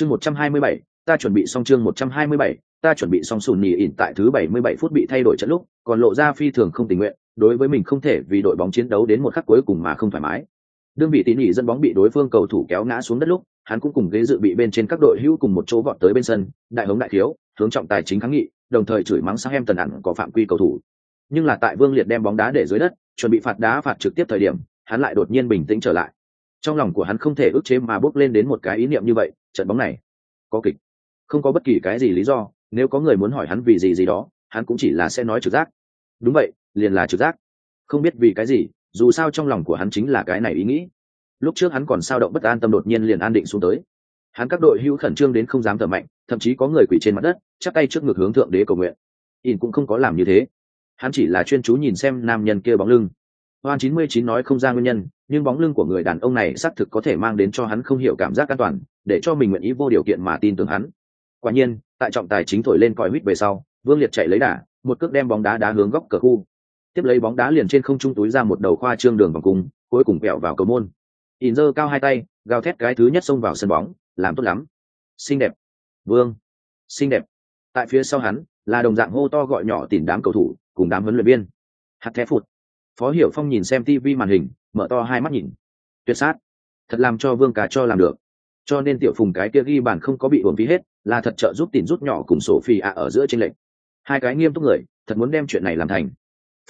chương một trăm hai mươi bảy, ta chuẩn bị xong chương một trăm hai mươi bảy, ta chuẩn bị xong sùn nhì ỉn tại thứ bảy mươi bảy phút bị thay đổi trận lúc, còn lộ ra phi thường không tình nguyện, đối với mình không thể vì đội bóng chiến đấu đến một khắc cuối cùng mà không thoải mái. Đương bị tín nhị dẫn bóng bị đối phương cầu thủ kéo ngã xuống đất lúc, hắn cũng cùng ghế dự bị bên trên các đội hữu cùng một chỗ vọt tới bên sân, đại hống đại thiếu, hướng trọng tài chính kháng nghị, đồng thời chửi mắng sang em tần ẩn có phạm quy cầu thủ. Nhưng là tại vương liệt đem bóng đá để dưới đất, chuẩn bị phạt đá phạt trực tiếp thời điểm, hắn lại đột nhiên bình tĩnh trở lại trong lòng của hắn không thể ức chế mà bước lên đến một cái ý niệm như vậy, trận bóng này có kịch. Không có bất kỳ cái gì lý do, nếu có người muốn hỏi hắn vì gì gì đó, hắn cũng chỉ là sẽ nói trực giác. Đúng vậy, liền là trực giác. Không biết vì cái gì, dù sao trong lòng của hắn chính là cái này ý nghĩ. Lúc trước hắn còn sao động bất an tâm đột nhiên liền an định xuống tới. Hắn các đội hữu khẩn trương đến không dám thở mạnh, thậm chí có người quỳ trên mặt đất chắc tay trước ngực hướng thượng đế cầu nguyện. In cũng không có làm như thế. Hắn chỉ là chuyên chú nhìn xem nam nhân kia bóng lưng. Hoan chín mươi chín nói không ra nguyên nhân nhưng bóng lưng của người đàn ông này xác thực có thể mang đến cho hắn không hiểu cảm giác an toàn, để cho mình nguyện ý vô điều kiện mà tin tưởng hắn. Quả nhiên, tại trọng tài chính thổi lên còi huýt về sau, vương liệt chạy lấy đà, một cước đem bóng đá đá hướng góc cờ khu. Tiếp lấy bóng đá liền trên không trung túi ra một đầu khoa trương đường vòng cung, cuối cùng kẹo vào cầu môn. Ỉn dơ cao hai tay, gào thét cái thứ nhất xông vào sân bóng, làm tốt lắm. Xinh đẹp. Vương. Xinh đẹp. Tại phía sau hắn, là đồng dạng hô to gọi nhỏ tìm đám cầu thủ, cùng đám huấn luyện viên. Hạt thép phụt. Phó hiểu phong nhìn xem tv màn hình mở to hai mắt nhìn. Tuyệt sát. Thật làm cho vương cá cho làm được. Cho nên tiểu phùng cái kia ghi bàn không có bị uổng phí hết, là thật trợ giúp tìm rút nhỏ cùng sổ phi ạ ở giữa trên lệnh hai cái nghiêm túc người, thật muốn đem chuyện này làm thành.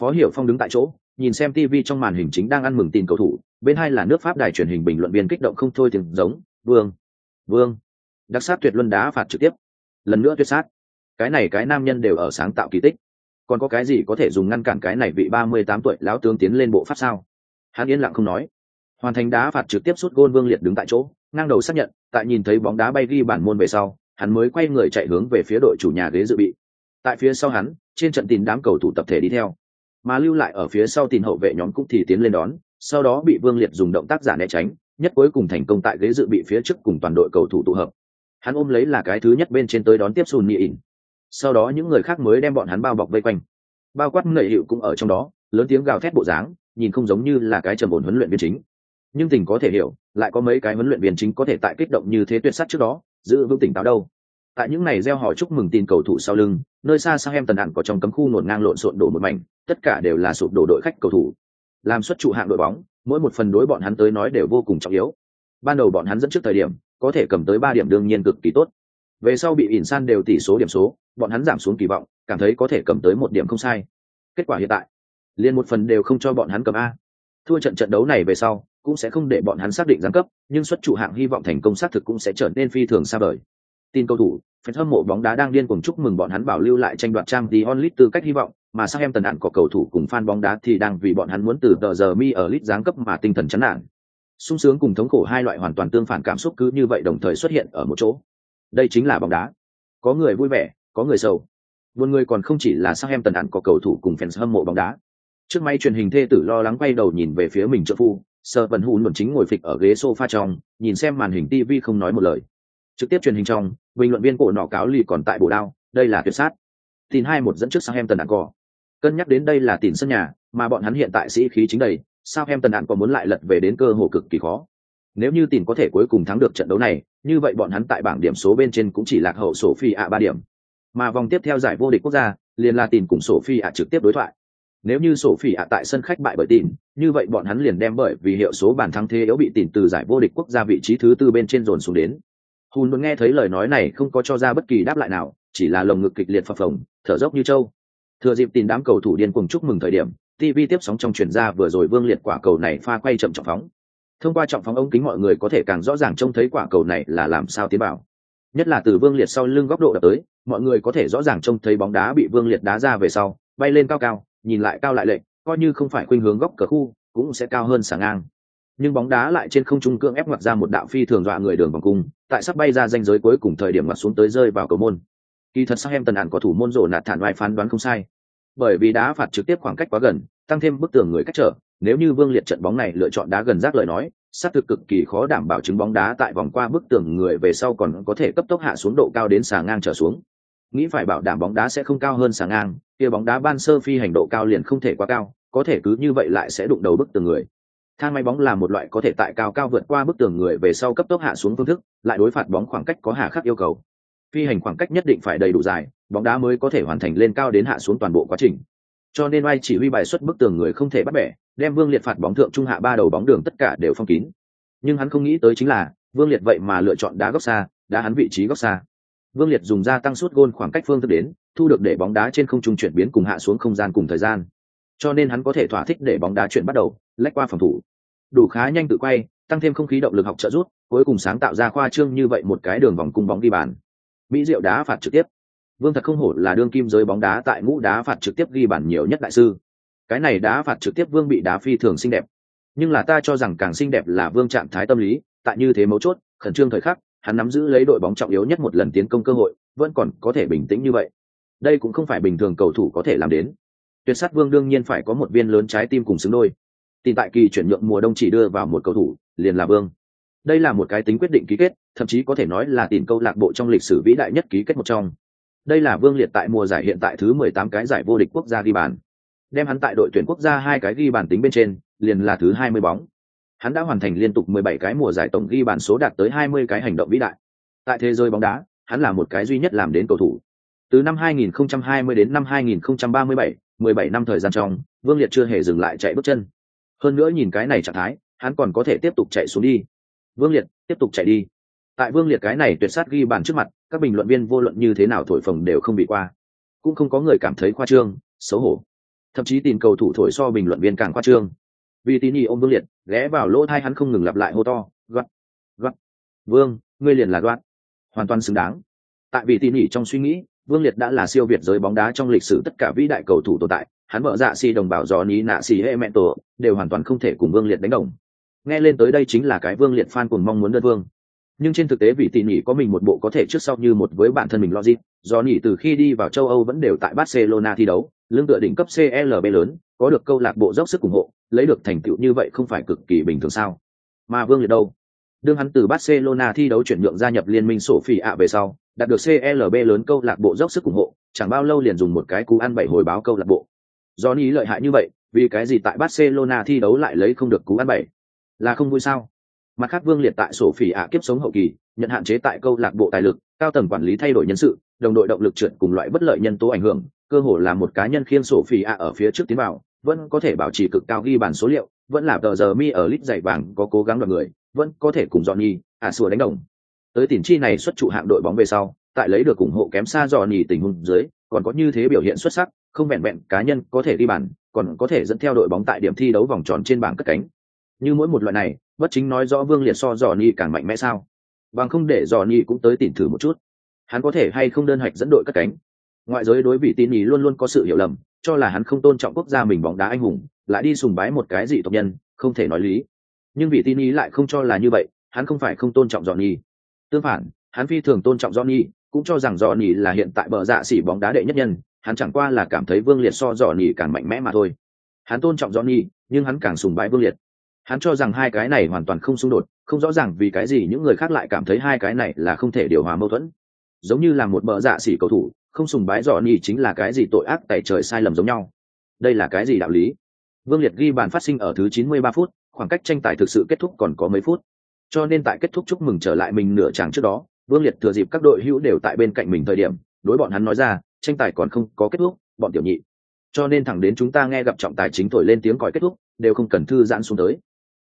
Phó hiểu phong đứng tại chỗ, nhìn xem tv trong màn hình chính đang ăn mừng tin cầu thủ, bên hai là nước pháp đài truyền hình bình luận viên kích động không thôi tiếng giống, vương vương. Đặc sát tuyệt luân đá phạt trực tiếp. Lần nữa tuyệt sát. Cái này cái nam nhân đều ở sáng tạo kỳ tích. Còn có cái gì có thể dùng ngăn cản cái này vị ba mươi tám tuổi lão tướng tiến lên bộ pháp sao? Hắn yên lặng không nói. Hoàn thành đá phạt trực tiếp sút gôn vương liệt đứng tại chỗ, ngang đầu xác nhận, tại nhìn thấy bóng đá bay ghi bản môn về sau, hắn mới quay người chạy hướng về phía đội chủ nhà ghế dự bị. Tại phía sau hắn, trên trận tìm đám cầu thủ tập thể đi theo. Mà lưu lại ở phía sau tìm hậu vệ nhóm cũng thì tiến lên đón, sau đó bị vương liệt dùng động tác giả né tránh, nhất cuối cùng thành công tại ghế dự bị phía trước cùng toàn đội cầu thủ tụ hợp. Hắn ôm lấy là cái thứ nhất bên trên tới đón tiếp sùn nhị ỉn sau đó những người khác mới đem bọn hắn bao bọc vây quanh. Bao quát nầy hiệu cũng ở trong đó, lớn tiếng gào thét bộ dáng nhìn không giống như là cái trầm ổn huấn luyện viên chính. Nhưng tình có thể hiểu, lại có mấy cái huấn luyện viên chính có thể tại kích động như thế tuyệt sắt trước đó, giữ vững tỉnh táo đâu. Tại những này gieo hỏi chúc mừng tin cầu thủ sau lưng, nơi xa sang em tần hẳn có trong cấm khu ngổn ngang lộn xộn đổ một mảnh, tất cả đều là sụp đổ đội khách cầu thủ. Làm xuất trụ hạng đội bóng, mỗi một phần đối bọn hắn tới nói đều vô cùng trọng yếu. Ban đầu bọn hắn dẫn trước thời điểm, có thể cầm tới ba điểm đương nhiên cực kỳ tốt. Về sau bị ỉn san đều tỷ số điểm số, bọn hắn giảm xuống kỳ vọng, cảm thấy có thể cầm tới một điểm không sai. Kết quả hiện tại liền một phần đều không cho bọn hắn cầm a. Thua trận trận đấu này về sau, cũng sẽ không để bọn hắn xác định giáng cấp, nhưng xuất chủ hạng hy vọng thành công xác thực cũng sẽ trở nên phi thường xa vời. Tin cầu thủ phần hâm mộ bóng đá đang điên cuồng chúc mừng bọn hắn bảo lưu lại tranh đoạt trang tí onlit tư cách hy vọng, mà sang em tần đạn có cầu thủ cùng fan bóng đá thì đang vì bọn hắn muốn từ tờ giờ mi ở lit giáng cấp mà tinh thần chán nản. Sung sướng cùng thống khổ hai loại hoàn toàn tương phản cảm xúc cứ như vậy đồng thời xuất hiện ở một chỗ. Đây chính là bóng đá. Có người vui vẻ, có người sầu. Một người còn không chỉ là sang em tần đạn có cầu thủ cùng fans hâm mộ bóng đá trước may truyền hình thê tử lo lắng quay đầu nhìn về phía mình trợ phu, sợ vần hùn luận chính ngồi phịch ở ghế sofa trong, nhìn xem màn hình tv không nói một lời. Trực tiếp truyền hình trong, bình luận viên cổ nọ cáo lì còn tại bổ đao, đây là tuyệt sát. Tin hai một dẫn trước sang em tần đạn cỏ cân nhắc đến đây là tìm sân nhà, mà bọn hắn hiện tại sĩ khí chính đầy sao em tần đạn có muốn lại lật về đến cơ hồ cực kỳ khó. Nếu như tìm có thể cuối cùng thắng được trận đấu này, như vậy bọn hắn tại bảng điểm số bên trên cũng chỉ lạc hậu sổ phi ạ ba điểm. Mà vòng tiếp theo giải vô địch quốc gia, liền là tìm cùng sổ phi ạ trực tiếp đối thoại nếu như sổ phỉ ạ tại sân khách bại bởi tìm như vậy bọn hắn liền đem bởi vì hiệu số bàn thắng thế yếu bị tìm từ giải vô địch quốc gia vị trí thứ tư bên trên dồn xuống đến. Hùn luôn nghe thấy lời nói này không có cho ra bất kỳ đáp lại nào, chỉ là lồng ngực kịch liệt phập phồng, thở dốc như trâu. Thừa dịp tìm đám cầu thủ điên cùng chúc mừng thời điểm tv tiếp sóng trong chuyển ra vừa rồi vương liệt quả cầu này pha quay chậm trọng phóng. Thông qua trọng phóng ống kính mọi người có thể càng rõ ràng trông thấy quả cầu này là làm sao tiến bảo nhất là từ vương liệt sau lưng góc độ đập tới, mọi người có thể rõ ràng trông thấy bóng đá bị vương liệt đá ra về sau, bay lên cao cao nhìn lại cao lại lệnh coi như không phải khuynh hướng góc cờ khu, cũng sẽ cao hơn sáng ngang. Nhưng bóng đá lại trên không trung cưỡng ép ngoặt ra một đạo phi thường dọa người đường vòng cung, tại sắp bay ra danh giới cuối cùng thời điểm ngoặt xuống tới rơi vào cầu môn. Kỳ thật sang em tần ản có thủ môn rổ nạt thản vai phán đoán không sai. Bởi vì đá phạt trực tiếp khoảng cách quá gần, tăng thêm bức tường người cách trở, nếu như vương liệt trận bóng này lựa chọn đá gần rác lời nói, sát thực cực kỳ khó đảm bảo chứng bóng đá tại vòng qua bức tường người về sau còn có thể cấp tốc hạ xuống độ cao đến xà ngang trở xuống. Nghĩ phải bảo đảm bóng đá sẽ không cao hơn xà ngang kia bóng đá ban sơ phi hành độ cao liền không thể quá cao, có thể cứ như vậy lại sẽ đụng đầu bức tường người. Thang máy bóng là một loại có thể tại cao cao vượt qua bức tường người về sau cấp tốc hạ xuống phương thức, lại đối phạt bóng khoảng cách có hà khắc yêu cầu. Phi hành khoảng cách nhất định phải đầy đủ dài, bóng đá mới có thể hoàn thành lên cao đến hạ xuống toàn bộ quá trình. Cho nên ai chỉ huy bài xuất bức tường người không thể bắt bẻ, đem vương liệt phạt bóng thượng trung hạ ba đầu bóng đường tất cả đều phong kín. Nhưng hắn không nghĩ tới chính là, vương liệt vậy mà lựa chọn đá góc xa, đá hắn vị trí góc xa vương liệt dùng ra tăng suốt gôn khoảng cách phương thức đến, thu được để bóng đá trên không trung chuyển biến cùng hạ xuống không gian cùng thời gian. Cho nên hắn có thể thỏa thích để bóng đá chuyển bắt đầu, lách qua phòng thủ. Đủ khá nhanh tự quay, tăng thêm không khí động lực học trợ rút cuối cùng sáng tạo ra khoa trương như vậy một cái đường vòng cung bóng đi bàn. Mỹ diệu đá phạt trực tiếp. Vương thật không hổ là đương kim giới bóng đá tại ngũ đá phạt trực tiếp ghi bàn nhiều nhất đại sư. Cái này đá phạt trực tiếp vương bị đá phi thường xinh đẹp. Nhưng là ta cho rằng càng xinh đẹp là vương trạng thái tâm lý, tại như thế mấu chốt, khẩn trương thời khắc hắn nắm giữ lấy đội bóng trọng yếu nhất một lần tiến công cơ hội, vẫn còn có thể bình tĩnh như vậy. Đây cũng không phải bình thường cầu thủ có thể làm đến. Tuyệt sát vương đương nhiên phải có một viên lớn trái tim cùng xứng đôi. Tìm tại kỳ chuyển nhượng mùa đông chỉ đưa vào một cầu thủ, liền là vương. Đây là một cái tính quyết định ký kết, thậm chí có thể nói là tìm câu lạc bộ trong lịch sử vĩ đại nhất ký kết một trong. Đây là vương liệt tại mùa giải hiện tại thứ mười tám cái giải vô địch quốc gia ghi bàn. Đem hắn tại đội tuyển quốc gia hai cái ghi bàn tính bên trên, liền là thứ hai mươi bóng hắn đã hoàn thành liên tục mười bảy cái mùa giải tổng ghi bàn số đạt tới hai mươi cái hành động vĩ đại. Tại thế giới bóng đá hắn là một cái duy nhất làm đến cầu thủ. Từ năm 2020 đến năm 2037, 17 năm thời gian trong vương liệt chưa hề dừng lại chạy bước chân. Hơn nữa nhìn cái này trạng thái hắn còn có thể tiếp tục chạy xuống đi. Vương liệt tiếp tục chạy đi. Tại vương liệt cái này tuyệt sát ghi bàn trước mặt các bình luận viên vô luận như thế nào thổi phồng đều không bị qua. Cũng không có người cảm thấy khoa trương xấu hổ. Thậm chí tìm cầu thủ thổi so bình luận viên càng khoa trương vì tín nhị ôm vương liệt ghé vào lỗ thai hắn không ngừng lặp lại hô to gắt gắt vương ngươi liền là Đoạn, hoàn toàn xứng đáng. Tại vì tín nhị trong suy nghĩ vương liệt đã là siêu việt giới bóng đá trong lịch sử tất cả vĩ đại cầu thủ tồn tại. Hắn vợ dạ si đồng bào dò ní nạ si hệ mẹ tổ đều hoàn toàn không thể cùng vương liệt đánh đồng. Nghe lên tới đây chính là cái vương liệt fan cùng mong muốn đơn vương. Nhưng trên thực tế vì tỉ mỉ có mình một bộ có thể trước sau như một với bản thân mình logic do nhỉ từ khi đi vào châu âu vẫn đều tại barcelona thi đấu lương tựa đỉnh cấp clb lớn có được câu lạc bộ dốc sức ủng hộ lấy được thành tựu như vậy không phải cực kỳ bình thường sao? Mà vương liệt đâu? Đương hắn từ barcelona thi đấu chuyển nhượng gia nhập liên minh sổ phi ạ về sau, đạt được clb lớn câu lạc bộ dốc sức ủng hộ, chẳng bao lâu liền dùng một cái cú ăn bảy hồi báo câu lạc bộ. Do nhỉ lợi hại như vậy, vì cái gì tại barcelona thi đấu lại lấy không được cú ăn bảy? Là không vui sao? Mặt khác vương liệt tại sổ phỉ ạ kiếp sống hậu kỳ, nhận hạn chế tại câu lạc bộ tài lực, cao tầng quản lý thay đổi nhân sự, đồng đội động lực trượt cùng loại bất lợi nhân tố ảnh hưởng, cơ hồ là một cá nhân khiên sổ phỉ ạ ở phía trước tiến vào vẫn có thể bảo trì cực cao ghi bàn số liệu vẫn là tờ giờ mi ở lít dày vàng có cố gắng đoàn người vẫn có thể cùng Johnny, à sủa đánh đồng. Tới tiền chi này xuất trụ hạng đội bóng về sau tại lấy được ủng hộ kém xa Johnny tình huống dưới còn có như thế biểu hiện xuất sắc không vẹn vẹn cá nhân có thể đi bàn còn có thể dẫn theo đội bóng tại điểm thi đấu vòng tròn trên bảng cất cánh. Như mỗi một loại này bất chính nói rõ vương liệt so dò càng mạnh mẽ sao? Bằng không để dò cũng tới tìm thử một chút. Hắn có thể hay không đơn hoạch dẫn đội cất cánh? Ngoại giới đối vị tin ý luôn luôn có sự hiểu lầm cho là hắn không tôn trọng quốc gia mình bóng đá anh hùng lại đi sùng bái một cái gì tộc nhân không thể nói lý nhưng vị tin ý lại không cho là như vậy hắn không phải không tôn trọng Johnny. Tương phản, hắn phi thường tôn trọng Johnny, cũng cho rằng Johnny là hiện tại bờ dạ xỉ bóng đá đệ nhất nhân, hắn chẳng qua là cảm thấy Vương Liệt so Johnny càng mạnh mẽ mà thôi. Hắn tôn trọng Johnny, nhưng hắn càng sùng bái Vương Liệt hắn cho rằng hai cái này hoàn toàn không xung đột không rõ ràng vì cái gì những người khác lại cảm thấy hai cái này là không thể điều hòa mâu thuẫn giống như là một bờ dạ xỉ cầu thủ không sùng bái dò nhỉ chính là cái gì tội ác tại trời sai lầm giống nhau. Đây là cái gì đạo lý? Vương liệt ghi bàn phát sinh ở thứ 93 phút, khoảng cách tranh tài thực sự kết thúc còn có mấy phút. Cho nên tại kết thúc chúc mừng trở lại mình nửa chàng trước đó, vương liệt thừa dịp các đội hữu đều tại bên cạnh mình thời điểm, đối bọn hắn nói ra, tranh tài còn không có kết thúc, bọn tiểu nhị. Cho nên thẳng đến chúng ta nghe gặp trọng tài chính thổi lên tiếng còi kết thúc, đều không cần thư giãn xuống tới.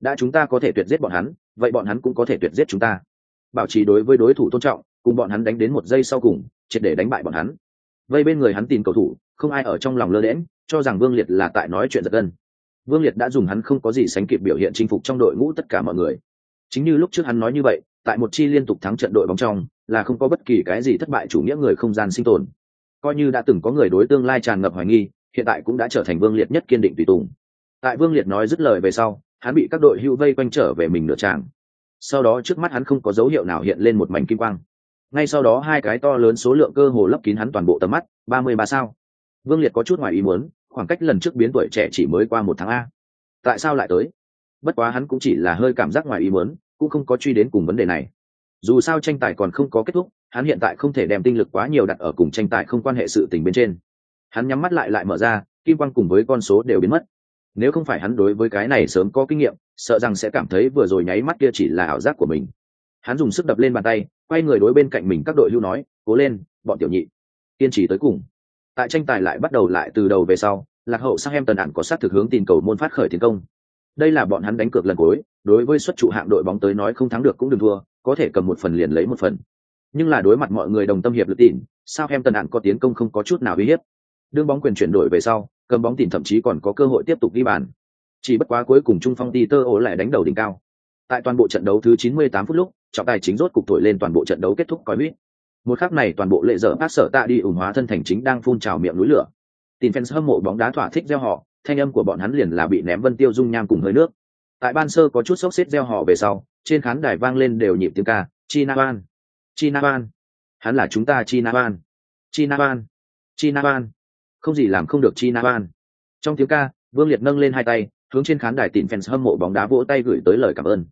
Đã chúng ta có thể tuyệt giết bọn hắn, vậy bọn hắn cũng có thể tuyệt giết chúng ta. Bảo trì đối với đối thủ tôn trọng, cùng bọn hắn đánh đến một giây sau cùng triệt để đánh bại bọn hắn. Vây bên người hắn tìm cầu thủ, không ai ở trong lòng lơ lẽm cho rằng vương liệt là tại nói chuyện giật gân. Vương liệt đã dùng hắn không có gì sánh kịp biểu hiện chinh phục trong đội ngũ tất cả mọi người. Chính như lúc trước hắn nói như vậy, tại một chi liên tục thắng trận đội bóng trong, là không có bất kỳ cái gì thất bại chủ nghĩa người không gian sinh tồn. Coi như đã từng có người đối tương lai tràn ngập hoài nghi, hiện tại cũng đã trở thành vương liệt nhất kiên định tùy tùng. Tại vương liệt nói dứt lời về sau, hắn bị các đội hưu vây quanh trở về mình nửa tràng. Sau đó trước mắt hắn không có dấu hiệu nào hiện lên một mảnh kim quang ngay sau đó hai cái to lớn số lượng cơ hồ lấp kín hắn toàn bộ tầm mắt, ba mươi ba sao. Vương liệt có chút ngoài ý muốn, khoảng cách lần trước biến tuổi trẻ chỉ mới qua một tháng a. Tại sao lại tới? Bất quá hắn cũng chỉ là hơi cảm giác ngoài ý muốn, cũng không có truy đến cùng vấn đề này. Dù sao tranh tài còn không có kết thúc, hắn hiện tại không thể đem tinh lực quá nhiều đặt ở cùng tranh tài không quan hệ sự tình bên trên. Hắn nhắm mắt lại lại mở ra, kim quan cùng với con số đều biến mất. Nếu không phải hắn đối với cái này sớm có kinh nghiệm, sợ rằng sẽ cảm thấy vừa rồi nháy mắt kia chỉ là ảo giác của mình hắn dùng sức đập lên bàn tay, quay người đối bên cạnh mình các đội hưu nói, cố lên, bọn tiểu nhị, kiên trì tới cùng. Tại tranh tài lại bắt đầu lại từ đầu về sau, lạc hậu sang em tần ạn có sát thực hướng tìm cầu môn phát khởi tiến công. Đây là bọn hắn đánh cược lần cuối, đối với xuất trụ hạng đội bóng tới nói không thắng được cũng đừng thua, có thể cầm một phần liền lấy một phần. Nhưng là đối mặt mọi người đồng tâm hiệp lực tỉn, sao em tần ạn có tiến công không có chút nào uy hiếp? Đương bóng quyền chuyển đổi về sau, cầm bóng tỉn thậm chí còn có cơ hội tiếp tục ghi bàn. Chỉ bất quá cuối cùng trung phong ti tơ ố lại đánh đầu đỉnh cao tại toàn bộ trận đấu thứ 98 phút lúc, trọng tài chính rốt cục thổi lên toàn bộ trận đấu kết thúc coi huýt. Một khắc này toàn bộ lệ dở phát sở tạ đi ủng hóa thân thành chính đang phun trào miệng núi lửa. Tin fans hâm mộ bóng đá thỏa thích gieo họ, thanh âm của bọn hắn liền là bị ném vân tiêu dung nham cùng hơi nước. Tại ban sơ có chút sốc xếp gieo họ về sau, trên khán đài vang lên đều nhịp tiếng ca chinaban chinaban hắn là chúng ta chinaban chinaban chinaban không gì làm không được chinaban trong tiếng ca, vương liệt nâng lên hai tay, hướng trên khán đài tìm fans hâm mộ bóng đá vỗ tay gửi tới lời cảm ơn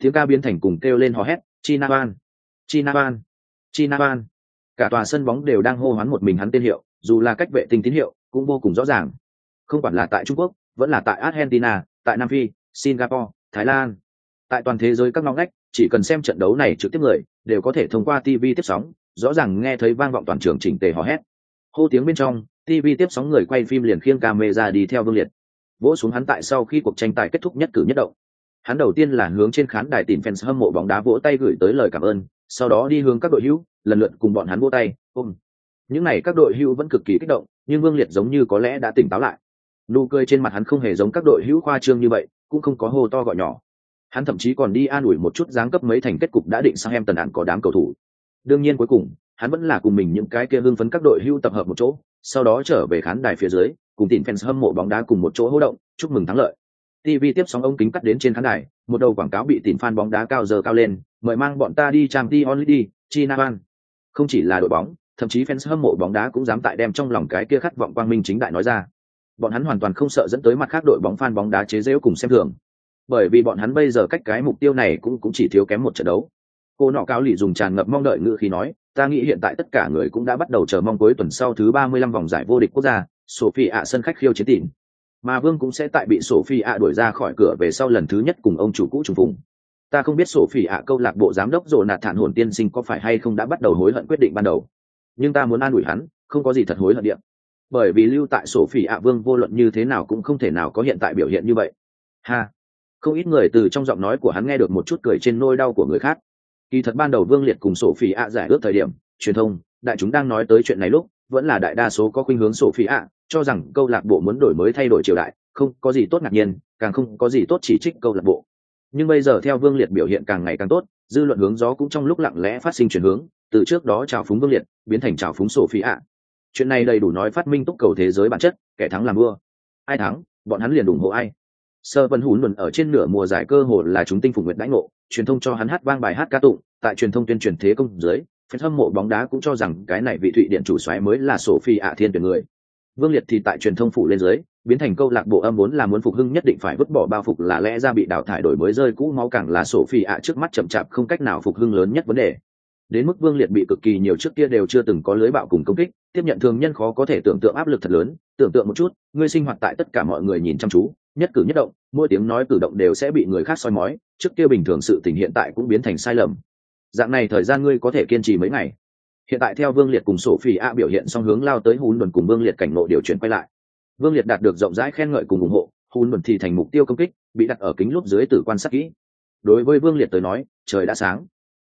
tiếng ca biến thành cùng kêu lên hò hét china van, china van, china van, cả tòa sân bóng đều đang hô hoán một mình hắn tên hiệu dù là cách vệ tinh tín hiệu cũng vô cùng rõ ràng. Không quản là tại trung quốc vẫn là tại argentina tại nam phi singapore thái lan. Tại toàn thế giới các ngõ ngách chỉ cần xem trận đấu này trực tiếp người đều có thể thông qua tv tiếp sóng rõ ràng nghe thấy vang vọng toàn trường chỉnh tề hò hét. Hô tiếng bên trong tv tiếp sóng người quay phim liền khiêng camera đi theo vương liệt. Vỗ xuống hắn tại sau khi cuộc tranh tài kết thúc nhất cử nhất động hắn đầu tiên là hướng trên khán đài tìm fans hâm mộ bóng đá vỗ tay gửi tới lời cảm ơn, sau đó đi hướng các đội hữu, lần lượt cùng bọn hắn vỗ tay, ôm. Những này các đội hữu vẫn cực kỳ kích động, nhưng vương liệt giống như có lẽ đã tỉnh táo lại. Nụ cười trên mặt hắn không hề giống các đội hữu khoa trương như vậy, cũng không có hô to gọi nhỏ. Hắn thậm chí còn đi an ủi một chút dáng cấp mấy thành kết cục đã định sang em tần án có đám cầu thủ. Đương nhiên cuối cùng, hắn vẫn là cùng mình những cái kia hưng phấn các đội hữu tập hợp một chỗ, sau đó trở về khán đài phía dưới, cùng tìm fans hâm mộ bóng đá cùng một chỗ hô động, chúc mừng thắng lợi tv tiếp sóng ống kính cắt đến trên khán đài, một đầu quảng cáo bị tìm fan bóng đá cao giờ cao lên, mời mang bọn ta đi trang đi only đi, china ban. không chỉ là đội bóng, thậm chí fans hâm mộ bóng đá cũng dám tại đem trong lòng cái kia khát vọng quang minh chính đại nói ra. Bọn hắn hoàn toàn không sợ dẫn tới mặt khác đội bóng fan bóng đá chế giễu cùng xem thường. Bởi vì bọn hắn bây giờ cách cái mục tiêu này cũng cũng chỉ thiếu kém một trận đấu. Cô nọ cao lì dùng tràn ngập mong đợi ngữ khi nói, ta nghĩ hiện tại tất cả người cũng đã bắt đầu chờ mong cuối tuần sau thứ 35 vòng giải vô địch quốc gia, sophie ạ sân khách khiêu chiến tìm mà vương cũng sẽ tại bị sophie ạ đuổi ra khỏi cửa về sau lần thứ nhất cùng ông chủ cũ trùng phùng. Ta không biết sophie ạ câu lạc bộ giám đốc dồ nạt thản hồn tiên sinh có phải hay không đã bắt đầu hối hận quyết định ban đầu. Nhưng ta muốn an ủi hắn, không có gì thật hối hận điện bởi vì lưu tại sổ Phi ạ vương vô luận như thế nào cũng không thể nào có hiện tại biểu hiện như vậy. Ha! Không ít người từ trong giọng nói của hắn nghe được một chút cười trên nôi đau của người khác. Kỳ thật ban đầu vương liệt cùng sổ Phi ạ giải ước thời điểm, truyền thông, đại chúng đang nói tới chuyện này lúc vẫn là đại đa số có khuynh hướng sổ phỉ ạ, cho rằng câu lạc bộ muốn đổi mới thay đổi triều đại, không có gì tốt ngạc nhiên, càng không có gì tốt chỉ trích câu lạc bộ. Nhưng bây giờ theo vương liệt biểu hiện càng ngày càng tốt, dư luận hướng gió cũng trong lúc lặng lẽ phát sinh chuyển hướng, từ trước đó chào phúng vương liệt biến thành chào phúng sổ phi ạ. Chuyện này đầy đủ nói phát minh túc cầu thế giới bản chất, kẻ thắng làm vua, ai thắng, bọn hắn liền ủng hộ ai. Sơ vân hùn luận ở trên nửa mùa giải cơ hồ là chúng tinh phục nguyện đãi ngộ, truyền thông cho hắn hát vang bài hát ca tụng, tại truyền thông tuyên truyền thế công dưới fan hâm mộ bóng đá cũng cho rằng cái này vị thụy điện chủ xoáy mới là sổ phi ạ thiên tuyển người. Vương liệt thì tại truyền thông phủ lên dưới, biến thành câu lạc bộ âm muốn là muốn phục hưng nhất định phải vứt bỏ bao phục là lẽ ra bị đào thải đổi mới rơi cũ, máu càng là sổ phi ạ trước mắt chậm chạp không cách nào phục hưng lớn nhất vấn đề. Đến mức vương liệt bị cực kỳ nhiều trước kia đều chưa từng có lưới bạo cùng công kích, tiếp nhận thường nhân khó có thể tưởng tượng áp lực thật lớn. Tưởng tượng một chút, ngươi sinh hoạt tại tất cả mọi người nhìn chăm chú, nhất cử nhất động, mỗi tiếng nói cử động đều sẽ bị người khác soi mói. Trước kia bình thường sự tình hiện tại cũng biến thành sai lầm dạng này thời gian ngươi có thể kiên trì mấy ngày. Hiện tại theo vương liệt cùng sổ phỉ a biểu hiện song hướng lao tới hùn đồn cùng vương liệt cảnh ngộ điều chuyển quay lại. Vương liệt đạt được rộng rãi khen ngợi cùng ủng hộ hùn đồn thì thành mục tiêu công kích, bị đặt ở kính lúp dưới tử quan sát kỹ. Đối với vương liệt tới nói, trời đã sáng.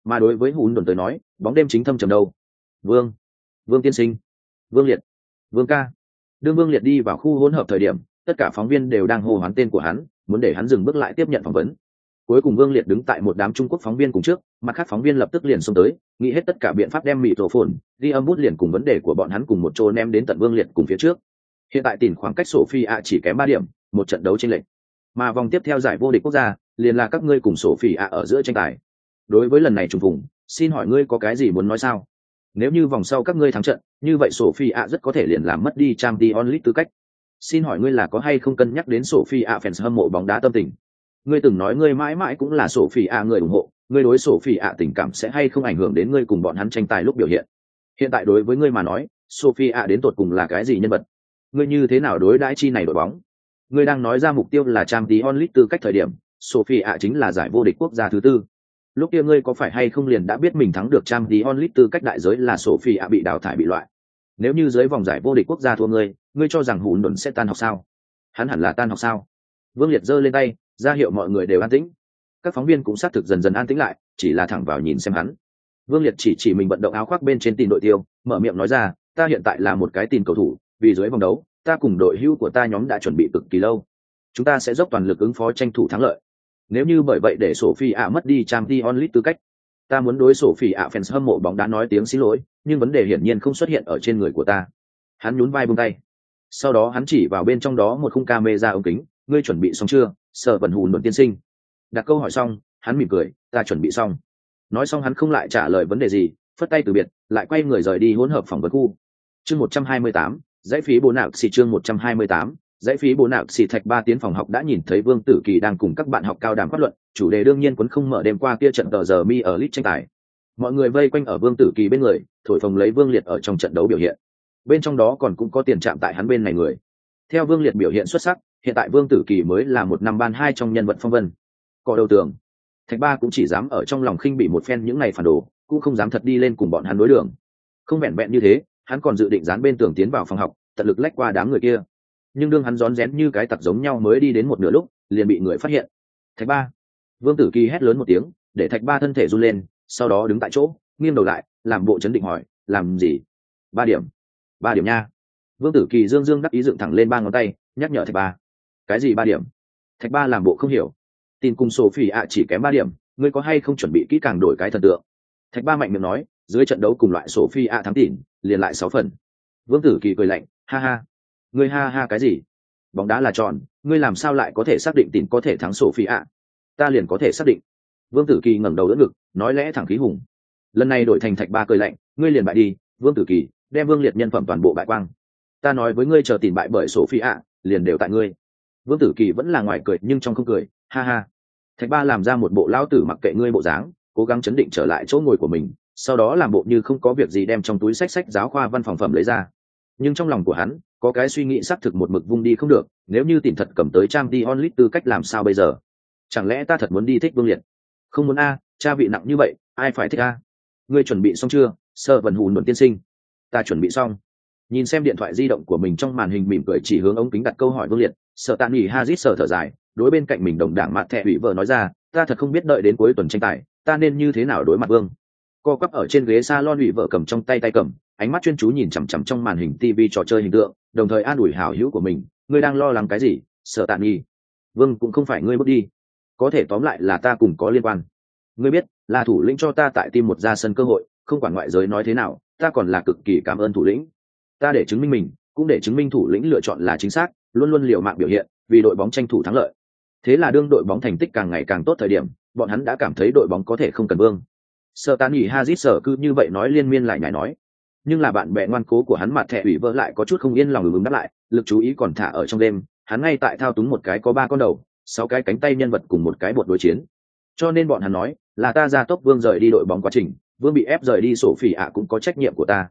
Mà đối với hùn đồn tới nói, bóng đêm chính thâm trầm đâu. Vương vương tiên sinh, vương liệt, vương ca. Đương vương liệt đi vào khu hỗn hợp thời điểm, tất cả phóng viên đều đang hô hoán tên của hắn, muốn để hắn dừng bước lại tiếp nhận phỏng vấn cuối cùng vương liệt đứng tại một đám trung quốc phóng viên cùng trước, mặt khác phóng viên lập tức liền xông tới, nghĩ hết tất cả biện pháp đem mỹ thổ phồn ghi âm bút liền cùng vấn đề của bọn hắn cùng một chỗ ném đến tận vương liệt cùng phía trước. Hiện tại tìm khoảng cách sophie ạ chỉ kém ba điểm, một trận đấu tranh lệch. Mà vòng tiếp theo giải vô địch quốc gia, liền là các ngươi cùng sophie ạ ở giữa tranh tài. Đối với lần này trùng vùng xin hỏi ngươi có cái gì muốn nói sao? Nếu như vòng sau các ngươi thắng trận, như vậy sophie ạ rất có thể liền làm mất đi trang t onlit tư cách. Xin hỏi ngươi là có hay không cân nhắc đến sophie ạ fans hâm mộ bóng đá tâm tình? Ngươi từng nói ngươi mãi mãi cũng là sophie ạ người ủng hộ. Ngươi đối sophie ạ tình cảm sẽ hay không ảnh hưởng đến ngươi cùng bọn hắn tranh tài lúc biểu hiện? Hiện tại đối với ngươi mà nói sophie ạ đến tột cùng là cái gì nhân vật? Ngươi như thế nào đối đãi chi này đội bóng? Ngươi đang nói ra mục tiêu là trang tí onlit tư cách thời điểm sophie ạ chính là giải vô địch quốc gia thứ tư. Lúc kia ngươi có phải hay không liền đã biết mình thắng được trang tí onlit tư cách đại giới là sophie ạ bị đào thải bị loại? Nếu như dưới vòng giải vô địch quốc gia thua ngươi ngươi cho rằng hùn đồn sẽ tan học sao? Hắn hẳn là tan học sao? Vương liệt giơ lên tay, ra hiệu mọi người đều an tĩnh. Các phóng viên cũng xác thực dần dần an tĩnh lại, chỉ là thẳng vào nhìn xem hắn. Vương liệt chỉ chỉ mình vận động áo khoác bên trên tìm đội tiêu, mở miệng nói ra, ta hiện tại là một cái tìm cầu thủ, vì dưới vòng đấu, ta cùng đội hưu của ta nhóm đã chuẩn bị cực kỳ lâu. Chúng ta sẽ dốc toàn lực ứng phó tranh thủ thắng lợi. Nếu như bởi vậy để sổ phi ạ mất đi trang t onlit tư cách, ta muốn đối sổ phi ạ fans hâm mộ bóng đá nói tiếng xin lỗi, nhưng vấn đề hiển nhiên không xuất hiện ở trên người của ta. Hắn nhún vai bông tay. Sau đó hắn chỉ vào bên trong đó một khung ca mê ra ống kính ngươi chuẩn bị xong chưa? Sợ vần hùn luận tiên sinh. Đặt câu hỏi xong, hắn mỉm cười, ta chuẩn bị xong. Nói xong hắn không lại trả lời vấn đề gì, phất tay từ biệt, lại quay người rời đi hỗn hợp phỏng vấn khu. Chương một trăm hai mươi tám, dãy phí bố nạo xì chương một trăm hai mươi tám, dãy phí bố nạo xì thạch ba tiến phòng học đã nhìn thấy vương tử kỳ đang cùng các bạn học cao đàm phát luận, chủ đề đương nhiên quấn không mở đêm qua kia trận tờ giờ mi ở lit tranh tài. Mọi người vây quanh ở vương tử kỳ bên người, thổi phồng lấy vương liệt ở trong trận đấu biểu hiện. Bên trong đó còn cũng có tiền chạm tại hắn bên này người. Theo vương liệt biểu hiện xuất sắc hiện tại vương tử kỳ mới là một năm ban hai trong nhân vật phong vân. Cọ đầu tường. Thạch ba cũng chỉ dám ở trong lòng khinh bị một phen những ngày phản đồ, cũng không dám thật đi lên cùng bọn hắn đối đường. Không vẹn vẹn như thế, hắn còn dự định dán bên tường tiến vào phòng học, tận lực lách qua đám người kia. Nhưng đương hắn rón rén như cái tặc giống nhau mới đi đến một nửa lúc, liền bị người phát hiện. Thạch ba. Vương tử kỳ hét lớn một tiếng, để thạch ba thân thể run lên, sau đó đứng tại chỗ, nghiêng đầu lại, làm bộ chấn định hỏi, làm gì? Ba điểm. Ba điểm nha. Vương tử kỳ dương dương đắc ý dựng thẳng lên ba ngón tay, nhắc nhở thạch ba cái gì ba điểm? Thạch ba làm bộ không hiểu. Tin cùng sổ phỉ ạ chỉ kém ba điểm, ngươi có hay không chuẩn bị kỹ càng đổi cái thần tượng? Thạch ba mạnh miệng nói, dưới trận đấu cùng loại sổ phi ạ thắng tỉn, liền lại sáu phần. Vương tử kỳ cười lạnh, ha ha. Ngươi ha ha cái gì? Bóng đá là tròn, ngươi làm sao lại có thể xác định tỉn có thể thắng sổ phi ạ? Ta liền có thể xác định. Vương tử kỳ ngẩng đầu đỡ ngực, nói lẽ thẳng khí hùng. Lần này đổi thành thạch ba cười lạnh, ngươi liền bại đi, vương tử kỳ, đem vương liệt nhân phẩm toàn bộ bại quang. Ta nói với ngươi chờ tìm bại bởi sổ phi ạ, liền đều tại ngươi vương tử kỳ vẫn là ngoài cười nhưng trong không cười, ha ha. Thạch ba làm ra một bộ lao tử mặc kệ ngươi bộ dáng, cố gắng chấn định trở lại chỗ ngồi của mình, sau đó làm bộ như không có việc gì đem trong túi sách sách giáo khoa văn phòng phẩm lấy ra. Nhưng trong lòng của hắn, có cái suy nghĩ xác thực một mực vung đi không được, nếu như tìm thật cầm tới trang đi onlit tư cách làm sao bây giờ? Chẳng lẽ ta thật muốn đi thích vương liệt? Không muốn a, cha vị nặng như vậy, ai phải thích a? Ngươi chuẩn bị xong chưa? Sợ vần hùn luận tiên sinh. Ta chuẩn bị xong. Nhìn xem điện thoại di động của mình trong màn hình mỉm cười chỉ hướng ống kính đặt câu hỏi vương liệt sợ tạ nghỉ hazit sợ thở dài, đối bên cạnh mình đồng đảng mặt thẹ ủy vợ nói ra, ta thật không biết đợi đến cuối tuần tranh tài, ta nên như thế nào đối mặt vương. Co quắp ở trên ghế s a lon ủy vợ cầm trong tay tay cầm, ánh mắt chuyên chú nhìn chằm chằm trong màn hình tv trò chơi hình tượng, đồng thời an ủi hào hữu của mình, ngươi đang lo lắng cái gì sợ tàn nghi vương, cũng không phải ngươi bước đi, có thể tóm lại là ta cùng có liên quan. Ngươi biết, là thủ lĩnh cho ta tại tim một ra sân cơ hội, không quản ngoại giới nói thế nào, ta còn là cực kỳ cảm ơn thủ lĩnh. Ta để chứng minh mình, cũng để chứng minh thủ lĩnh lựa chọn là chính xác luôn luôn liều mạng biểu hiện, vì đội bóng tranh thủ thắng lợi. Thế là đương đội bóng thành tích càng ngày càng tốt thời điểm, bọn hắn đã cảm thấy đội bóng có thể không cần vương. Sợ tàn nghỉ hazit sở cứ như vậy nói liên miên lại nhảy nói. Nhưng là bạn bè ngoan cố của hắn mặt thẻ ủy vỡ lại có chút không yên lòng ứng đáp lại, lực chú ý còn thả ở trong đêm, hắn ngay tại thao túng một cái có ba con đầu, sáu cái cánh tay nhân vật cùng một cái bột đối chiến. Cho nên bọn hắn nói, là ta ra tốc vương rời đi đội bóng quá trình, vương bị ép rời đi sổ phỉ ạ cũng có trách nhiệm của ta.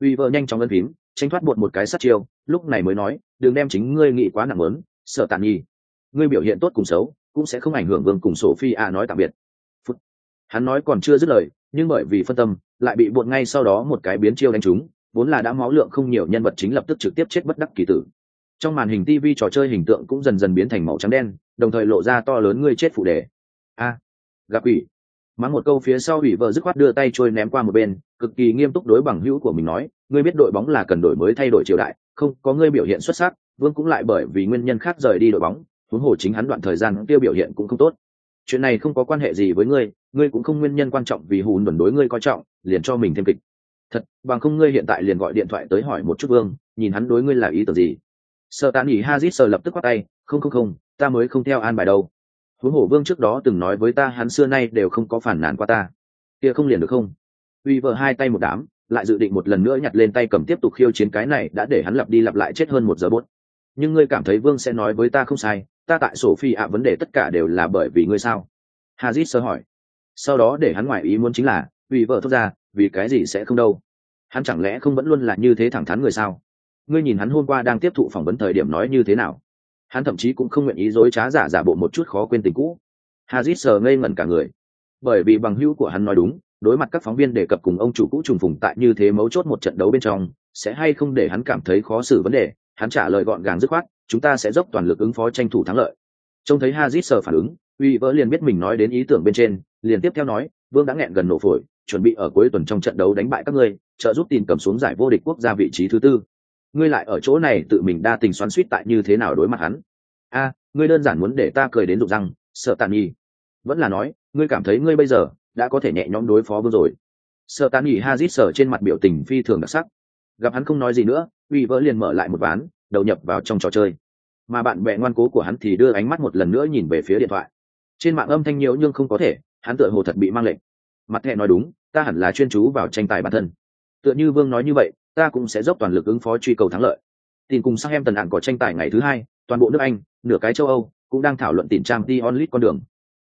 Uy vợ nhanh chóng ân phím tránh thoát bột một cái sát chiêu, lúc này mới nói, đừng đem chính ngươi nghĩ quá nặng lớn, sợ tàn nhi ngươi biểu hiện tốt cùng xấu, cũng sẽ không ảnh hưởng vương cùng sổ phi a nói tạm biệt. Phút. hắn nói còn chưa dứt lời, nhưng bởi vì phân tâm, lại bị bột ngay sau đó một cái biến chiêu đánh trúng, vốn là đã máu lượng không nhiều nhân vật chính lập tức trực tiếp chết bất đắc kỳ tử. Trong màn hình tv trò chơi hình tượng cũng dần dần biến thành màu trắng đen, đồng thời lộ ra to lớn ngươi chết phụ đề. A. Gặp ủy. Mắng một câu phía sau ủy vợ dứt khoát đưa tay trôi ném qua một bên, cực kỳ nghiêm túc đối bằng hữu của mình nói ngươi biết đội bóng là cần đổi mới thay đổi triều đại, không, có ngươi biểu hiện xuất sắc, vương cũng lại bởi vì nguyên nhân khác rời đi đội bóng, huống hồ chính hắn đoạn thời gian tiêu biểu hiện cũng không tốt. Chuyện này không có quan hệ gì với ngươi ngươi cũng không nguyên nhân quan trọng vì hùn đồn đối ngươi coi trọng, liền cho mình thêm kịch. Thật, bằng không ngươi hiện tại liền gọi điện thoại tới hỏi một chút vương, nhìn hắn đối ngươi là ý tưởng gì. Sợ tán nhỉ hazit sờ lập tức quát tay, không không không, ta mới không theo an bài đâu. Huống hồ vương trước đó từng nói với ta hắn xưa nay đều không có phản nàn qua ta. Kia không liền được không? Uy vợ hai tay một đám lại dự định một lần nữa nhặt lên tay cầm tiếp tục khiêu chiến cái này đã để hắn lặp đi lặp lại chết hơn một giờ bốt. Nhưng ngươi cảm thấy vương sẽ nói với ta không sai, ta tại sổ phi ạ vấn đề tất cả đều là bởi vì ngươi sao? Hazit sơ hỏi. Sau đó để hắn ngoại ý muốn chính là, vì vợ thốt ra, vì cái gì sẽ không đâu? Hắn chẳng lẽ không vẫn luôn là như thế thẳng thắn người sao? Ngươi nhìn hắn hôm qua đang tiếp thụ phỏng vấn thời điểm nói như thế nào? Hắn thậm chí cũng không nguyện ý dối trá giả giả bộ một chút khó quên tình cũ. Hazit sờ ngây ngẩn cả người. Bởi vì bằng hữu của hắn nói đúng đối mặt các phóng viên đề cập cùng ông chủ cũ trùng phùng tại như thế mấu chốt một trận đấu bên trong, sẽ hay không để hắn cảm thấy khó xử vấn đề? Hắn trả lời gọn gàng dứt khoát, chúng ta sẽ dốc toàn lực ứng phó tranh thủ thắng lợi. Trông thấy hazit sờ phản ứng, uy vỡ liền biết mình nói đến ý tưởng bên trên, liền tiếp theo nói, vương đã nghẹn gần nổ phổi, chuẩn bị ở cuối tuần trong trận đấu đánh bại các ngươi, trợ giúp tìm cầm xuống giải vô địch quốc gia vị trí thứ tư. Ngươi lại ở chỗ này tự mình đa tình xoắn suýt tại như thế nào đối mặt hắn? A, ngươi đơn giản muốn để ta cười đến rụng răng, sợ tàn nhi vẫn là nói, ngươi cảm thấy ngươi bây giờ đã có thể nhẹ nhõm đối phó vương rồi. Sợ tán nghỉ hazit sở trên mặt biểu tình phi thường đặc sắc. Gặp hắn không nói gì nữa, uy vỡ liền mở lại một ván, đầu nhập vào trong trò chơi. Mà bạn bè ngoan cố của hắn thì đưa ánh mắt một lần nữa nhìn về phía điện thoại. Trên mạng âm thanh nhiễu nhưng không có thể, hắn tựa hồ thật bị mang lệnh. Mặt thẹ nói đúng, ta hẳn là chuyên chú vào tranh tài bản thân. Tựa như vương nói như vậy, ta cũng sẽ dốc toàn lực ứng phó truy cầu thắng lợi. Tin cùng sang em tần ạn có tranh tài ngày thứ hai, toàn bộ nước anh, nửa cái châu âu, cũng đang thảo luận tìm trang t onlit con đường.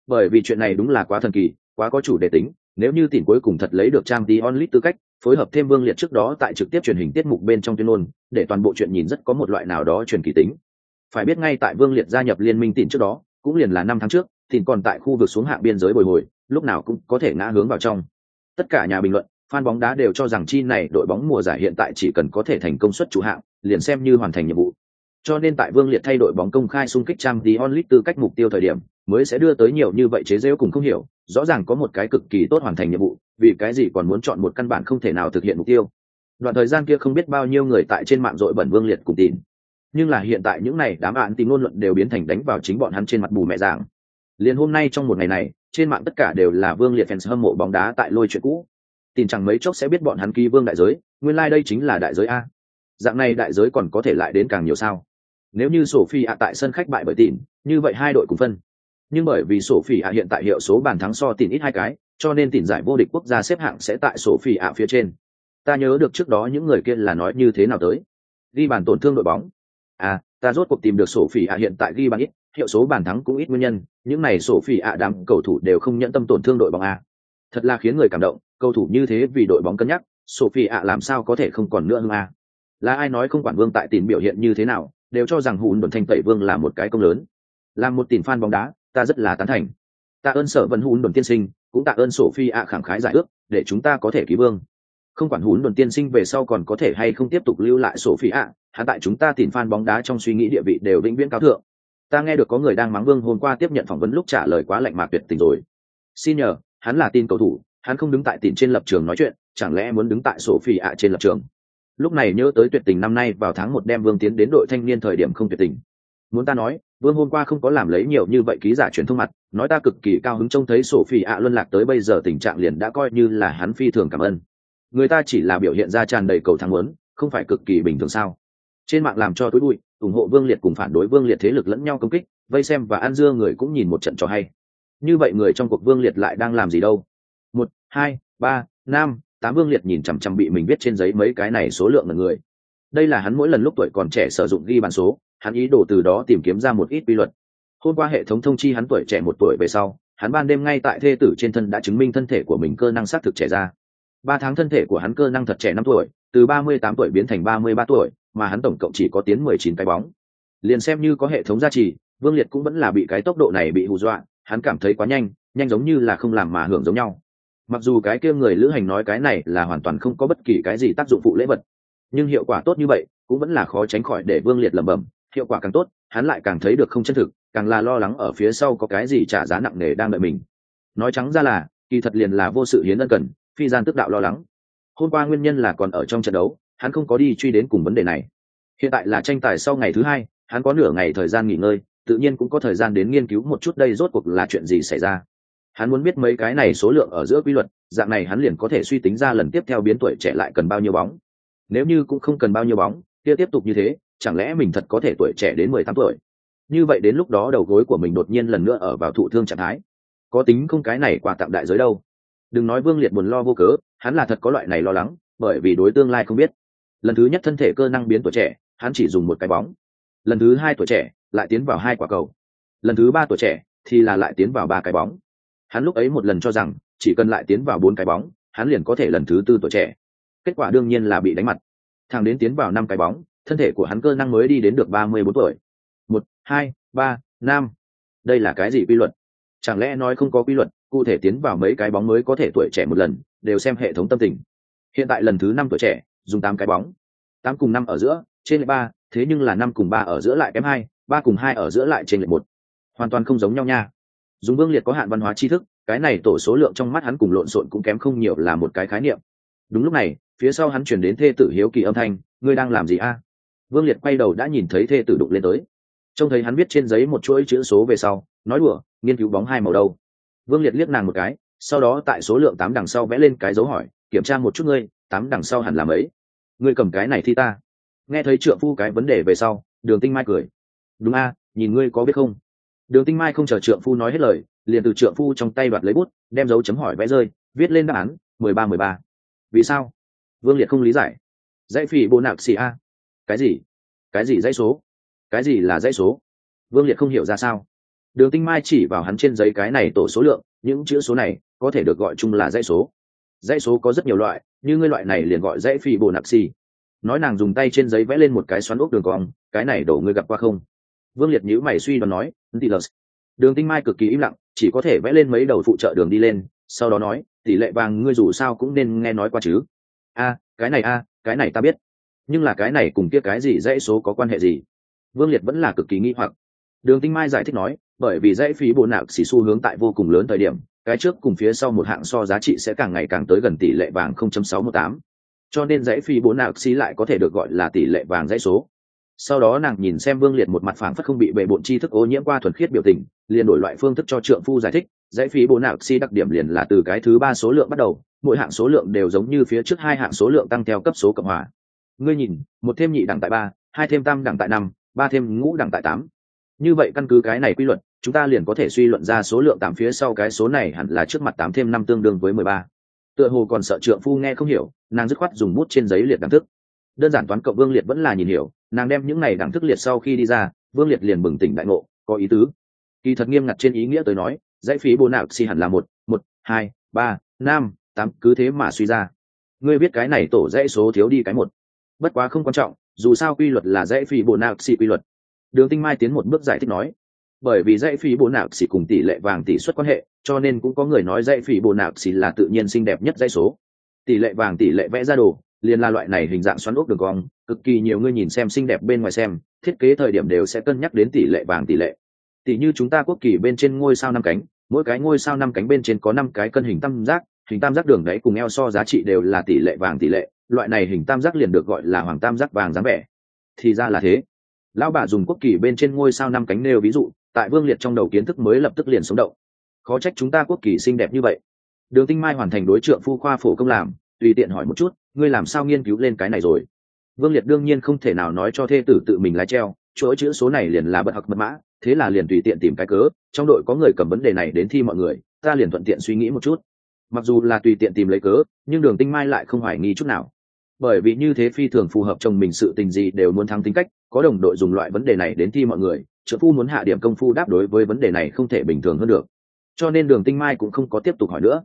Bởi vì chuyện này đúng là quá thần kỳ quá có chủ đề tính, nếu như tỉnh cuối cùng thật lấy được trang t onlit tư cách, phối hợp thêm vương liệt trước đó tại trực tiếp truyền hình tiết mục bên trong tuyên ngôn, để toàn bộ chuyện nhìn rất có một loại nào đó truyền kỳ tính. Phải biết ngay tại vương liệt gia nhập liên minh tỉnh trước đó, cũng liền là năm tháng trước tỉnh còn tại khu vực xuống hạ biên giới bồi hồi, lúc nào cũng có thể ngã hướng vào trong. Tất cả nhà bình luận, fan bóng đá đều cho rằng chi này đội bóng mùa giải hiện tại chỉ cần có thể thành công suất chủ hạng, liền xem như hoàn thành nhiệm vụ cho nên tại vương liệt thay đội bóng công khai xung kích trang tí onlit tư cách mục tiêu thời điểm, mới sẽ đưa tới nhiều như vậy chế rêu cùng không hiểu. Rõ ràng có một cái cực kỳ tốt hoàn thành nhiệm vụ, vì cái gì còn muốn chọn một căn bản không thể nào thực hiện mục tiêu. Đoạn thời gian kia không biết bao nhiêu người tại trên mạng dội bẩn vương liệt cùng tin nhưng là hiện tại những này đám bạn tìm ngôn luận đều biến thành đánh vào chính bọn hắn trên mặt bù mẹ dạng. Liên hôm nay trong một ngày này, trên mạng tất cả đều là vương liệt fans hâm mộ bóng đá tại lôi chuyện cũ. Tin chẳng mấy chốc sẽ biết bọn hắn ký vương đại giới, nguyên lai đây chính là đại giới a. Dạng này đại giới còn có thể lại đến càng nhiều sao? Nếu như sổ phi ạ tại sân khách bại bởi tỉn như vậy hai đội cùng phân. Nhưng bởi vì sổ phi ạ hiện tại hiệu số bàn thắng so tỉn ít hai cái, cho nên tỉn giải vô địch quốc gia xếp hạng sẽ tại sổ phi ạ phía trên. Ta nhớ được trước đó những người kia là nói như thế nào tới. Ghi bàn tổn thương đội bóng. À ta rốt cuộc tìm được sổ phi ạ hiện tại ghi bàn ít, hiệu số bàn thắng cũng ít nguyên nhân, những này sổ phi ạ đám cầu thủ đều không nhẫn tâm tổn thương đội bóng a. Thật là khiến người cảm động, cầu thủ như thế vì đội bóng cân nhắc sophie ạ làm sao có thể không còn nữa hơn a. Là ai nói không quản vương tại tìm biểu hiện như thế nào đều cho rằng hùn đồn thanh tẩy vương là một cái công lớn. Làm một tìm fan bóng đá, ta rất là tán thành. Tạ ơn sở vân hùn đồn tiên sinh, cũng tạ ơn sophie ạ khẳng khái giải ước, để chúng ta có thể ký vương. Không quản hùn đồn tiên sinh về sau còn có thể hay không tiếp tục lưu lại sophie ạ hắn tại chúng ta tìm fan bóng đá trong suy nghĩ địa vị đều vĩnh viễn cao thượng. Ta nghe được có người đang mắng vương hôm qua tiếp nhận phỏng vấn lúc trả lời quá lạnh mạc tuyệt tình rồi. Xin nhờ, hắn là tin cầu thủ, hắn không đứng tại tìm trên lập trường nói chuyện, chẳng lẽ muốn đứng tại sổ phi ạ trên lập trường? Lúc này nhớ tới tuyệt tình năm nay vào tháng một đem vương tiến đến đội thanh niên thời điểm không tuyệt tình. Muốn ta nói, vương hôm qua không có làm lấy nhiều như vậy ký giả truyền thông mặt, nói ta cực kỳ cao hứng trông thấy sổ phi ạ luân lạc tới bây giờ tình trạng liền đã coi như là hắn phi thường cảm ơn. Người ta chỉ là biểu hiện ra tràn đầy cầu thắng muốn, không phải cực kỳ bình thường sao? Trên mạng làm cho tối bụi, ủng hộ vương liệt cùng phản đối vương liệt thế lực lẫn nhau công kích, vây xem và ăn dưa người cũng nhìn một trận cho hay. Như vậy người trong cuộc vương liệt lại đang làm gì đâu? Một, hai, ba, năm tám vương liệt nhìn chằm chằm bị mình viết trên giấy mấy cái này số lượng người. Đây là hắn mỗi lần lúc tuổi còn trẻ sử dụng ghi bàn số, hắn ý đồ từ đó tìm kiếm ra một ít quy luật. Hôm qua hệ thống thông chi hắn tuổi trẻ một tuổi về sau, hắn ban đêm ngay tại thê tử trên thân đã chứng minh thân thể của mình cơ năng xác thực trẻ ra. Ba tháng thân thể của hắn cơ năng thật trẻ năm tuổi, từ ba mươi tám tuổi biến thành ba mươi ba tuổi, mà hắn tổng cộng chỉ có tiến mười chín cái bóng. Liền xem như có hệ thống gia trì, vương liệt cũng vẫn là bị cái tốc độ này bị hù dọa, hắn cảm thấy quá nhanh nhanh giống như là không làm mà hưởng giống nhau mặc dù cái kia người lữ hành nói cái này là hoàn toàn không có bất kỳ cái gì tác dụng phụ lễ vật, nhưng hiệu quả tốt như vậy cũng vẫn là khó tránh khỏi để vương liệt lẩm bẩm, hiệu quả càng tốt, hắn lại càng thấy được không chân thực, càng là lo lắng ở phía sau có cái gì trả giá nặng nề đang đợi mình. Nói trắng ra là, kỳ thật liền là vô sự hiến ân cần, phi gian tức đạo lo lắng. Hôm qua nguyên nhân là còn ở trong trận đấu, hắn không có đi truy đến cùng vấn đề này. Hiện tại là tranh tài sau ngày thứ hai, hắn có nửa ngày thời gian nghỉ ngơi, tự nhiên cũng có thời gian đến nghiên cứu một chút đây rốt cuộc là chuyện gì xảy ra hắn muốn biết mấy cái này số lượng ở giữa quy luật, dạng này hắn liền có thể suy tính ra lần tiếp theo biến tuổi trẻ lại cần bao nhiêu bóng. Nếu như cũng không cần bao nhiêu bóng, kia tiếp tục như thế, chẳng lẽ mình thật có thể tuổi trẻ đến mười tám tuổi? Như vậy đến lúc đó đầu gối của mình đột nhiên lần nữa ở vào thụ thương trạng thái. Có tính không cái này quà tặng đại giới đâu. Đừng nói vương liệt buồn lo vô cớ, hắn là thật có loại này lo lắng, bởi vì đối tương lai không biết. Lần thứ nhất thân thể cơ năng biến tuổi trẻ, hắn chỉ dùng một cái bóng. Lần thứ hai tuổi trẻ, lại tiến vào hai quả cầu. Lần thứ ba tuổi trẻ, thì là lại tiến vào ba cái bóng hắn lúc ấy một lần cho rằng, chỉ cần lại tiến vào bốn cái bóng, hắn liền có thể lần thứ tư tuổi trẻ. Kết quả đương nhiên là bị đánh mặt. Thằng đến tiến vào năm cái bóng, thân thể của hắn cơ năng mới đi đến được ba mươi bốn tuổi. Một, hai, ba, năm. Đây là cái gì quy luật? Chẳng lẽ nói không có quy luật, cụ thể tiến vào mấy cái bóng mới có thể tuổi trẻ một lần, đều xem hệ thống tâm tình. Hiện tại lần thứ năm tuổi trẻ, dùng tám cái bóng. Tám cùng năm ở giữa, trên lệch ba, thế nhưng là năm cùng ba ở giữa lại kém hai, ba cùng hai ở giữa lại trên lệch một. Hoàn toàn không giống nhau nha dùng vương liệt có hạn văn hóa tri thức cái này tổ số lượng trong mắt hắn cùng lộn xộn cũng kém không nhiều là một cái khái niệm. Đúng lúc này phía sau hắn chuyển đến thê tử hiếu kỳ âm thanh ngươi đang làm gì a? Vương liệt quay đầu đã nhìn thấy thê tử đụng lên tới. Trông thấy hắn viết trên giấy một chuỗi chữ số về sau nói đùa nghiên cứu bóng hai màu đâu? Vương liệt liếc nàng một cái sau đó tại số lượng tám đằng sau vẽ lên cái dấu hỏi kiểm tra một chút ngươi tám đằng sau hẳn làm ấy, ngươi cầm cái này thi ta. Nghe thấy trượng phu cái vấn đề về sau đường tinh mai cười. Đúng a nhìn ngươi có biết không? Đường tinh mai không chờ trượng phu nói hết lời, liền từ trượng phu trong tay đoạt lấy bút, đem dấu chấm hỏi vẽ rơi, viết lên đáp án, mười ba mười ba. Vì sao? Vương liệt không lý giải. Dãy phỉ bộ nạc xì a. Cái gì? Cái gì dãy số? Cái gì là dãy số? Vương liệt không hiểu ra sao. Đường tinh mai chỉ vào hắn trên giấy cái này tổ số lượng, những chữ số này có thể được gọi chung là dãy số. Dãy số có rất nhiều loại, như ngươi loại này liền gọi dãy phỉ bộ nặc xì. Nói nàng dùng tay trên giấy vẽ lên một cái xoắn ốc đường cong, cái này đổ ngươi gặp qua không? Vương liệt nhữ mày suy đoán nói đường tinh mai cực kỳ im lặng, chỉ có thể vẽ lên mấy đầu phụ trợ đường đi lên, sau đó nói, tỷ lệ vàng ngươi dù sao cũng nên nghe nói qua chứ. A, cái này a, cái này ta biết, nhưng là cái này cùng kia cái gì dãy số có quan hệ gì? Vương liệt vẫn là cực kỳ nghi hoặc. Đường tinh mai giải thích nói, bởi vì dãy phí bộ nạc xỉ xu hướng tại vô cùng lớn thời điểm, cái trước cùng phía sau một hạng so giá trị sẽ càng ngày càng tới gần tỷ lệ vàng 0.618. cho nên dãy phí bộ nạc xỉ lại có thể được gọi là tỷ lệ vàng dãy số sau đó nàng nhìn xem vương liệt một mặt phảng phất không bị bệ bộn tri thức ô nhiễm qua thuần khiết biểu tình, liền đổi loại phương thức cho trượng phu giải thích, dãy phí bộ nạc si đặc điểm liền là từ cái thứ ba số lượng bắt đầu, mỗi hạng số lượng đều giống như phía trước hai hạng số lượng tăng theo cấp số cộng hòa. Ngươi nhìn, một thêm nhị đẳng tại ba, hai thêm tam đẳng tại năm, ba thêm ngũ đẳng tại tám. Như vậy căn cứ cái này quy luật, chúng ta liền có thể suy luận ra số lượng tám phía sau cái số này hẳn là trước mặt tám thêm năm tương đương với mười ba. Tựa hồ còn sợ trượng phu nghe không hiểu, nàng dứt khoát dùng bút trên giấy liệt đẳng thức. Đơn giản toán cộng vương liệt vẫn là nhìn hiểu nàng đem những này đẳng thức liệt sau khi đi ra, vương liệt liền bừng tỉnh đại ngộ, có ý tứ. Kỳ thật nghiêm ngặt trên ý nghĩa tới nói, dãy phí bồ nạo xì hẳn là một một, hai, ba, năm, tám, cứ thế mà suy ra. Ngươi biết cái này tổ dãy số thiếu đi cái một. Bất quá không quan trọng, dù sao quy luật là dãy phí bồ nạo xì quy luật. Đường tinh mai tiến một bước giải thích nói, bởi vì dãy phí bồ nạo xì cùng tỷ lệ vàng tỷ suất quan hệ, cho nên cũng có người nói dãy phí bồ nạo xì là tự nhiên xinh đẹp nhất dãy số. Tỷ lệ vàng tỷ lệ vẽ ra đồ liền là loại này hình dạng xoắn ốc đường cong, cực kỳ nhiều người nhìn xem xinh đẹp bên ngoài xem, thiết kế thời điểm đều sẽ cân nhắc đến tỷ lệ vàng tỷ lệ. Tỷ như chúng ta quốc kỳ bên trên ngôi sao năm cánh, mỗi cái ngôi sao năm cánh bên trên có năm cái cân hình tam giác, hình tam giác đường đấy cùng eo so giá trị đều là tỷ lệ vàng tỷ lệ, loại này hình tam giác liền được gọi là hoàng tam giác vàng dáng vẻ. Thì ra là thế. Lão bà dùng quốc kỳ bên trên ngôi sao năm cánh nêu ví dụ, tại vương liệt trong đầu kiến thức mới lập tức liền sống động. Khó trách chúng ta quốc kỳ xinh đẹp như vậy. Đường tinh mai hoàn thành đối trượng phu khoa phổ công làm, tùy tiện hỏi một chút ngươi làm sao nghiên cứu lên cái này rồi? Vương liệt đương nhiên không thể nào nói cho thê tử tự mình lái treo, chỗ chữ số này liền là bật học mật mã, thế là liền tùy tiện tìm cái cớ, trong đội có người cầm vấn đề này đến thi mọi người, ta liền thuận tiện suy nghĩ một chút. Mặc dù là tùy tiện tìm lấy cớ, nhưng đường tinh mai lại không hoài nghi chút nào. Bởi vì như thế phi thường phù hợp chồng mình sự tình gì đều muốn thắng tính cách, có đồng đội dùng loại vấn đề này đến thi mọi người, trợ phu muốn hạ điểm công phu đáp đối với vấn đề này không thể bình thường hơn được. Cho nên đường tinh mai cũng không có tiếp tục hỏi nữa.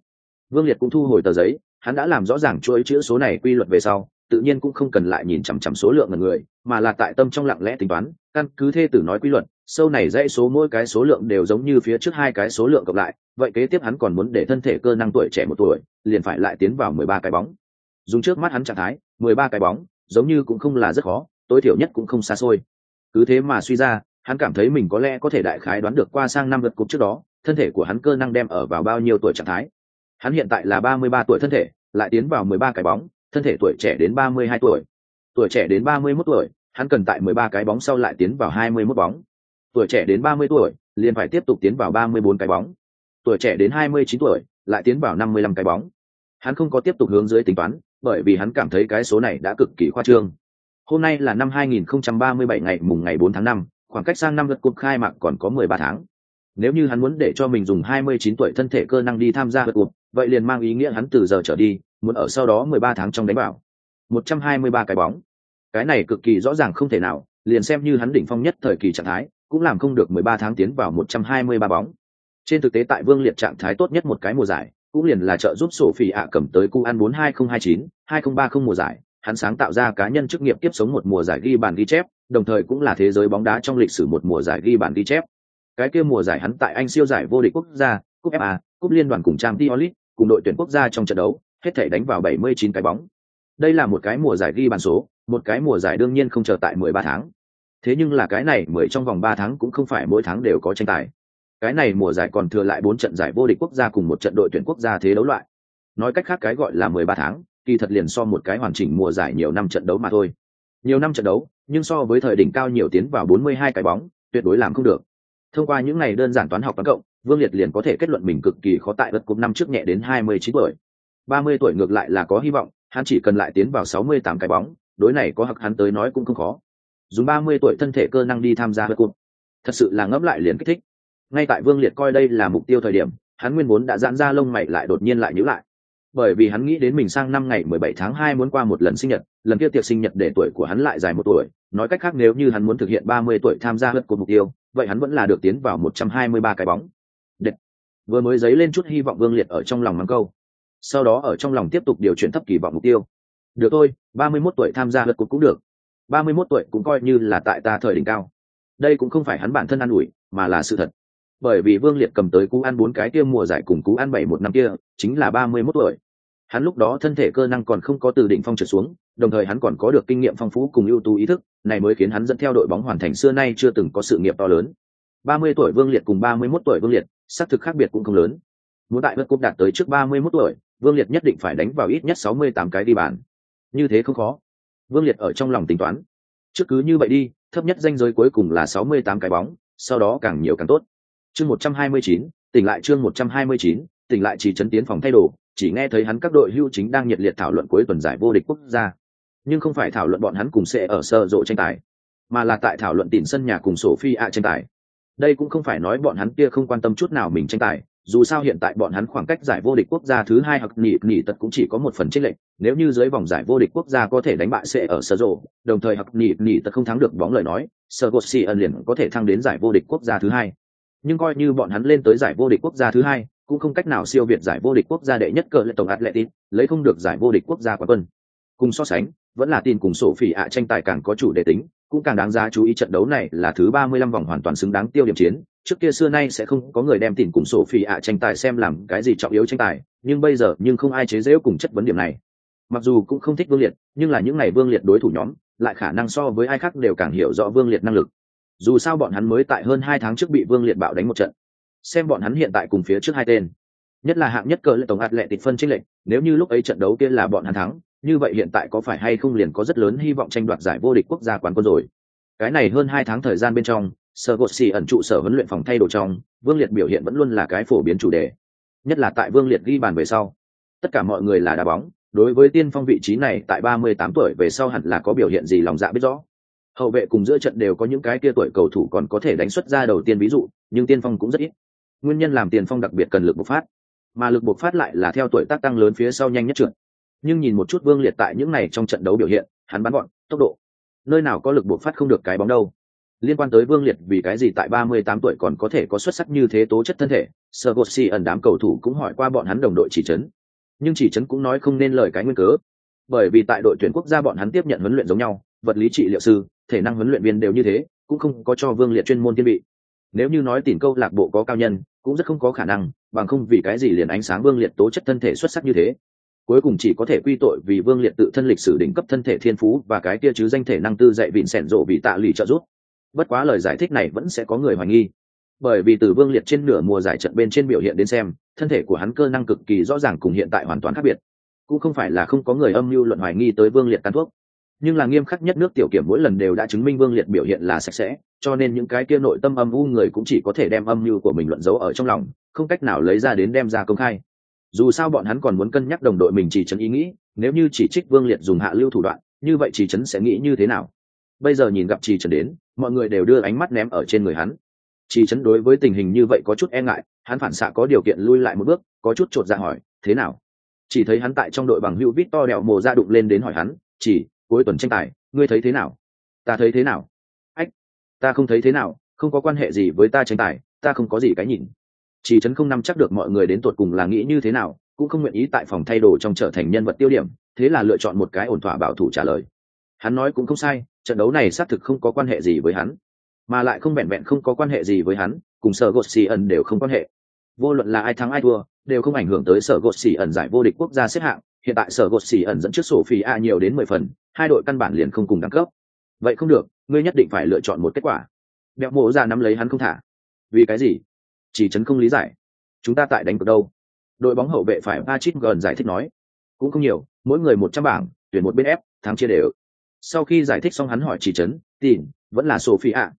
Vương liệt cũng thu hồi tờ giấy hắn đã làm rõ ràng chuỗi chữ số này quy luật về sau, tự nhiên cũng không cần lại nhìn chằm chằm số lượng người, mà là tại tâm trong lặng lẽ tính toán, căn cứ thê tử nói quy luật, sâu này dãy số mỗi cái số lượng đều giống như phía trước hai cái số lượng cộng lại, vậy kế tiếp hắn còn muốn để thân thể cơ năng tuổi trẻ một tuổi, liền phải lại tiến vào mười ba cái bóng. Dùng trước mắt hắn trạng thái, mười ba cái bóng, giống như cũng không là rất khó, tối thiểu nhất cũng không xa xôi. Cứ thế mà suy ra, hắn cảm thấy mình có lẽ có thể đại khái đoán được qua sang năm lượt cục trước đó, thân thể của hắn cơ năng đem ở vào bao nhiêu tuổi trạng thái hắn hiện tại là ba mươi ba tuổi thân thể lại tiến vào mười ba cái bóng thân thể tuổi trẻ đến ba mươi hai tuổi. Tuổi trẻ đến ba mươi mốt tuổi hắn cần tại mười ba cái bóng sau lại tiến vào hai mươi mốt bóng. Tuổi trẻ đến ba mươi tuổi liền phải tiếp tục tiến vào ba mươi bốn cái bóng. Tuổi trẻ đến hai mươi chín tuổi lại tiến vào năm mươi lăm cái bóng. Hắn không có tiếp tục hướng dưới tính toán bởi vì hắn cảm thấy cái số này đã cực kỳ khoa trương. Hôm nay là năm 2037 ngày mùng ngày 4 tháng 5, khoảng cách sang năm lượt cuộc khai mạc còn có 13 tháng. Nếu như hắn muốn để cho mình dùng 29 tuổi thân thể cơ năng đi tham gia lượt cuộc vậy liền mang ý nghĩa hắn từ giờ trở đi muốn ở sau đó 13 tháng trong đánh bảo 123 cái bóng. Cái này cực kỳ rõ ràng không thể nào liền xem như hắn đỉnh phong nhất thời kỳ trạng thái cũng làm không được 13 tháng tiến vào 123 bóng. Trên thực tế tại vương liệt trạng thái tốt nhất một cái mùa giải cũng liền là trợ giúp sổ phỉ ạ cầm tới cu ăn bốn hai không hai chín hai không ba không mùa giải hắn sáng tạo ra cá nhân chức nghiệp tiếp sống một mùa giải ghi bàn ghi chép đồng thời cũng là thế giới bóng đá trong lịch sử một mùa giải ghi bàn ghi chép. Cái kia mùa giải hắn tại Anh siêu giải vô địch quốc gia, cúp FA, cúp liên đoàn cùng Trang Diolit cùng đội tuyển quốc gia trong trận đấu, hết thể đánh vào 79 cái bóng. Đây là một cái mùa giải ghi bàn số, một cái mùa giải đương nhiên không chờ tại 13 tháng. Thế nhưng là cái này mười trong vòng 3 tháng cũng không phải mỗi tháng đều có tranh tài. Cái này mùa giải còn thừa lại 4 trận giải vô địch quốc gia cùng một trận đội tuyển quốc gia thế đấu loại. Nói cách khác cái gọi là 13 tháng, kỳ thật liền so một cái hoàn chỉnh mùa giải nhiều năm trận đấu mà thôi. Nhiều năm trận đấu, nhưng so với thời đỉnh cao nhiều tiến vào 42 cái bóng, tuyệt đối làm không được. Thông qua những này đơn giản toán học toán cộng, Vương Liệt liền có thể kết luận mình cực kỳ khó tại đất cúp năm trước nhẹ đến 29 tuổi. 30 tuổi ngược lại là có hy vọng, hắn chỉ cần lại tiến vào 68 cái bóng, đối này có hặc hắn tới nói cũng không khó. Dùng 30 tuổi thân thể cơ năng đi tham gia đất cúp, thật sự là ngẫm lại liền kích thích. Ngay tại Vương Liệt coi đây là mục tiêu thời điểm, hắn nguyên vốn đã giãn ra lông mày lại đột nhiên lại nhíu lại bởi vì hắn nghĩ đến mình sang năm ngày 17 tháng 2 muốn qua một lần sinh nhật, lần kia tiệc sinh nhật để tuổi của hắn lại dài một tuổi, nói cách khác nếu như hắn muốn thực hiện 30 tuổi tham gia hất của mục tiêu, vậy hắn vẫn là được tiến vào 123 cái bóng. Vừa mới dấy lên chút hy vọng Vương Liệt ở trong lòng mắng câu. Sau đó ở trong lòng tiếp tục điều chuyển thấp kỳ vọng mục tiêu. Được thôi, 31 tuổi tham gia lượt cục cũng được. 31 tuổi cũng coi như là tại ta thời đỉnh cao. Đây cũng không phải hắn bản thân ăn ủi, mà là sự thật. Bởi vì Vương Liệt cầm tới cú ăn bốn cái kia mùa giải cùng cú ăn bảy một năm kia, chính là 31 tuổi hắn lúc đó thân thể cơ năng còn không có từ đỉnh phong trượt xuống đồng thời hắn còn có được kinh nghiệm phong phú cùng ưu tú ý thức này mới khiến hắn dẫn theo đội bóng hoàn thành xưa nay chưa từng có sự nghiệp to lớn 30 tuổi vương liệt cùng 31 tuổi vương liệt xác thực khác biệt cũng không lớn. Muốn đại vượt cúp đạt tới trước 31 tuổi vương liệt nhất định phải đánh vào ít nhất 68 cái đi bàn. Như thế không khó. Vương liệt ở trong lòng tính toán. Trước cứ như vậy đi thấp nhất danh giới cuối cùng là 68 cái bóng sau đó càng nhiều càng tốt. Chương 129, tỉnh lại chương 129, tỉnh lại chỉ chấn tiến phòng thay đồ chỉ nghe thấy hắn các đội hưu chính đang nhiệt liệt thảo luận cuối tuần giải vô địch quốc gia. Nhưng không phải thảo luận bọn hắn cùng sẽ ở sơ rộ tranh tài mà là tại thảo luận tìm sân nhà cùng sổ phi ạ tranh tài đây cũng không phải nói bọn hắn kia không quan tâm chút nào mình tranh tài, dù sao hiện tại bọn hắn khoảng cách giải vô địch quốc gia thứ hai hoặc nhị nhị tật cũng chỉ có một phần trích lệ nếu như dưới vòng giải vô địch quốc gia có thể đánh bại sẽ ở sơ rộ đồng thời hoặc nhị nhị tật không thắng được bóng lời nói sở gột xì ẩn liền có thể thăng đến giải vô địch quốc gia thứ hai. Nhưng coi như bọn hắn lên tới giải vô địch quốc gia thứ hai, cũng không cách nào siêu việt giải vô địch quốc gia đệ nhất cờ lệ tổng atletic lấy không được giải vô địch quốc gia quán quân. Cùng so sánh, vẫn là tin cùng sổ phỉ ạ tranh tài càng có chủ đề tính cũng càng đáng giá chú ý trận đấu này là thứ ba mươi lăm vòng hoàn toàn xứng đáng tiêu điểm chiến. Trước kia xưa nay sẽ không có người đem tin cùng sổ phỉ ạ tranh tài xem làm cái gì trọng yếu tranh tài, nhưng bây giờ nhưng không ai chế giễu cùng chất vấn điểm này. Mặc dù cũng không thích vương liệt, nhưng là những ngày vương liệt đối thủ nhóm, lại khả năng so với ai khác đều càng hiểu rõ vương liệt năng lực. Dù sao bọn hắn mới tại hơn hai tháng trước bị vương liệt bạo đánh một trận. Xem bọn hắn hiện tại cùng phía trước hai tên. Nhất là hạng nhất cờ lệ tổng hạt lệ tịch phân tranh lệnh nếu như lúc ấy trận đấu kia là bọn hắn thắng như vậy hiện tại có phải hay không liền có rất lớn hy vọng tranh đoạt giải vô địch quốc gia quán quân rồi. Cái này hơn hai tháng thời gian bên trong sở gột xì ẩn trụ sở huấn luyện phòng thay đồ trong, vương liệt biểu hiện vẫn luôn là cái phổ biến chủ đề. Nhất là tại vương liệt ghi bàn về sau. Tất cả mọi người là đá bóng, đối với tiên phong vị trí này tại ba mươi tám tuổi về sau hẳn là có biểu hiện gì lòng dạ biết rõ. Hậu vệ cùng giữa trận đều có những cái kia tuổi cầu thủ còn có thể đánh xuất ra đầu tiên ví dụ, nhưng tiên phong cũng rất ít. Nguyên nhân làm tiền phong đặc biệt cần lực bộc phát. Mà lực bộc phát lại là theo tuổi tác tăng lớn phía sau nhanh nhất trượt nhưng nhìn một chút vương liệt tại những này trong trận đấu biểu hiện, hắn bắn gọn, tốc độ. Nơi nào có lực bộc phát không được cái bóng đâu. Liên quan tới vương liệt vì cái gì tại ba mươi tám tuổi còn có thể có xuất sắc như thế tố chất thân thể sơ gột xì ẩn đám cầu thủ cũng hỏi qua bọn hắn đồng đội chỉ trấn. Nhưng chỉ trấn cũng nói không nên lời cái nguyên cớ. Bởi vì tại đội tuyển quốc gia bọn hắn tiếp nhận huấn luyện giống nhau, vật lý trị liệu sư, thể năng huấn luyện viên đều như thế, cũng không có cho vương liệt chuyên môn thiên vị nếu như nói tìm câu lạc bộ có cao nhân, cũng rất không có khả năng, bằng không vì cái gì liền ánh sáng vương liệt tố chất thân thể xuất sắc như thế cuối cùng chỉ có thể quy tội vì vương liệt tự thân lịch sử đỉnh cấp thân thể thiên phú và cái kia chứ danh thể năng tư dạy vịn sẻn rộ vì tạ lì trợ giúp. Bất quá lời giải thích này vẫn sẽ có người hoài nghi. Bởi vì từ vương liệt trên nửa mùa giải trận bên trên biểu hiện đến xem, thân thể của hắn cơ năng cực kỳ rõ ràng cùng hiện tại hoàn toàn khác biệt. Cũng không phải là không có người âm mưu luận hoài nghi tới vương liệt tán thuốc. Nhưng là nghiêm khắc nhất nước tiểu kiểm mỗi lần đều đã chứng minh vương liệt biểu hiện là sạch sẽ, cho nên những cái kia nội tâm âm u người cũng chỉ có thể đem âm mưu của mình luận giấu ở trong lòng, không cách nào lấy ra đến đem ra công khai dù sao bọn hắn còn muốn cân nhắc đồng đội mình chỉ trấn ý nghĩ, nếu như chỉ trích vương liệt dùng hạ lưu thủ đoạn, như vậy chỉ trấn sẽ nghĩ như thế nào? Bây giờ nhìn gặp chỉ trấn đến, mọi người đều đưa ánh mắt ném ở trên người hắn. Chỉ trấn đối với tình hình như vậy có chút e ngại, hắn phản xạ có điều kiện lui lại một bước, có chút chột ra dạ hỏi, thế nào? Chỉ thấy hắn tại trong đội bằng hữu vít to đẹo mồ ra đụng lên đến hỏi hắn, chỉ, cuối tuần tranh tài, ngươi thấy thế nào? Ta thấy thế nào? Ách, ta không thấy thế nào, không có quan hệ gì với ta tranh tài, ta không có gì cái nhìn chỉ trấn không nắm chắc được mọi người đến tột cùng là nghĩ như thế nào, cũng không nguyện ý tại phòng thay đồ trong trở thành nhân vật tiêu điểm, thế là lựa chọn một cái ổn thỏa bảo thủ trả lời. Hắn nói cũng không sai, trận đấu này xác thực không có quan hệ gì với hắn, mà lại không vẹn vẹn không có quan hệ gì với hắn, cùng sở gột xì ẩn đều không quan hệ. Vô luận là ai thắng ai thua, đều không ảnh hưởng tới sở gột xì ẩn giải vô địch quốc gia xếp hạng, hiện tại sở gột xì ẩn dẫn trước sổ phi a nhiều đến mười phần, hai đội căn bản liền không cùng đẳng cấp. Vậy không được, ngươi nhất định phải lựa chọn một kết quả. Bẹo mộ ra nắm lấy hắn không thả. Vì cái gì? Chỉ chấn không lý giải. Chúng ta tại đánh cược đâu? Đội bóng hậu vệ phải patrick gần giải thích nói. Cũng không nhiều, mỗi người một trăm bảng, tuyển một bên ép, thắng chia đều. Sau khi giải thích xong hắn hỏi chỉ chấn tìm vẫn là sophie ạ?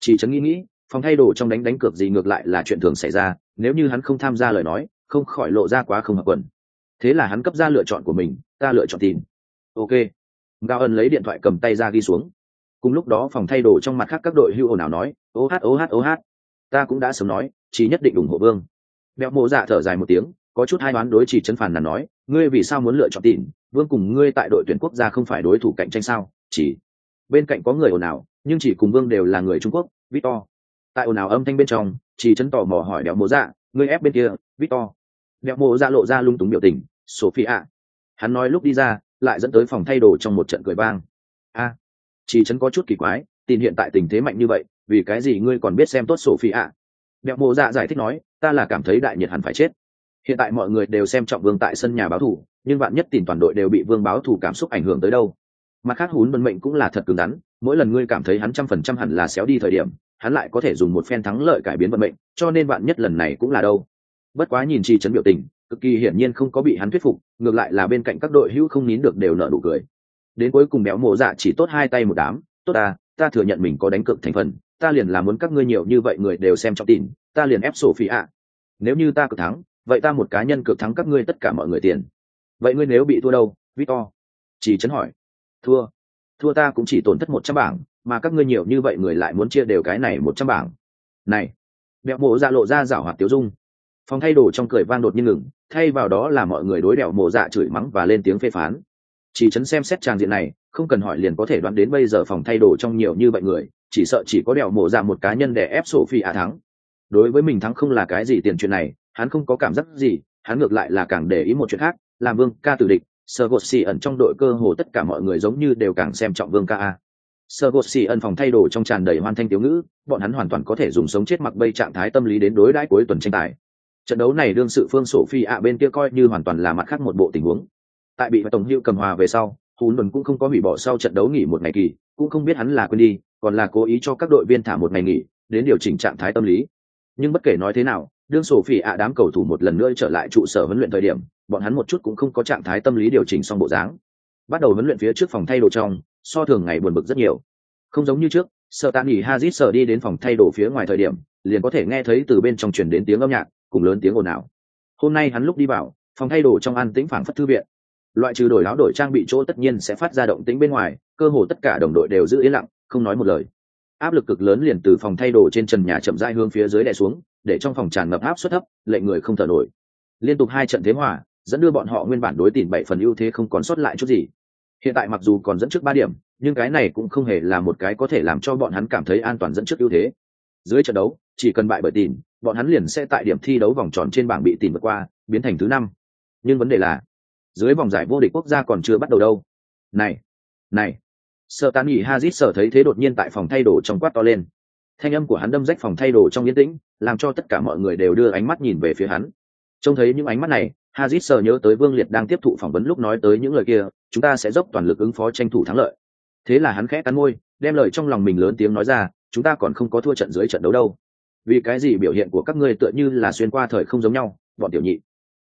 Chỉ chấn nghĩ nghĩ, phòng thay đồ trong đánh đánh cược gì ngược lại là chuyện thường xảy ra, nếu như hắn không tham gia lời nói, không khỏi lộ ra quá không hợp quần. Thế là hắn cấp ra lựa chọn của mình, ta lựa chọn tìm ok. Gao ân lấy điện thoại cầm tay ra ghi xuống. Cùng lúc đó phòng thay đồ trong mặt khác các đội hưu ồn ào nói, ô hát ô hát ô hát. Ta cũng đã sớm nói chỉ nhất định ủng hộ vương. Béo mộ dạ thở dài một tiếng, có chút hai đoán đối chỉ chân phản là nói, ngươi vì sao muốn lựa chọn tìm? Vương cùng ngươi tại đội tuyển quốc gia không phải đối thủ cạnh tranh sao? Chỉ bên cạnh có người ồn ào, nhưng chỉ cùng vương đều là người trung quốc, victor. Tại ồn ào âm thanh bên trong chỉ chân tò mò hỏi béo mộ dạ ngươi ép bên kia, victor. Béo mộ dạ lộ ra lung túng biểu tình, sophia. Ạ hắn nói lúc đi ra, lại dẫn tới phòng thay đồ trong một trận cười vang. A chỉ chân có chút kỳ quái, tin hiện tại tình thế mạnh như vậy, vì cái gì ngươi còn biết xem tốt sophie ạ đẹo mộ dạ giải thích nói, ta là cảm thấy đại nhiệt hẳn phải chết. Hiện tại mọi người đều xem trọng vương tại sân nhà báo thủ, nhưng bạn nhất tìm toàn đội đều bị vương báo thủ cảm xúc ảnh hưởng tới đâu. Mặt khác hún vận mệnh cũng là thật cứng rắn, mỗi lần ngươi cảm thấy hắn trăm phần trăm hẳn là xéo đi thời điểm, hắn lại có thể dùng một phen thắng lợi cải biến vận mệnh, cho nên bạn nhất lần này cũng là đâu. Bất quá nhìn chi chấn biểu tình, cực kỳ hiển nhiên không có bị hắn thuyết phục, ngược lại là bên cạnh các đội hữu không nín được đều nợ nụ cười. Đến cuối cùng béo mộ dạ chỉ tốt hai tay một đám, tốt ta ta thừa nhận mình có đánh cược thành phần ta liền là muốn các ngươi nhiều như vậy người đều xem trọng tin, ta liền ép sổ phi ạ. Nếu như ta cực thắng, vậy ta một cá nhân cực thắng các ngươi tất cả mọi người tiền. Vậy ngươi nếu bị thua đâu, victor? Chỉ chấn hỏi. Thua. Thua ta cũng chỉ tổn thất một trăm bảng, mà các ngươi nhiều như vậy người lại muốn chia đều cái này một trăm bảng. Này. Đẹo mộ dạ lộ ra rảo hoạt tiêu dung. Phòng thay đồ trong cười vang đột nhiên ngừng, thay vào đó là mọi người đối đẹo mộ dạ chửi mắng và lên tiếng phê phán. Chỉ chấn xem xét tràng diện này không cần hỏi liền có thể đoán đến bây giờ phòng thay đồ trong nhiều như vậy người, chỉ sợ chỉ có đèo mổ ra một cá nhân để ép sổ phi ạ thắng. Đối với mình thắng không là cái gì tiền chuyện này, hắn không có cảm giác gì, hắn ngược lại là càng để ý một chuyện khác làm vương ca tử địch, sơ gột xì ẩn trong đội cơ hồ tất cả mọi người giống như đều càng xem trọng vương ca a. Sơ gột xì ẩn phòng thay đồ trong tràn đầy hoan thanh tiếu ngữ, bọn hắn hoàn toàn có thể dùng sống chết mặc bây trạng thái tâm lý đến đối đãi cuối tuần tranh tài. Trận đấu này đương sự phương sổ phi ạ bên kia coi như hoàn toàn là mặt khác một bộ tình huống. Tại bị tổng hữu cầm hòa về sau hùn đồn cũng không có hủy bỏ sau trận đấu nghỉ một ngày kỳ, cũng không biết hắn là quên đi, còn là cố ý cho các đội viên thả một ngày nghỉ, đến điều chỉnh trạng thái tâm lý. Nhưng bất kể nói thế nào, đương sổ phi ạ đám cầu thủ một lần nữa trở lại trụ sở huấn luyện thời điểm, bọn hắn một chút cũng không có trạng thái tâm lý điều chỉnh xong bộ dáng. Bắt đầu huấn luyện phía trước phòng thay đồ trong, so thường ngày buồn bực rất nhiều. Không giống như trước, sợ tạ nghỉ hazit sợ đi đến phòng thay đồ phía ngoài thời điểm, liền có thể nghe thấy từ bên trong truyền đến tiếng âm nhạc, cùng lớn tiếng ồn ào. Hôm nay hắn lúc đi vào, phòng thay đồ trong an tĩnh phảng phất thư viện loại trừ đổi áo đổi trang bị chỗ tất nhiên sẽ phát ra động tĩnh bên ngoài, cơ hồ tất cả đồng đội đều giữ yên lặng, không nói một lời. Áp lực cực lớn liền từ phòng thay đồ trên trần nhà chậm rãi hướng phía dưới đè xuống, để trong phòng tràn ngập áp suất thấp, lệnh người không thở nổi. Liên tục hai trận thế hòa, dẫn đưa bọn họ nguyên bản đối tìm bảy phần ưu thế không còn sót lại chút gì. Hiện tại mặc dù còn dẫn trước ba điểm, nhưng cái này cũng không hề là một cái có thể làm cho bọn hắn cảm thấy an toàn dẫn trước ưu thế. Dưới trận đấu, chỉ cần bại bởi tìm, bọn hắn liền sẽ tại điểm thi đấu vòng tròn trên bảng bị tìm vượt qua, biến thành thứ năm. Nhưng vấn đề là dưới vòng giải vô địch quốc gia còn chưa bắt đầu đâu. Này này, sợ tàn nghỉ hazit sợ thấy thế đột nhiên tại phòng thay đồ trong quát to lên. Thanh âm của hắn đâm rách phòng thay đồ trong yên tĩnh, làm cho tất cả mọi người đều đưa ánh mắt nhìn về phía hắn. Trông thấy những ánh mắt này, hazit sợ nhớ tới vương liệt đang tiếp thụ phỏng vấn lúc nói tới những lời kia, chúng ta sẽ dốc toàn lực ứng phó tranh thủ thắng lợi. Thế là hắn khẽ cắn môi, đem lời trong lòng mình lớn tiếng nói ra, chúng ta còn không có thua trận dưới trận đấu đâu. Vì cái gì biểu hiện của các ngươi tựa như là xuyên qua thời không giống nhau, bọn tiểu nhị?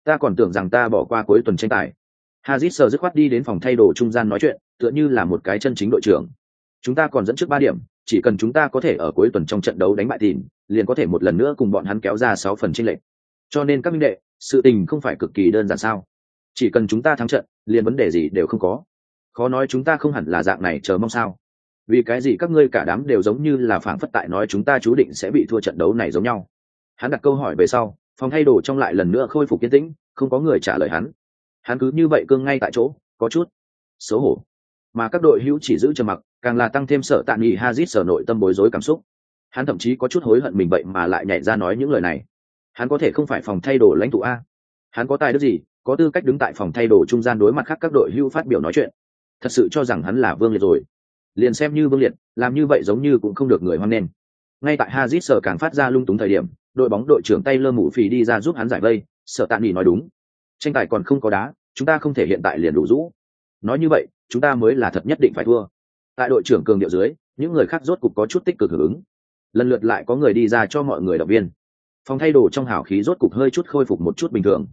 Ta còn tưởng rằng ta bỏ qua cuối tuần tranh tài hazit sờ dứt khoát đi đến phòng thay đồ trung gian nói chuyện, tựa như là một cái chân chính đội trưởng. Chúng ta còn dẫn trước ba điểm, chỉ cần chúng ta có thể ở cuối tuần trong trận đấu đánh bại tìm liền có thể một lần nữa cùng bọn hắn kéo ra sáu phần tranh lệch. Cho nên các minh đệ, sự tình không phải cực kỳ đơn giản sao? Chỉ cần chúng ta thắng trận, liền vấn đề gì đều không có. Khó nói chúng ta không hẳn là dạng này chờ mong sao? Vì cái gì các ngươi cả đám đều giống như là phảng phất tại nói chúng ta chú định sẽ bị thua trận đấu này giống nhau? Hắn đặt câu hỏi về sau, phòng thay đồ trong lại lần nữa khôi phục yên tĩnh, không có người trả lời hắn hắn cứ như vậy cương ngay tại chỗ, có chút xấu hổ. Mà các đội hữu chỉ giữ trầm mặc, càng là tăng thêm sợ tạ nghị hazit sở nội tâm bối rối cảm xúc. Hắn thậm chí có chút hối hận mình vậy mà lại nhảy ra nói những lời này. Hắn có thể không phải phòng thay đồ lãnh tụ a. Hắn có tài đức gì, có tư cách đứng tại phòng thay đồ trung gian đối mặt khác các đội hưu phát biểu nói chuyện. Thật sự cho rằng hắn là vương liệt rồi. Liền xem như vương liệt, làm như vậy giống như cũng không được người hoan nghênh. Ngay tại hazit sở càng phát ra lung túng thời điểm, đội bóng đội trưởng tay lơ mụ phì đi ra giúp hắn giải vây, sợ tạ nghỉ nói đúng tranh tài còn không có đá, chúng ta không thể hiện tại liền đủ rũ. Nói như vậy, chúng ta mới là thật nhất định phải thua. Tại đội trưởng cường điệu dưới, những người khác rốt cục có chút tích cực hưởng ứng. Lần lượt lại có người đi ra cho mọi người động viên. Phòng thay đồ trong hào khí rốt cục hơi chút khôi phục một chút bình thường.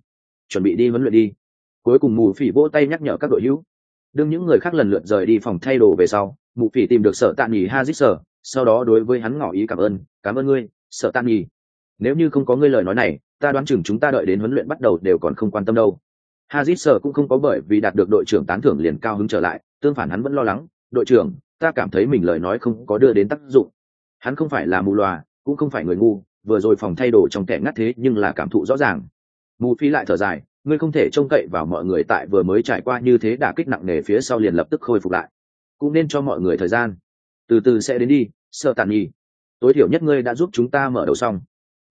Chuẩn bị đi huấn luyện đi. Cuối cùng mù phỉ vỗ tay nhắc nhở các đội hữu. Đương những người khác lần lượt rời đi phòng thay đồ về sau, mù phỉ tìm được sở tạ nghỉ hazit sở, sau đó đối với hắn ngỏ ý cảm ơn. Cảm ơn ngươi, sở tạ nghỉ nếu như không có ngươi lời nói này ta đoán chừng chúng ta đợi đến huấn luyện bắt đầu đều còn không quan tâm đâu. Hazit sở cũng không có bởi vì đạt được đội trưởng tán thưởng liền cao hứng trở lại, tương phản hắn vẫn lo lắng, đội trưởng, ta cảm thấy mình lời nói không có đưa đến tác dụng. Hắn không phải là mù loà, cũng không phải người ngu, vừa rồi phòng thay đồ trong kẻ ngắt thế nhưng là cảm thụ rõ ràng. Mù phi lại thở dài, ngươi không thể trông cậy vào mọi người tại vừa mới trải qua như thế đả kích nặng nề phía sau liền lập tức khôi phục lại. Cũng nên cho mọi người thời gian. Từ từ sẽ đến đi, sợ tàn nhì. tối thiểu nhất ngươi đã giúp chúng ta mở đầu xong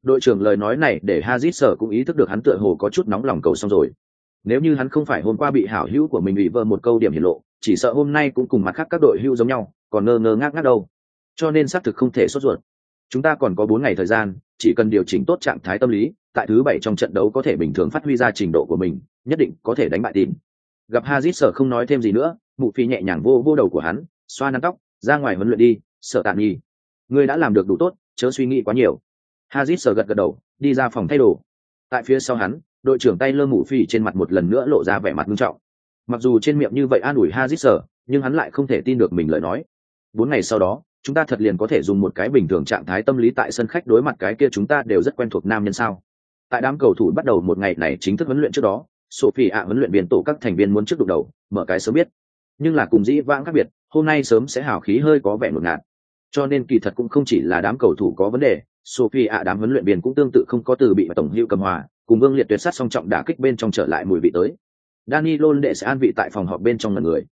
đội trưởng lời nói này để hazit sở cũng ý thức được hắn tựa hồ có chút nóng lòng cầu xong rồi. Nếu như hắn không phải hôm qua bị hảo hữu của mình bị vơ một câu điểm hiển lộ, chỉ sợ hôm nay cũng cùng mặt khác các đội hữu giống nhau, còn ngơ ngơ ngác ngác đâu. Cho nên xác thực không thể sốt ruột. Chúng ta còn có bốn ngày thời gian, chỉ cần điều chỉnh tốt trạng thái tâm lý, tại thứ bảy trong trận đấu có thể bình thường phát huy ra trình độ của mình, nhất định có thể đánh bại tìm. Gặp hazit sở không nói thêm gì nữa, mụ phi nhẹ nhàng vô vô đầu của hắn, xoa nắn tóc, ra ngoài huấn luyện đi sợ tạm nghi ngươi đã làm được đủ tốt, chớ suy nghĩ quá nhiều hazit sờ gật gật đầu, đi ra phòng thay đồ. Tại phía sau hắn, đội trưởng tay lơ mụ phi trên mặt một lần nữa lộ ra vẻ mặt nghiêm trọng. Mặc dù trên miệng như vậy an ủi hazit sờ, nhưng hắn lại không thể tin được mình lời nói. Bốn ngày sau đó, chúng ta thật liền có thể dùng một cái bình thường trạng thái tâm lý tại sân khách đối mặt cái kia chúng ta đều rất quen thuộc nam nhân sao? Tại đám cầu thủ bắt đầu một ngày này chính thức huấn luyện trước đó, sophie ạ huấn luyện viên tổ các thành viên muốn trước đụng đầu, mở cái sớm biết. Nhưng là cùng dĩ vãng khác biệt, hôm nay sớm sẽ hào khí hơi có vẻ ngột ngạt. Cho nên kỳ thật cũng không chỉ là đám cầu thủ có vấn đề sophie ạ đám huấn luyện viên cũng tương tự không có từ bị tổng hữu cầm hòa cùng vương liệt tuyệt sát song trọng đả kích bên trong trở lại mùi vị tới Dani Lôn đệ sẽ an vị tại phòng họp bên trong lần người.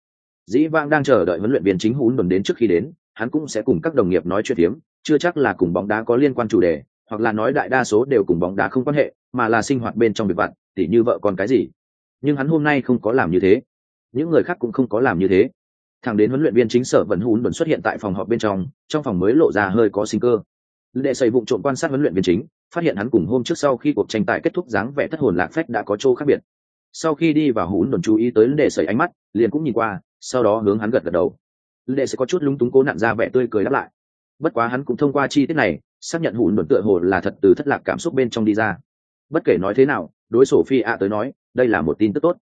Dĩ vang đang chờ đợi huấn luyện viên chính hún đồn đến trước khi đến, hắn cũng sẽ cùng các đồng nghiệp nói chuyện tiếm, chưa chắc là cùng bóng đá có liên quan chủ đề, hoặc là nói đại đa số đều cùng bóng đá không quan hệ, mà là sinh hoạt bên trong việc vặt, tỉ như vợ con cái gì. Nhưng hắn hôm nay không có làm như thế. Những người khác cũng không có làm như thế. Thẳng đến huấn luyện viên chính sở vẫn hún đồn xuất hiện tại phòng họp bên trong, trong phòng mới lộ ra hơi có sinh cơ. Đệ xây vụ trộm quan sát huấn luyện viên chính, phát hiện hắn cùng hôm trước sau khi cuộc tranh tài kết thúc dáng vẻ thất hồn lạc phách đã có chỗ khác biệt. Sau khi đi vào hún đồn chú ý tới đệ xây ánh mắt liền cũng nhìn qua sau đó hướng hắn gật gật đầu. Lệ sẽ có chút lúng túng cố nặn ra vẻ tươi cười đáp lại. Bất quá hắn cũng thông qua chi tiết này xác nhận hùn đồn tựa hồ là thật từ thất lạc cảm xúc bên trong đi ra. Bất kể nói thế nào đối sổ phi ạ tới nói đây là một tin tức tốt.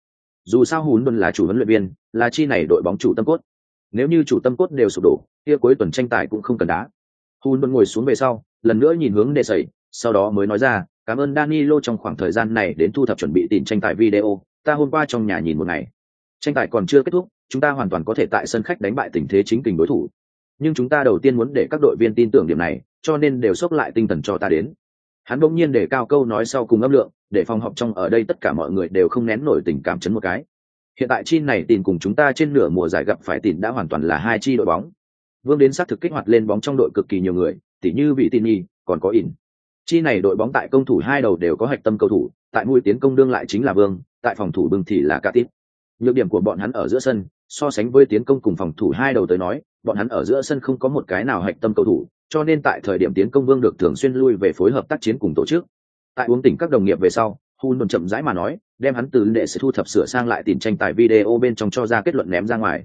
Dù sao hùn đồn là chủ huấn luyện viên là chi này đội bóng chủ tâm cốt. Nếu như chủ tâm cốt đều sụp đổ kia cuối tuần tranh tài cũng không cần đá. Hun đồn ngồi xuống về sau lần nữa nhìn hướng đệ sẩy sau đó mới nói ra cảm ơn Danilo trong khoảng thời gian này đến thu thập chuẩn bị tìm tranh tài video, ta hôm qua trong nhà nhìn một ngày. Tranh tài còn chưa kết thúc, chúng ta hoàn toàn có thể tại sân khách đánh bại tình thế chính kình đối thủ. Nhưng chúng ta đầu tiên muốn để các đội viên tin tưởng điểm này, cho nên đều sốc lại tinh thần cho ta đến. Hắn bỗng nhiên để cao câu nói sau cùng âm lượng, để phòng họp trong ở đây tất cả mọi người đều không nén nổi tình cảm chấn một cái. Hiện tại chi này tìm cùng chúng ta trên nửa mùa giải gặp phải tìm đã hoàn toàn là hai chi đội bóng. Vương đến xác thực kích hoạt lên bóng trong đội cực kỳ nhiều người, tỉ như vị tin nhi, còn có ỉn Chi này đội bóng tại công thủ hai đầu đều có hạch tâm cầu thủ, tại mũi tiến công đương lại chính là Vương, tại phòng thủ bưng thì là Cả Tít. Nhược điểm của bọn hắn ở giữa sân, so sánh với tiến công cùng phòng thủ hai đầu tới nói, bọn hắn ở giữa sân không có một cái nào hạch tâm cầu thủ, cho nên tại thời điểm tiến công Vương được thường xuyên lui về phối hợp tác chiến cùng tổ chức. Tại uống tỉnh các đồng nghiệp về sau, Hun đồn chậm rãi mà nói, đem hắn từ đệ sẽ thu thập sửa sang lại tìm tranh tài video bên trong cho ra kết luận ném ra ngoài.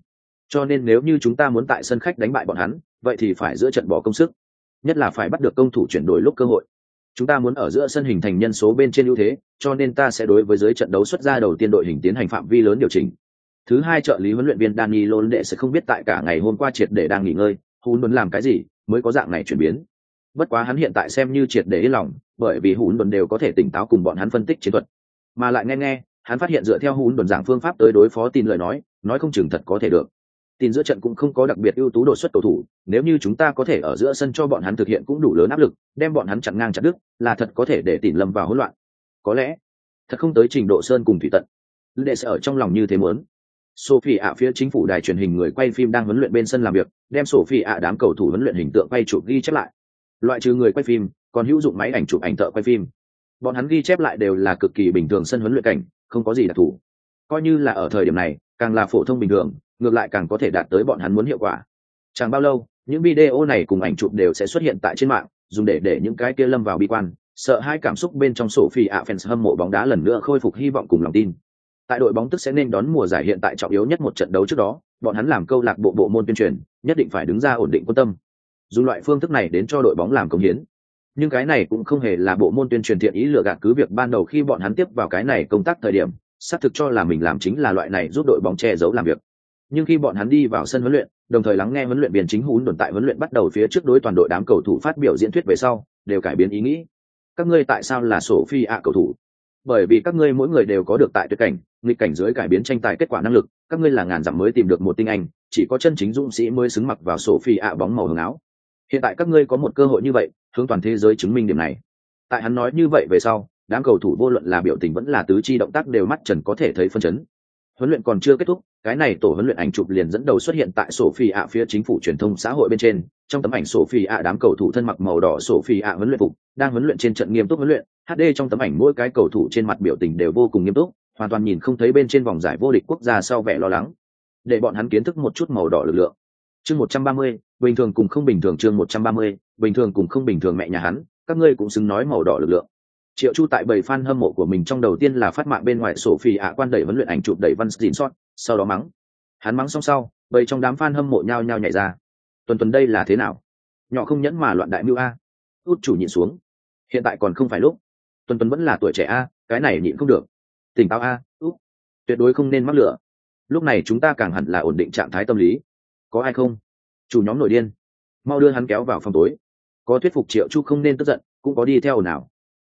Cho nên nếu như chúng ta muốn tại sân khách đánh bại bọn hắn, vậy thì phải giữa trận bỏ công sức, nhất là phải bắt được công thủ chuyển đổi lúc cơ hội. Chúng ta muốn ở giữa sân hình thành nhân số bên trên ưu thế cho nên ta sẽ đối với giới trận đấu xuất ra đầu tiên đội hình tiến hành phạm vi lớn điều chỉnh. Thứ hai trợ lý huấn luyện viên Danny Lôn đệ sẽ không biết tại cả ngày hôm qua triệt để đang nghỉ ngơi hún muốn làm cái gì mới có dạng này chuyển biến. Bất quá hắn hiện tại xem như triệt để yên lòng bởi vì hún đồn đều có thể tỉnh táo cùng bọn hắn phân tích chiến thuật. Mà lại nghe nghe hắn phát hiện dựa theo hún đồn giảng phương pháp tới đối phó tin lời nói nói không chừng thật có thể được tin giữa trận cũng không có đặc biệt ưu tú đột xuất cầu thủ, nếu như chúng ta có thể ở giữa sân cho bọn hắn thực hiện cũng đủ lớn áp lực, đem bọn hắn chặn ngang chặt đứt, là thật có thể để tỉn lâm vào hỗn loạn. Có lẽ, thật không tới trình độ sơn cùng thủy tận. Lệ sẽ ở trong lòng như thế muốn. Sophie ạ phía chính phủ đài truyền hình người quay phim đang huấn luyện bên sân làm việc, đem sophie ạ đám cầu thủ huấn luyện hình tượng quay chụp ghi chép lại. Loại trừ người quay phim, còn hữu dụng máy ảnh chụp ảnh thợ quay phim. Bọn hắn ghi chép lại đều là cực kỳ bình thường sân huấn luyện cảnh, không có gì đặc thù. Coi như là ở thời điểm này, càng là phổ thông bình thường ngược lại càng có thể đạt tới bọn hắn muốn hiệu quả. Chẳng bao lâu, những video này cùng ảnh chụp đều sẽ xuất hiện tại trên mạng, dùng để để những cái kia lâm vào bi quan, sợ hai cảm xúc bên trong sổ phi ạ fans hâm mộ bóng đá lần nữa khôi phục hy vọng cùng lòng tin. Tại đội bóng tức sẽ nên đón mùa giải hiện tại trọng yếu nhất một trận đấu trước đó, bọn hắn làm câu lạc bộ bộ môn tuyên truyền, nhất định phải đứng ra ổn định quan tâm. Dùng loại phương thức này đến cho đội bóng làm công hiến. Nhưng cái này cũng không hề là bộ môn tuyên truyền thiện ý lừa gạt cứ việc ban đầu khi bọn hắn tiếp vào cái này công tác thời điểm, xác thực cho là mình làm chính là loại này giúp đội bóng che giấu làm việc nhưng khi bọn hắn đi vào sân huấn luyện, đồng thời lắng nghe huấn luyện viên chính hún đồn tại huấn luyện bắt đầu phía trước đối toàn đội đám cầu thủ phát biểu diễn thuyết về sau, đều cải biến ý nghĩ. Các ngươi tại sao là sổ phi ạ cầu thủ? Bởi vì các ngươi mỗi người đều có được tại tuyệt cảnh, nghịch cảnh dưới cải biến tranh tài kết quả năng lực, các ngươi là ngàn dặm mới tìm được một tinh anh, chỉ có chân chính dũng sĩ mới xứng mặc vào sổ phi ạ bóng màu hồng áo. Hiện tại các ngươi có một cơ hội như vậy, hướng toàn thế giới chứng minh điểm này. Tại hắn nói như vậy về sau, đám cầu thủ vô luận là biểu tình vẫn là tứ chi động tác đều mắt trần có thể thấy phân chấn huấn luyện còn chưa kết thúc, cái này tổ huấn luyện ảnh chụp liền dẫn đầu xuất hiện tại sổ phi ạ phía chính phủ truyền thông xã hội bên trên. Trong tấm ảnh sổ phi ạ đám cầu thủ thân mặc màu đỏ sổ phi ạ huấn luyện phục, đang huấn luyện trên trận nghiêm túc huấn luyện. Hd trong tấm ảnh mỗi cái cầu thủ trên mặt biểu tình đều vô cùng nghiêm túc, hoàn toàn nhìn không thấy bên trên vòng giải vô địch quốc gia sau vẻ lo lắng. Để bọn hắn kiến thức một chút màu đỏ lực lượng. Chương một trăm ba mươi, bình thường cùng không bình thường chương một trăm ba mươi, bình thường cùng không bình thường mẹ nhà hắn, các ngươi cũng xứng nói màu đỏ lực lượng triệu chu tại bầy fan hâm mộ của mình trong đầu tiên là phát mạng bên ngoài sổ phi ạ quan đẩy huấn luyện ảnh chụp đẩy văn xin sót, sau đó mắng. Hắn mắng xong sau, bầy trong đám fan hâm mộ nhao nhao nhảy ra. Tuần tuần đây là thế nào? Nhỏ không nhẫn mà loạn đại mưu a. Út chủ nhịn xuống. Hiện tại còn không phải lúc. Tuần tuần vẫn là tuổi trẻ a, cái này nhịn không được. Tỉnh táo a, út. Tuyệt đối không nên mắc lửa. Lúc này chúng ta càng hẳn là ổn định trạng thái tâm lý. Có ai không? Chủ nhóm nội điên. Mau đưa hắn kéo vào phòng tối. Có thuyết phục triệu chu không nên tức giận, cũng có đi theo nào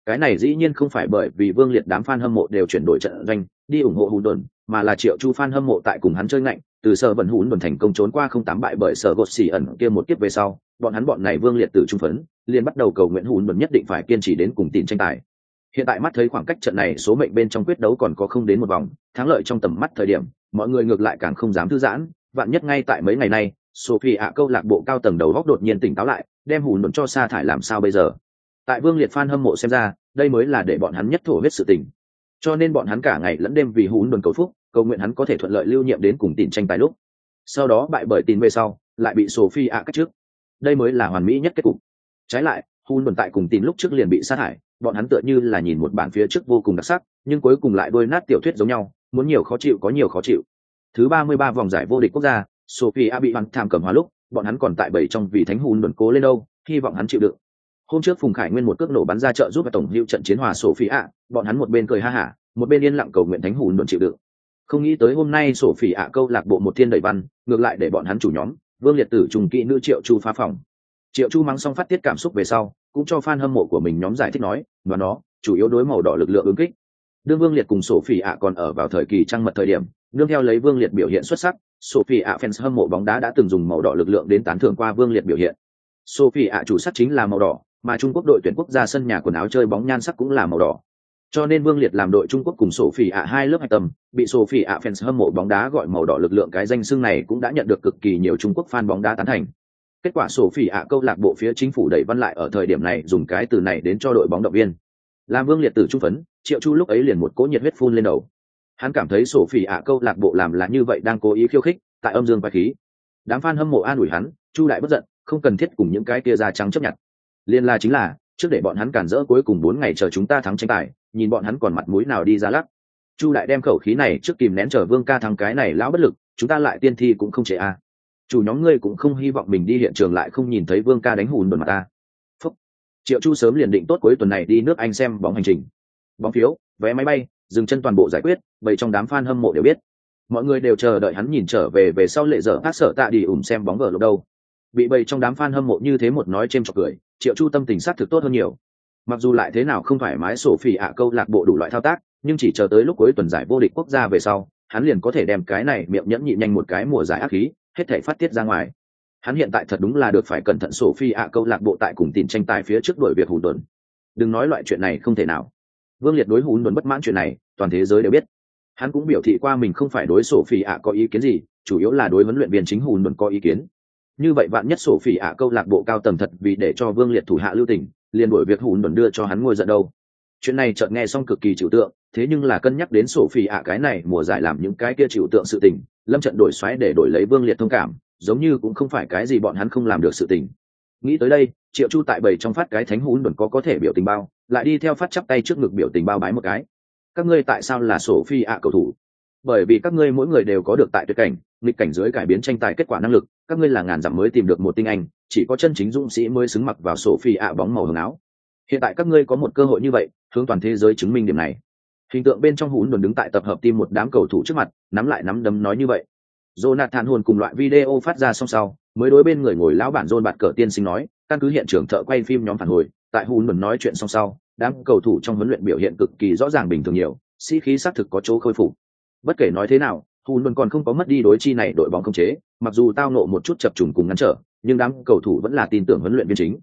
cái này dĩ nhiên không phải bởi vì vương liệt đám fan hâm mộ đều chuyển đổi trận doanh, đi ủng hộ hùn đồn, mà là triệu chu fan hâm mộ tại cùng hắn chơi ngạnh, từ sở vận hùn đồn thành công trốn qua không tám bại bởi sở gột xỉ ẩn kia một kiếp về sau, bọn hắn bọn này vương liệt từ trung phấn, liền bắt đầu cầu nguyện hùn đồn nhất định phải kiên trì đến cùng tìm tranh tài. Hiện tại mắt thấy khoảng cách trận này số mệnh bên trong quyết đấu còn có không đến một vòng, thắng lợi trong tầm mắt thời điểm, mọi người ngược lại càng không dám thư giãn, vạn nhất ngay tại mấy ngày nay, sophie ạ câu lạc bộ cao tầng đầu góc đột nhiên tỉnh táo lại, đem hùn đồn cho sa thải làm sao bây giờ? Tại vương liệt phan hâm mộ xem ra, đây mới là để bọn hắn nhất thổ huyết sự tình. Cho nên bọn hắn cả ngày lẫn đêm vì hùn đồn cầu phúc, cầu nguyện hắn có thể thuận lợi lưu nhiệm đến cùng tin tranh tài lúc. Sau đó bại bởi tin về sau, lại bị sophie ạ cắt trước. Đây mới là hoàn mỹ nhất kết cục. Trái lại Hún đồn tại cùng tin lúc trước liền bị sát hại, bọn hắn tựa như là nhìn một bản phía trước vô cùng đặc sắc, nhưng cuối cùng lại đôi nát tiểu thuyết giống nhau, muốn nhiều khó chịu có nhiều khó chịu. Thứ ba mươi ba vòng giải vô địch quốc gia, sophie a bị hoàn tham cầm hóa lúc, bọn hắn còn tại bảy trong vì thánh Hún đồn cố lên đâu, hy vọng hắn chịu đựng hôm trước phùng khải nguyên một cước nổ bắn ra chợ giúp và tổng hữu trận chiến hòa sophie ạ, bọn hắn một bên cười ha hả một bên yên lặng cầu nguyện thánh hùn đồn chịu đựng. Không nghĩ tới hôm nay sophie ạ câu lạc bộ một thiên đầy văn ngược lại để bọn hắn chủ nhóm vương liệt tử trùng kỹ nữ triệu chu phá phòng. Triệu chu mắng xong phát tiết cảm xúc về sau cũng cho fan hâm mộ của mình nhóm giải thích nói và nó chủ yếu đối màu đỏ lực lượng ứng kích. Đương vương liệt cùng sổ phỉ ạ còn ở vào thời kỳ trăng mật thời điểm nương theo lấy vương liệt biểu hiện xuất sắc sophie ạ fans hâm mộ bóng đá đã từng dùng màu đỏ lực lượng đến tán thưởng qua vương liệt biểu hiện. Sophie ạ chủ sắc chính là màu đỏ mà trung quốc đội tuyển quốc gia sân nhà quần áo chơi bóng nhan sắc cũng là màu đỏ. Cho nên vương liệt làm đội trung quốc cùng sophie ạ hai lớp hạch tầm, bị sophie ạ fans hâm mộ bóng đá gọi màu đỏ lực lượng cái danh xưng này cũng đã nhận được cực kỳ nhiều trung quốc fan bóng đá tán thành. Kết quả sophie ạ câu lạc bộ phía chính phủ đẩy văn lại ở thời điểm này dùng cái từ này đến cho đội bóng động viên. Làm vương liệt từ trung phấn triệu chu lúc ấy liền một cỗ nhiệt huyết phun lên đầu. Hắn cảm thấy Sophie phỉ ạ câu lạc bộ làm là như vậy đang cố ý khiêu khích tại âm dương và khí. Đám fan hâm mộ an ủi hắn chu đại bất giận không cần thiết cùng những cái kia da trắng chấp nhận liên la chính là, trước để bọn hắn cản rỡ cuối cùng bốn ngày chờ chúng ta thắng tranh tài, nhìn bọn hắn còn mặt mũi nào đi ra lắc. Chu đại đem khẩu khí này trước kìm nén chờ vương ca thắng cái này lão bất lực, chúng ta lại tiên thi cũng không chế a. À. chủ nhóm ngươi cũng không hy vọng mình đi hiện trường lại không nhìn thấy vương ca đánh hùn đồn mặt ta. Phúc. triệu chu sớm liền định tốt cuối tuần này đi nước anh xem bóng hành trình. Bóng phiếu, vé máy bay, dừng chân toàn bộ giải quyết vậy trong đám fan hâm mộ đều biết. Mọi người đều chờ đợi hắn nhìn trở về về sau lệ dở hát sợ tạ đi ủng xem bóng vở lúc đâu. Bị bầy trong đám fan hâm mộ như thế một nói chêm chọc cười triệu chu tâm tình sát thực tốt hơn nhiều. Mặc dù lại thế nào không thoải mái sổ phỉ ạ câu lạc bộ đủ loại thao tác, nhưng chỉ chờ tới lúc cuối tuần giải vô địch quốc gia về sau, hắn liền có thể đem cái này miệng nhẫn nhị nhanh một cái mùa giải ác khí, hết thể phát tiết ra ngoài. Hắn hiện tại thật đúng là được phải cẩn thận sổ phi ạ câu lạc bộ tại cùng tìm tranh tài phía trước đội việc hùn tuần đừng nói loại chuyện này không thể nào. Vương liệt đối hùn tuần bất mãn chuyện này, toàn thế giới đều biết. Hắn cũng biểu thị qua mình không phải đối sổ phi ạ có ý kiến gì, chủ yếu là đối huấn luyện viên chính hùn tuần có ý kiến như vậy bạn nhất sổ phỉ ạ câu lạc bộ cao tầng thật vì để cho vương liệt thủ hạ lưu tình, liền đổi việc hùn đồn đưa cho hắn ngôi giận đâu. Chuyện này chợt nghe xong cực kỳ chịu tượng, thế nhưng là cân nhắc đến sổ phỉ ạ cái này mùa giải làm những cái kia chịu tượng sự tình, lâm trận đổi xoáy để đổi lấy vương liệt thông cảm, giống như cũng không phải cái gì bọn hắn không làm được sự tình. Nghĩ tới đây, triệu chu tại bầy trong phát cái thánh hùn đồn có có thể biểu tình bao, lại đi theo phát chắp tay trước ngực biểu tình bao bái một cái. Các ngươi tại sao là sổ phi ạ cầu thủ? Bởi vì các ngươi mỗi người đều có được tại tuyệt cảnh, nghịch cảnh dưới cải biến tranh tài kết quả năng lực các ngươi là ngàn dặm mới tìm được một tinh anh chỉ có chân chính dũng sĩ mới xứng mặc vào sổ phi ạ bóng màu hồng áo. Hiện tại các ngươi có một cơ hội như vậy hướng toàn thế giới chứng minh điểm này. Hình tượng bên trong hún đồn đứng tại tập hợp tim một đám cầu thủ trước mặt nắm lại nắm đấm nói như vậy. Jonathan hồn cùng loại video phát ra xong sau, mới đối bên người ngồi lão bản John bạt cờ tiên sinh nói, căn cứ hiện trường thợ quay phim nhóm phản hồi, tại Hun đồn nói chuyện xong sau, đám cầu thủ trong huấn luyện biểu hiện cực kỳ rõ ràng bình thường nhiều, sĩ khí xác thực có chỗ khôi phục. Bất kể nói thế nào, Hun luôn còn không có mất đi đối chi này đội bóng không chế, mặc dù tao nộ một chút chập trùng cùng ngăn trở, nhưng đám cầu thủ vẫn là tin tưởng huấn luyện viên chính.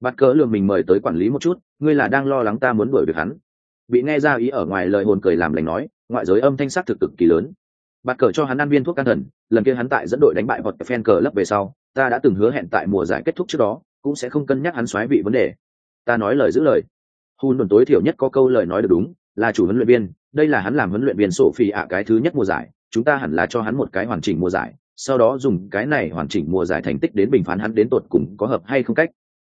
Bạt cờ lường mình mời tới quản lý một chút, ngươi là đang lo lắng ta muốn đuổi việc hắn. Bị nghe ra ý ở ngoài lời hồn cười làm lành nói, ngoại giới âm thanh sắc thực cực kỳ lớn, bạt cờ cho hắn ăn viên thuốc can thần lần kia hắn tại dẫn đội đánh bại hoặc fan cờ lấp về sau ta đã từng hứa hẹn tại mùa giải kết thúc trước đó cũng sẽ không cân nhắc hắn xoáy vị vấn đề ta nói lời giữ lời Hun đồn tối thiểu nhất có câu lời nói được đúng là chủ huấn luyện viên đây là hắn làm huấn luyện viên sổ phi ạ cái thứ nhất mùa giải chúng ta hẳn là cho hắn một cái hoàn chỉnh mùa giải, sau đó dùng cái này hoàn chỉnh mùa giải thành tích đến bình phán hắn đến tột cùng có hợp hay không cách.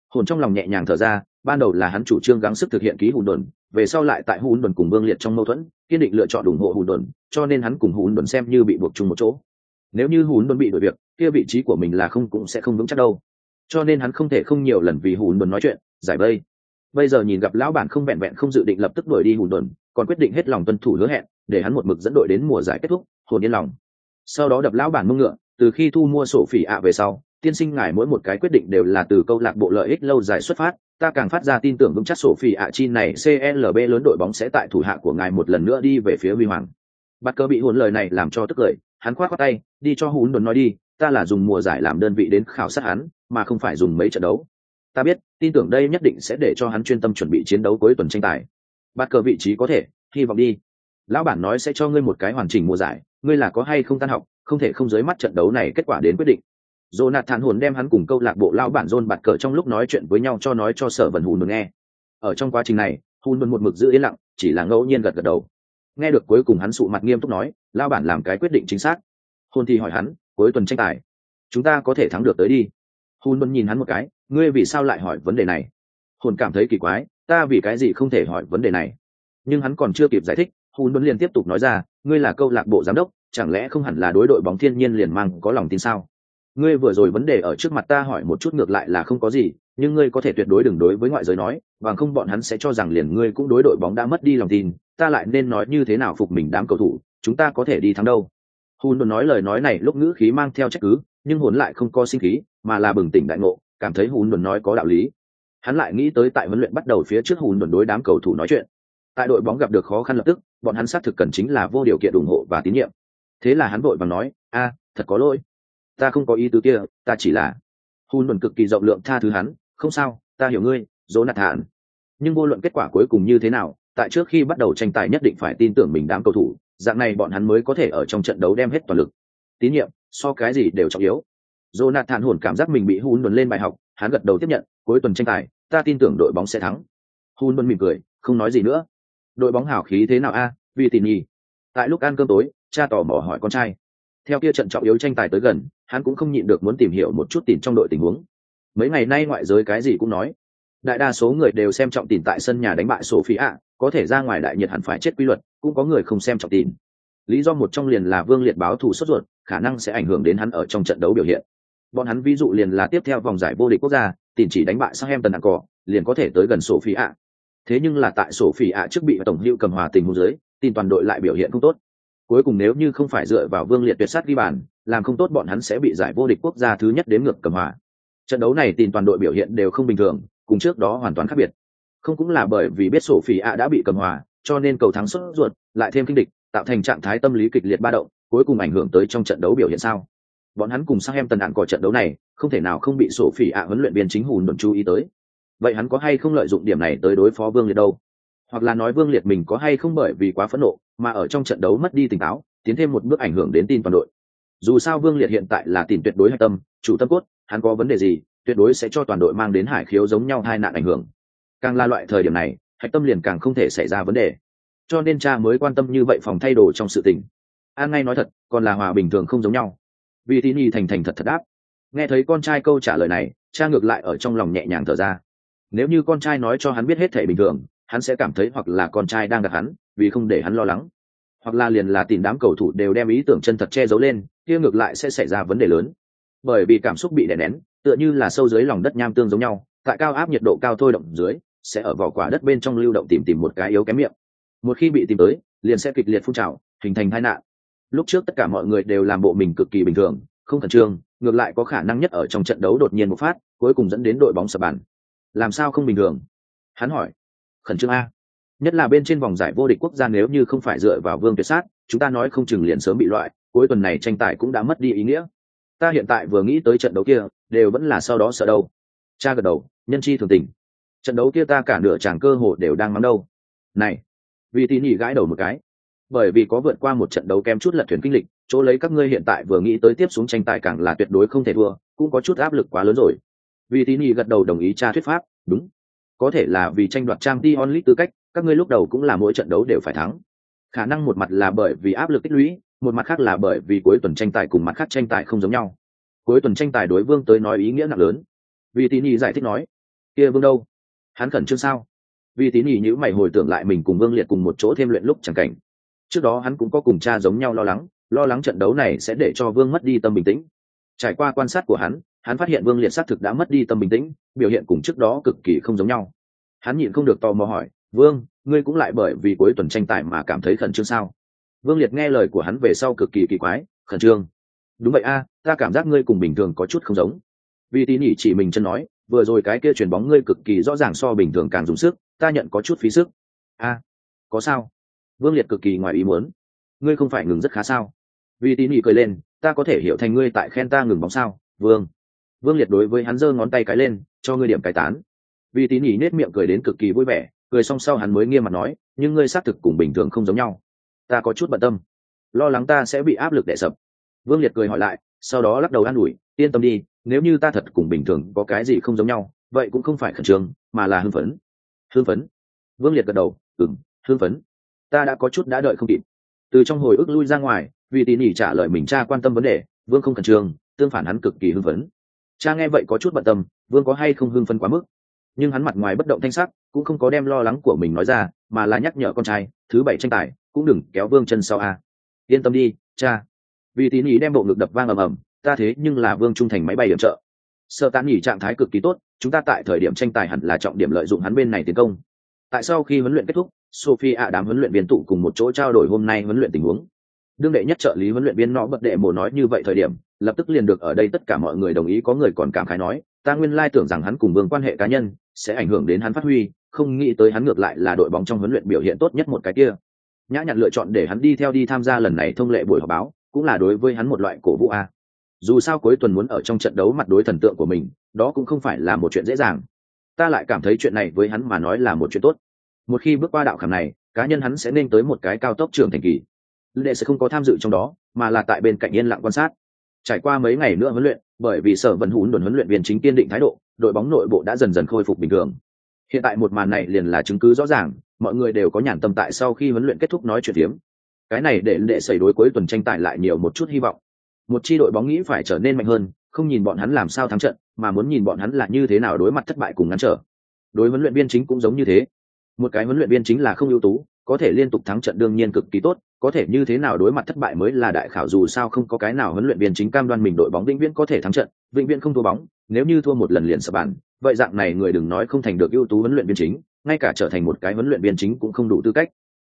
Hồn trong lòng nhẹ nhàng thở ra, ban đầu là hắn chủ trương gắng sức thực hiện ký hùn đồn, về sau lại tại hùn đồn cùng vương liệt trong mâu thuẫn, kiên định lựa chọn ủng hộ hùn đồn, cho nên hắn cùng hùn đồn xem như bị buộc chung một chỗ. Nếu như hùn đồn bị đổi việc, kia vị trí của mình là không cũng sẽ không vững chắc đâu. Cho nên hắn không thể không nhiều lần vì hùn đồn nói chuyện, giải vây. Bây giờ nhìn gặp lão bản không vẹn vẹn không dự định lập tức đuổi đi hùn đồn, còn quyết định hết lòng tuân thủ hứa hẹn để hắn một mực dẫn đội đến mùa giải kết thúc, hồn yên lòng. Sau đó đập lão bản mông ngựa, từ khi thu mua sổ phỉ ạ về sau, tiên sinh ngài mỗi một cái quyết định đều là từ câu lạc bộ lợi ích lâu dài xuất phát, ta càng phát ra tin tưởng vững chắc sổ phỉ ạ chi này clb lớn đội bóng sẽ tại thủ hạ của ngài một lần nữa đi về phía huy hoàng. Bắt cơ bị huấn lời này làm cho tức cười, hắn khoát khoát tay, đi cho hún đồn nói đi, ta là dùng mùa giải làm đơn vị đến khảo sát hắn, mà không phải dùng mấy trận đấu. Ta biết, tin tưởng đây nhất định sẽ để cho hắn chuyên tâm chuẩn bị chiến đấu cuối tuần tranh tài. Bắt cờ vị trí có thể, hy vọng đi lão bản nói sẽ cho ngươi một cái hoàn chỉnh mùa giải ngươi là có hay không tan học không thể không giới mắt trận đấu này kết quả đến quyết định Jonathan hồn đem hắn cùng câu lạc bộ lão bản John bạt cờ trong lúc nói chuyện với nhau cho nói cho sở vần hùn được nghe. Ở trong quá trình này, hùn một mực giữ yên lặng, chỉ là ngẫu nhiên gật gật đầu. Nghe được cuối cùng hắn sụ mặt nghiêm túc nói, lão bản làm cái quyết định chính xác. Hồn thì hỏi hắn, cuối tuần tranh tài, chúng ta có thể thắng được tới đi. Hùn nhìn hắn một cái, ngươi vì sao lại hỏi vấn đề này? Hồn cảm thấy kỳ quái, ta vì cái gì không thể hỏi vấn đề này? Nhưng hắn còn chưa kịp giải thích, Hùn liền tiếp tục nói ra, ngươi là câu lạc bộ giám đốc, chẳng lẽ không hẳn là đối đội bóng thiên nhiên liền mang có lòng tin sao? ngươi vừa rồi vấn đề ở trước mặt ta hỏi một chút ngược lại là không có gì nhưng ngươi có thể tuyệt đối đừng đối với ngoại giới nói bằng không bọn hắn sẽ cho rằng liền ngươi cũng đối đội bóng đã mất đi lòng tin ta lại nên nói như thế nào phục mình đám cầu thủ chúng ta có thể đi thắng đâu hùn đồn nói lời nói này lúc ngữ khí mang theo trách cứ nhưng hồn lại không có sinh khí mà là bừng tỉnh đại ngộ cảm thấy hùn đồn nói có đạo lý hắn lại nghĩ tới tại huấn luyện bắt đầu phía trước hùn đồn đối đám cầu thủ nói chuyện tại đội bóng gặp được khó khăn lập tức bọn hắn xác thực cần chính là vô điều kiện ủng hộ và tín nhiệm. Thế là hắn vội và nói a thật có lỗi. Ta không có ý tứ kia ta chỉ là hùn luận cực kỳ rộng lượng tha thứ hắn không sao ta hiểu ngươi dỗ nạt hạn. Nhưng vô luận kết quả cuối cùng như thế nào tại trước khi bắt đầu tranh tài nhất định phải tin tưởng mình đám cầu thủ dạng này bọn hắn mới có thể ở trong trận đấu đem hết toàn lực. Tín nhiệm so cái gì đều trọng yếu. Jonathan hồn cảm giác mình bị Hun luận lên bài học, hắn gật đầu tiếp nhận, cuối tuần tranh tài, ta tin tưởng đội bóng sẽ thắng. Hun luận mỉm cười, không nói gì nữa. Đội bóng hào khí thế nào a? Vì tỉ nhì. Tại lúc ăn cơm tối, cha tò mò hỏi con trai. Theo kia trận trọng yếu tranh tài tới gần hắn cũng không nhịn được muốn tìm hiểu một chút tìm trong đội tình huống. Mấy ngày nay ngoại giới cái gì cũng nói. Đại đa số người đều xem trọng tìm tại sân nhà đánh bại sổ phí ạ có thể ra ngoài đại nhiệt hẳn phải chết quy luật cũng có người không xem trọng tìm. Lý do một trong liền là vương liệt báo thù sốt ruột khả năng sẽ ảnh hưởng đến hắn ở trong trận đấu biểu hiện. Bọn hắn ví dụ liền là tiếp theo vòng giải vô địch quốc gia tìm chỉ đánh bại sang em tần nặng cỏ liền có thể tới gần sổ phí ạ thế nhưng là tại sổ phỉ ạ trước bị tổng hữu cầm hòa tình hôn dưới tin toàn đội lại biểu hiện không tốt. Cuối cùng nếu như không phải dựa vào vương liệt tuyệt sát ghi bàn, làm không tốt bọn hắn sẽ bị giải vô địch quốc gia thứ nhất đến ngược cầm hòa. Trận đấu này tin toàn đội biểu hiện đều không bình thường, cùng trước đó hoàn toàn khác biệt. Không cũng là bởi vì biết sổ phỉ ạ đã bị cầm hòa, cho nên cầu thắng xuất ruột, lại thêm kinh địch, tạo thành trạng thái tâm lý kịch liệt ba động, cuối cùng ảnh hưởng tới trong trận đấu biểu hiện sao. Bọn hắn cùng sang em tần đạn cỏ trận đấu này, không thể nào không bị sổ phỉ ạ huấn luyện viên chính hùn đồn chú ý tới vậy hắn có hay không lợi dụng điểm này tới đối phó vương liệt đâu? Hoặc là nói vương liệt mình có hay không bởi vì quá phẫn nộ mà ở trong trận đấu mất đi tỉnh táo, tiến thêm một bước ảnh hưởng đến tin toàn đội. Dù sao vương liệt hiện tại là tìm tuyệt đối hạch tâm, chủ tâm cốt, hắn có vấn đề gì, tuyệt đối sẽ cho toàn đội mang đến hải khiếu giống nhau hai nạn ảnh hưởng. Càng là loại thời điểm này, hạch tâm liền càng không thể xảy ra vấn đề. Cho nên cha mới quan tâm như vậy phòng thay đồ trong sự tình. An ngay nói thật, còn là hòa bình thường không giống nhau. Vì tín nhi thành thành thật thật đáp. Nghe thấy con trai câu trả lời này, cha ngược lại ở trong lòng nhẹ nhàng thở ra nếu như con trai nói cho hắn biết hết thể bình thường, hắn sẽ cảm thấy hoặc là con trai đang gặp hắn, vì không để hắn lo lắng. Hoặc là liền là tìm đám cầu thủ đều đem ý tưởng chân thật che giấu lên, kia ngược lại sẽ xảy ra vấn đề lớn. Bởi vì cảm xúc bị đè nén, tựa như là sâu dưới lòng đất nham tương giống nhau, tại cao áp nhiệt độ cao thôi động dưới, sẽ ở vỏ quả đất bên trong lưu động tìm tìm một cái yếu kém miệng. Một khi bị tìm tới, liền sẽ kịch liệt phun trào, hình thành tai nạn. Lúc trước tất cả mọi người đều làm bộ mình cực kỳ bình thường, không khẩn trương, ngược lại có khả năng nhất ở trong trận đấu đột nhiên một phát, cuối cùng dẫn đến đội bóng sập bàn làm sao không bình thường? Hắn hỏi. Khẩn trương a. Nhất là bên trên vòng giải vô địch quốc gia nếu như không phải dựa vào vương tuyệt sát, chúng ta nói không chừng liền sớm bị loại, cuối tuần này tranh tài cũng đã mất đi ý nghĩa. Ta hiện tại vừa nghĩ tới trận đấu kia, đều vẫn là sau đó sợ đâu. Cha gật đầu, nhân chi thường tình. Trận đấu kia ta cả nửa chàng cơ hồ đều đang mắng đâu. Này, vì tỉ nhỉ gãi đầu một cái. Bởi vì có vượt qua một trận đấu kém chút lật thuyền kinh lịch, chỗ lấy các ngươi hiện tại vừa nghĩ tới tiếp xuống tranh tài càng là tuyệt đối không thể thua, cũng có chút áp lực quá lớn rồi vì tín nhỉ gật đầu đồng ý cha thuyết pháp, đúng. Có thể là vì tranh đoạt trang t onlit tư cách, các ngươi lúc đầu cũng là mỗi trận đấu đều phải thắng. Khả năng một mặt là bởi vì áp lực tích lũy, một mặt khác là bởi vì cuối tuần tranh tài cùng mặt khác tranh tài không giống nhau. Cuối tuần tranh tài đối vương tới nói ý nghĩa nặng lớn. Vì tín ý giải thích nói, kia vương đâu? Hắn khẩn trương sao? Vì tín ý nhữ mày hồi tưởng lại mình cùng vương liệt cùng một chỗ thêm luyện lúc chẳng cảnh. Trước đó hắn cũng có cùng cha giống nhau lo lắng lo lắng trận đấu này sẽ để cho vương mất đi tâm bình tĩnh. Trải qua quan sát của hắn hắn phát hiện vương liệt xác thực đã mất đi tâm bình tĩnh, biểu hiện cùng trước đó cực kỳ không giống nhau. Hắn nhịn không được tò mò hỏi, vương, ngươi cũng lại bởi vì cuối tuần tranh tài mà cảm thấy khẩn trương sao? Vương liệt nghe lời của hắn về sau cực kỳ kỳ quái, khẩn trương? Đúng vậy a, ta cảm giác ngươi cùng bình thường có chút không giống. Vì tín nhỉ chỉ mình chân nói, vừa rồi cái kia chuyền bóng ngươi cực kỳ rõ ràng so bình thường càng dùng sức, ta nhận có chút phí sức. A, có sao? Vương liệt cực kỳ ngoài ý muốn. Ngươi không phải ngừng rất khá sao? Vì tín nhỉ cười lên, ta có thể hiểu thành ngươi tại khen ta ngừng bóng sao, vương vương liệt đối với hắn giơ ngón tay cái lên, cho ngươi điểm cái tán. Vì tín nhỉ nết miệng cười đến cực kỳ vui vẻ, cười xong sau hắn mới nghiêm mặt nói, nhưng ngươi xác thực cùng bình thường không giống nhau. Ta có chút bận tâm. Lo lắng ta sẽ bị áp lực đè sập. Vương liệt cười hỏi lại, sau đó lắc đầu an ủi, yên tâm đi, nếu như ta thật cùng bình thường có cái gì không giống nhau, vậy cũng không phải khẩn trương, mà là hưng phấn. Hưng phấn? Vương liệt gật đầu ừng hưng phấn. Ta đã có chút đã đợi không kịp. Từ trong hồi ức lui ra ngoài, vì tỉ nỉ trả lời mình cha quan tâm vấn đề, vương không khẩn trương, tương phản hắn cực kỳ hưng phấn cha nghe vậy có chút bận tâm, vương có hay không hưng phấn quá mức. Nhưng hắn mặt ngoài bất động thanh sắc, cũng không có đem lo lắng của mình nói ra, mà là nhắc nhở con trai, thứ bảy tranh tài, cũng đừng kéo vương chân sau a. Yên tâm đi, cha. Vì tín ý đem bộ ngực đập vang ầm ầm, ta thế nhưng là vương trung thành máy bay điểm trợ. Sợ tán nghỉ trạng thái cực kỳ tốt, chúng ta tại thời điểm tranh tài hẳn là trọng điểm lợi dụng hắn bên này tiến công. Tại sau khi huấn luyện kết thúc, sophie ạ đám huấn luyện viên tụ cùng một chỗ trao đổi hôm nay huấn luyện tình huống. Đương đệ nhất trợ lý huấn luyện viên nọ bật đệ mồ nói như vậy thời điểm lập tức liền được ở đây tất cả mọi người đồng ý, có người còn cảm khái nói, ta nguyên lai tưởng rằng hắn cùng vương quan hệ cá nhân sẽ ảnh hưởng đến hắn phát huy, không nghĩ tới hắn ngược lại là đội bóng trong huấn luyện biểu hiện tốt nhất một cái kia. Nhã nhặn lựa chọn để hắn đi theo đi tham gia lần này thông lệ buổi họp báo, cũng là đối với hắn một loại cổ vũ a. Dù sao cuối tuần muốn ở trong trận đấu mặt đối thần tượng của mình, đó cũng không phải là một chuyện dễ dàng. Ta lại cảm thấy chuyện này với hắn mà nói là một chuyện tốt. Một khi bước qua đạo khảm này, cá nhân hắn sẽ nên tới một cái cao tốc trưởng thành kỳ. Lệ sẽ không có tham dự trong đó, mà là tại bên cạnh yên lặng quan sát trải qua mấy ngày nữa huấn luyện, bởi vì sở vận hún đồn huấn luyện viên chính kiên định thái độ, đội bóng nội bộ đã dần dần khôi phục bình thường. Hiện tại một màn này liền là chứng cứ rõ ràng, mọi người đều có nhàn tâm tại sau khi huấn luyện kết thúc nói chuyện tiếm cái này để lệ xảy đối cuối tuần tranh tài lại nhiều một chút hy vọng. Một chi đội bóng nghĩ phải trở nên mạnh hơn, không nhìn bọn hắn làm sao thắng trận, mà muốn nhìn bọn hắn là như thế nào đối mặt thất bại cùng ngăn trở. Đối huấn luyện viên chính cũng giống như thế. Một cái huấn luyện viên chính là không ưu tú có thể liên tục thắng trận đương nhiên cực kỳ tốt, có thể như thế nào đối mặt thất bại mới là đại khảo dù sao không có cái nào huấn luyện viên chính cam đoan mình đội bóng vĩnh viễn có thể thắng trận, vĩnh viễn không thua bóng, nếu như thua một lần liền sập bàn vậy dạng này người đừng nói không thành được ưu tú huấn luyện viên chính, ngay cả trở thành một cái huấn luyện viên chính cũng không đủ tư cách.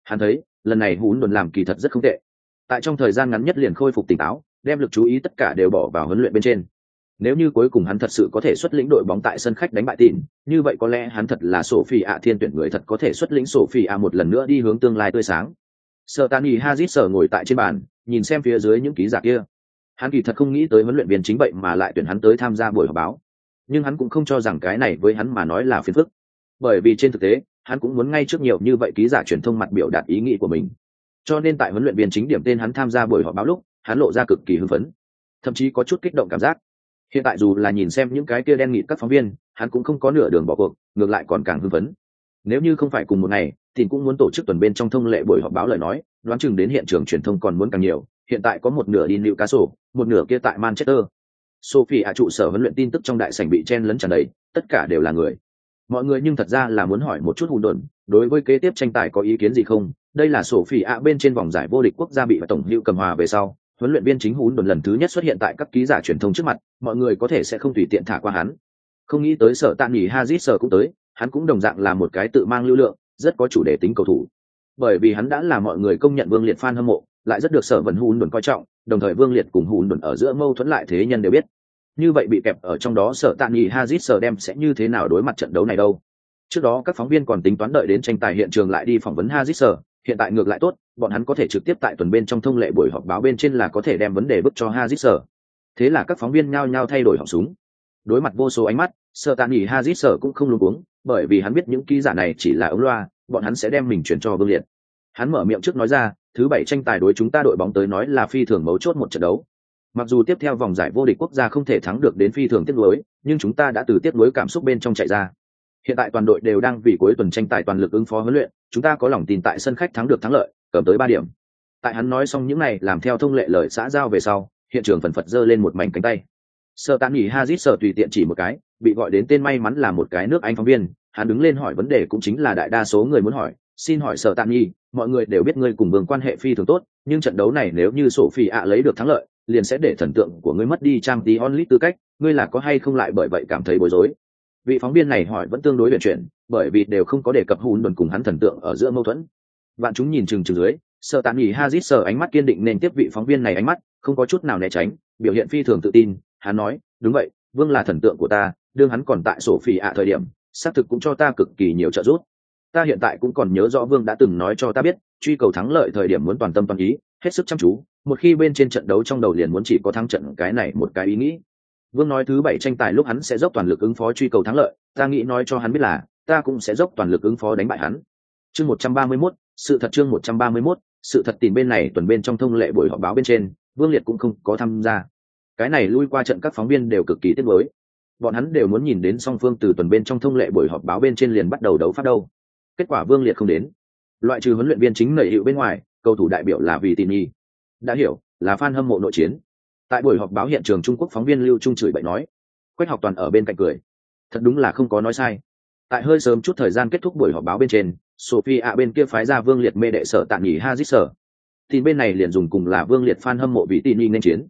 Hắn thấy, lần này hún đồn làm kỳ thật rất không tệ. Tại trong thời gian ngắn nhất liền khôi phục tỉnh táo, đem lực chú ý tất cả đều bỏ vào huấn luyện bên trên nếu như cuối cùng hắn thật sự có thể xuất lĩnh đội bóng tại sân khách đánh bại tịn, như vậy có lẽ hắn thật là sổ phi ạ thiên tuyển người thật có thể xuất lĩnh sổ phi ạ một lần nữa đi hướng tương lai tươi sáng. Sợ tani hazit sở ngồi tại trên bàn, nhìn xem phía dưới những ký giả kia. Hắn kỳ thật không nghĩ tới huấn luyện viên chính vậy mà lại tuyển hắn tới tham gia buổi họp báo. Nhưng hắn cũng không cho rằng cái này với hắn mà nói là phiền phức. Bởi vì trên thực tế, hắn cũng muốn ngay trước nhiều như vậy ký giả truyền thông mặt biểu đạt ý nghĩ của mình. Cho nên tại huấn luyện viên chính điểm tên hắn tham gia buổi họp báo lúc, hắn lộ ra cực kỳ hưng phấn. Thậm chí có chút kích động cảm giác hiện tại dù là nhìn xem những cái kia đen nghịt các phóng viên, hắn cũng không có nửa đường bỏ cuộc, ngược lại còn càng hưng phấn. Nếu như không phải cùng một ngày thì cũng muốn tổ chức tuần bên trong thông lệ buổi họp báo lời nói, đoán chừng đến hiện trường truyền thông còn muốn càng nhiều, hiện tại có một nửa đi nịu cá sổ một nửa kia tại manchester. Sophie ạ trụ sở huấn luyện tin tức trong đại sảnh bị chen lấn tràn đầy, tất cả đều là người. Mọi người nhưng thật ra là muốn hỏi một chút hùn đồn, đối với kế tiếp tranh tài có ý kiến gì không? Đây là sophie ạ bên trên vòng giải vô địch quốc gia bị tổng hữu cầm hòa về sau huấn luyện viên chính Hún đồn lần thứ nhất xuất hiện tại các ký giả truyền thông trước mặt, mọi người có thể sẽ không tùy tiện thả qua hắn. Không nghĩ tới sở tạ nghỉ hazit sở cũng tới, hắn cũng đồng dạng là một cái tự mang lưu lượng, rất có chủ đề tính cầu thủ. Bởi vì hắn đã là mọi người công nhận vương liệt fan hâm mộ, lại rất được sở vận hùn đồn coi trọng, đồng thời vương liệt cùng hùn đồn ở giữa mâu thuẫn lại thế nhân đều biết. Như vậy bị kẹp ở trong đó sở tạ nghỉ hazit sở đem sẽ như thế nào đối mặt trận đấu này đâu. Trước đó các phóng viên còn tính toán đợi đến tranh tài hiện trường lại đi phỏng vấn hazit sở hiện tại ngược lại tốt, bọn hắn có thể trực tiếp tại tuần bên trong thông lệ buổi họp báo bên trên là có thể đem vấn đề bức cho hazit sở. Thế là các phóng viên nhao nhao thay đổi họng súng. Đối mặt vô số ánh mắt sợ tạ nghỉ hazit sở cũng không luôn uống bởi vì hắn biết những ký giả này chỉ là ống loa, bọn hắn sẽ đem mình chuyển cho vương liệt. Hắn mở miệng trước nói ra, thứ bảy tranh tài đối chúng ta đội bóng tới nói là phi thường mấu chốt một trận đấu. Mặc dù tiếp theo vòng giải vô địch quốc gia không thể thắng được đến phi thường tiết lối nhưng chúng ta đã từ tiết lối cảm xúc bên trong chạy ra hiện tại toàn đội đều đang vì cuối tuần tranh tài toàn lực ứng phó huấn luyện, chúng ta có lòng tin tại sân khách thắng được thắng lợi, cầm tới ba điểm. Tại hắn nói xong những này, làm theo thông lệ lời xã giao về sau, hiện trường phần phật giơ lên một mảnh cánh tay. Sợ tạm nghỉ hazit sợ tùy tiện chỉ một cái, bị gọi đến tên may mắn là một cái nước anh phóng viên, hắn đứng lên hỏi vấn đề cũng chính là đại đa số người muốn hỏi, xin hỏi sợ tạm nghỉ mọi người đều biết ngươi cùng vương quan hệ phi thường tốt, nhưng trận đấu này nếu như sổ phi ạ lấy được thắng lợi, liền sẽ để thần tượng của ngươi mất đi trang tí onlit tư cách, ngươi là có hay không lại bởi vậy cảm thấy bối rối? Vị phóng viên này hỏi vẫn tương đối huyền chuyển, bởi vì đều không có đề cập hùn đồn cùng hắn thần tượng ở giữa mâu thuẫn. Bạn chúng nhìn chừng chừng dưới, sợ tạm nghỉ hazit sợ ánh mắt kiên định nên tiếp vị phóng viên này ánh mắt, không có chút nào né tránh, biểu hiện phi thường tự tin. Hắn nói, đúng vậy, vương là thần tượng của ta, đương hắn còn tại sổ phi ạ thời điểm, xác thực cũng cho ta cực kỳ nhiều trợ giúp. Ta hiện tại cũng còn nhớ rõ vương đã từng nói cho ta biết, truy cầu thắng lợi thời điểm muốn toàn tâm toàn ý, hết sức chăm chú, một khi bên trên trận đấu trong đầu liền muốn chỉ có thắng trận cái này một cái ý nghĩ vương nói thứ bảy tranh tài lúc hắn sẽ dốc toàn lực ứng phó truy cầu thắng lợi, ta nghĩ nói cho hắn biết là, ta cũng sẽ dốc toàn lực ứng phó đánh bại hắn. Chương một trăm ba mươi mốt, sự thật chương một trăm ba mươi mốt, sự thật tìm bên này tuần bên trong thông lệ buổi họp báo bên trên, vương liệt cũng không có tham gia. Cái này lui qua trận các phóng viên đều cực kỳ tiếc mới bọn hắn đều muốn nhìn đến song phương từ tuần bên trong thông lệ buổi họp báo bên trên liền bắt đầu đấu phát đâu. Kết quả vương liệt không đến. Loại trừ huấn luyện viên chính nảy hiệu bên ngoài, cầu thủ đại biểu là vì tin nhi. Đã hiểu, là fan hâm mộ nội chiến tại buổi họp báo hiện trường trung quốc phóng viên lưu trung chửi bậy nói, quách học toàn ở bên cạnh cười. Thật đúng là không có nói sai. Tại hơi sớm chút thời gian kết thúc buổi họp báo bên trên sophie ạ bên kia phái ra vương liệt mê đệ sở tạm nghỉ hazit sở. Tin bên này liền dùng cùng là vương liệt fan hâm mộ vị tin y nên chiến.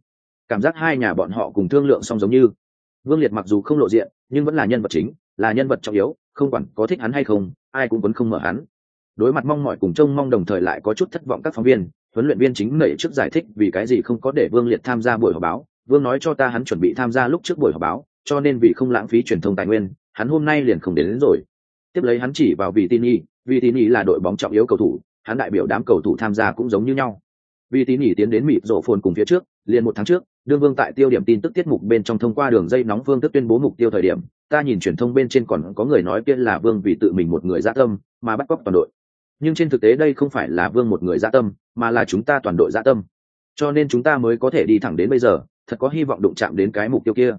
Cảm giác hai nhà bọn họ cùng thương lượng song giống như. Vương liệt mặc dù không lộ diện, nhưng vẫn là nhân vật chính, là nhân vật trọng yếu, không quản có thích hắn hay không, ai cũng vẫn không mở hắn. Đối mặt mong mỏi cùng trông mong đồng thời lại có chút thất vọng các phóng viên huấn luyện viên chính nảy trước giải thích vì cái gì không có để vương liệt tham gia buổi họp báo. Vương nói cho ta hắn chuẩn bị tham gia lúc trước buổi họp báo cho nên vì không lãng phí truyền thông tài nguyên hắn hôm nay liền không đến, đến rồi. Tiếp lấy hắn chỉ vào vị tin y vì tin y là đội bóng trọng yếu cầu thủ hắn đại biểu đám cầu thủ tham gia cũng giống như nhau. Vì tín y tiến đến mịp rộ phồn cùng phía trước liền một tháng trước đương vương tại tiêu điểm tin tức tiết mục bên trong thông qua đường dây nóng vương tức tuyên bố mục tiêu thời điểm ta nhìn truyền thông bên trên còn có người nói kia là vương vì tự mình một người giã tâm mà bắt cóc toàn đội nhưng trên thực tế đây không phải là vương một người dã tâm, mà là chúng ta toàn đội dã tâm. Cho nên chúng ta mới có thể đi thẳng đến bây giờ, thật có hy vọng đụng chạm đến cái mục tiêu kia.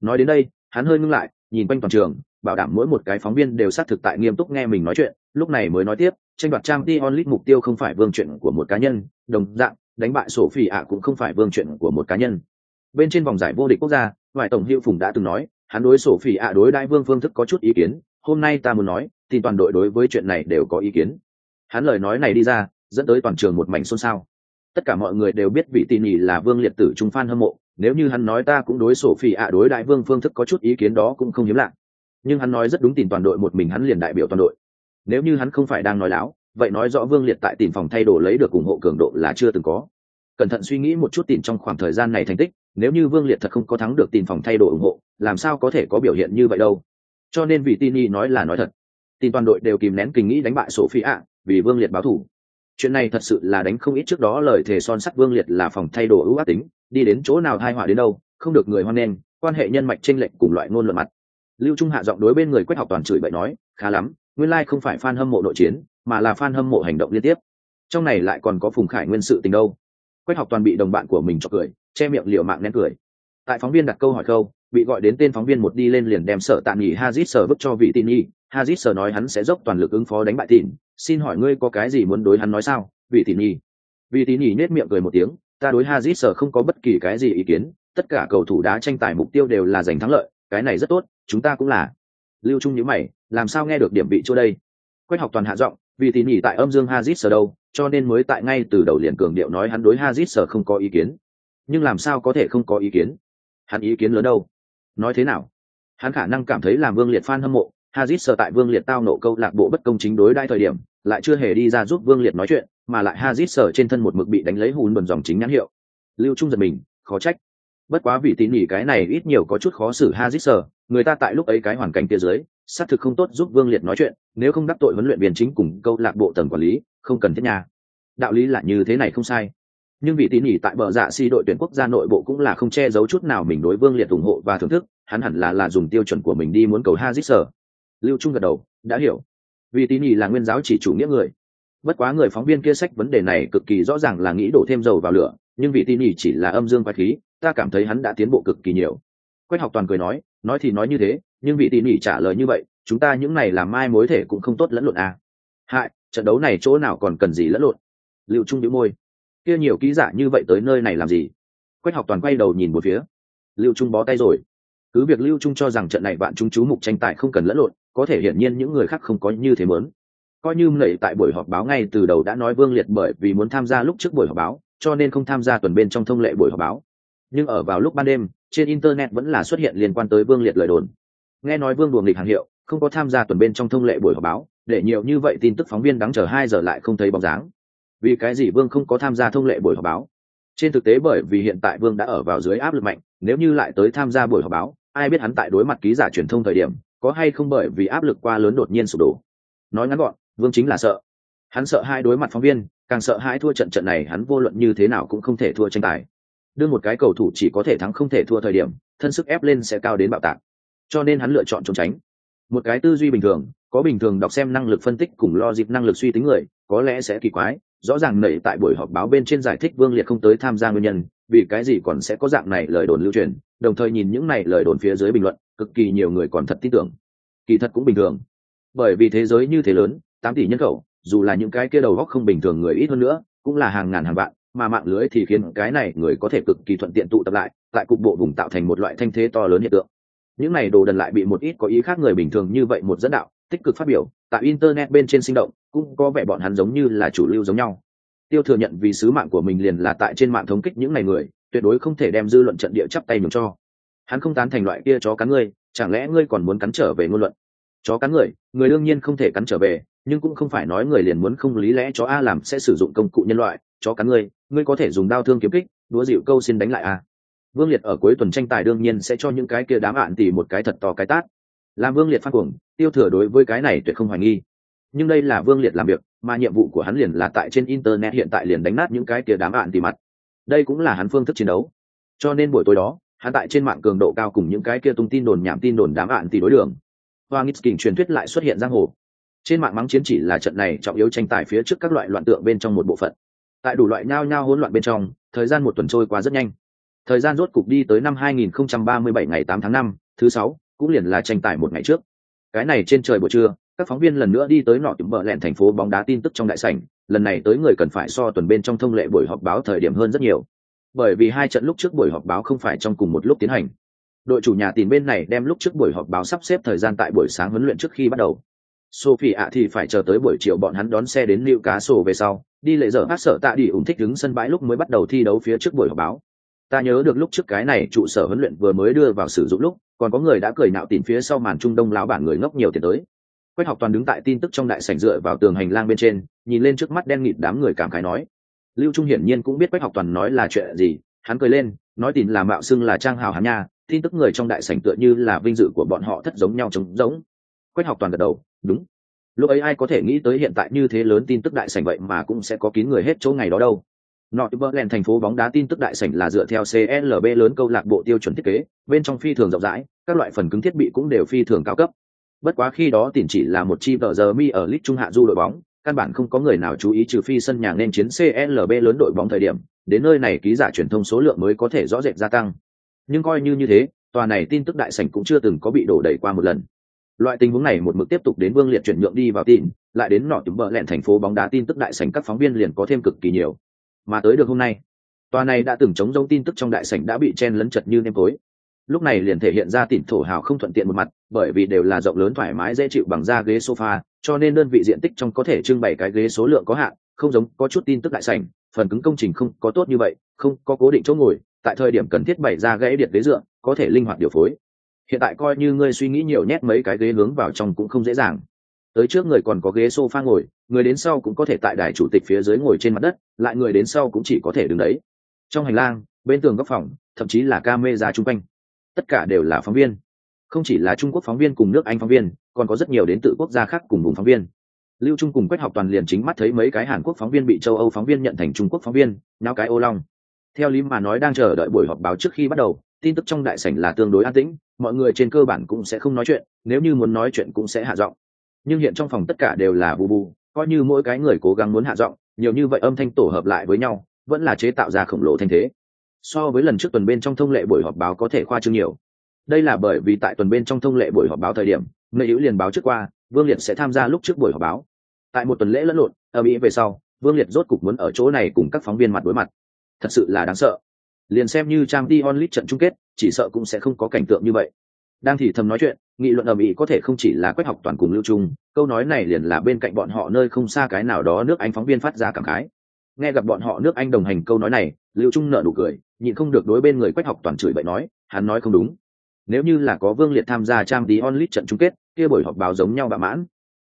Nói đến đây, hắn hơi ngưng lại, nhìn quanh toàn trường, bảo đảm mỗi một cái phóng viên đều xác thực tại nghiêm túc nghe mình nói chuyện, lúc này mới nói tiếp, tranh đoạt trang t onlit mục tiêu không phải vương chuyện của một cá nhân, đồng dạng, đánh bại sổ phi ạ cũng không phải vương chuyện của một cá nhân. Bên trên vòng giải vô địch quốc gia ngoại tổng hiệu phùng đã từng nói, hắn đối sổ phi ạ đối đại vương phương thức có chút ý kiến, hôm nay ta muốn nói, thì toàn đội đối với chuyện này đều có ý kiến hắn lời nói này đi ra, dẫn tới toàn trường một mảnh xôn xao. Tất cả mọi người đều biết vị tỉ nỉ là vương liệt tử trung phan hâm mộ, nếu như hắn nói ta cũng đối sổ phi ạ, đối đại vương phương thức có chút ý kiến đó cũng không hiếm lạ. Nhưng hắn nói rất đúng tìm toàn đội một mình hắn liền đại biểu toàn đội. Nếu như hắn không phải đang nói láo, vậy nói rõ vương liệt tại tìm phòng thay đồ lấy được ủng hộ cường độ là chưa từng có. Cẩn thận suy nghĩ một chút tìm trong khoảng thời gian này thành tích, nếu như vương liệt thật không có thắng được tìm phòng thay đồ ủng hộ, làm sao có thể có biểu hiện như vậy đâu? Cho nên vị tin y nói là nói thật. Tin toàn đội đều kìm nén kinh nghĩ đánh bại sophie ạ vì vương liệt báo thủ. Chuyện này thật sự là đánh không ít trước đó lời thề son sắt vương liệt là phòng thay đồ ưu ác tính, đi đến chỗ nào thai họa đến đâu, không được người hoan nghênh, quan hệ nhân mạch tranh lệch cùng loại ngôn luận mặt. Lưu trung hạ giọng đối bên người quách học toàn chửi bậy nói, khá lắm, nguyên lai không phải fan hâm mộ nội chiến, mà là fan hâm mộ hành động liên tiếp. Trong này lại còn có phùng khải nguyên sự tình đâu. Quách học toàn bị đồng bạn của mình cho cười, che miệng liều mạng nén cười. Tại phóng viên đặt câu hỏi câu, bị gọi đến tên phóng viên một đi lên liền đem sợ tạm nghỉ hazit sờ bức cho vị tin nhi hazit sờ nói hắn sẽ dốc toàn lực ứng phó đánh bại tịn xin hỏi ngươi có cái gì muốn đối hắn nói sao? Vị tín nhi. Vị tín nhi nết miệng cười một tiếng, ta đối hazit sở không có bất kỳ cái gì ý kiến, tất cả cầu thủ đá tranh tài mục tiêu đều là giành thắng lợi, cái này rất tốt, chúng ta cũng là. Lưu trung nhữ mày, làm sao nghe được điểm vị chỗ đây? Quách học toàn hạ giọng vì tín nhi tại âm dương hazit sở đâu, cho nên mới tại ngay từ đầu liền cường điệu nói hắn đối hazit sở không có ý kiến. Nhưng làm sao có thể không có ý kiến? Hắn ý kiến lớn đâu? Nói thế nào? Hắn khả năng cảm thấy làm vương liệt f hâm mộ hazit sở tại vương liệt tao nộ câu lạc bộ bất công chính đối đai thời điểm, lại chưa hề đi ra giúp vương liệt nói chuyện, mà lại hazit sở trên thân một mực bị đánh lấy hùn bần dòng chính nhãn hiệu. Lưu trung giật mình, khó trách. Bất quá vì tín nhỉ cái này ít nhiều có chút khó xử hazit sở, người ta tại lúc ấy cái hoàn cảnh kia dưới, xác thực không tốt giúp vương liệt nói chuyện, nếu không đắc tội huấn luyện viên chính cùng câu lạc bộ tầng quản lý, không cần thiết nhà đạo lý là như thế này không sai. Nhưng vị tín nhỉ tại bờ dạ si đội tuyển quốc gia nội bộ cũng là không che giấu chút nào mình đối vương liệt ủng hộ và thưởng thức, hắn hẳn là là dùng tiêu chuẩn của mình đi muốn cầu hazit sở lưu trung gật đầu, đã hiểu. Vì tín ý là nguyên giáo chỉ chủ nghĩa người. Bất quá người phóng viên kia sách vấn đề này cực kỳ rõ ràng là nghĩ đổ thêm dầu vào lửa, nhưng vị tin ý chỉ là âm dương quái khí, ta cảm thấy hắn đã tiến bộ cực kỳ nhiều. Quách học toàn cười nói nói thì nói như thế, nhưng vị tin ý trả lời như vậy, chúng ta những này làm mai mối thể cũng không tốt lẫn lộn à. hại, trận đấu này chỗ nào còn cần gì lẫn lộn? Liệu trung đĩu môi, kia nhiều ký giả như vậy tới nơi này làm gì? Quách học toàn quay đầu nhìn một phía. Lưu trung bó tay rồi. Cứ việc lưu trung cho rằng trận này bạn chúng chú mục tranh tài không cần lẫn lộn có thể hiển nhiên những người khác không có như thế mớn. Coi như nảy tại buổi họp báo ngay từ đầu đã nói vương liệt bởi vì muốn tham gia lúc trước buổi họp báo, cho nên không tham gia tuần bên trong thông lệ buổi họp báo. Nhưng ở vào lúc ban đêm, trên internet vẫn là xuất hiện liên quan tới vương liệt lời đồn. Nghe nói vương đùa nghịch hàng hiệu, không có tham gia tuần bên trong thông lệ buổi họp báo, để nhiều như vậy tin tức phóng viên đáng chờ hai giờ lại không thấy bóng dáng. Vì cái gì vương không có tham gia thông lệ buổi họp báo? Trên thực tế bởi vì hiện tại vương đã ở vào dưới áp lực mạnh, nếu như lại tới tham gia buổi họp báo, ai biết hắn tại đối mặt ký giả truyền thông thời điểm có hay không bởi vì áp lực quá lớn đột nhiên sụp đổ? Nói ngắn gọn, vương chính là sợ. Hắn sợ hai đối mặt phóng viên, càng sợ hãi thua trận trận này hắn vô luận như thế nào cũng không thể thua tranh tài. Đưa một cái cầu thủ chỉ có thể thắng không thể thua thời điểm, thân sức ép lên sẽ cao đến bạo tạc. Cho nên hắn lựa chọn trốn tránh. Một cái tư duy bình thường, có bình thường đọc xem năng lực phân tích cùng lo dịp năng lực suy tính người, có lẽ sẽ kỳ quái, rõ ràng nảy tại buổi họp báo bên trên giải thích vương liệt không tới tham gia nguyên nhân, vì cái gì còn sẽ có dạng này lời đồn lưu truyền, đồng thời nhìn những này lời đồn phía dưới bình luận cực kỳ nhiều người còn thật tin tưởng. Kỳ thật cũng bình thường. Bởi vì thế giới như thế lớn, tám tỷ nhân khẩu, dù là những cái kia đầu góc không bình thường người ít hơn nữa, cũng là hàng ngàn hàng vạn, mà mạng lưới thì khiến cái này người có thể cực kỳ thuận tiện tụ tập lại, tại cục bộ vùng tạo thành một loại thanh thế to lớn hiện tượng. Những này đồ đần lại bị một ít có ý khác người bình thường như vậy một dẫn đạo, tích cực phát biểu, tại internet bên trên sinh động, cũng có vẻ bọn hắn giống như là chủ lưu giống nhau. Tiêu thừa nhận vì sứ mạng của mình liền là tại trên mạng thống kích những này người, tuyệt đối không thể đem dư luận trận địa chắp tay nhường cho hắn không tán thành loại kia chó cắn ngươi, chẳng lẽ ngươi còn muốn cắn trở về ngôn luận? Chó cắn người người đương nhiên không thể cắn trở về, nhưng cũng không phải nói người liền muốn không lý lẽ chó a làm sẽ sử dụng công cụ nhân loại, chó cắn ngươi ngươi có thể dùng đao thương kiếm kích, đũa dịu câu xin đánh lại a. Vương liệt ở cuối tuần tranh tài đương nhiên sẽ cho những cái kia đám ạn tỉ một cái thật to cái tát. Làm vương liệt phát cuồng, tiêu thừa đối với cái này tuyệt không hoài nghi. Nhưng đây là vương liệt làm việc, mà nhiệm vụ của hắn liền là tại trên internet hiện tại liền đánh nát những cái kia đám ạn tỉ mặt. Đây cũng là hắn phương thức chiến đấu. Cho nên buổi tối đó hắn tại trên mạng cường độ cao cùng những cái kia tung tin đồn nhảm tin đồn đám ạn tỷ đối đường. Hoa nghít kình truyền thuyết lại xuất hiện giang hồ. Trên mạng mắng chiến chỉ là trận này trọng yếu tranh tài phía trước các loại loạn tượng bên trong một bộ phận. Tại đủ loại nhao nhao hỗn loạn bên trong thời gian một tuần trôi qua rất nhanh. Thời gian rốt cục đi tới năm 2037 ngày 8 tháng 5, thứ sáu cũng liền là tranh tài một ngày trước. Cái này trên trời buổi trưa các phóng viên lần nữa đi tới nọ tìm bờ lẹn thành phố bóng đá tin tức trong đại sảnh. Lần này tới người cần phải so tuần bên trong thông lệ buổi họp báo thời điểm hơn rất nhiều bởi vì hai trận lúc trước buổi họp báo không phải trong cùng một lúc tiến hành. Đội chủ nhà tìm bên này đem lúc trước buổi họp báo sắp xếp thời gian tại buổi sáng huấn luyện trước khi bắt đầu. Sophie ạ thì phải chờ tới buổi chiều bọn hắn đón xe đến liệu cá sổ về sau, đi lệ dở hát sở tạ đi ủng thích đứng sân bãi lúc mới bắt đầu thi đấu phía trước buổi họp báo. Ta nhớ được lúc trước cái này trụ sở huấn luyện vừa mới đưa vào sử dụng lúc, còn có người đã cười nạo tìm phía sau màn trung đông láo bản người ngốc nhiều tiền tới. Quách học toàn đứng tại tin tức trong đại sảnh dựa vào tường hành lang bên trên, nhìn lên trước mắt đen nghịt đám người cảm khái nói lưu trung hiển nhiên cũng biết quách học toàn nói là chuyện gì hắn cười lên nói tin là mạo xưng là trang hào hắn nha tin tức người trong đại sảnh tựa như là vinh dự của bọn họ thất giống nhau trống giống quách học toàn gật đầu đúng. Lúc ấy ai có thể nghĩ tới hiện tại như thế lớn tin tức đại sảnh vậy mà cũng sẽ có kín người hết chỗ ngày đó đâu. Northumberland thành phố bóng đá tin tức đại sảnh là dựa theo CLB lớn câu lạc bộ tiêu chuẩn thiết kế, bên trong phi thường rộng rãi, các loại phần cứng thiết bị cũng đều phi thường cao cấp. Bất quá khi đó tiền chỉ là một chi vợ giờ mi ở lit trung hạ du đội bóng, căn bản không có người nào chú ý trừ phi sân nhà nên chiến CLB lớn đội bóng thời điểm, đến nơi này ký giả truyền thông số lượng mới có thể rõ rệt gia tăng. Nhưng coi như như thế tòa này tin tức đại sảnh cũng chưa từng có bị đổ đẩy qua một lần. Loại tình huống này một mực tiếp tục đến vương liệt chuyển nhượng đi vào tin lại đến nọ chúng bờ lẹn thành phố bóng đá tin tức đại sảnh các phóng viên liền có thêm cực kỳ nhiều. Mà tới được hôm nay tòa này đã từng chống giống tin tức trong đại sảnh đã bị chen lấn chật như nêm tối lúc này liền thể hiện ra tỉnh thổ hào không thuận tiện một mặt, bởi vì đều là rộng lớn thoải mái dễ chịu bằng da ghế sofa, cho nên đơn vị diện tích trong có thể trưng bày cái ghế số lượng có hạn, không giống có chút tin tức đại sảnh, phần cứng công trình không có tốt như vậy, không có cố định chỗ ngồi, tại thời điểm cần thiết bày ra gãy điện ghế dựa, có thể linh hoạt điều phối. Hiện tại coi như ngươi suy nghĩ nhiều nhét mấy cái ghế hướng vào trong cũng không dễ dàng. Tới trước người còn có ghế sofa ngồi, người đến sau cũng có thể tại đài chủ tịch phía dưới ngồi trên mặt đất, lại người đến sau cũng chỉ có thể đứng đấy. Trong hành lang, bên tường góc phòng, thậm chí là ca mê ra chung quanh tất cả đều là phóng viên. Không chỉ là trung quốc phóng viên cùng nước anh phóng viên, còn có rất nhiều đến từ quốc gia khác cùng vùng phóng viên. Lưu trung cùng quách học toàn liền chính mắt thấy mấy cái hàn quốc phóng viên bị châu âu phóng viên nhận thành trung quốc phóng viên nao cái ô long. Theo lý mà nói đang chờ đợi buổi họp báo trước khi bắt đầu, tin tức trong đại sảnh là tương đối an tĩnh, mọi người trên cơ bản cũng sẽ không nói chuyện, nếu như muốn nói chuyện cũng sẽ hạ giọng. Nhưng hiện trong phòng tất cả đều là bù bù, coi như mỗi cái người cố gắng muốn hạ giọng, nhiều như vậy âm thanh tổ hợp lại với nhau, vẫn là chế tạo ra khổng lồ thanh thế so với lần trước tuần bên trong thông lệ buổi họp báo có thể khoa trương nhiều. Đây là bởi vì tại tuần bên trong thông lệ buổi họp báo thời điểm, người hữu liền báo trước qua, vương liệt sẽ tham gia lúc trước buổi họp báo. Tại một tuần lễ lẫn lộn, ở mỹ về sau, vương liệt rốt cục muốn ở chỗ này cùng các phóng viên mặt đối mặt. Thật sự là đáng sợ. Liền xem như trang t onlit trận chung kết, chỉ sợ cũng sẽ không có cảnh tượng như vậy. Đang thì thầm nói chuyện, nghị luận ở mỹ có thể không chỉ là quách học toàn cùng lưu trung, câu nói này liền là bên cạnh bọn họ nơi không xa cái nào đó nước anh phóng viên phát ra cảm khái nghe gặp bọn họ nước anh đồng hành câu nói này, lưu trung nợ nụ cười, nhịn không được đối bên người quách học toàn chửi bậy nói, hắn nói không đúng. Nếu như là có vương liệt tham gia trang tí onlit trận chung kết, kia buổi họp báo giống nhau bạ mãn.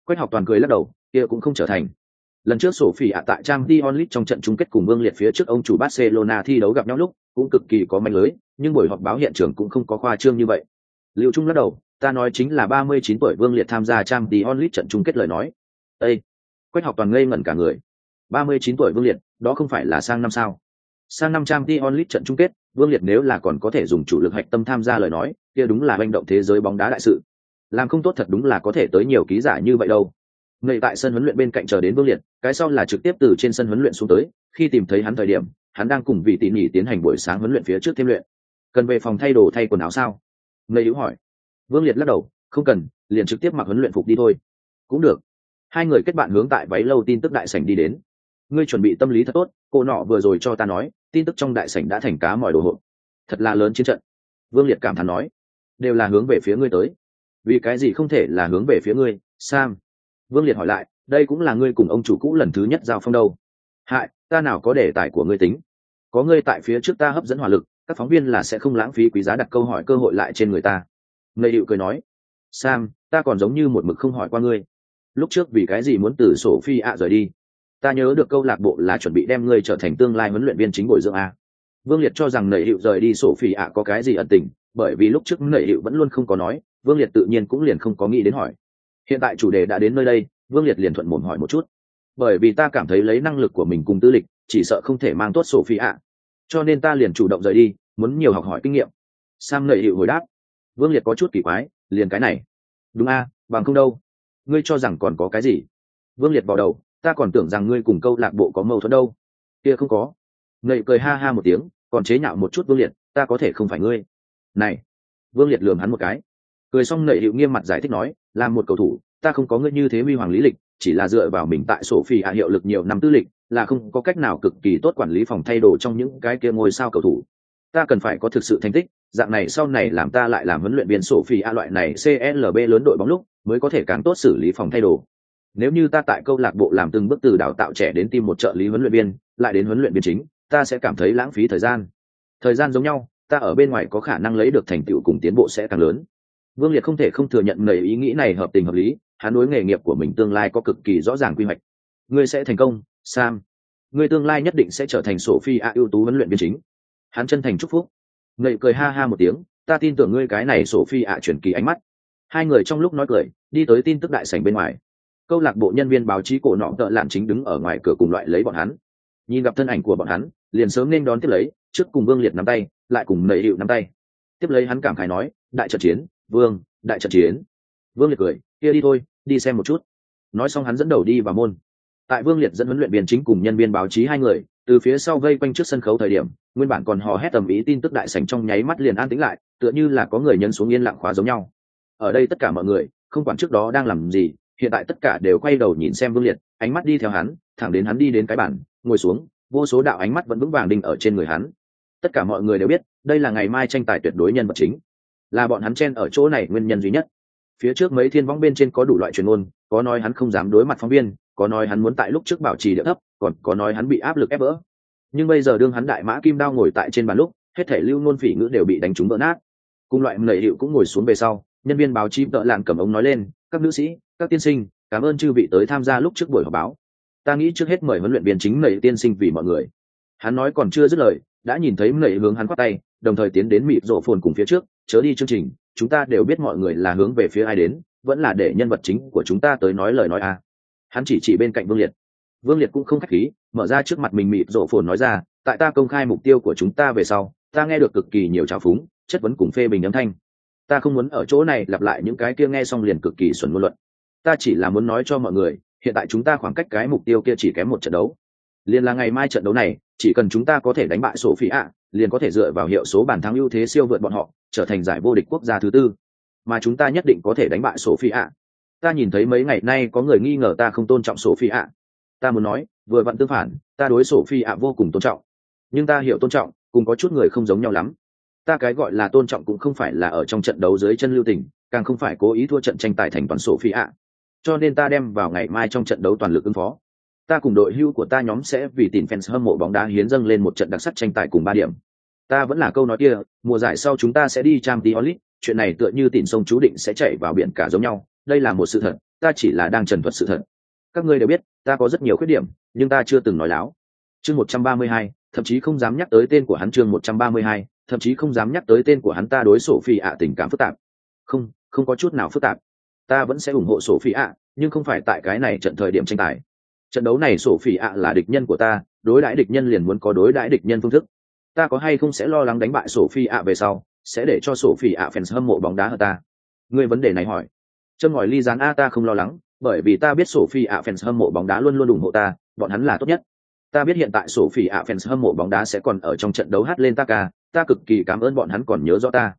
Quách học toàn cười lắc đầu, kia cũng không trở thành. Lần trước sổ phỉ ạ tại trang t onlit trong trận chung kết cùng vương liệt phía trước ông chủ barcelona thi đấu gặp nhau lúc, cũng cực kỳ có manh lưới, nhưng buổi họp báo hiện trường cũng không có khoa trương như vậy. Liệu trung lắc đầu, ta nói chính là ba mươi chín tuổi vương liệt tham gia trang t onlit trận chung kết lời nói. Ây quách học toàn ngây ngẩn cả người ba mươi chín tuổi vương liệt, đó không phải là sang năm sao? Sang năm trang t onlit trận chung kết, vương liệt nếu là còn có thể dùng chủ lực hạch tâm tham gia lời nói, kia đúng là manh động thế giới bóng đá đại sự. Làm không tốt thật đúng là có thể tới nhiều ký giả như vậy đâu. Ngậy tại sân huấn luyện bên cạnh chờ đến vương liệt, cái sau là trực tiếp từ trên sân huấn luyện xuống tới, khi tìm thấy hắn thời điểm, hắn đang cùng vị tỉ mỉ tiến hành buổi sáng huấn luyện phía trước thêm luyện. Cần về phòng thay đồ thay quần áo sao? Ngậy hữu hỏi. Vương liệt lắc đầu, không cần, liền trực tiếp mặc huấn luyện phục đi thôi. Cũng được. Hai người kết bạn hướng tại váy lâu tin tức đại sảnh đi đến ngươi chuẩn bị tâm lý thật tốt, cô nọ vừa rồi cho ta nói, tin tức trong đại sảnh đã thành cá mọi đồ hộp. Thật là lớn chiến trận. Vương liệt cảm thán nói, đều là hướng về phía ngươi tới. Vì cái gì không thể là hướng về phía ngươi, sam? Vương liệt hỏi lại, đây cũng là ngươi cùng ông chủ cũ lần thứ nhất giao phong đâu. Hại, ta nào có đề tài của ngươi tính. Có ngươi tại phía trước ta hấp dẫn hỏa lực, các phóng viên là sẽ không lãng phí quý giá đặt câu hỏi cơ hội lại trên người ta. Ngây hiệu cười nói, sam, ta còn giống như một mực không hỏi qua ngươi. Lúc trước vì cái gì muốn từ sổ phi ạ rời đi? Ta nhớ được câu lạc bộ là chuẩn bị đem ngươi trở thành tương lai huấn luyện viên chính bồi dưỡng a. Vương liệt cho rằng nầy hiệu rời đi sổ phi ạ có cái gì ẩn tình, bởi vì lúc trước nầy hiệu vẫn luôn không có nói, vương liệt tự nhiên cũng liền không có nghĩ đến hỏi. Hiện tại chủ đề đã đến nơi đây, vương liệt liền thuận mồm hỏi một chút. Bởi vì ta cảm thấy lấy năng lực của mình cùng tư lịch, chỉ sợ không thể mang tốt sổ phi ạ. Cho nên ta liền chủ động rời đi, muốn nhiều học hỏi kinh nghiệm. Sam nầy hiệu hồi đáp. Vương liệt có chút kỳ quái, liền cái này. Đúng a, bằng không đâu. Ngươi cho rằng còn có cái gì? Vương liệt vào đầu ta còn tưởng rằng ngươi cùng câu lạc bộ có mâu thuẫn đâu. Kia không có. Ngậy cười ha ha một tiếng, còn chế nhạo một chút vương liệt, ta có thể không phải ngươi. Này, vương liệt lường hắn một cái. Cười xong nậy hiệu nghiêm mặt giải thích nói, làm một cầu thủ, ta không có ngươi như thế huy hoàng lý lịch, chỉ là dựa vào mình tại sổ phi hạ hiệu lực nhiều năm tư lịch, là không có cách nào cực kỳ tốt quản lý phòng thay đồ trong những cái kia ngôi sao cầu thủ. Ta cần phải có thực sự thành tích, dạng này sau này làm ta lại làm huấn luyện viên sổ phi a loại này clb lớn đội bóng lúc, mới có thể càng tốt xử lý phòng thay đồ nếu như ta tại câu lạc bộ làm từng bước từ đào tạo trẻ đến tìm một trợ lý huấn luyện viên, lại đến huấn luyện viên chính, ta sẽ cảm thấy lãng phí thời gian. Thời gian giống nhau, ta ở bên ngoài có khả năng lấy được thành tựu cùng tiến bộ sẽ càng lớn. Vương liệt không thể không thừa nhận nầy ý nghĩ này hợp tình hợp lý, hắn đối nghề nghiệp của mình tương lai có cực kỳ rõ ràng quy hoạch. Ngươi sẽ thành công, sam. Ngươi tương lai nhất định sẽ trở thành sổ phi a ưu tú huấn luyện viên chính. Hắn chân thành chúc phúc. Nầy cười ha ha một tiếng, ta tin tưởng ngươi cái này sổ phi ạ chuyển kỳ ánh mắt. Hai người trong lúc nói cười, đi tới tin tức đại sảnh bên ngoài câu lạc bộ nhân viên báo chí cổ nọ tợ lạn chính đứng ở ngoài cửa cùng loại lấy bọn hắn. Nhìn gặp thân ảnh của bọn hắn, liền sớm nên đón tiếp lấy, trước cùng vương liệt nắm tay, lại cùng nầy hiệu nắm tay. Tiếp lấy hắn cảm khải nói, đại trận chiến, vương, đại trận chiến. Vương liệt cười, kia đi thôi, đi xem một chút. Nói xong hắn dẫn đầu đi vào môn. Tại vương liệt dẫn huấn luyện viên chính cùng nhân viên báo chí hai người, từ phía sau vây quanh trước sân khấu thời điểm, nguyên bản còn hò hét tầm ý tin tức đại sảnh trong nháy mắt liền an tĩnh lại, tựa như là có người nhân xuống yên lặng khóa giống nhau. Ở đây tất cả mọi người, không quản trước đó đang làm gì hiện tại tất cả đều quay đầu nhìn xem vương liệt, ánh mắt đi theo hắn, thẳng đến hắn đi đến cái bản ngồi xuống, vô số đạo ánh mắt vẫn vững vàng đinh ở trên người hắn. Tất cả mọi người đều biết, đây là ngày mai tranh tài tuyệt đối nhân vật chính. Là bọn hắn chen ở chỗ này nguyên nhân duy nhất. Phía trước mấy thiên võng bên trên có đủ loại truyền ngôn, có nói hắn không dám đối mặt phóng viên, có nói hắn muốn tại lúc trước bảo trì địa thấp, còn có nói hắn bị áp lực ép vỡ nhưng bây giờ đương hắn đại mã kim đao ngồi tại trên bàn lúc, hết thể lưu nôn phỉ ngữ đều bị đánh trúng vỡ nát. Cùng loại nầy hiệu cũng ngồi xuống về sau, nhân viên báo chí tợ lạn cầm ống nói lên các nữ sĩ, các tiên sinh, cảm ơn chư vị tới tham gia lúc trước buổi họp báo. Ta nghĩ trước hết mời huấn luyện viên chính nầy tiên sinh vì mọi người. Hắn nói còn chưa dứt lời, đã nhìn thấy nầy hướng hắn quát tay, đồng thời tiến đến mịt rổ phồn cùng phía trước, chớ đi chương trình, chúng ta đều biết mọi người là hướng về phía ai đến, vẫn là để nhân vật chính của chúng ta tới nói lời nói a. Hắn chỉ chỉ bên cạnh vương liệt. Vương liệt cũng không khách khí, mở ra trước mặt mình mịt rổ phồn nói ra, tại ta công khai mục tiêu của chúng ta về sau, ta nghe được cực kỳ nhiều trào phúng, chất vấn cùng phê bình âm thanh ta không muốn ở chỗ này lặp lại những cái kia nghe xong liền cực kỳ xuẩn ngôn luận. Ta chỉ là muốn nói cho mọi người, hiện tại chúng ta khoảng cách cái mục tiêu kia chỉ kém một trận đấu. Liền là ngày mai trận đấu này, chỉ cần chúng ta có thể đánh bại sổ phi ạ liền có thể dựa vào hiệu số bàn thắng ưu thế siêu vượt bọn họ, trở thành giải vô địch quốc gia thứ tư. Mà chúng ta nhất định có thể đánh bại sổ phi ạ ta nhìn thấy mấy ngày nay có người nghi ngờ ta không tôn trọng sổ phi ạ ta muốn nói, vừa vặn tương phản, ta đối sổ phi ạ vô cùng tôn trọng. Nhưng ta hiểu tôn trọng, cùng có chút người không giống nhau lắm ta cái gọi là tôn trọng cũng không phải là ở trong trận đấu dưới chân lưu tình, càng không phải cố ý thua trận tranh tài thành toàn sổ phi ạ. Cho nên ta đem vào ngày mai trong trận đấu toàn lực ứng phó. Ta cùng đội hưu của ta nhóm sẽ vì tìm fans hâm mộ bóng đá hiến dâng lên một trận đặc sắc tranh tài cùng ba điểm. Ta vẫn là câu nói kia, mùa giải sau chúng ta sẽ đi trang tí olit chuyện này tựa như tìm sông chú định sẽ chạy vào biển cả giống nhau, đây là một sự thật, ta chỉ là đang trần thuật sự thật. Các ngươi đều biết, ta có rất nhiều khuyết điểm, nhưng ta chưa từng nói láo. Chương một trăm ba mươi hai, thậm chí không dám nhắc tới tên của hắn chương một trăm ba mươi hai thậm chí không dám nhắc tới tên của hắn ta đối sổ phi ạ tình cảm phức tạp. Không không có chút nào phức tạp. Ta vẫn sẽ ủng hộ sổ phi ạ, nhưng không phải tại cái này trận thời điểm tranh tài. Trận đấu này sổ phi ạ là địch nhân của ta, đối đãi địch nhân liền muốn có đối đãi địch nhân phương thức. Ta có hay không sẽ lo lắng đánh bại sổ phi ạ về sau, sẽ để cho sổ phi ạ fans hâm mộ bóng đá ở ta? Người vấn đề này hỏi. Chân ngòi ly gián a ta không lo lắng, bởi vì ta biết sổ phi ạ fans hâm mộ bóng đá luôn luôn ủng hộ ta, bọn hắn là tốt nhất. Ta biết hiện tại sổ phi ạ fans hâm mộ bóng đá sẽ còn ở trong trận đấu hát lên ta ca ta cực kỳ cảm ơn bọn hắn còn nhớ rõ ta.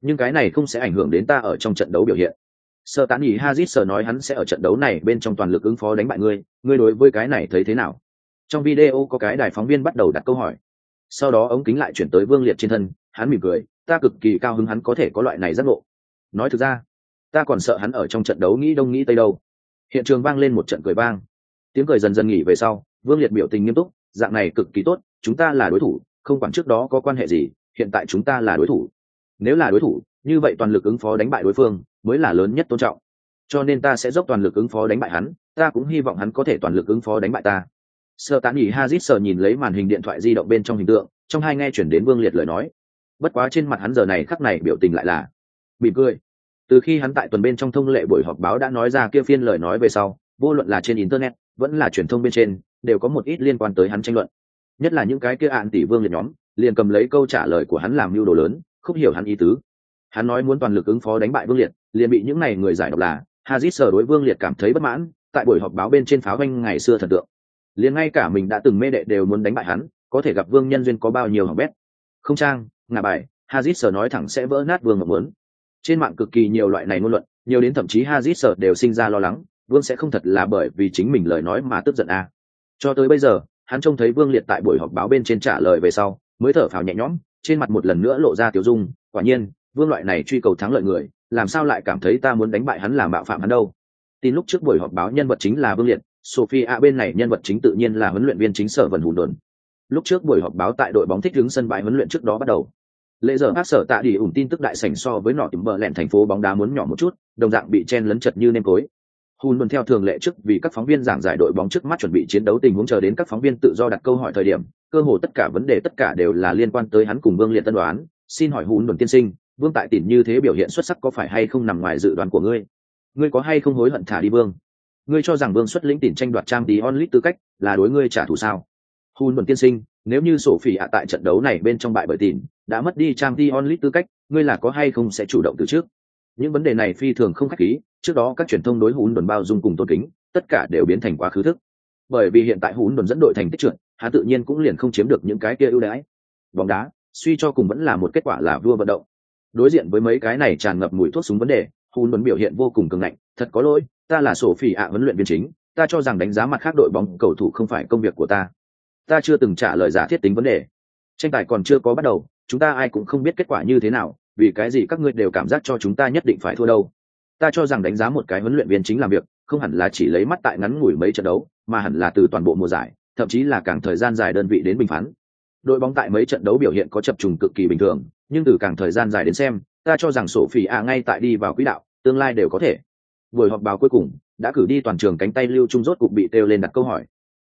Nhưng cái này không sẽ ảnh hưởng đến ta ở trong trận đấu biểu hiện. Sợ tán nghỉ hazit sợ nói hắn sẽ ở trận đấu này bên trong toàn lực ứng phó đánh bại ngươi ngươi đối với cái này thấy thế nào? Trong video có cái đài phóng viên bắt đầu đặt câu hỏi. Sau đó ống kính lại chuyển tới vương liệt trên thân, hắn mỉm cười, ta cực kỳ cao hứng hắn có thể có loại này giác ngộ. Nói thực ra, ta còn sợ hắn ở trong trận đấu nghĩ đông nghĩ tây đâu. Hiện trường vang lên một trận cười vang. Tiếng cười dần dần nghỉ về sau, vương liệt biểu tình nghiêm túc, dạng này cực kỳ tốt, chúng ta là đối thủ, không quản trước đó có quan hệ gì hiện tại chúng ta là đối thủ. Nếu là đối thủ, như vậy toàn lực ứng phó đánh bại đối phương mới là lớn nhất tôn trọng. Cho nên ta sẽ dốc toàn lực ứng phó đánh bại hắn, ta cũng hy vọng hắn có thể toàn lực ứng phó đánh bại ta. Sợ tán nghỉ hazit sờ nhìn lấy màn hình điện thoại di động bên trong hình tượng, trong hai nghe chuyển đến vương liệt lời nói. Bất quá trên mặt hắn giờ này khắc này biểu tình lại là mỉm cười. Từ khi hắn tại tuần bên trong thông lệ buổi họp báo đã nói ra kia phiên lời nói về sau, vô luận là trên internet, vẫn là truyền thông bên trên, đều có một ít liên quan tới hắn tranh luận. Nhất là những cái kia ạn tỷ vương liệt nhóm liền cầm lấy câu trả lời của hắn làm mưu đồ lớn, không hiểu hắn ý tứ. Hắn nói muốn toàn lực ứng phó đánh bại vương liệt, liền bị những này người giải độc là hazit sở đối vương liệt cảm thấy bất mãn, tại buổi họp báo bên trên pháo banh ngày xưa thần tượng. Liền ngay cả mình đã từng mê đệ đều muốn đánh bại hắn, có thể gặp vương nhân duyên có bao nhiêu hỏng bét. Không trang ngà bài, hazit sở nói thẳng sẽ vỡ nát vương ngọc muốn. Trên mạng cực kỳ nhiều loại này ngôn luận, nhiều đến thậm chí hazit sở đều sinh ra lo lắng, vương sẽ không thật là bởi vì chính mình lời nói mà tức giận à. cho tới bây giờ, hắn trông thấy vương liệt tại buổi họp báo bên trên trả lời về sau mới thở phào nhẹ nhõm, trên mặt một lần nữa lộ ra tiểu dung, quả nhiên, vương loại này truy cầu thắng lợi người, làm sao lại cảm thấy ta muốn đánh bại hắn làm bạo phạm hắn đâu? Tin lúc trước buổi họp báo nhân vật chính là vương liệt, sophie a bên này nhân vật chính tự nhiên là huấn luyện viên chính sở vần hùn đồn. Lúc trước buổi họp báo tại đội bóng thích đứng sân bãi huấn luyện trước đó bắt đầu. Lễ giờ hát sở tạ đi ủng tin tức đại sảnh so với nọ tìm bờ lẹn thành phố bóng đá muốn nhỏ một chút, đồng dạng bị chen lấn chật như nêm cối. Hùn đồn theo thường lệ trước vì các phóng viên giảng giải đội bóng trước mắt chuẩn bị chiến đấu tình huống chờ đến các phóng viên tự do đặt câu hỏi thời điểm cơ hồ tất cả vấn đề tất cả đều là liên quan tới hắn cùng vương liệt tân đoán. Xin hỏi hùn đồn tiên sinh, vương tại tỉnh như thế biểu hiện xuất sắc có phải hay không nằm ngoài dự đoán của ngươi? Ngươi có hay không hối hận thả đi vương? Ngươi cho rằng vương xuất lĩnh tỉnh tranh đoạt trang tí onlit tư cách là đối ngươi trả thù sao? Hùn đồn tiên sinh, nếu như sổ phỉ ạ tại trận đấu này bên trong bại bởi tỉnh đã mất đi trang tí onlit tư cách, ngươi là có hay không sẽ chủ động từ trước? Những vấn đề này phi thường không khách khí, trước đó các truyền thông đối hùn đồn bao dung cùng tôn kính, tất cả đều biến thành quá khứ thức bởi vì hiện tại hún đồn dẫn đội thành tích trượt, hắn tự nhiên cũng liền không chiếm được những cái kia ưu đãi. Bóng đá, suy cho cùng vẫn là một kết quả là vua vận động. Đối diện với mấy cái này tràn ngập mùi thuốc súng vấn đề, hún đồn biểu hiện vô cùng cường ngạnh, thật có lỗi, ta là sổ phỉ ạ huấn luyện viên chính, ta cho rằng đánh giá mặt khác đội bóng cầu thủ không phải công việc của ta. Ta chưa từng trả lời giả thiết tính vấn đề. Tranh tài còn chưa có bắt đầu, chúng ta ai cũng không biết kết quả như thế nào, vì cái gì các ngươi đều cảm giác cho chúng ta nhất định phải thua đâu. Ta cho rằng đánh giá một cái huấn luyện viên chính làm việc không hẳn là chỉ lấy mắt tại ngắn ngủi mấy trận đấu, mà hẳn là từ toàn bộ mùa giải, thậm chí là càng thời gian dài đơn vị đến bình phán. Đội bóng tại mấy trận đấu biểu hiện có chập trùng cực kỳ bình thường, nhưng từ càng thời gian dài đến xem, ta cho rằng sổ phỉ à ngay tại đi vào quỹ đạo, tương lai đều có thể. Buổi họp báo cuối cùng, đã cử đi toàn trường cánh tay lưu trung rốt cục bị têu lên đặt câu hỏi.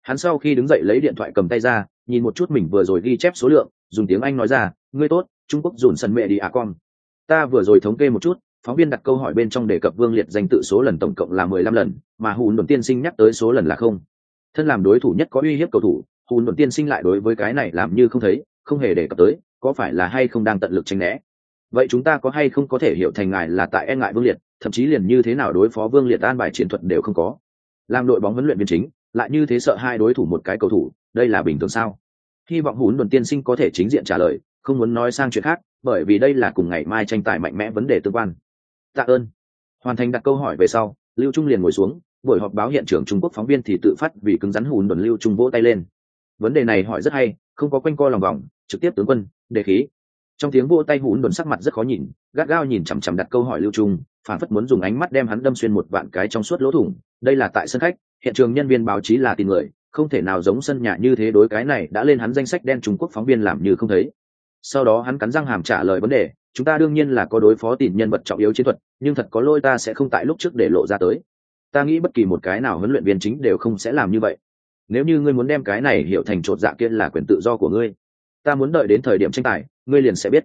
Hắn sau khi đứng dậy lấy điện thoại cầm tay ra, nhìn một chút mình vừa rồi ghi chép số lượng, dùng tiếng anh nói ra, ngươi tốt, trung quốc dùn sân mẹ đi à con. Ta vừa rồi thống kê một chút phóng viên đặt câu hỏi bên trong đề cập vương liệt danh tự số lần tổng cộng là mười lăm lần, mà hùn đồn tiên sinh nhắc tới số lần là không. Thân làm đối thủ nhất có uy hiếp cầu thủ, hùn đồn tiên sinh lại đối với cái này làm như không thấy, không hề đề cập tới, có phải là hay không đang tận lực tranh né? Vậy chúng ta có hay không có thể hiểu thành ngài là tại e ngại vương liệt, thậm chí liền như thế nào đối phó vương liệt an bài chiến thuật đều không có? Làm đội bóng huấn luyện viên chính, lại như thế sợ hai đối thủ một cái cầu thủ, đây là bình thường sao? Hy vọng hùn đồn tiên sinh có thể chính diện trả lời, không muốn nói sang chuyện khác, bởi vì đây là cùng ngày mai tranh tài mạnh mẽ vấn đề tương quan tạ ơn. Hoàn thành đặt câu hỏi về sau, lưu trung liền ngồi xuống, buổi họp báo hiện trường trung quốc phóng viên thì tự phát vì cứng rắn hùn đồn lưu trung vỗ tay lên. Vấn đề này hỏi rất hay, không có quanh co lòng vòng, trực tiếp tướng quân, đề khí. Trong tiếng vỗ tay hùn đồn sắc mặt rất khó nhìn, gắt gao nhìn chằm chằm đặt câu hỏi lưu trung phản phất muốn dùng ánh mắt đem hắn đâm xuyên một vạn cái trong suốt lỗ thủng. Đây là tại sân khách, hiện trường nhân viên báo chí là tin người, không thể nào giống sân nhà như thế đối cái này đã lên hắn danh sách đen trung quốc phóng viên làm như không thấy. Sau đó hắn cắn răng hàm trả lời vấn đề chúng ta đương nhiên là có đối phó tìm nhân vật trọng yếu chiến thuật, nhưng thật có lôi ta sẽ không tại lúc trước để lộ ra tới. Ta nghĩ bất kỳ một cái nào huấn luyện viên chính đều không sẽ làm như vậy. Nếu như ngươi muốn đem cái này hiểu thành chột dạ kia là quyền tự do của ngươi, ta muốn đợi đến thời điểm tranh tài, ngươi liền sẽ biết.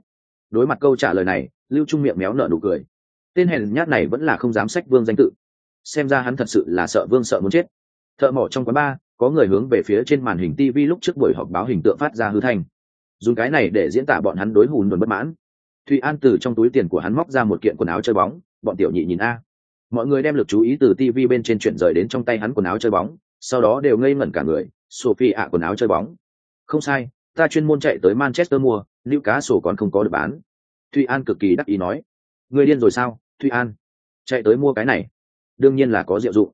Đối mặt câu trả lời này, lưu trung miệng méo nở nụ cười. Tên hèn nhát này vẫn là không dám sách vương danh tự. Xem ra hắn thật sự là sợ vương sợ muốn chết. Thợ mỏ trong quán bar có người hướng về phía trên màn hình tv lúc trước buổi họp báo hình tượng phát ra hư thanh. Dùng cái này để diễn tả bọn hắn đối hùn đồn bất mãn thụy an từ trong túi tiền của hắn móc ra một kiện quần áo chơi bóng, bọn tiểu nhị nhìn a. Mọi người đem lực chú ý từ tv bên trên chuyển rời đến trong tay hắn quần áo chơi bóng, sau đó đều ngây ngẩn cả người sophie ạ quần áo chơi bóng. Không sai, ta chuyên môn chạy tới manchester mua lưu cá sổ còn không có được bán. Thụy an cực kỳ đắc ý nói. Người điên rồi sao, thụy an? Chạy tới mua cái này. Đương nhiên là có diệu dụng.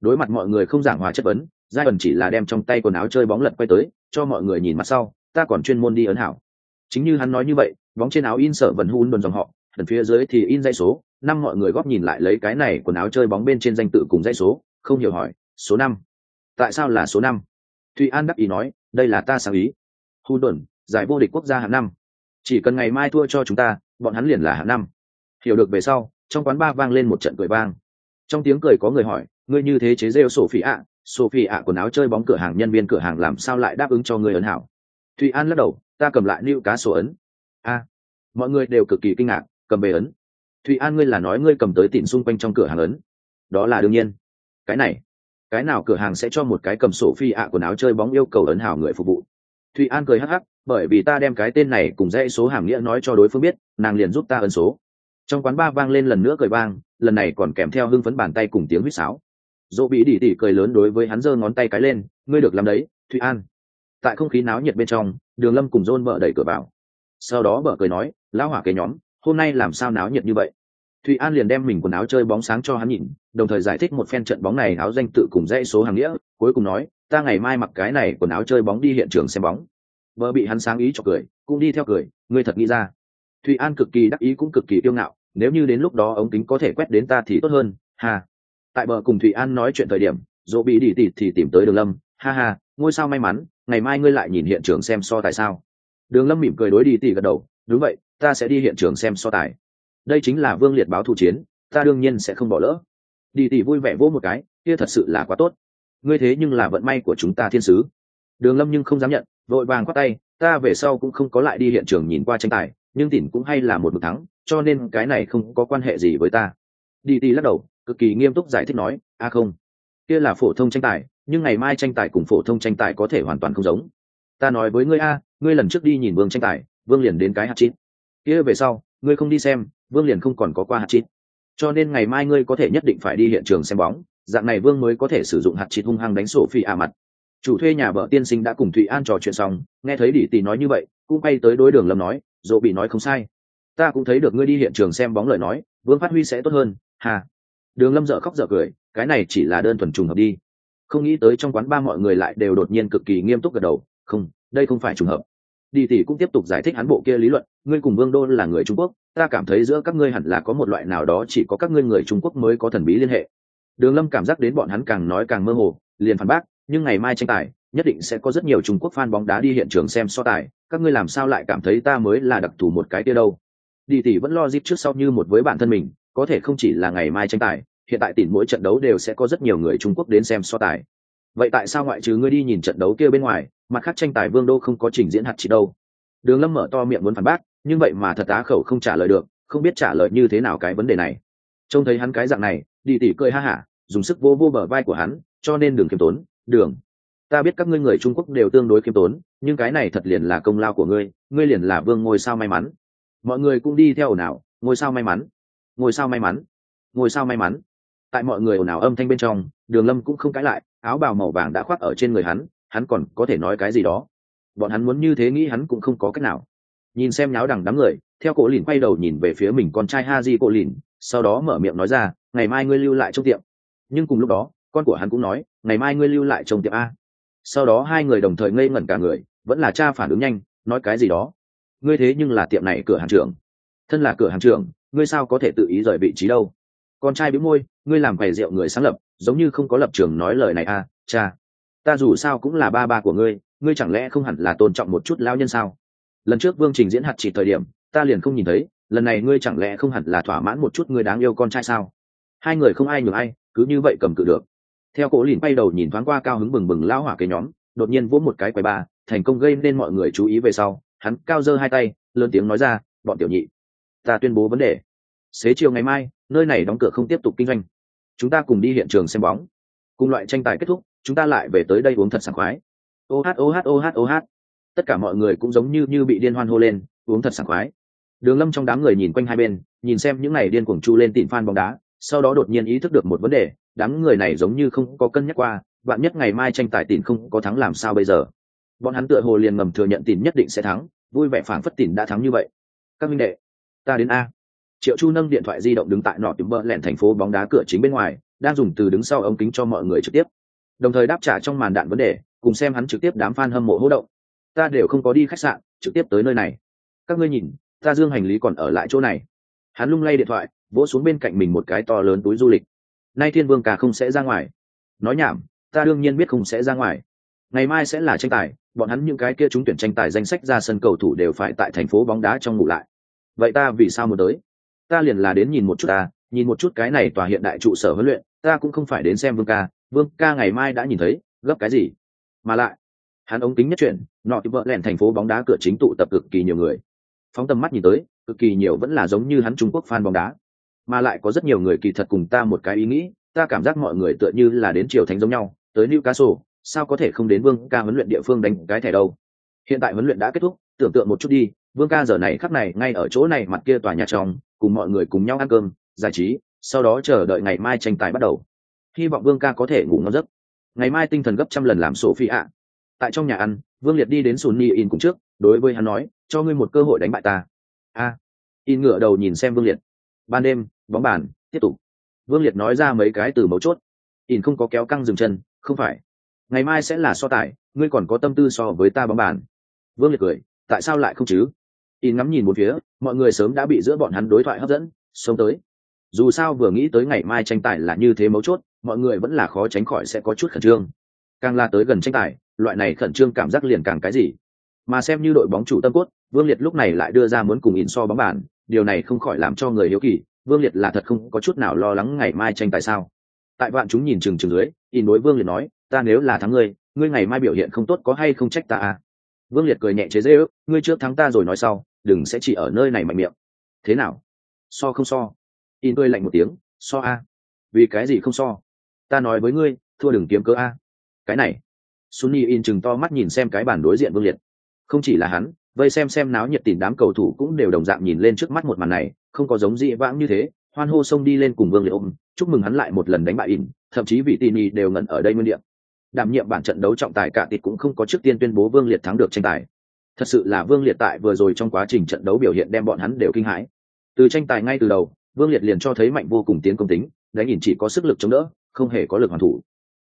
Đối mặt mọi người không giảng hòa chất vấn giai ẩn chỉ là đem trong tay quần áo chơi bóng lật quay tới, cho mọi người nhìn mặt sau, ta còn chuyên môn đi ấn hảo. Chính như hắn nói như vậy bóng trên áo in sợ vần hun đồn dòng họ, phần phía dưới thì in dây số. Năm mọi người góp nhìn lại lấy cái này quần áo chơi bóng bên trên danh tự cùng dây số, không hiểu hỏi, số năm. Tại sao là số năm? Thụy an đắc ý nói, đây là ta sáng ý. Hun đồn, giải vô địch quốc gia hạng năm. Chỉ cần ngày mai thua cho chúng ta, bọn hắn liền là hạng năm. Hiểu được về sau, trong quán ba vang lên một trận cười vang. Trong tiếng cười có người hỏi, ngươi như thế chế rêu sổ phỉ ạ? Sổ phỉ ạ, quần áo chơi bóng cửa hàng nhân viên cửa hàng làm sao lại đáp ứng cho ngươi ấn hảo? Thụy an lắc đầu, ta cầm lại lưu cá sổ ấn a. Mọi người đều cực kỳ kinh ngạc, cầm về ấn. Thụy an ngươi là nói ngươi cầm tới tịn xung quanh trong cửa hàng ấn. Đó là đương nhiên. Cái này, cái nào cửa hàng sẽ cho một cái cầm sổ phi ạ quần áo chơi bóng yêu cầu ấn hảo người phục vụ? Thụy an cười hắc hắc, bởi vì ta đem cái tên này cùng dãy số hàm nghĩa nói cho đối phương biết, nàng liền giúp ta ấn số. Trong quán ba vang lên lần nữa cười vang, lần này còn kèm theo hưng phấn bàn tay cùng tiếng huýt sáo. Dỗ bị đỉ tỉ cười lớn đối với hắn giơ ngón tay cái lên, ngươi được làm đấy, thụy an. Tại không khí náo nhiệt bên trong, đường lâm cùng rôn vợ đẩy cửa vào sau đó bở cười nói, lão hỏa kế nhóm, hôm nay làm sao náo nhiệt như vậy? Thụy an liền đem mình quần áo chơi bóng sáng cho hắn nhìn, đồng thời giải thích một phen trận bóng này áo danh tự cùng dãy số hàng nghĩa, cuối cùng nói, ta ngày mai mặc cái này quần áo chơi bóng đi hiện trường xem bóng. Vợ bị hắn sáng ý cho cười, cũng đi theo cười, ngươi thật nghĩ ra. Thụy an cực kỳ đắc ý cũng cực kỳ kiêu ngạo, nếu như đến lúc đó ống kính có thể quét đến ta thì tốt hơn, ha. Tại bờ cùng thụy an nói chuyện thời điểm, dỗ bị đi tịt thì tìm tới đường lâm, ha ha, ngôi sao may mắn, ngày mai ngươi lại nhìn hiện trường xem so tại sao đường lâm mỉm cười đối đi tỉ gật đầu, đúng vậy, ta sẽ đi hiện trường xem so tài. Đây chính là vương liệt báo thủ chiến, ta đương nhiên sẽ không bỏ lỡ. Đi tỉ vui vẻ vỗ một cái, kia thật sự là quá tốt. Ngươi thế nhưng là vận may của chúng ta thiên sứ. Đường lâm nhưng không dám nhận, vội vàng khoát tay, ta về sau cũng không có lại đi hiện trường nhìn qua tranh tài, nhưng tỉn cũng hay là một mực thắng, cho nên cái này không có quan hệ gì với ta. Đi tỉ lắc đầu, cực kỳ nghiêm túc giải thích nói, a không, kia là phổ thông tranh tài, nhưng ngày mai tranh tài cùng phổ thông tranh tài có thể hoàn toàn không giống. Ta nói với ngươi a ngươi lần trước đi nhìn vương tranh tài, vương liền đến cái hạt chít. Kia về sau, ngươi không đi xem, vương liền không còn có qua hạt chít. Cho nên ngày mai ngươi có thể nhất định phải đi hiện trường xem bóng, dạng này vương mới có thể sử dụng hạt chít hung hăng đánh sổ phi à mặt. Chủ thuê nhà vợ tiên sinh đã cùng thụy an trò chuyện xong, nghe thấy đỉ tì nói như vậy, cũng bay tới đối đường lâm nói, dỗ bị nói không sai. Ta cũng thấy được ngươi đi hiện trường xem bóng lời nói, vương phát huy sẽ tốt hơn, hà. Đường lâm dợ khóc dợ cười, cái này chỉ là đơn thuần trùng hợp đi. Không nghĩ tới trong quán ba mọi người lại đều đột nhiên cực kỳ nghiêm túc gật đầu, không, đây không phải trùng hợp đi tỷ cũng tiếp tục giải thích hắn bộ kia lý luận, ngươi cùng vương đô là người trung quốc, ta cảm thấy giữa các ngươi hẳn là có một loại nào đó chỉ có các ngươi người trung quốc mới có thần bí liên hệ. Đường lâm cảm giác đến bọn hắn càng nói càng mơ hồ, liền phản bác, nhưng ngày mai tranh tài, nhất định sẽ có rất nhiều trung quốc fan bóng đá đi hiện trường xem so tài, các ngươi làm sao lại cảm thấy ta mới là đặc thù một cái kia đâu? Đi tỷ vẫn lo dip trước sau như một với bản thân mình, có thể không chỉ là ngày mai tranh tài, hiện tại tỉn mỗi trận đấu đều sẽ có rất nhiều người trung quốc đến xem so tài vậy tại sao ngoại trừ ngươi đi nhìn trận đấu kia bên ngoài, mặt khác tranh tài vương đô không có trình diễn hạt chỉ đâu? Đường lâm mở to miệng muốn phản bác, nhưng vậy mà thật á khẩu không trả lời được, không biết trả lời như thế nào cái vấn đề này. Trông thấy hắn cái dạng này đi tỉ cười ha hả, dùng sức vô vô bờ vai của hắn, cho nên đường kiêm tốn, đường. Ta biết các ngươi người trung quốc đều tương đối kiêm tốn, nhưng cái này thật liền là công lao của ngươi ngươi liền là vương ngôi sao may mắn. Mọi người cũng đi theo ồn ào, ngôi sao may mắn, ngôi sao may mắn, ngôi sao may mắn. Tại mọi người ồn ào âm thanh bên trong đường lâm cũng không cãi lại, áo bào màu vàng đã khoác ở trên người hắn hắn còn có thể nói cái gì đó. Bọn hắn muốn như thế nghĩ hắn cũng không có cách nào. Nhìn xem nháo đằng đám người, theo cổ lìn quay đầu nhìn về phía mình con trai ha di cổ lìn, sau đó mở miệng nói ra, ngày mai ngươi lưu lại trong tiệm. Nhưng cùng lúc đó, con của hắn cũng nói, ngày mai ngươi lưu lại trong tiệm a. Sau đó hai người đồng thời ngây ngẩn cả người, vẫn là cha phản ứng nhanh, nói cái gì đó. Ngươi thế nhưng là tiệm này cửa hàng trưởng. Thân là cửa hàng trưởng, ngươi sao có thể tự ý rời vị trí đâu? Con trai bĩu môi, ngươi làm quầy rượu người sáng lập giống như không có lập trường nói lời này à cha, ta dù sao cũng là ba ba của ngươi ngươi chẳng lẽ không hẳn là tôn trọng một chút lao nhân sao? Lần trước vương trình diễn hạt chỉ thời điểm, ta liền không nhìn thấy, lần này ngươi chẳng lẽ không hẳn là thỏa mãn một chút ngươi đáng yêu con trai sao? Hai người không ai nhường ai, cứ như vậy cầm cự được. Theo cổ lìn bay đầu nhìn thoáng qua cao hứng bừng bừng lao hỏa cái nhóm, đột nhiên vỗ một cái quầy ba, thành công gây nên mọi người chú ý về sau, hắn cao giơ hai tay, lớn tiếng nói ra, bọn tiểu nhị, ta tuyên bố vấn đề. Xế chiều ngày mai, nơi này đóng cửa không tiếp tục kinh doanh chúng ta cùng đi hiện trường xem bóng. Cùng loại tranh tài kết thúc, chúng ta lại về tới đây uống thật sảng khoái. Ô hát ô hát ô hát ô hát. Tất cả mọi người cũng giống như như bị điên hoan hô lên, uống thật sảng khoái. Đường lâm trong đám người nhìn quanh hai bên, nhìn xem những này điên cuồng chu lên tìm phan bóng đá, sau đó đột nhiên ý thức được một vấn đề, đám người này giống như không có cân nhắc qua bạn nhất ngày mai tranh tài tìm không có thắng làm sao bây giờ. Bọn hắn tựa hồ liền ngầm thừa nhận tìm nhất định sẽ thắng, vui vẻ phảng phất tìm đã thắng như vậy. Các minh đệ, ta đến a triệu chu nâng điện thoại di động đứng tại nọ tìm bơ lẹn thành phố bóng đá cửa chính bên ngoài, đang dùng từ đứng sau ống kính cho mọi người trực tiếp. Đồng thời đáp trả trong màn đạn vấn đề, cùng xem hắn trực tiếp đám fan hâm mộ hỗ động. Ta đều không có đi khách sạn, trực tiếp tới nơi này. Các ngươi nhìn, ta dương hành lý còn ở lại chỗ này. Hắn lung lay điện thoại, vỗ xuống bên cạnh mình một cái to lớn túi du lịch. Nay thiên vương cả không sẽ ra ngoài. Nói nhảm, ta đương nhiên biết không sẽ ra ngoài. Ngày mai sẽ là tranh tài, bọn hắn những cái kia trúng tuyển tranh tài danh sách ra sân cầu thủ đều phải tại thành phố bóng đá trong ngủ lại. Vậy ta vì sao muốn tới? Ta liền là đến nhìn một chút ta, nhìn một chút cái này tòa hiện đại trụ sở huấn luyện, ta cũng không phải đến xem vương ca vương ca ngày mai đã nhìn thấy, gấp cái gì? Mà lại, hắn ống kính nhất chuyển, nọ thì vợ lẹn thành phố bóng đá cửa chính tụ tập cực kỳ nhiều người. Phóng tầm mắt nhìn tới, cực kỳ nhiều vẫn là giống như hắn trung quốc fan bóng đá. Mà lại có rất nhiều người kỳ thật cùng ta một cái ý nghĩ, ta cảm giác mọi người tựa như là đến triều thánh giống nhau, tới newcastle, sao có thể không đến vương ca huấn luyện địa phương đánh cái thẻ đâu? Hiện tại huấn luyện đã kết thúc, tưởng tượng một chút đi vương ca giờ này khắc này, ngay ở chỗ này mặt kia tòa nhà trong, cùng mọi người cùng nhau ăn cơm, giải trí, sau đó chờ đợi ngày mai tranh tài bắt đầu. Hy vọng vương ca có thể ngủ ngon giấc. Ngày mai tinh thần gấp trăm lần làm sổ phi ạ. Tại trong nhà ăn, vương liệt đi đến sùn ni in cùng trước, đối với hắn nói, cho ngươi một cơ hội đánh bại ta. A. In ngựa đầu nhìn xem vương liệt. Ban đêm, bóng bàn, tiếp tục. Vương liệt nói ra mấy cái từ mấu chốt. In không có kéo căng dừng chân, không phải. Ngày mai sẽ là so tài, ngươi còn có tâm tư so với ta bóng bàn. Vương liệt cười, tại sao lại không chứ? In ngắm nhìn một phía, mọi người sớm đã bị giữa bọn hắn đối thoại hấp dẫn sống tới. Dù sao vừa nghĩ tới ngày mai tranh tài là như thế mấu chốt, mọi người vẫn là khó tránh khỏi sẽ có chút khẩn trương. Càng la tới gần tranh tài, loại này khẩn trương cảm giác liền càng cái gì. Mà xem như đội bóng chủ tâm cốt, vương liệt lúc này lại đưa ra muốn cùng in so bóng bàn, điều này không khỏi làm cho người hiếu kỳ, vương liệt là thật không có chút nào lo lắng ngày mai tranh tài sao. Tại vạn chúng nhìn chừng chừng dưới in đối vương liệt nói, ta nếu là thắng ngươi ngươi ngày mai biểu hiện không tốt có hay không trách ta à? Vương liệt cười nhẹ chế dễ ước ngươi trước thắng ta rồi nói sau đừng sẽ chỉ ở nơi này mạnh miệng. Thế nào? So không so? In tươi lạnh một tiếng, so a. Vì cái gì không so? Ta nói với ngươi, thua đừng kiếm cớ a. Cái này. Sunny in chừng to mắt nhìn xem cái bản đối diện vương liệt. Không chỉ là hắn, vây xem xem náo nhiệt tìm đám cầu thủ cũng đều đồng dạng nhìn lên trước mắt một màn này, không có giống dị vãng như thế, hoan hô xông đi lên cùng vương liệt ôm, chúc mừng hắn lại một lần đánh bại in, thậm chí vị tin đều ngẩn ở đây nguyên điện đảm nhiệm bản trận đấu trọng tài cả tịt cũng không có trước tiên tuyên bố vương liệt thắng được tranh tài thật sự là vương liệt tại vừa rồi trong quá trình trận đấu biểu hiện đem bọn hắn đều kinh hãi. Từ tranh tài ngay từ đầu vương liệt liền cho thấy mạnh vô cùng tiến công tính đánh nhìn chỉ có sức lực chống đỡ không hề có lực hoàn thủ.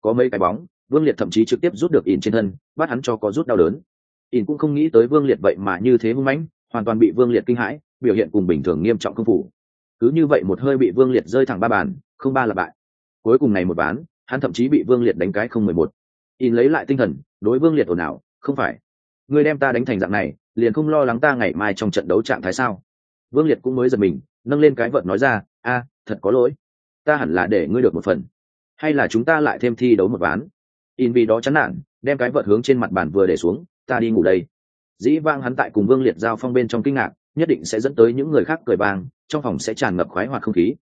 Có mấy cái bóng vương liệt thậm chí trực tiếp rút được ỉn trên thân bắt hắn cho có rút đau đớn. Ỉn cũng không nghĩ tới vương liệt vậy mà như thế hung mãnh hoàn toàn bị vương liệt kinh hãi biểu hiện cùng bình thường nghiêm trọng công phủ cứ như vậy một hơi bị vương liệt rơi thẳng ba bàn không ba là bại. Cuối cùng này một bán, hắn thậm chí bị vương liệt đánh cái không mười một. In lấy lại tinh thần đối vương liệt ồn ào không phải ngươi đem ta đánh thành dạng này, liền không lo lắng ta ngày mai trong trận đấu trạng thái sao? Vương liệt cũng mới giật mình, nâng lên cái vợt nói ra, a, thật có lỗi. Ta hẳn là để ngươi được một phần. Hay là chúng ta lại thêm thi đấu một ván? In vì đó chán nản, đem cái vợt hướng trên mặt bàn vừa để xuống, ta đi ngủ đây. Dĩ vang hắn tại cùng vương liệt giao phong bên trong kinh ngạc, nhất định sẽ dẫn tới những người khác cười vang, trong phòng sẽ tràn ngập khoái hoạt không khí.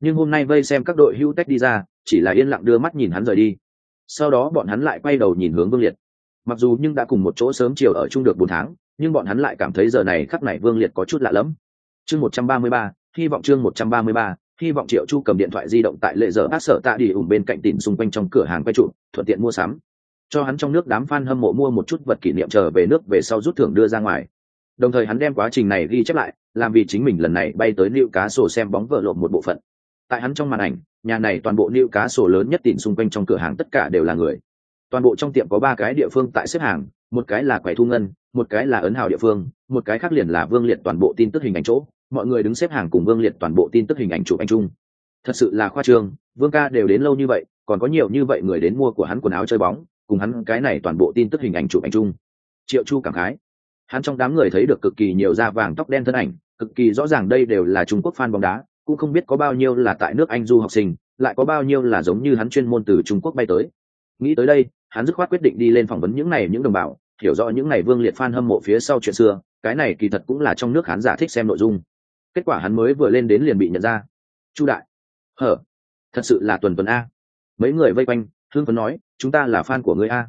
Nhưng hôm nay vây xem các đội hưu tách đi ra, chỉ là yên lặng đưa mắt nhìn hắn rời đi. Sau đó bọn hắn lại quay đầu nhìn hướng vương liệt mặc dù nhưng đã cùng một chỗ sớm chiều ở chung được bốn tháng, nhưng bọn hắn lại cảm thấy giờ này khắc này vương liệt có chút lạ lẫm. Chương một trăm ba mươi ba, hy vọng chương một trăm ba mươi ba, hy vọng triệu chu cầm điện thoại di động tại lệ giờ bác sở tạ đi ủng bên cạnh tìm xung quanh trong cửa hàng quay trụ, thuận tiện mua sắm. Cho hắn trong nước đám f a n hâm mộ mua một chút vật kỷ niệm trở về nước về sau rút thưởng đưa ra ngoài. Đồng thời hắn đem quá trình này ghi chép lại, làm vì chính mình lần này bay tới liệu cá sổ xem bóng vợ lộn một bộ phận. Tại hắn trong màn ảnh, nhà này toàn bộ liệu cá sổ lớn nhất tìm xung quanh trong cửa hàng tất cả đều là người toàn bộ trong tiệm có ba cái địa phương tại xếp hàng, một cái là quầy thu ngân, một cái là ấn hào địa phương, một cái khác liền là vương liệt toàn bộ tin tức hình ảnh chỗ. Mọi người đứng xếp hàng cùng vương liệt toàn bộ tin tức hình ảnh chụp anh trung thật sự là khoa trương, vương ca đều đến lâu như vậy, còn có nhiều như vậy người đến mua của hắn quần áo chơi bóng, cùng hắn cái này toàn bộ tin tức hình ảnh chụp anh trung triệu chu cảm khái. Hắn trong đám người thấy được cực kỳ nhiều da vàng tóc đen thân ảnh, cực kỳ rõ ràng đây đều là trung quốc fan bóng đá, cũng không biết có bao nhiêu là tại nước anh du học sinh, lại có bao nhiêu là giống như hắn chuyên môn từ trung quốc bay tới nghĩ tới đây, hắn dứt khoát quyết định đi lên phỏng vấn những này những đồng bào, hiểu rõ những này vương liệt fan hâm mộ phía sau chuyện xưa, cái này kỳ thật cũng là trong nước khán giả thích xem nội dung. Kết quả hắn mới vừa lên đến liền bị nhận ra. Chu đại, hở, thật sự là tuần tuần a. Mấy người vây quanh thương phấn nói, chúng ta là fan của người a.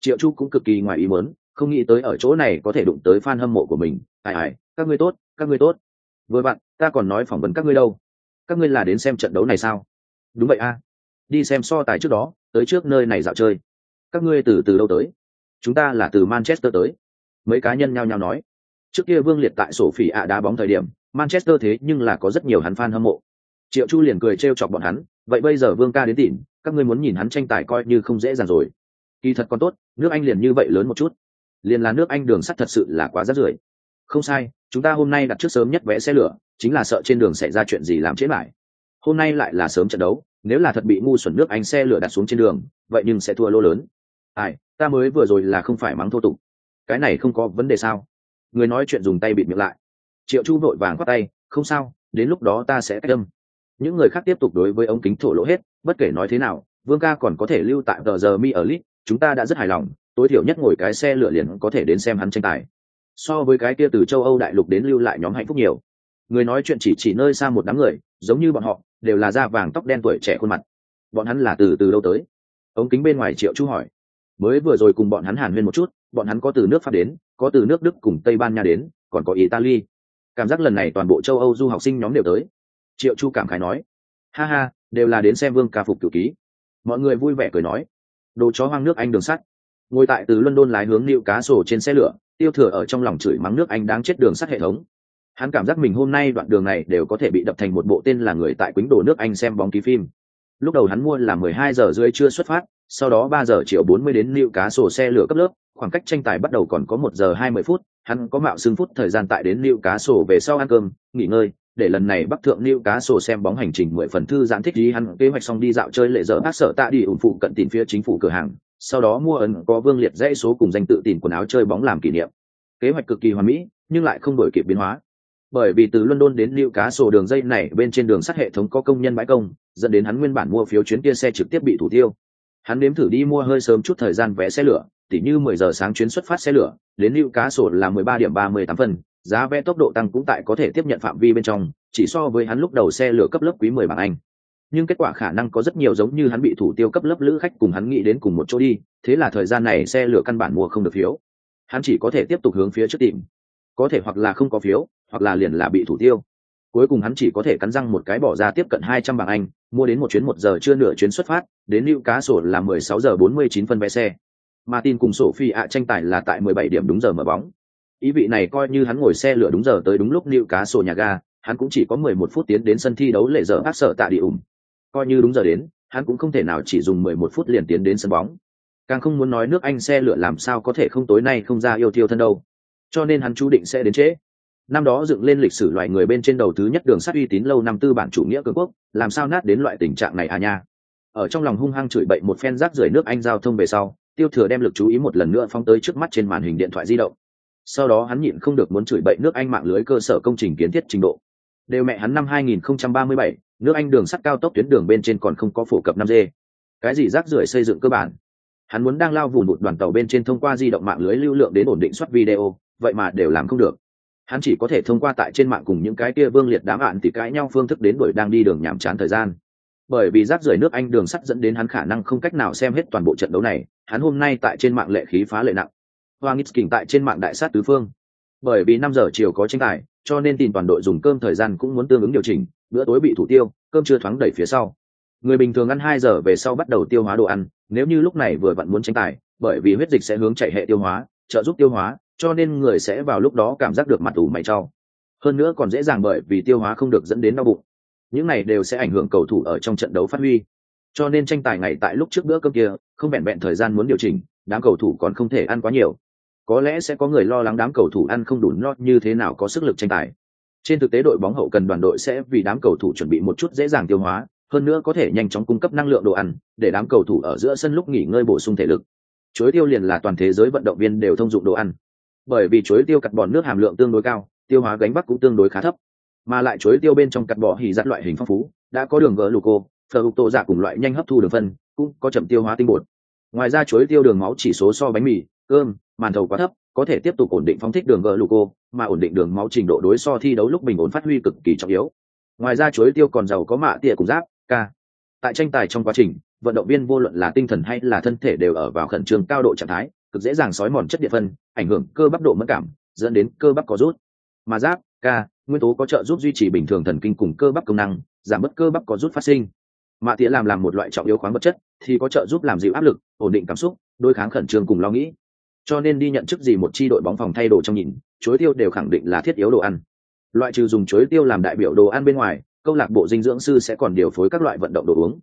Triệu chu cũng cực kỳ ngoài ý muốn, không nghĩ tới ở chỗ này có thể đụng tới fan hâm mộ của mình. Ai ai, các ngươi tốt, các ngươi tốt. Vừa bạn ta còn nói phỏng vấn các ngươi đâu. Các ngươi là đến xem trận đấu này sao? Đúng vậy a. Đi xem so tài trước đó tới trước nơi này dạo chơi. Các ngươi từ từ đâu tới? Chúng ta là từ manchester tới. Mấy cá nhân nhao nhao nói. Trước kia vương liệt tại sổ phỉ ạ đá bóng thời điểm manchester thế nhưng là có rất nhiều hắn fan hâm mộ. Triệu chu liền cười trêu chọc bọn hắn vậy bây giờ vương ca đến tỉn, các ngươi muốn nhìn hắn tranh tài coi như không dễ dàng rồi. Kỳ thật còn tốt nước anh liền như vậy lớn một chút. Liền là nước anh đường sắt thật sự là quá rát rưởi. Không sai chúng ta hôm nay đặt trước sớm nhất vé xe lửa chính là sợ trên đường xảy ra chuyện gì làm chết lại hôm nay lại là sớm trận đấu nếu là thật bị ngu xuẩn nước anh xe lửa đặt xuống trên đường, vậy nhưng sẽ thua lô lớn. Ai, ta mới vừa rồi là không phải mắng thô tục. Cái này không có vấn đề sao? Người nói chuyện dùng tay bịt miệng lại. Triệu chu vội vàng khoác tay, không sao, đến lúc đó ta sẽ cách âm. Những người khác tiếp tục đối với ống kính thổ lỗ hết, bất kể nói thế nào, vương ca còn có thể lưu tại tờ giờ mi ở lit chúng ta đã rất hài lòng, tối thiểu nhất ngồi cái xe lửa liền có thể đến xem hắn tranh tài. So với cái kia từ châu âu đại lục đến lưu lại nhóm hạnh phúc nhiều. Người nói chuyện chỉ chỉ nơi xa một đám người, giống như bọn họ đều là da vàng tóc đen tuổi trẻ khuôn mặt. Bọn hắn là từ từ đâu tới. Ống kính bên ngoài triệu chu hỏi, mới vừa rồi cùng bọn hắn hàn huyên một chút, bọn hắn có từ nước pháp đến, có từ nước đức cùng tây ban nha đến, còn có italy. Cảm giác lần này toàn bộ châu âu du học sinh nhóm đều tới. Triệu chu cảm khái nói, ha ha, đều là đến xem vương ca phục cửu ký. Mọi người vui vẻ cười nói, đồ chó hoang nước anh đường sắt. Ngồi tại từ london lái hướng nịu cá sổ trên xe lửa, tiêu thừa ở trong lòng chửi mắng nước anh đang chết đường sắt hệ thống hắn cảm giác mình hôm nay đoạn đường này đều có thể bị đập thành một bộ tên là người tại quýnh đồ nước anh xem bóng ký phim. Lúc đầu hắn mua là mười hai giờ rưỡi chưa xuất phát, sau đó ba giờ chiều bốn mươi đến nịu cá sổ xe lửa cấp lớp, khoảng cách tranh tài bắt đầu còn có một giờ hai mươi phút, hắn có mạo xưng phút thời gian tại đến nịu cá sổ về sau ăn cơm, nghỉ ngơi, để lần này bắc thượng nịu cá sổ xem bóng hành trình mười phần thư giãn thích gì hắn kế hoạch xong đi dạo chơi lệ dở các sở tạ đi ủng phụ cận tìm phía chính phủ cửa hàng, sau đó mua ấn có vương liệt dãy số cùng danh tự tìm quần áo chơi bóng làm kỷ niệm. Kế hoạch cực kỳ hoàn mỹ, nhưng lại không đổi kịp biến hóa bởi vì từ london đến lưu cá sổ đường dây này bên trên đường sắt hệ thống có công nhân bãi công, dẫn đến hắn nguyên bản mua phiếu chuyến kia xe trực tiếp bị thủ tiêu. Hắn nếm thử đi mua hơi sớm chút thời gian vé xe lửa, tỉ như mười giờ sáng chuyến xuất phát xe lửa, đến lưu cá sổ là mười ba điểm ba mươi tám phần, giá vé tốc độ tăng cũng tại có thể tiếp nhận phạm vi bên trong, chỉ so với hắn lúc đầu xe lửa cấp lớp quý mười bảng anh. Nhưng kết quả khả năng có rất nhiều giống như hắn bị thủ tiêu cấp lớp lữ khách cùng hắn nghĩ đến cùng một chỗ đi, thế là thời gian này xe lửa căn bản mua không được phiếu. Hắn chỉ có thể tiếp tục hướng phía trước tìm. Có thể hoặc là không có phiếu hoặc là liền là bị thủ tiêu. Cuối cùng hắn chỉ có thể cắn răng một cái bỏ ra tiếp cận hai trăm bảng anh, mua đến một chuyến một giờ chưa nửa chuyến xuất phát, đến lưu cá sổ là mười sáu giờ bốn mươi chín phân vé xe. Martin cùng sổ phi ạ tranh tài là tại mười bảy điểm đúng giờ mở bóng. Ý vị này coi như hắn ngồi xe lửa đúng giờ tới đúng lúc lưu cá sổ nhà ga, hắn cũng chỉ có mười một phút tiến đến sân thi đấu lệ giờ ác sợ tạ địa ủng. Coi như đúng giờ đến, hắn cũng không thể nào chỉ dùng mười một phút liền tiến đến sân bóng. Càng không muốn nói nước anh xe lửa làm sao có thể không tối nay không ra yêu thiêu thân đâu. Cho nên hắn chú định sẽ đến trễ năm đó dựng lên lịch sử loài người bên trên đầu thứ nhất đường sắt uy tín lâu năm tư bản chủ nghĩa cường quốc làm sao nát đến loại tình trạng này à nha? Ở trong lòng hung hăng chửi bậy một phen rác rưởi nước anh giao thông về sau tiêu thừa đem lực chú ý một lần nữa phóng tới trước mắt trên màn hình điện thoại di động. Sau đó hắn nhịn không được muốn chửi bậy nước anh mạng lưới cơ sở công trình kiến thiết trình độ. Đều mẹ hắn năm 2037, nước anh đường sắt cao tốc tuyến đường bên trên còn không có phổ cập 5G. cái gì rác rưởi xây dựng cơ bản? Hắn muốn đang lao vùn một đoàn tàu bên trên thông qua di động mạng lưới lưu lượng đến ổn định soát video vậy mà đều làm không được hắn chỉ có thể thông qua tại trên mạng cùng những cái kia vương liệt đám ạn thì cãi nhau phương thức đến đuổi đang đi đường nhàm chán thời gian. Bởi vì rác rưởi nước anh đường sắt dẫn đến hắn khả năng không cách nào xem hết toàn bộ trận đấu này, hắn hôm nay tại trên mạng lệ khí phá lệ nặng. Hoàng ít kỉnh tại trên mạng đại sát tứ phương. Bởi vì năm giờ chiều có tranh tài, cho nên tìm toàn đội dùng cơm thời gian cũng muốn tương ứng điều chỉnh, bữa tối bị thủ tiêu, cơm chưa thoáng đẩy phía sau. Người bình thường ăn hai giờ về sau bắt đầu tiêu hóa đồ ăn, nếu như lúc này vừa vặn muốn tranh tài, bởi vì huyết dịch sẽ hướng chạy hệ tiêu hóa, trợ giúp tiêu hóa cho nên người sẽ vào lúc đó cảm giác được mặt ủ mày cho. Hơn nữa còn dễ dàng bởi vì tiêu hóa không được dẫn đến đau bụng. Những này đều sẽ ảnh hưởng cầu thủ ở trong trận đấu phát huy. Cho nên tranh tài ngày tại lúc trước bữa cơm kia, không vẹn vẹn thời gian muốn điều chỉnh, đám cầu thủ còn không thể ăn quá nhiều. Có lẽ sẽ có người lo lắng đám cầu thủ ăn không đủ no như thế nào có sức lực tranh tài. Trên thực tế đội bóng hậu cần đoàn đội sẽ vì đám cầu thủ chuẩn bị một chút dễ dàng tiêu hóa, hơn nữa có thể nhanh chóng cung cấp năng lượng đồ ăn, để đám cầu thủ ở giữa sân lúc nghỉ ngơi bổ sung thể lực. Chuối tiêu liền là toàn thế giới vận động viên đều thông dụng đồ ăn bởi vì chuối tiêu cặt bòn nước hàm lượng tương đối cao, tiêu hóa gánh bắc cũng tương đối khá thấp. Mà lại chuối tiêu bên trong cặt bỏ hỉ dắt loại hình phong phú, đã có đường gỡ gluco phở hụt tổ giả cùng loại nhanh hấp thu đường phân, cũng có chậm tiêu hóa tinh bột. Ngoài ra chuối tiêu đường máu chỉ số so bánh mì, cơm, màn thầu quá thấp, có thể tiếp tục ổn định phóng thích đường gỡ gluco mà ổn định đường máu trình độ đối so thi đấu lúc bình ổn phát huy cực kỳ trọng yếu. Ngoài ra chuối tiêu còn giàu có mạ tịa cùng giáp k tại tranh tài trong quá trình, vận động viên vô luận là tinh thần hay là thân thể đều ở vào khẩn trương cao độ trạng thái cực dễ dàng sói mòn chất địa phân ảnh hưởng cơ bắp độ mất cảm dẫn đến cơ bắp có rút. Mà giáp ca, nguyên tố có trợ giúp duy trì bình thường thần kinh cùng cơ bắp công năng giảm bớt cơ bắp có rút phát sinh. Mạ tía làm làm một loại trọng yếu khoáng vật chất thì có trợ giúp làm dịu áp lực ổn định cảm xúc đối kháng khẩn trương cùng lo nghĩ. Cho nên đi nhận chức gì một chi đội bóng phòng thay đồ trong nhìn chuối tiêu đều khẳng định là thiết yếu đồ ăn. Loại trừ dùng chuối tiêu làm đại biểu đồ ăn bên ngoài câu lạc bộ dinh dưỡng sư sẽ còn điều phối các loại vận động đồ uống.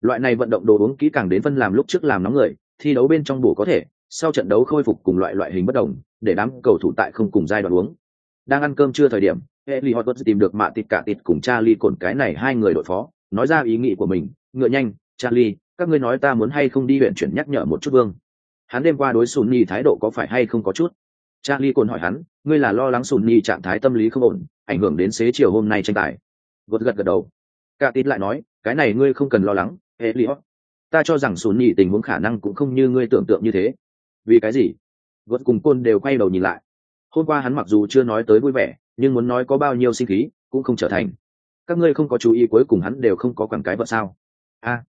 Loại này vận động đồ uống kỹ càng đến phân làm lúc trước làm nóng người thi đấu bên trong bổ có thể sau trận đấu khôi phục cùng loại loại hình bất đồng, để đám cầu thủ tại không cùng giai đoạn uống. Đang ăn cơm trưa thời điểm, Eli Hotwood tìm được mạ tịt cả tịt cùng Charlie cồn cái này hai người đội phó, nói ra ý nghĩ của mình, ngựa nhanh, Charlie, các ngươi nói ta muốn hay không đi huyện chuyển nhắc nhở một chút vương? Hắn đêm qua đối sùn Sunny thái độ có phải hay không có chút? Charlie cồn hỏi hắn, ngươi là lo lắng sùn Sunny trạng thái tâm lý không ổn, ảnh hưởng đến xế chiều hôm nay tranh tài? Gật gật gật đầu. Cả tịt lại nói, cái này ngươi không cần lo lắng Elliot. ta cho rằng sùn Sunny tình huống khả năng cũng không như ngươi tưởng tượng như thế vì cái gì? Gật cùng côn đều quay đầu nhìn lại. Hôm qua hắn mặc dù chưa nói tới vui vẻ, nhưng muốn nói có bao nhiêu sinh khí, cũng không trở thành. Các ngươi không có chú ý cuối cùng hắn đều không có quảng cái vợ sao? A.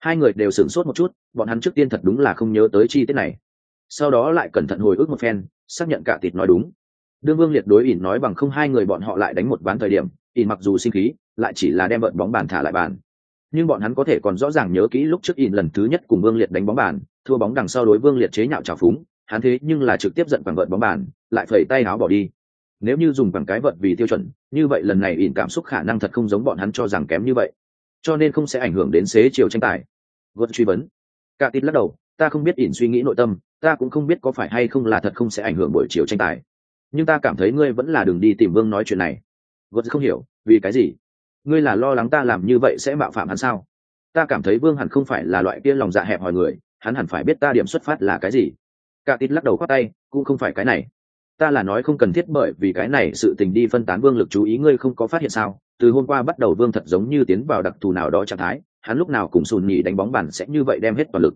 Hai người đều sửng sốt một chút, bọn hắn trước tiên thật đúng là không nhớ tới chi tiết này. Sau đó lại cẩn thận hồi ức một phen, xác nhận cả tịt nói đúng. Đương vương liệt đối ỉn nói bằng không hai người bọn họ lại đánh một ván thời điểm, ỉn mặc dù sinh khí, lại chỉ là đem bận bóng bàn thả lại bàn. Nhưng bọn hắn có thể còn rõ ràng nhớ kỹ lúc trước ỉn lần thứ nhất cùng vương liệt đánh bóng bàn thua bóng đằng sau đối vương liệt chế nhạo trào phúng, hắn thế nhưng là trực tiếp giận bằng vợt bóng bàn, lại phẩy tay áo bỏ đi. Nếu như dùng bằng cái vợt vì tiêu chuẩn, như vậy lần này ỉn cảm xúc khả năng thật không giống bọn hắn cho rằng kém như vậy. Cho nên không sẽ ảnh hưởng đến xế chiều tranh tài. Vợt truy vấn. Cả tít lắc đầu, ta không biết ỉn suy nghĩ nội tâm, ta cũng không biết có phải hay không là thật không sẽ ảnh hưởng buổi chiều tranh tài. Nhưng ta cảm thấy ngươi vẫn là đường đi tìm vương nói chuyện này. Vợt không hiểu, vì cái gì? Ngươi là lo lắng ta làm như vậy sẽ mạo phạm hắn sao? Ta cảm thấy vương hẳn không phải là loại kia lòng dạ hẹp hòi người hắn hẳn phải biết ta điểm xuất phát là cái gì. Cả tít lắc đầu khoác tay, cũng không phải cái này. Ta là nói không cần thiết bởi vì cái này sự tình đi phân tán vương lực chú ý ngươi không có phát hiện sao? Từ hôm qua bắt đầu vương thật giống như tiến vào đặc thù nào đó trạng thái, hắn lúc nào cũng sùn nhì đánh bóng bàn sẽ như vậy đem hết toàn lực.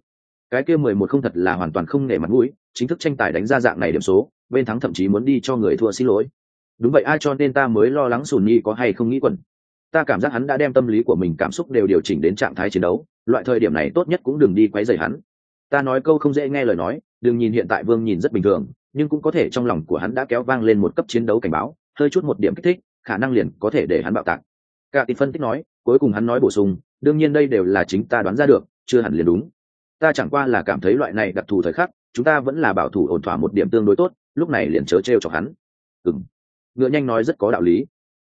Cái kia mười một không thật là hoàn toàn không nể mặt mũi, chính thức tranh tài đánh ra dạng này điểm số, bên thắng thậm chí muốn đi cho người thua xin lỗi. Đúng vậy, ai cho nên ta mới lo lắng sùn nhì có hay không nghĩ quẩn. Ta cảm giác hắn đã đem tâm lý của mình cảm xúc đều điều chỉnh đến trạng thái chiến đấu, loại thời điểm này tốt nhất cũng đừng đi quấy rầy hắn ta nói câu không dễ nghe lời nói, đừng nhìn hiện tại vương nhìn rất bình thường, nhưng cũng có thể trong lòng của hắn đã kéo vang lên một cấp chiến đấu cảnh báo, hơi chút một điểm kích thích, khả năng liền có thể để hắn bạo tạc. Cả tỷ phân tích nói, cuối cùng hắn nói bổ sung, đương nhiên đây đều là chính ta đoán ra được, chưa hẳn liền đúng. Ta chẳng qua là cảm thấy loại này đặc thù thời khắc, chúng ta vẫn là bảo thủ ổn thỏa một điểm tương đối tốt, lúc này liền chớ trêu cho hắn. Ừng ngựa nhanh nói rất có đạo lý.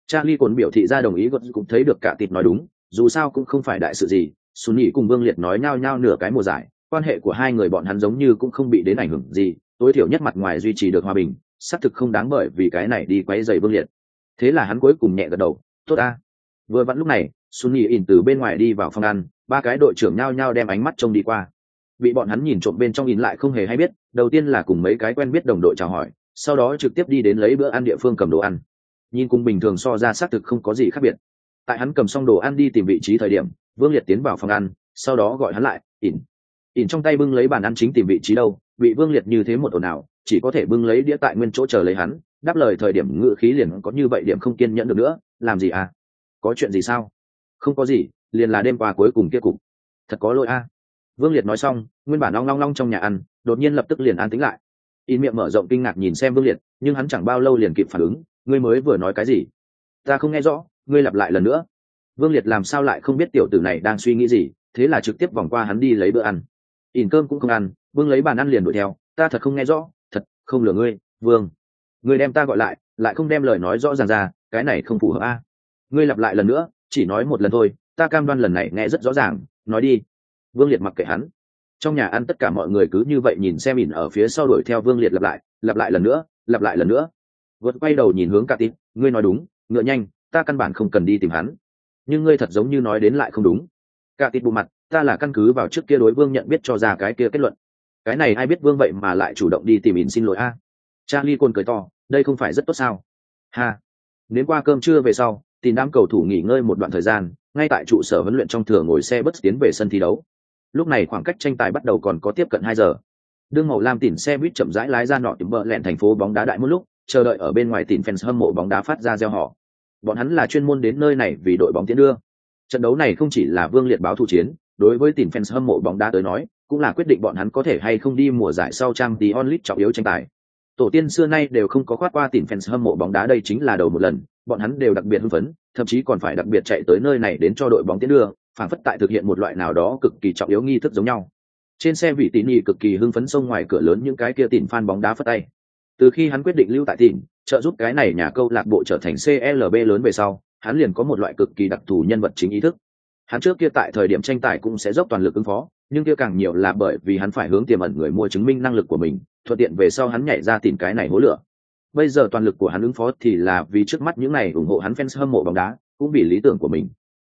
Charlie còn biểu thị ra đồng ý cũng thấy được cả tịt nói đúng, dù sao cũng không phải đại sự gì xuân nhị cùng vương liệt nói nhao nhao nửa cái mùa giải quan hệ của hai người bọn hắn giống như cũng không bị đến ảnh hưởng gì, tối thiểu nhất mặt ngoài duy trì được hòa bình, xác thực không đáng bởi vì cái này đi quấy dày vương liệt. Thế là hắn cuối cùng nhẹ gật đầu, tốt a. Vừa vặn lúc này sunny in từ bên ngoài đi vào phòng ăn, ba cái đội trưởng nhao nhao đem ánh mắt trông đi qua. Bị bọn hắn nhìn trộm bên trong in lại không hề hay biết, đầu tiên là cùng mấy cái quen biết đồng đội chào hỏi, sau đó trực tiếp đi đến lấy bữa ăn địa phương cầm đồ ăn. Nhìn cùng bình thường so ra xác thực không có gì khác biệt. Tại hắn cầm xong đồ ăn đi tìm vị trí thời điểm, vương liệt tiến vào phòng ăn, sau đó gọi hắn lại in ỉn trong tay bưng lấy bàn ăn chính tìm vị trí đâu bị vương liệt như thế một ồn ào, chỉ có thể bưng lấy đĩa tại nguyên chỗ chờ lấy hắn, đáp lời thời điểm ngự khí liền có như vậy điểm không kiên nhẫn được nữa, làm gì à? Có chuyện gì sao? Không có gì, liền là đêm qua cuối cùng kia cục. Thật có lỗi a. Vương liệt nói xong, nguyên bản long long long trong nhà ăn, đột nhiên lập tức liền an tính lại. In miệng mở rộng kinh ngạc nhìn xem vương liệt, nhưng hắn chẳng bao lâu liền kịp phản ứng, ngươi mới vừa nói cái gì? Ta không nghe rõ, ngươi lặp lại lần nữa. Vương liệt làm sao lại không biết tiểu tử này đang suy nghĩ gì, thế là trực tiếp vòng qua hắn đi lấy bữa ăn ỉn cơm cũng không ăn, vương lấy bàn ăn liền đuổi theo, ta thật không nghe rõ, thật không lừa ngươi, vương. Ngươi đem ta gọi lại lại không đem lời nói rõ ràng ra, cái này không phù hợp a. Ngươi lặp lại lần nữa, chỉ nói một lần thôi, ta cam đoan lần này nghe rất rõ ràng, nói đi. Vương liệt mặc kệ hắn. Trong nhà ăn tất cả mọi người cứ như vậy nhìn xem ỉn ở phía sau đuổi theo vương liệt lặp lại lặp lại lần nữa, lặp lại lần nữa. Vượt quay đầu nhìn hướng cả tít ngươi nói đúng, ngựa nhanh, ta căn bản không cần đi tìm hắn. Nhưng ngươi thật giống như nói đến lại không đúng. Cả tít bộ mặt ta là căn cứ vào trước kia đối vương nhận biết cho ra cái kia kết luận. Cái này ai biết vương vậy mà lại chủ động đi tìm ỉn xin lỗi a? Charlie côn cười to, đây không phải rất tốt sao? Ha. Đến qua cơm trưa về sau, tìm đám cầu thủ nghỉ ngơi một đoạn thời gian, ngay tại trụ sở huấn luyện trong thừa ngồi xe bất tiến về sân thi đấu. Lúc này khoảng cách tranh tài bắt đầu còn có tiếp cận hai giờ. Đương màu lam tìm xe buýt chậm rãi lái ra nọ tìm bờ lẹn thành phố bóng đá đại một lúc, chờ đợi ở bên ngoài tìm fans hâm mộ bóng đá phát ra gieo họ bọn hắn là chuyên môn đến nơi này vì đội bóng tiến đưa. Trận đấu này không chỉ là vương liệt báo thủ chiến đối với tìm fans hâm mộ bóng đá tới nói, cũng là quyết định bọn hắn có thể hay không đi mùa giải sau trang tí onlit trọng yếu tranh tài. Tổ tiên xưa nay đều không có khoát qua tìm fans hâm mộ bóng đá đây chính là đầu một lần, bọn hắn đều đặc biệt hưng phấn, thậm chí còn phải đặc biệt chạy tới nơi này đến cho đội bóng tiến đường phản phất tại thực hiện một loại nào đó cực kỳ trọng yếu nghi thức giống nhau. Trên xe vị tín nhị cực kỳ hưng phấn xông ngoài cửa lớn những cái kia tìm fan bóng đá phất tay. Từ khi hắn quyết định lưu tại tỉnh trợ giúp cái này nhà câu lạc bộ trở thành clb lớn về sau, hắn liền có một loại cực kỳ đặc thù nhân vật chính ý thức hắn trước kia tại thời điểm tranh tài cũng sẽ dốc toàn lực ứng phó, nhưng kia càng nhiều là bởi vì hắn phải hướng tiềm ẩn người mua chứng minh năng lực của mình, thuận tiện về sau hắn nhảy ra tìm cái này hố lửa. Bây giờ toàn lực của hắn ứng phó thì là vì trước mắt những này ủng hộ hắn fans hâm mộ bóng đá, cũng vì lý tưởng của mình.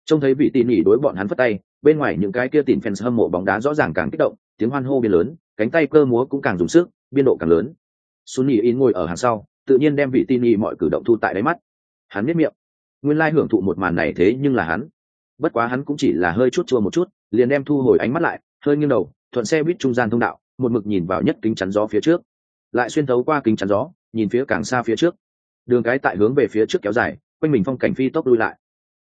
Trông thấy vị tỉ nỉ đối bọn hắn phất tay, bên ngoài những cái kia tìm fans hâm mộ bóng đá rõ ràng càng kích động, tiếng hoan hô biên lớn, cánh tay cơ múa cũng càng dùng sức, biên độ càng lớn. Sunny in ngồi ở hàng sau, tự nhiên đem vị tỉ nỉ mọi cử động thu tại đáy mắt. Hắn biết miệng. Nguyên lai hưởng thụ một màn này thế nhưng là hắn bất quá hắn cũng chỉ là hơi chút chua một chút, liền đem thu hồi ánh mắt lại, hơi nghiêng đầu, thuận xe buýt trung gian thông đạo, một mực nhìn vào nhất kính chắn gió phía trước. Lại xuyên thấu qua kính chắn gió, nhìn phía càng xa phía trước. Đường cái tại hướng về phía trước kéo dài, quanh mình phong cảnh phi tốc lui lại.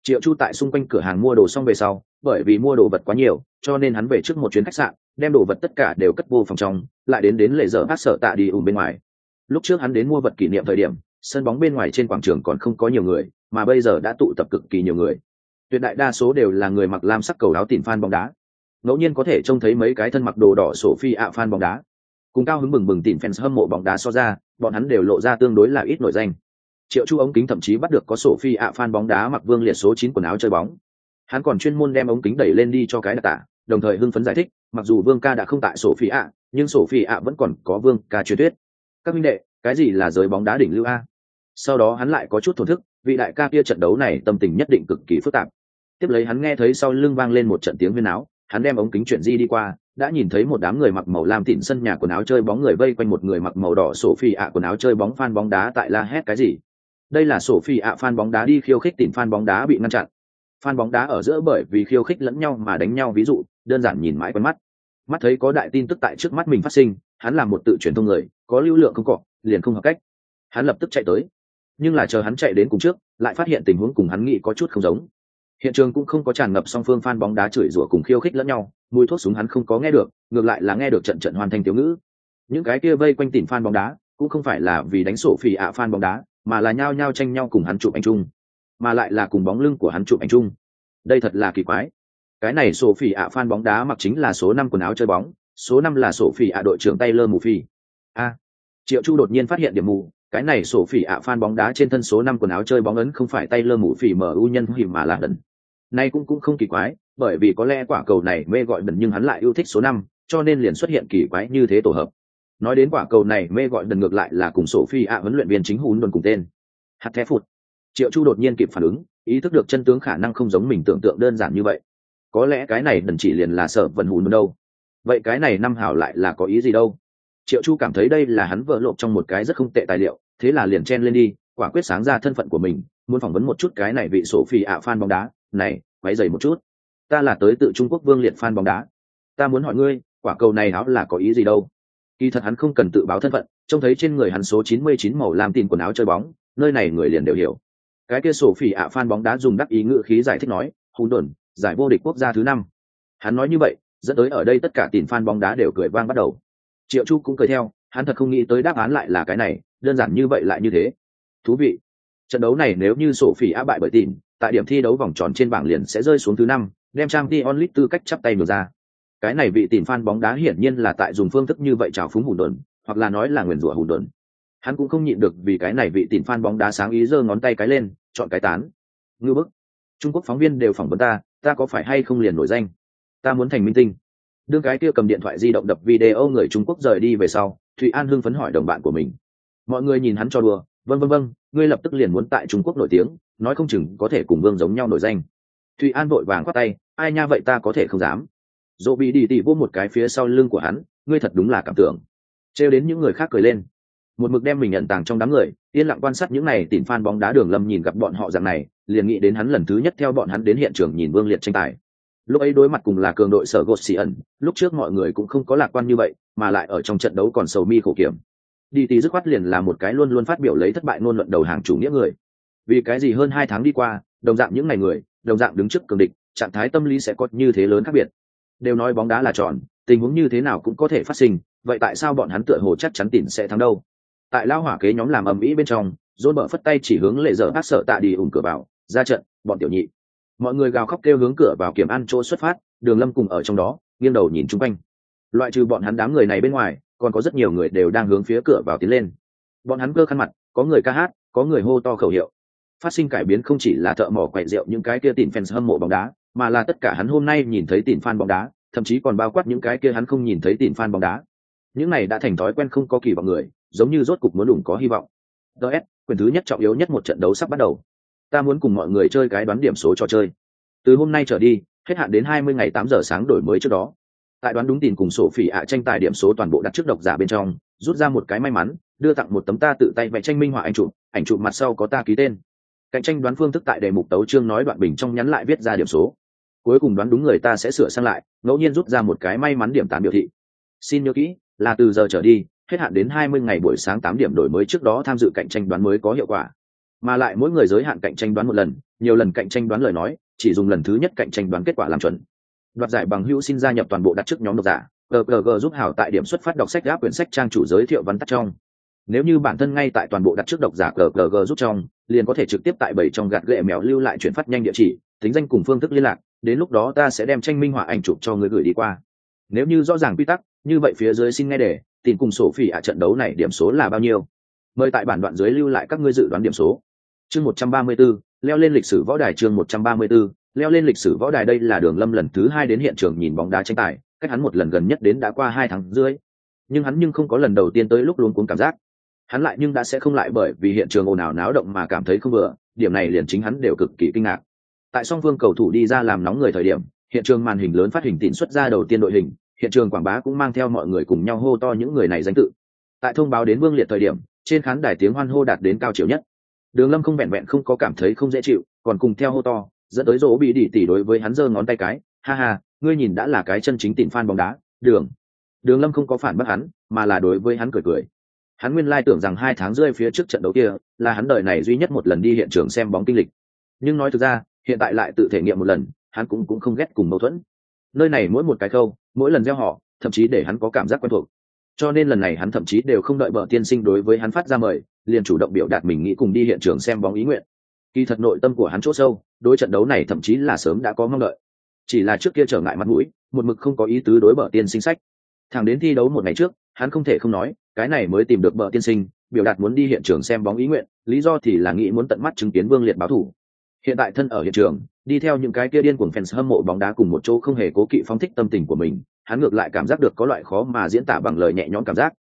Triệu chu tại xung quanh cửa hàng mua đồ xong về sau, bởi vì mua đồ vật quá nhiều, cho nên hắn về trước một chuyến khách sạn, đem đồ vật tất cả đều cất vô phòng trong, lại đến đến lệ dở hát sợ tạ đi ùm bên ngoài. Lúc trước hắn đến mua vật kỷ niệm thời điểm, sân bóng bên ngoài trên quảng trường còn không có nhiều người, mà bây giờ đã tụ tập cực kỳ nhiều người tuyệt đại đa số đều là người mặc lam sắc cầu áo tìm fan bóng đá. Ngẫu nhiên có thể trông thấy mấy cái thân mặc đồ đỏ sổ phi ạ fan bóng đá. Cùng cao hứng bừng bừng tìm fans hâm mộ bóng đá so ra, bọn hắn đều lộ ra tương đối là ít nổi danh. Triệu chu ống kính thậm chí bắt được có sổ phi ạ fan bóng đá mặc vương liệt số chín quần áo chơi bóng. Hắn còn chuyên môn đem ống kính đẩy lên đi cho cái đặc tả, đồng thời hưng phấn giải thích, mặc dù vương ca đã không tại sổ phi ạ, nhưng sổ phi ạ vẫn còn có vương ca truyền thuyết. Các minh đệ, cái gì là giới bóng đá đỉnh lưu a? Sau đó hắn lại có chút thổn thức, vị đại ca kia trận đấu này tâm tình nhất định cực kỳ phức tạp tiếp lấy hắn nghe thấy sau lưng vang lên một trận tiếng huyên áo hắn đem ống kính chuyện di đi qua, đã nhìn thấy một đám người mặc màu lam tịn sân nhà quần áo chơi bóng người vây quanh một người mặc màu đỏ sổ phi ạ quần áo chơi bóng phan bóng đá tại la hét cái gì. Đây là sổ phi ạ phan bóng đá đi khiêu khích tìm phan bóng đá bị ngăn chặn. Phan bóng đá ở giữa bởi vì khiêu khích lẫn nhau mà đánh nhau, ví dụ, đơn giản nhìn mãi quen mắt. Mắt thấy có đại tin tức tại trước mắt mình phát sinh, hắn là một tự truyền thông người, có lưu lượng không cọ liền không hợp cách. Hắn lập tức chạy tới. Nhưng là chờ hắn chạy đến cùng trước, lại phát hiện tình huống cùng hắn nghĩ có chút không giống hiện trường cũng không có tràn ngập song phương phan bóng đá chửi rủa cùng khiêu khích lẫn nhau, mùi thuốc súng hắn không có nghe được, ngược lại là nghe được trận trận hoàn thành tiểu ngữ. Những cái kia vây quanh tìm phan bóng đá, cũng không phải là vì đánh sổ phỉ ạ phan bóng đá, mà là nhao nhao tranh nhau cùng hắn chụp ảnh chung, mà lại là cùng bóng lưng của hắn chụp ảnh chung. Đây thật là kỳ quái. Cái này sổ phỉ ạ phan bóng đá mặc chính là số năm quần áo chơi bóng, số năm là sổ phỉ ạ đội trưởng tay lơ mù phi a, triệu chu đột nhiên phát hiện điểm mù cái này sổ phỉ ạ phan bóng đá trên thân số năm quần áo chơi bóng ấn không phải tay lơ mũ phỉ mở ưu nhân hìm mà là đần. Nay cũng cũng không kỳ quái, bởi vì có lẽ quả cầu này mê gọi đần nhưng hắn lại yêu thích số năm, cho nên liền xuất hiện kỳ quái như thế tổ hợp. Nói đến quả cầu này mê gọi đần ngược lại là cùng sổ phi ạ huấn luyện viên chính hún đồn cùng tên. Hạt thép phụt. Triệu chu đột nhiên kịp phản ứng, ý thức được chân tướng khả năng không giống mình tưởng tượng đơn giản như vậy. Có lẽ cái này đần chỉ liền là sợ vận hùn đâu. Vậy cái này năm hảo lại là có ý gì đâu? Triệu chu cảm thấy đây là hắn vỡ lộp trong một cái rất không tệ tài liệu, thế là liền chen lên đi, quả quyết sáng ra thân phận của mình, muốn phỏng vấn một chút cái này vị sổ phi ạ fan bóng đá. Này, quấy dày một chút. Ta là tới tự trung quốc vương liệt fan bóng đá. Ta muốn hỏi ngươi, quả cầu này áo là có ý gì đâu? Kỳ thật hắn không cần tự báo thân phận, trông thấy trên người hắn số 99 màu làm tin quần áo chơi bóng, nơi này người liền đều hiểu. Cái kia sổ phỉ ạ fan bóng đá dùng đắc ý ngữ khí giải thích nói hùn đồn, giải vô địch quốc gia thứ năm. Hắn nói như vậy, dẫn tới ở đây tất cả tiền fan bóng đá đều cười vang bắt đầu triệu chu cũng cười theo, hắn thật không nghĩ tới đáp án lại là cái này, đơn giản như vậy lại như thế. Thú vị. Trận đấu này nếu như sổ phỉ á bại bởi tìm tại điểm thi đấu vòng tròn trên bảng liền sẽ rơi xuống thứ năm, đem trang t onlit tư cách chắp tay ngược ra. Cái này vị tìm fan bóng đá hiển nhiên là tại dùng phương thức như vậy trào phúng hùn đồn, hoặc là nói là nguyền rủa hùn đồn. Hắn cũng không nhịn được vì cái này vị tìm fan bóng đá sáng ý giơ ngón tay cái lên, chọn cái tán. Ngư bức. Trung quốc phóng viên đều phỏng vấn ta ta có phải hay không liền nổi danh? Ta muốn thành minh tinh đương cái kia cầm điện thoại di động đập video người trung quốc rời đi về sau, thụy an hưng phấn hỏi đồng bạn của mình. Mọi người nhìn hắn cho đùa vân vân vân ngươi lập tức liền muốn tại trung quốc nổi tiếng, nói không chừng có thể cùng vương giống nhau nổi danh. Thụy an vội vàng khoát tay, ai nha vậy ta có thể không dám. Dỗ bị đi tỉ vô một cái phía sau lưng của hắn, ngươi thật đúng là cảm tưởng. Trêu đến những người khác cười lên. Một mực đem mình nhận tàng trong đám người, yên lặng quan sát những này tìm phan bóng đá đường lâm nhìn gặp bọn họ dạng này, liền nghĩ đến hắn lần thứ nhất theo bọn hắn đến hiện trường nhìn vương liệt tranh tài lúc ấy đối mặt cùng là cường đội sở gột xì ẩn, lúc trước mọi người cũng không có lạc quan như vậy, mà lại ở trong trận đấu còn sầu mi khổ kiểm. Đi Tì dứt khoát liền là một cái luôn luôn phát biểu lấy thất bại ngôn luận đầu hàng chủ nghĩa người. Vì cái gì hơn hai tháng đi qua, đồng dạng những ngày người, đồng dạng đứng trước cường địch, trạng thái tâm lý sẽ có như thế lớn khác biệt. Đều nói bóng đá là tròn, tình huống như thế nào cũng có thể phát sinh, vậy tại sao bọn hắn tựa hồ chắc chắn tỉn sẽ thắng đâu? Tại lao hỏa kế nhóm làm ầm ĩ bên trong dôn bờ phất tay chỉ hướng lệ dở hát sợ tạ đi ủng cửa vào, ra trận, bọn tiểu nhị mọi người gào khóc kêu hướng cửa vào kiểm ăn chỗ xuất phát, đường lâm cùng ở trong đó, nghiêng đầu nhìn chung quanh. Loại trừ bọn hắn đám người này bên ngoài, còn có rất nhiều người đều đang hướng phía cửa vào tiến lên. Bọn hắn cơ khăn mặt, có người ca hát, có người hô to khẩu hiệu. Phát sinh cải biến không chỉ là thợ mỏ quậy rượu những cái kia tìm fans hâm mộ bóng đá, mà là tất cả hắn hôm nay nhìn thấy tìm fan bóng đá, thậm chí còn bao quát những cái kia hắn không nhìn thấy tìm fan bóng đá. Những này đã thành thói quen không có kỳ vọng người, giống như rốt cục muốn đủng có hy vọng. Ts quyền thứ nhất trọng yếu nhất một trận đấu sắp bắt đầu ta muốn cùng mọi người chơi cái đoán điểm số trò chơi. Từ hôm nay trở đi, hết hạn đến hai mươi ngày tám giờ sáng đổi mới trước đó. Tại đoán đúng tìm cùng sổ phỉ ạ tranh tài điểm số toàn bộ đặt trước độc giả bên trong, rút ra một cái may mắn, đưa tặng một tấm ta tự tay vẽ tranh minh họa ảnh chụp ảnh chụp mặt sau có ta ký tên. Cạnh tranh đoán phương thức tại đề mục tấu chương nói đoạn bình trong nhắn lại viết ra điểm số. Cuối cùng đoán đúng người ta sẽ sửa sang lại, ngẫu nhiên rút ra một cái may mắn điểm tám biểu thị. Xin nhớ kỹ, là từ giờ trở đi, hết hạn đến hai mươi ngày buổi sáng tám điểm đổi mới trước đó tham dự cạnh tranh đoán mới có hiệu quả mà lại mỗi người giới hạn cạnh tranh đoán một lần, nhiều lần cạnh tranh đoán lời nói, chỉ dùng lần thứ nhất cạnh tranh đoán kết quả làm chuẩn. Đoạt giải bằng hữu xin gia nhập toàn bộ đặt trước nhóm độc giả gg giúp hảo tại điểm xuất phát đọc sách gáp quyển sách trang chủ giới thiệu văn tắt trong. Nếu như bản thân ngay tại toàn bộ đặt trước độc giả gg giúp trong, liền có thể trực tiếp tại bảy trong gạt gệ mèo lưu lại chuyển phát nhanh địa chỉ, tính danh cùng phương thức liên lạc, đến lúc đó ta sẽ đem tranh minh họa ảnh chụp cho người gửi đi qua. Nếu như rõ ràng quy tắc, như vậy phía dưới xin nghe đề tìm cùng sổ phỉ ạ trận đấu này điểm số là bao nhiêu? Mời tại bản đoạn dưới lưu lại các ngươi dự đoán điểm số chương một trăm ba mươi 134, leo lên lịch sử võ đài chương một trăm ba mươi 134, leo lên lịch sử võ đài đây là đường lâm lần thứ hai đến hiện trường nhìn bóng đá tranh tài cách hắn một lần gần nhất đến đã qua hai tháng rưỡi. Nhưng hắn nhưng không có lần đầu tiên tới lúc luôn cuốn cảm giác. Hắn lại nhưng đã sẽ không lại bởi vì hiện trường ồn ào náo động mà cảm thấy không vừa điểm này liền chính hắn đều cực kỳ kinh ngạc. Tại song phương cầu thủ đi ra làm nóng người thời điểm hiện trường màn hình lớn phát hình tịn xuất ra đầu tiên đội hình hiện trường quảng bá cũng mang theo mọi người cùng nhau hô to những người này danh tự. Tại thông báo đến vương liệt thời điểm trên khán đài tiếng hoan hô đạt đến cao chiều nhất đường lâm không vẹn vẹn không có cảm thấy không dễ chịu, còn cùng theo hô to, dẫn tới rỗ bị đỉ tỉ đối với hắn giơ ngón tay cái, ha ha, ngươi nhìn đã là cái chân chính tìm fan bóng đá, đường. Đường lâm không có phản bác hắn, mà là đối với hắn cười cười. Hắn nguyên lai tưởng rằng hai tháng rơi phía trước trận đấu kia, là hắn đời này duy nhất một lần đi hiện trường xem bóng kinh lịch. Nhưng nói thực ra, hiện tại lại tự thể nghiệm một lần, hắn cũng cũng không ghét cùng mâu thuẫn. Nơi này mỗi một cái câu mỗi lần gieo họ, thậm chí để hắn có cảm giác quen thuộc cho nên lần này hắn thậm chí đều không đợi bờ tiên sinh đối với hắn phát ra mời, liền chủ động biểu đạt mình nghĩ cùng đi hiện trường xem bóng ý nguyện. Kỳ thật nội tâm của hắn chỗ sâu, đối trận đấu này thậm chí là sớm đã có mong đợi. Chỉ là trước kia trở ngại mặt mũi, một mực không có ý tứ đối bờ tiên sinh sách. Thẳng đến thi đấu một ngày trước, hắn không thể không nói, cái này mới tìm được bờ tiên sinh, biểu đạt muốn đi hiện trường xem bóng ý nguyện, lý do thì là nghĩ muốn tận mắt chứng kiến vương liệt báo thủ. Hiện tại thân ở hiện trường, đi theo những cái kia điên cuồng fans hâm mộ bóng đá cùng một chỗ không hề cố kỵ phóng thích tâm tình của mình hắn ngược lại cảm giác được có loại khó mà diễn tả bằng lời nhẹ nhõm cảm giác.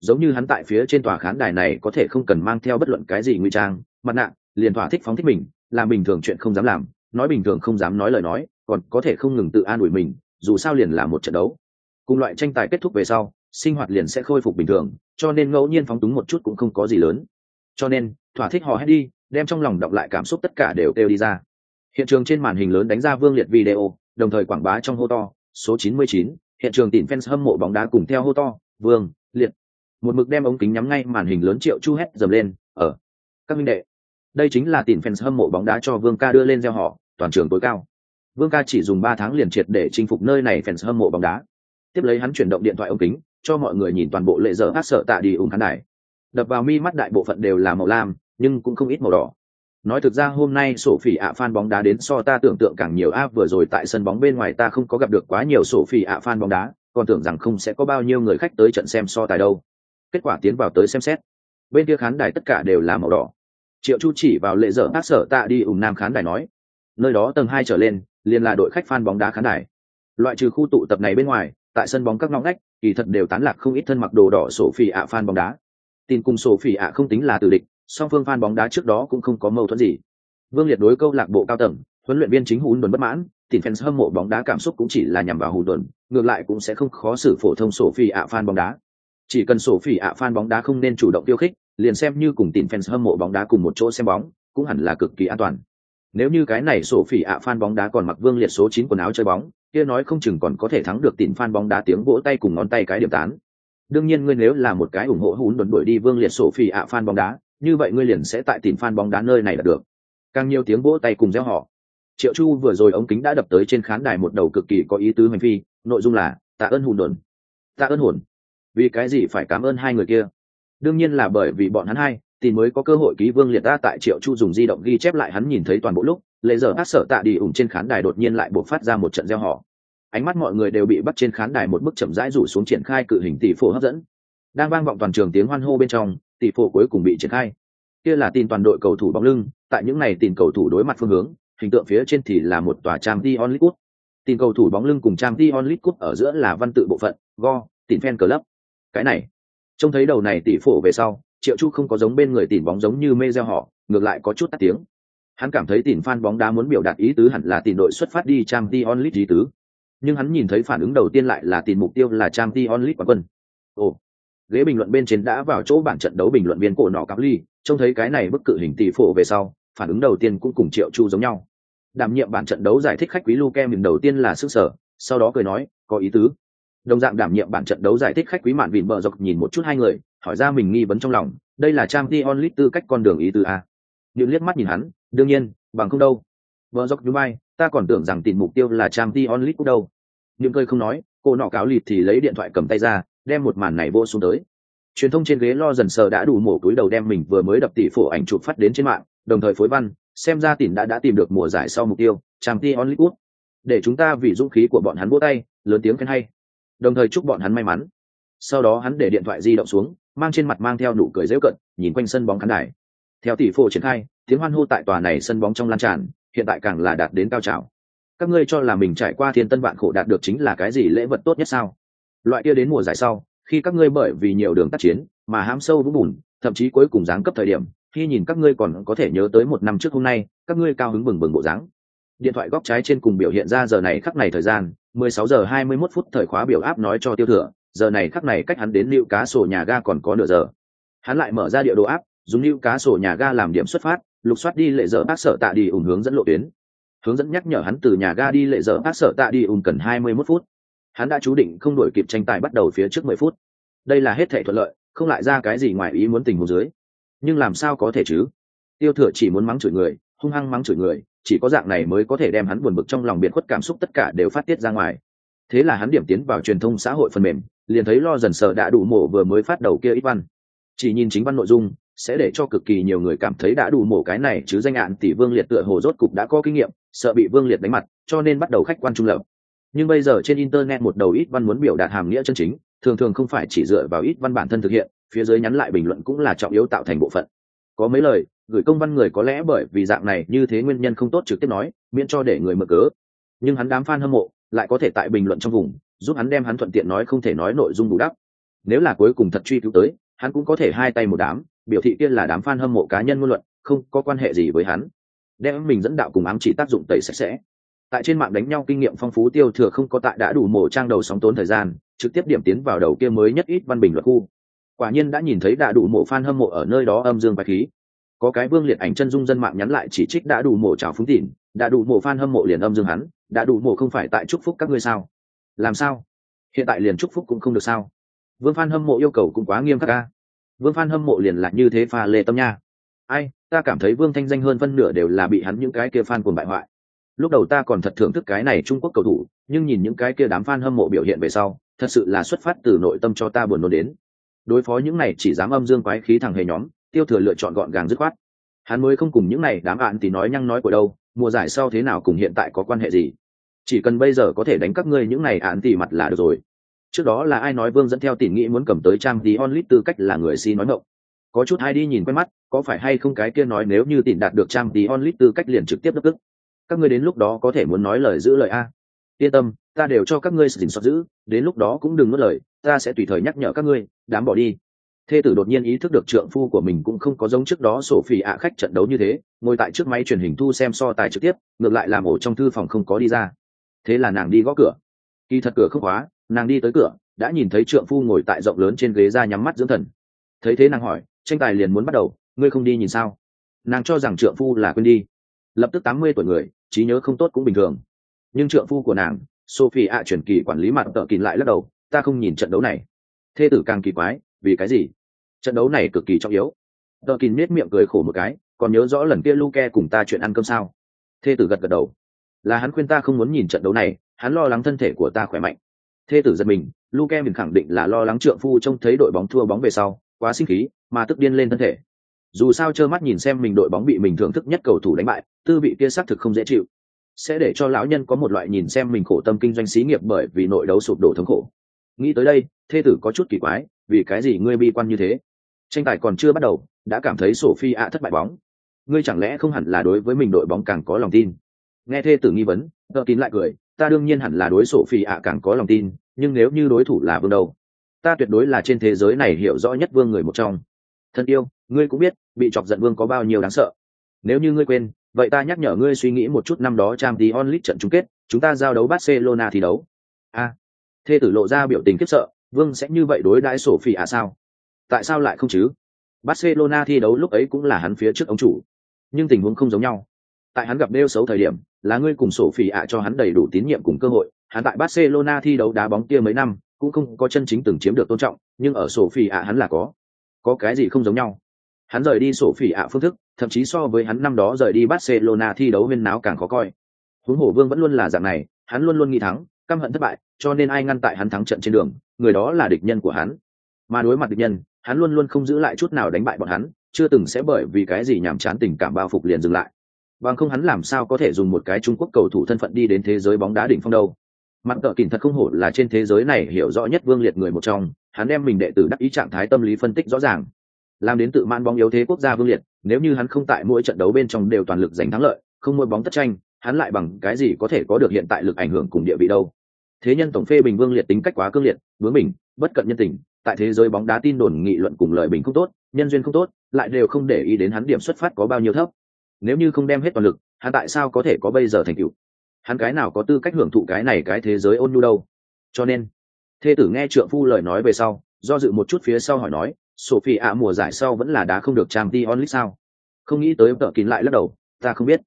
Giống như hắn tại phía trên tòa khán đài này có thể không cần mang theo bất luận cái gì nguy trang mặt nạ liền thỏa thích phóng thích mình làm bình thường chuyện không dám làm nói bình thường không dám nói lời nói còn có thể không ngừng tự an ủi mình dù sao liền là một trận đấu. Cùng loại tranh tài kết thúc về sau sinh hoạt liền sẽ khôi phục bình thường cho nên ngẫu nhiên phóng túng một chút cũng không có gì lớn. Cho nên thỏa thích họ hét đi đem trong lòng đọc lại cảm xúc tất cả đều kêu đi ra. Hiện trường trên màn hình lớn đánh ra vương liệt video đồng thời quảng bá trong hô to số 99, hiện trường tìm fans hâm mộ bóng đá cùng theo hô to, vương, liệt. Một mực đem ống kính nhắm ngay màn hình lớn triệu chu hét dầm lên ở các minh đệ. Đây chính là tìm fans hâm mộ bóng đá cho vương ca đưa lên gieo họ, toàn trường tối cao. Vương ca chỉ dùng ba tháng liền triệt để chinh phục nơi này fans hâm mộ bóng đá. Tiếp lấy hắn chuyển động điện thoại ống kính, cho mọi người nhìn toàn bộ lệ dở hát sợ tạ đi ủng khán đài. Đập vào mi mắt đại bộ phận đều là màu lam, nhưng cũng không ít màu đỏ nói thực ra hôm nay sổ phỉ ạ fan bóng đá đến so ta tưởng tượng càng nhiều. Áp vừa rồi tại sân bóng bên ngoài ta không có gặp được quá nhiều sổ phỉ ạ fan bóng đá, còn tưởng rằng không sẽ có bao nhiêu người khách tới trận xem so tài đâu. Kết quả tiến vào tới xem xét. Bên kia khán đài tất cả đều là màu đỏ. Triệu chu chỉ vào lệ dở ác sở tạ đi ủng nam khán đài nói, nơi đó tầng hai trở lên, liền là đội khách fan bóng đá khán đài. Loại trừ khu tụ tập này bên ngoài, tại sân bóng các ngõ ngách, kỳ thật đều tán lạc không ít thân mặc đồ đỏ sổ phỉ ạ fan bóng đá. Tin cùng sổ phỉ ạ không tính là từ địch song phương fan bóng đá trước đó cũng không có mâu thuẫn gì. Vương liệt đối câu lạc bộ cao tầng, huấn luyện viên chính hùn đồn bất mãn tìm fans hâm mộ bóng đá cảm xúc cũng chỉ là nhằm vào hùn đồn, ngược lại cũng sẽ không khó xử phổ thông sổ phi ạ fan bóng đá. Chỉ cần sổ phi ạ fan bóng đá không nên chủ động tiêu khích, liền xem như cùng tìm fans hâm mộ bóng đá cùng một chỗ xem bóng, cũng hẳn là cực kỳ an toàn. Nếu như cái này sổ phỉ ạ fan bóng đá còn mặc vương liệt số chín quần áo chơi bóng, kia nói không chừng còn có thể thắng được tìm fan bóng đá tiếng vỗ tay cùng ngón tay cái điểm tán. Đương nhiên ngươi nếu là một cái ủng hộ hún đồn đuổi đi vương liệt sổ phỉ ạ fan bóng đá như vậy ngươi liền sẽ tại tìm fan bóng đá nơi này là được. Càng nhiều tiếng vỗ tay cùng reo họ triệu chu vừa rồi ống kính đã đập tới trên khán đài một đầu cực kỳ có ý tứ hành phi, nội dung là, tạ ơn hùn đồn. Tạ ơn hồn. Vì cái gì phải cảm ơn hai người kia? Đương nhiên là bởi vì bọn hắn hai thì mới có cơ hội ký vương liệt ta tại triệu chu dùng di động ghi chép lại hắn nhìn thấy toàn bộ lúc lễ giờ hát sợ tạ đi ủng trên khán đài đột nhiên lại bộc phát ra một trận reo họ ánh mắt mọi người đều bị bắt trên khán đài một bức chậm rãi rủ xuống triển khai cự hình tỷ phổ hấp dẫn. Đang vang vọng toàn trường tiếng hoan hô bên trong tỷ phổ cuối cùng bị triển khai. Kia là tin toàn đội cầu thủ bóng lưng, tại những này tin cầu thủ đối mặt phương hướng, hình tượng phía trên thì là một tòa trang t onlit cút tin cầu thủ bóng lưng cùng trang t onlit cút ở giữa là văn tự bộ phận, go, tin fan club. Cái này, trông thấy đầu này tỷ phổ về sau, triệu chu không có giống bên người tìm bóng giống như mê gieo họ, ngược lại có chút tắt tiếng. Hắn cảm thấy tìm fan bóng đá muốn biểu đạt ý tứ hẳn là tìm đội xuất phát đi trang t onlit ý tứ. Nhưng hắn nhìn thấy phản ứng đầu tiên lại là tìm mục tiêu là trang t onlit quán quân. Ồ ghế bình luận bên trên đã vào chỗ bản trận đấu bình luận viên cổ nọ cắp ly, trông thấy cái này bức cự hình tỷ phổ về sau, phản ứng đầu tiên cũng cùng triệu chu giống nhau. Đảm nhiệm bản trận đấu giải thích khách quý luke mình đầu tiên là sức sở, sau đó cười nói, có ý tứ. Đồng dạng đảm nhiệm bản trận đấu giải thích khách quý mạn vịn bờ dọc nhìn một chút hai người, hỏi ra mình nghi vấn trong lòng, đây là trang t onlit tư cách con đường ý tứ a những liếc mắt nhìn hắn, đương nhiên, bằng không đâu. Vợ dọc dubai ta còn tưởng rằng tìm mục tiêu là trang t onlit cũng đâu. Nhưng cười không nói, cô nọ cáo lịt thì lấy điện thoại cầm tay ra đem một màn này vô xuống tới. Truyền thông trên ghế lo dần sờ đã đủ mổ túi đầu đem mình vừa mới đập tỷ phổ ảnh chụp phát đến trên mạng, đồng thời phối văn, xem ra tỉnh đã đã tìm được mùa giải sau mục tiêu trang t onlit để chúng ta vì dũng khí của bọn hắn vỗ tay, lớn tiếng khen hay. Đồng thời chúc bọn hắn may mắn. Sau đó hắn để điện thoại di động xuống, mang trên mặt mang theo nụ cười dễu cận nhìn quanh sân bóng khán đài. Theo tỷ phổ triển khai, tiếng hoan hô tại tòa này sân bóng trong lan tràn, hiện tại càng là đạt đến cao trào. Các ngươi cho là mình trải qua thiên tân vạn khổ đạt được chính là cái gì lễ vật tốt nhất sao? Loại kia đến mùa giải sau, khi các ngươi bởi vì nhiều đường tác chiến mà hãm sâu vũng bùn, thậm chí cuối cùng giáng cấp thời điểm, khi nhìn các ngươi còn có thể nhớ tới một năm trước hôm nay, các ngươi cao hứng bừng bừng bộ dáng. Điện thoại góc trái trên cùng biểu hiện ra giờ này khắc này thời gian 16 giờ 21 phút thời khóa biểu áp nói cho tiêu thừa, giờ này khắc này cách hắn đến lưu cá sổ nhà ga còn có nửa giờ. Hắn lại mở ra địa đồ áp dùng lưu cá sổ nhà ga làm điểm xuất phát, lục soát đi lệ giờ bác sở tạ đi ủng hướng dẫn lộ tuyến. Hướng dẫn nhắc nhở hắn từ nhà ga đi lệ giờ bác sở tạ đi ủng cần 21 phút hắn đã chú định không đổi kịp tranh tài bắt đầu phía trước 10 phút. Đây là hết thể thuận lợi, không lại ra cái gì ngoài ý muốn tình huống dưới. Nhưng làm sao có thể chứ? Tiêu thừa chỉ muốn mắng chửi người, hung hăng mắng chửi người, chỉ có dạng này mới có thể đem hắn buồn bực trong lòng biệt khuất cảm xúc tất cả đều phát tiết ra ngoài. Thế là hắn điểm tiến vào truyền thông xã hội phần mềm, liền thấy lo dần sợ đã đủ mổ vừa mới phát đầu kia ít văn. Chỉ nhìn chính văn nội dung, sẽ để cho cực kỳ nhiều người cảm thấy đã đủ mổ cái này chứ danh ạn tỷ vương liệt tựa hồ rốt cục đã có kinh nghiệm, sợ bị vương liệt đánh mặt, cho nên bắt đầu khách quan trung lập nhưng bây giờ trên internet một đầu ít văn muốn biểu đạt hàm nghĩa chân chính, thường thường không phải chỉ dựa vào ít văn bản thân thực hiện, phía dưới nhắn lại bình luận cũng là trọng yếu tạo thành bộ phận. Có mấy lời, gửi công văn người có lẽ bởi vì dạng này như thế nguyên nhân không tốt trực tiếp nói, miễn cho để người mở cớ. Nhưng hắn đám fan hâm mộ, lại có thể tại bình luận trong vùng, giúp hắn đem hắn thuận tiện nói không thể nói nội dung đủ đắp. Nếu là cuối cùng thật truy cứu tới, hắn cũng có thể hai tay một đám, biểu thị kia là đám fan hâm mộ cá nhân ngôn luận, không có quan hệ gì với hắn. Đem mình dẫn đạo cùng ám chỉ tác dụng tẩy sạch sẽ tại trên mạng đánh nhau kinh nghiệm phong phú tiêu thừa không có tại đã đủ mổ trang đầu sóng tốn thời gian, trực tiếp điểm tiến vào đầu kia mới nhất ít văn bình luật khu. Quả nhiên đã nhìn thấy đã đủ mộ fan hâm mộ ở nơi đó âm dương bài khí. Có cái vương liệt ảnh chân dung dân mạng nhắn lại chỉ trích đã đủ mộ trào phúng tỉn, đã đủ mộ fan hâm mộ liền âm dương hắn, đã đủ mộ không phải tại chúc phúc các ngươi sao? Làm sao? Hiện tại liền chúc phúc cũng không được sao? Vương fan hâm mộ yêu cầu cũng quá nghiêm khắc ca vương fan hâm mộ liền là như thế pha lê tâm nha. Ai, ta cảm thấy vương thanh danh hơn phân nửa đều là bị hắn những cái kia fan cuồng bại hoại lúc đầu ta còn thật thưởng thức cái này trung quốc cầu thủ, nhưng nhìn những cái kia đám fan hâm mộ biểu hiện về sau, thật sự là xuất phát từ nội tâm cho ta buồn nôn đến. Đối phó những này chỉ dám âm dương quái khí thằng hề nhóm, tiêu thừa lựa chọn gọn gàng dứt khoát. Hắn mới không cùng những này đám bạn thì nói nhăng nói của đâu, mùa giải sau thế nào cùng hiện tại có quan hệ gì? Chỉ cần bây giờ có thể đánh các ngươi những này ạn tỉ mặt là được rồi. Trước đó là ai nói vương dẫn theo tỉ nghĩ muốn cầm tới trang tí onlit tư cách là người si nói mộng có chút ai đi nhìn quen mắt, có phải hay không cái kia nói nếu như tỉn đạt được trang tí onlit tư cách liền trực tiếp đất tức các ngươi đến lúc đó có thể muốn nói lời giữ lời a. Yên tâm, ta đều cho các ngươi xin xót giữ, đến lúc đó cũng đừng mất lời, ta sẽ tùy thời nhắc nhở các ngươi, đám bỏ đi. Thê tử đột nhiên ý thức được trượng phu của mình cũng không có giống trước đó sổ phỉ ạ khách trận đấu như thế, ngồi tại trước máy truyền hình thu xem so tài trực tiếp, ngược lại làm ổ trong thư phòng không có đi ra. Thế là nàng đi gõ cửa. Kỳ thật cửa không khóa, nàng đi tới cửa, đã nhìn thấy trượng phu ngồi tại rộng lớn trên ghế ra nhắm mắt dưỡng thần. Thấy thế nàng hỏi, tranh tài liền muốn bắt đầu, ngươi không đi nhìn sao? Nàng cho rằng trượng phu là quên đi. Lập tức tám mươi tuổi người trí nhớ không tốt cũng bình thường. Nhưng trượng phu của nàng, sophie ạ chuyển kỳ quản lý mặt tợ kín lại lắc đầu, ta không nhìn trận đấu này. Thê tử càng kỳ quái, vì cái gì? Trận đấu này cực kỳ trọng yếu. Tợ kín nết miệng cười khổ một cái, còn nhớ rõ lần kia luke cùng ta chuyện ăn cơm sao? Thê tử gật gật đầu, là hắn khuyên ta không muốn nhìn trận đấu này, hắn lo lắng thân thể của ta khỏe mạnh. Thê tử giật mình, luke mình khẳng định là lo lắng trượng phu trông thấy đội bóng thua bóng về sau, quá sinh khí, mà tức điên lên thân thể dù sao trơ mắt nhìn xem mình đội bóng bị mình thưởng thức nhất cầu thủ đánh bại, tư vị kia xác thực không dễ chịu. Sẽ để cho lão nhân có một loại nhìn xem mình khổ tâm kinh doanh xí nghiệp bởi vì nội đấu sụp đổ thống khổ. Nghĩ tới đây, thê tử có chút kỳ quái, vì cái gì ngươi bi quan như thế? Tranh tài còn chưa bắt đầu, đã cảm thấy sổ phi ạ thất bại bóng. Ngươi chẳng lẽ không hẳn là đối với mình đội bóng càng có lòng tin? Nghe thê tử nghi vấn, tờ kín lại cười, ta đương nhiên hẳn là đối sổ phi ạ càng có lòng tin, nhưng nếu như đối thủ là vương đâu? Ta tuyệt đối là trên thế giới này hiểu rõ nhất vương người một trong thân yêu, ngươi cũng biết, bị chọc giận vương có bao nhiêu đáng sợ. Nếu như ngươi quên, vậy ta nhắc nhở ngươi suy nghĩ một chút năm đó trang tí onlit trận chung kết, chúng ta giao đấu barcelona thi đấu. A. Thê tử lộ ra biểu tình khiếp sợ, vương sẽ như vậy đối đãi sổ phi à sao? Tại sao lại không chứ? Barcelona thi đấu lúc ấy cũng là hắn phía trước ông chủ. Nhưng tình huống không giống nhau. Tại hắn gặp nêu xấu thời điểm, là ngươi cùng sổ phi ạ cho hắn đầy đủ tín nhiệm cùng cơ hội. Hắn tại barcelona thi đấu đá bóng kia mấy năm, cũng không có chân chính từng chiếm được tôn trọng, nhưng ở sổ phi ạ hắn là có có cái gì không giống nhau. Hắn rời đi sổ phỉ ạ phương thức, thậm chí so với hắn năm đó rời đi barcelona thi đấu huyên náo càng khó coi. Huống hổ vương vẫn luôn là dạng này, hắn luôn luôn nghĩ thắng, căm hận thất bại, cho nên ai ngăn tại hắn thắng trận trên đường, người đó là địch nhân của hắn. Mà đối mặt địch nhân, hắn luôn luôn không giữ lại chút nào đánh bại bọn hắn, chưa từng sẽ bởi vì cái gì nhàm chán tình cảm bao phục liền dừng lại. Bằng không hắn làm sao có thể dùng một cái trung quốc cầu thủ thân phận đi đến thế giới bóng đá đỉnh phong đâu mặt cờ kỉnh thật không hổ là trên thế giới này hiểu rõ nhất vương liệt người một trong, hắn đem mình đệ tử đắc ý trạng thái tâm lý phân tích rõ ràng. Làm đến tự man bóng yếu thế quốc gia vương liệt, nếu như hắn không tại mỗi trận đấu bên trong đều toàn lực giành thắng lợi, không mua bóng tất tranh, hắn lại bằng cái gì có thể có được hiện tại lực ảnh hưởng cùng địa vị đâu? Thế nhân tổng phê bình vương liệt tính cách quá cương liệt, bướng mình bất cận nhân tình, tại thế giới bóng đá tin đồn nghị luận cùng lời bình không tốt, nhân duyên không tốt, lại đều không để ý đến hắn điểm xuất phát có bao nhiêu thấp. Nếu như không đem hết toàn lực, hắn tại sao có thể có bây giờ thành tựu? Hắn cái nào có tư cách hưởng thụ cái này cái thế giới ôn nhu đâu? Cho nên, thê tử nghe trượng phu lời nói về sau, do dự một chút phía sau hỏi nói, sophie ạ, mùa giải sau vẫn là đá không được trang t onlit sao? Không nghĩ tới tợ kín lại lắc đầu, ta không biết.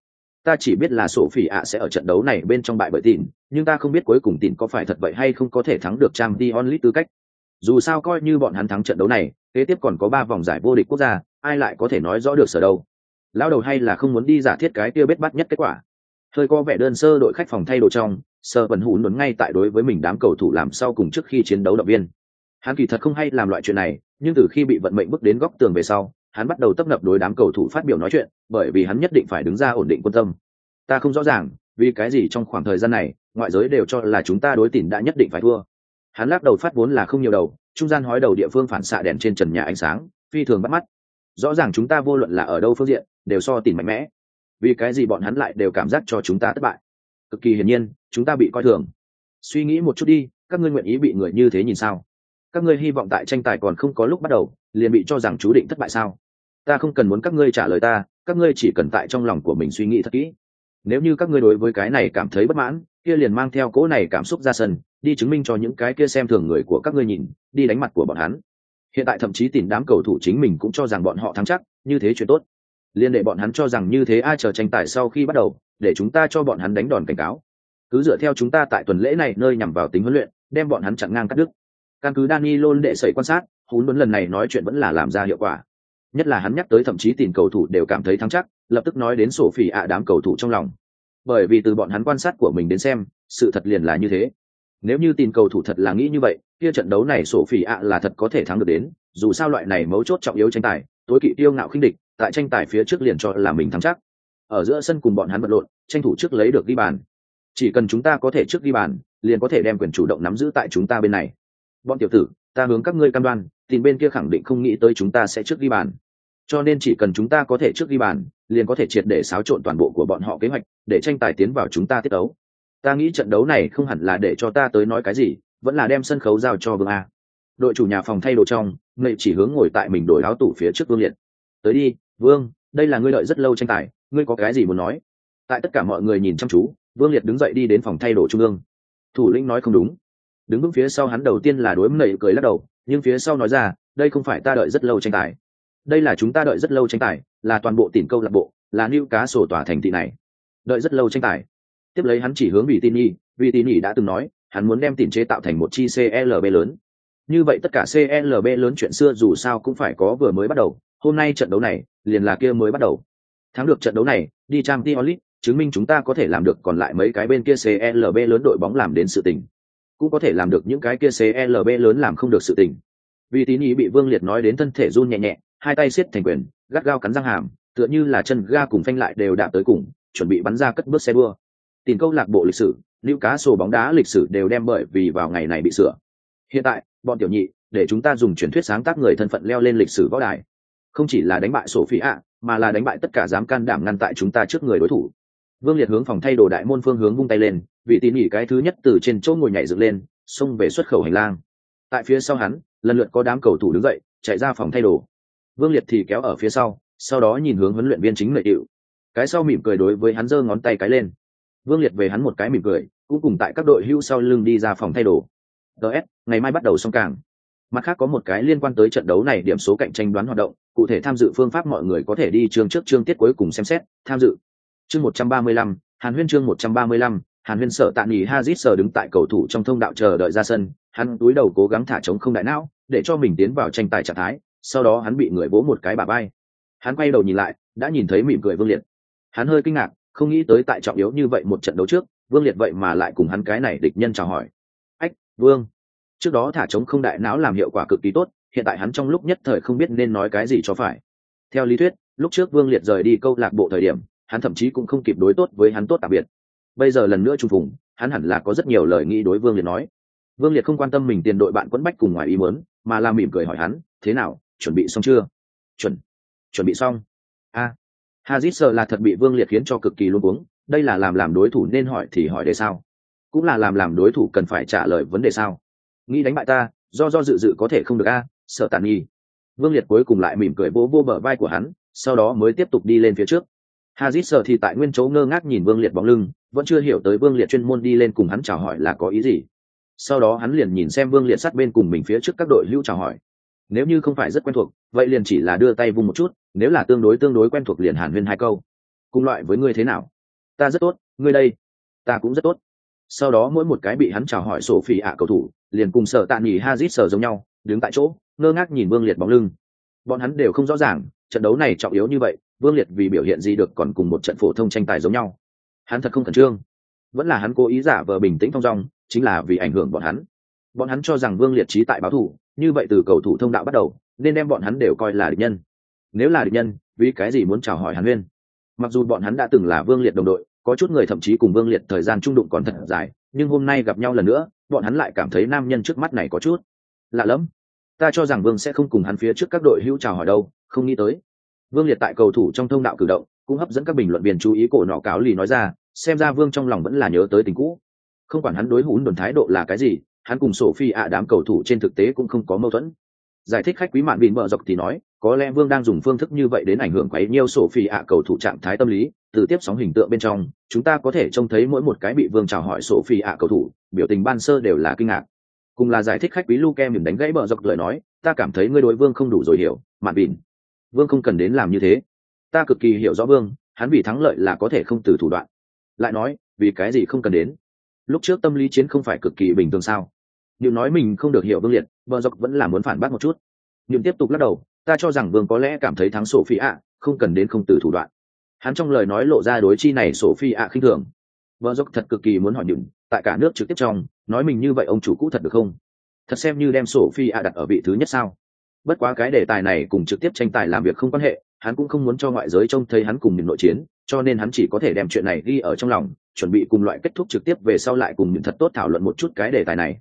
Ta chỉ biết là sophie ạ sẽ ở trận đấu này bên trong bại bởi tỉn nhưng ta không biết cuối cùng tỉn có phải thật vậy hay không có thể thắng được trang t onlit tư cách. Dù sao coi như bọn hắn thắng trận đấu này, kế tiếp còn có ba vòng giải vô địch quốc gia, ai lại có thể nói rõ được sở đâu? Lao đầu hay là không muốn đi giả thiết cái kia bết bắt nhất kết quả hơi có vẻ đơn sơ đội khách phòng thay đồ trong sơ vần hùn muốn ngay tại đối với mình đám cầu thủ làm sau cùng trước khi chiến đấu động viên. Hắn kỳ thật không hay làm loại chuyện này, nhưng từ khi bị vận mệnh bước đến góc tường về sau, hắn bắt đầu tấp nập đối đám cầu thủ phát biểu nói chuyện, bởi vì hắn nhất định phải đứng ra ổn định quân tâm. Ta không rõ ràng, vì cái gì trong khoảng thời gian này, ngoại giới đều cho là chúng ta đối tìm đã nhất định phải thua. Hắn lắc đầu phát vốn là không nhiều đầu, trung gian hói đầu địa phương phản xạ đèn trên trần nhà ánh sáng, phi thường bắt mắt. Rõ ràng chúng ta vô luận là ở đâu phương diện, đều so tìm mạnh mẽ vì cái gì bọn hắn lại đều cảm giác cho chúng ta thất bại? Cực kỳ hiển nhiên, chúng ta bị coi thường. Suy nghĩ một chút đi, các ngươi nguyện ý bị người như thế nhìn sao? Các ngươi hy vọng tại tranh tài còn không có lúc bắt đầu, liền bị cho rằng chú định thất bại sao? Ta không cần muốn các ngươi trả lời ta, các ngươi chỉ cần tại trong lòng của mình suy nghĩ thật kỹ. Nếu như các ngươi đối với cái này cảm thấy bất mãn, kia liền mang theo cỗ này cảm xúc ra sân, đi chứng minh cho những cái kia xem thường người của các ngươi nhìn, đi đánh mặt của bọn hắn. Hiện tại thậm chí tìm đám cầu thủ chính mình cũng cho rằng bọn họ thắng chắc, như thế chuyện tốt liên đệ bọn hắn cho rằng như thế ai chờ tranh tài sau khi bắt đầu, để chúng ta cho bọn hắn đánh đòn cảnh cáo. Cứ dựa theo chúng ta tại tuần lễ này nơi nhằm vào tính huấn luyện, đem bọn hắn chặn ngang cắt đứt. Căn cứ Dani luôn đệ sẩy quan sát hún muốn lần này nói chuyện vẫn là làm ra hiệu quả. Nhất là hắn nhắc tới thậm chí tìm cầu thủ đều cảm thấy thắng chắc, lập tức nói đến sổ phỉ ạ đám cầu thủ trong lòng. Bởi vì từ bọn hắn quan sát của mình đến xem, sự thật liền là như thế. Nếu như tìm cầu thủ thật là nghĩ như vậy, kia trận đấu này sổ phỉ ạ là thật có thể thắng được đến, dù sao loại này mấu chốt trọng yếu tranh tài, tối kỵ tiêu ngạo khinh địch tại tranh tài phía trước liền cho là mình thắng chắc. Ở giữa sân cùng bọn hắn vật lộn, tranh thủ trước lấy được ghi bàn. Chỉ cần chúng ta có thể trước ghi bàn, liền có thể đem quyền chủ động nắm giữ tại chúng ta bên này. Bọn tiểu tử, ta hướng các ngươi cam đoan, tìm bên kia khẳng định không nghĩ tới chúng ta sẽ trước ghi bàn. Cho nên chỉ cần chúng ta có thể trước ghi bàn, liền có thể triệt để xáo trộn toàn bộ của bọn họ kế hoạch, để tranh tài tiến vào chúng ta tiết đấu ta nghĩ trận đấu này không hẳn là để cho ta tới nói cái gì, vẫn là đem sân khấu giao cho vương a. Đội chủ nhà phòng thay đồ trong ngậy chỉ hướng ngồi tại mình đổi áo tủ phía trước vương liệt. Tới đi vương, đây là ngươi đợi rất lâu tranh tài, ngươi có cái gì muốn nói? Tại tất cả mọi người nhìn chăm chú, vương liệt đứng dậy đi đến phòng thay đồ trung ương. Thủ lĩnh nói không đúng. Đứng vững phía sau hắn đầu tiên là đối mẩy cười lắc đầu, nhưng phía sau nói ra, đây không phải ta đợi rất lâu tranh tài. Đây là chúng ta đợi rất lâu tranh tài, là toàn bộ tiền câu lạc bộ, là lưu cá sổ tỏa thành thị này. Đợi rất lâu tranh tài. Tiếp lấy hắn chỉ hướng vị tin nhi vì tin nhi đã từng nói, hắn muốn đem tiền chế tạo thành một chi clb lớn. Như vậy tất cả clb lớn chuyện xưa dù sao cũng phải có vừa mới bắt đầu hôm nay trận đấu này liền là kia mới bắt đầu. Thắng được trận đấu này, đi trang t onlit chứng minh chúng ta có thể làm được còn lại mấy cái bên kia clb lớn đội bóng làm đến sự tình. Cũng có thể làm được những cái kia clb lớn làm không được sự tình. Vì tín ý bị vương liệt nói đến thân thể run nhẹ nhẹ, hai tay siết thành quyền, gắt gao cắn răng hàm, tựa như là chân ga cùng phanh lại đều đạp tới cùng, chuẩn bị bắn ra cất bước xe đua. Tìm câu lạc bộ lịch sử lưu cá sổ bóng đá lịch sử đều đem bởi vì vào ngày này bị sửa. Hiện tại, bọn tiểu nhị, để chúng ta dùng truyền thuyết sáng tác người thân phận leo lên lịch sử võ đài không chỉ là đánh bại sổ phi ạ, mà là đánh bại tất cả dám can đảm ngăn tại chúng ta trước người đối thủ. Vương liệt hướng phòng thay đồ đại môn phương hướng vung tay lên, vị tỉ mỉ cái thứ nhất từ trên chỗ ngồi nhảy dựng lên, xông về xuất khẩu hành lang. Tại phía sau hắn, lần lượt có đám cầu thủ đứng dậy, chạy ra phòng thay đồ. Vương liệt thì kéo ở phía sau sau đó nhìn hướng huấn luyện viên chính lợi hiệu cái sau mỉm cười đối với hắn giơ ngón tay cái lên. Vương liệt về hắn một cái mỉm cười, cũng cùng tại các đội hưu sau lưng đi ra phòng thay đồ. Ts ngày mai bắt đầu xong cảng mặt khác có một cái liên quan tới trận đấu này, điểm số cạnh tranh đoán hoạt động, cụ thể tham dự phương pháp mọi người có thể đi chương trước chương tiết cuối cùng xem xét, tham dự. Chương một trăm ba mươi lăm, hàn huyên chương một trăm ba mươi lăm, hàn huyên sợ tạ nghỉ hazit sờ đứng tại cầu thủ trong thông đạo chờ đợi ra sân, hắn túi đầu cố gắng thả trống không đại não, để cho mình tiến vào tranh tài trạng thái, sau đó hắn bị người vỗ một cái bà bay hắn quay đầu nhìn lại, đã nhìn thấy mỉm cười vương liệt. Hắn hơi kinh ngạc, không nghĩ tới tại trọng yếu như vậy một trận đấu trước, vương liệt vậy mà lại cùng hắn cái này địch nhân chào hỏi. Ách, vương trước đó thả trống không đại não làm hiệu quả cực kỳ tốt hiện tại hắn trong lúc nhất thời không biết nên nói cái gì cho phải. Theo lý thuyết lúc trước vương liệt rời đi câu lạc bộ thời điểm hắn thậm chí cũng không kịp đối tốt với hắn tốt tạm biệt. Bây giờ lần nữa trung phùng hắn hẳn là có rất nhiều lời nghĩ đối vương liệt nói. Vương liệt không quan tâm mình tiền đội bạn quẫn bách cùng ngoài ý muốn mà làm mỉm cười hỏi hắn thế nào chuẩn bị xong chưa? Chuẩn chuẩn bị xong. A à, hazit sợ là thật bị vương liệt khiến cho cực kỳ luôn uống đây là làm làm đối thủ nên hỏi thì hỏi để sao? Cũng là làm làm đối thủ cần phải trả lời vấn đề sao? Nghĩ đánh bại ta, do do dự dự có thể không được a, sợ tàn nghi. Vương liệt cuối cùng lại mỉm cười vỗ vô bờ vai của hắn, sau đó mới tiếp tục đi lên phía trước. Hazit sợ thì tại nguyên chỗ ngơ ngác nhìn vương liệt bóng lưng, vẫn chưa hiểu tới vương liệt chuyên môn đi lên cùng hắn chào hỏi là có ý gì. Sau đó hắn liền nhìn xem vương liệt sát bên cùng mình phía trước các đội hữu chào hỏi. Nếu như không phải rất quen thuộc, vậy liền chỉ là đưa tay vung một chút, nếu là tương đối tương đối quen thuộc liền hàn huyên hai câu. Cùng loại với ngươi thế nào? Ta rất tốt, ngươi đây. Ta cũng rất tốt sau đó mỗi một cái bị hắn chào hỏi sổ phỉ ạ cầu thủ, liền cùng sợ tạ nghỉ hazit sờ giống nhau, đứng tại chỗ, ngơ ngác nhìn vương liệt bóng lưng. Bọn hắn đều không rõ ràng, trận đấu này trọng yếu như vậy, vương liệt vì biểu hiện gì được còn cùng một trận phổ thông tranh tài giống nhau. Hắn thật không khẩn trương. Vẫn là hắn cố ý giả vờ bình tĩnh thong dong, chính là vì ảnh hưởng bọn hắn. Bọn hắn cho rằng vương liệt trí tại báo thủ, như vậy từ cầu thủ thông đạo bắt đầu, nên đem bọn hắn đều coi là địch nhân. Nếu là địch nhân, vì cái gì muốn chào hỏi hắn nguyên mặc dù bọn hắn đã từng là vương liệt đồng đội có chút người thậm chí cùng vương liệt thời gian trung đụng còn thật dài, nhưng hôm nay gặp nhau lần nữa, bọn hắn lại cảm thấy nam nhân trước mắt này có chút lạ lẫm. Ta cho rằng vương sẽ không cùng hắn phía trước các đội hữu chào hỏi đâu, không nghĩ tới. Vương liệt tại cầu thủ trong thông đạo cử động, cũng hấp dẫn các bình luận viên chú ý cổ nọ cáo lì nói ra, xem ra vương trong lòng vẫn là nhớ tới tình cũ. Không quản hắn đối hún đồn thái độ là cái gì, hắn cùng sổ phi ạ đám cầu thủ trên thực tế cũng không có mâu thuẫn giải thích khách quý mạn bịn bợ dọc thì nói, có lẽ vương đang dùng phương thức như vậy đến ảnh hưởng quấy nhiêu sổ phi ạ cầu thủ trạng thái tâm lý, từ tiếp sóng hình tượng bên trong, chúng ta có thể trông thấy mỗi một cái bị vương chào hỏi sổ phi ạ cầu thủ, biểu tình ban sơ đều là kinh ngạc. Cùng là giải thích khách quý luke mỉm đánh gãy bờ dọc lời nói, ta cảm thấy ngươi đối vương không đủ rồi hiểu, mạn bịn vương không cần đến làm như thế. Ta cực kỳ hiểu rõ vương, hắn vì thắng lợi là có thể không từ thủ đoạn. Lại nói, vì cái gì không cần đến? Lúc trước tâm lý chiến không phải cực kỳ bình thường sao? Nhưng nói mình không được hiểu vương liệt vợ dọc vẫn là muốn phản bác một chút. Nhưng tiếp tục lắc đầu, ta cho rằng vương có lẽ cảm thấy thắng sổ phi ạ, không cần đến không từ thủ đoạn. Hắn trong lời nói lộ ra đối chi này sổ phi ạ khinh thường. Vợ dốc thật cực kỳ muốn hỏi nhựng tại cả nước trực tiếp trong, nói mình như vậy ông chủ cũ thật được không? Thật xem như đem sổ phi ạ đặt ở vị thứ nhất sao? Bất quá cái đề tài này cùng trực tiếp tranh tài làm việc không quan hệ, hắn cũng không muốn cho ngoại giới trông thấy hắn cùng những nội chiến, cho nên hắn chỉ có thể đem chuyện này ghi ở trong lòng, chuẩn bị cùng loại kết thúc trực tiếp về sau lại cùng những thật tốt thảo luận một chút cái đề tài này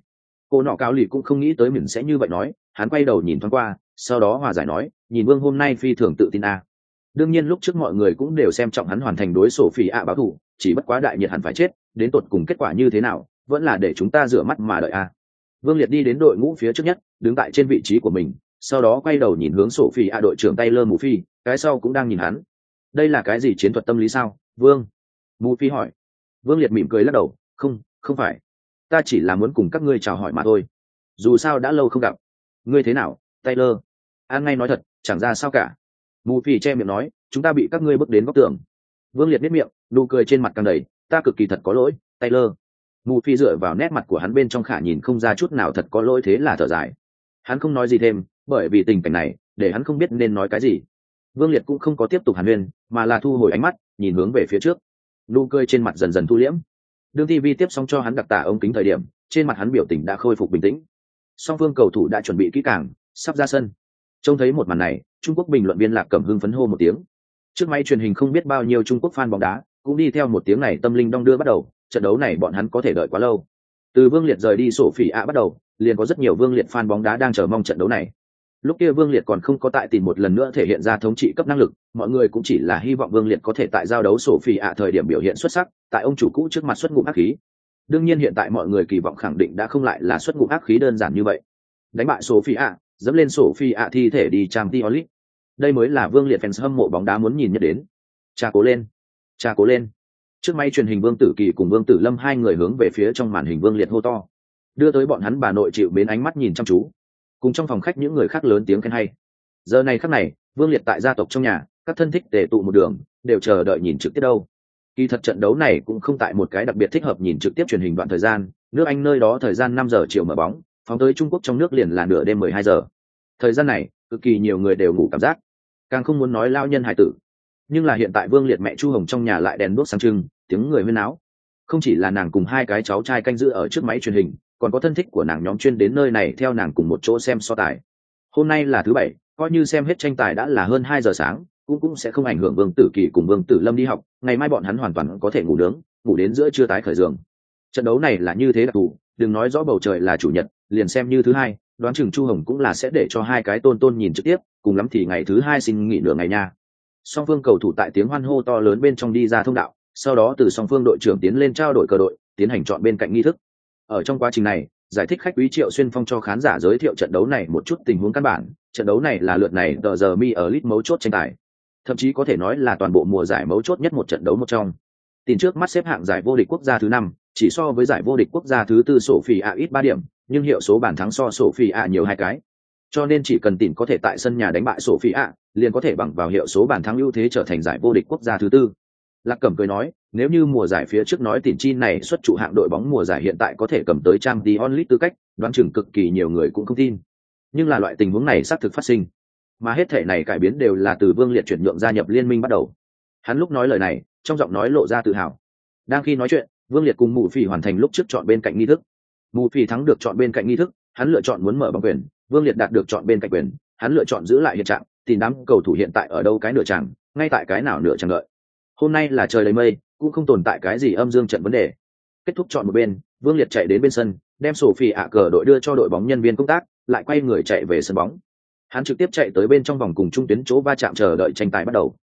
cô nọ cao lì cũng không nghĩ tới mình sẽ như vậy nói, hắn quay đầu nhìn thoáng qua, sau đó hòa giải nói, nhìn vương hôm nay phi thường tự tin a. Đương nhiên lúc trước mọi người cũng đều xem trọng hắn hoàn thành đối sổ phi ạ báo thù chỉ bất quá đại nhiệt hẳn phải chết, đến tột cùng kết quả như thế nào, vẫn là để chúng ta rửa mắt mà đợi a. Vương liệt đi đến đội ngũ phía trước nhất, đứng tại trên vị trí của mình, sau đó quay đầu nhìn hướng sổ phi ạ đội trưởng tay lơ mù phi, cái sau cũng đang nhìn hắn. Đây là cái gì chiến thuật tâm lý sao, vương? Mù phi hỏi. Vương liệt mỉm cười lắc đầu, không không phải ta chỉ là muốn cùng các ngươi chào hỏi mà thôi. Dù sao đã lâu không gặp. Ngươi thế nào, taylor? An ngay nói thật, chẳng ra sao cả. Mù phì che miệng nói, chúng ta bị các ngươi bước đến góc tường. Vương liệt biết miệng, nụ cười trên mặt càng đầy, ta cực kỳ thật có lỗi, taylor. Mù phi dựa vào nét mặt của hắn bên trong khả nhìn không ra chút nào thật có lỗi thế là thở dài. Hắn không nói gì thêm, bởi vì tình cảnh này, để hắn không biết nên nói cái gì. Vương liệt cũng không có tiếp tục hàn huyên, mà là thu hồi ánh mắt, nhìn hướng về phía trước. Nụ cười trên mặt dần dần thu liễm đương tv tiếp xong cho hắn đặc tả ống kính thời điểm, trên mặt hắn biểu tình đã khôi phục bình tĩnh. Song phương cầu thủ đã chuẩn bị kỹ càng, sắp ra sân. Trông thấy một màn này, trung quốc bình luận viên lạc cẩm hưng phấn hô một tiếng. Trước máy truyền hình không biết bao nhiêu trung quốc fan bóng đá, cũng đi theo một tiếng này tâm linh đong đưa bắt đầu, trận đấu này bọn hắn có thể đợi quá lâu. Từ vương liệt rời đi sổ phỉ ạ bắt đầu, liền có rất nhiều vương liệt fan bóng đá đang chờ mong trận đấu này. Lúc kia vương liệt còn không có tại tìm một lần nữa thể hiện ra thống trị cấp năng lực, mọi người cũng chỉ là hy vọng vương liệt có thể tại giao đấu sổ phỉ ạ thời điểm biểu hiện xuất sắc tại ông chủ cũ trước mặt xuất ngụm ác khí. Đương nhiên hiện tại mọi người kỳ vọng khẳng định đã không lại là xuất ngụm ác khí đơn giản như vậy. Đánh bại sổ phi ạ dẫm lên sổ phi ạ thi thể đi trang t olit đây mới là vương liệt fans hâm mộ bóng đá muốn nhìn nhất đến. Cha cố lên, cha cố lên. Trước máy truyền hình vương tử kỳ cùng vương tử lâm hai người hướng về phía trong màn hình vương liệt hô to. Đưa tới bọn hắn bà nội chịu mến ánh mắt nhìn chăm chú. Cùng trong phòng khách những người khác lớn tiếng khen hay. Giờ này khắc này, vương liệt tại gia tộc trong nhà, các thân thích tề tụ một đường, đều chờ đợi nhìn trực tiếp đâu kỳ thật trận đấu này cũng không tại một cái đặc biệt thích hợp nhìn trực tiếp truyền hình đoạn thời gian, nước anh nơi đó thời gian năm giờ chiều mở bóng, phóng tới trung quốc trong nước liền là nửa đêm mười hai giờ. Thời gian này, cực kỳ nhiều người đều ngủ cảm giác. Càng không muốn nói lao nhân hải tử. Nhưng là hiện tại vương liệt mẹ chu hồng trong nhà lại đèn đuốc sáng trưng, tiếng người huyên áo không chỉ là nàng cùng hai cái cháu trai canh giữ ở trước máy truyền hình, còn có thân thích của nàng nhóm chuyên đến nơi này theo nàng cùng một chỗ xem so tài. Hôm nay là thứ bảy, coi như xem hết tranh tài đã là hơn hai giờ sáng cũng cũng sẽ không ảnh hưởng vương tử kỳ cùng vương tử lâm đi học, ngày mai bọn hắn hoàn toàn có thể ngủ nướng, ngủ đến giữa trưa tái khởi giường. Trận đấu này là như thế đặc thù, đừng nói rõ bầu trời là chủ nhật, liền xem như thứ hai, đoán chừng chu hồng cũng là sẽ để cho hai cái tôn tôn nhìn trực tiếp, cùng lắm thì ngày thứ hai xin nghỉ nửa ngày nha. Song phương cầu thủ tại tiếng hoan hô to lớn bên trong đi ra thông đạo, sau đó từ song phương đội trưởng tiến lên trao đổi cờ đội, tiến hành chọn bên cạnh nghi thức. Ở trong quá trình này, giải thích khách quý triệu xuyên phong cho khán giả giới thiệu trận đấu này một chút tình huống căn bản, trận đấu này là lượt này tờ giờ mi ở lit mấu chốt tranh tài thậm chí có thể nói là toàn bộ mùa giải mấu chốt nhất một trận đấu một trong. Tin trước mắt xếp hạng giải vô địch quốc gia thứ năm, chỉ so với giải vô địch quốc gia thứ tư sổ phi a ít ba điểm, nhưng hiệu số bàn thắng so sổ phi a nhiều hai cái. Cho nên chỉ cần tỉnh có thể tại sân nhà đánh bại sổ phi a liền có thể bằng vào hiệu số bàn thắng ưu thế trở thành giải vô địch quốc gia thứ tư. Lạc cẩm cười nói, nếu như mùa giải phía trước nói tỉnh chi này xuất trụ hạng đội bóng mùa giải hiện tại có thể cầm tới trang tí onlit tư cách, đoán chừng cực kỳ nhiều người cũng không tin. Nhưng là loại tình huống này xác thực phát sinh mà hết thể này cải biến đều là từ vương liệt chuyển nhượng gia nhập liên minh bắt đầu. Hắn lúc nói lời này, trong giọng nói lộ ra tự hào. Đang khi nói chuyện, vương liệt cùng mù phỉ hoàn thành lúc trước chọn bên cạnh nghi thức. Mù phỉ thắng được chọn bên cạnh nghi thức, hắn lựa chọn muốn mở bằng quyền, vương liệt đạt được chọn bên cạnh quyền, hắn lựa chọn giữ lại hiện trạng, tìm đám cầu thủ hiện tại ở đâu cái nửa chẳng, ngay tại cái nào nửa chẳng đợi. Hôm nay là trời đầy mây, cũng không tồn tại cái gì âm dương trận vấn đề. Kết thúc chọn một bên, vương liệt chạy đến bên sân, đem sổ phi ạ cờ đội đưa cho đội bóng nhân viên công tác, lại quay người chạy về sân bóng hắn trực tiếp chạy tới bên trong vòng cùng trung tuyến chỗ va chạm chờ đợi tranh tài bắt đầu.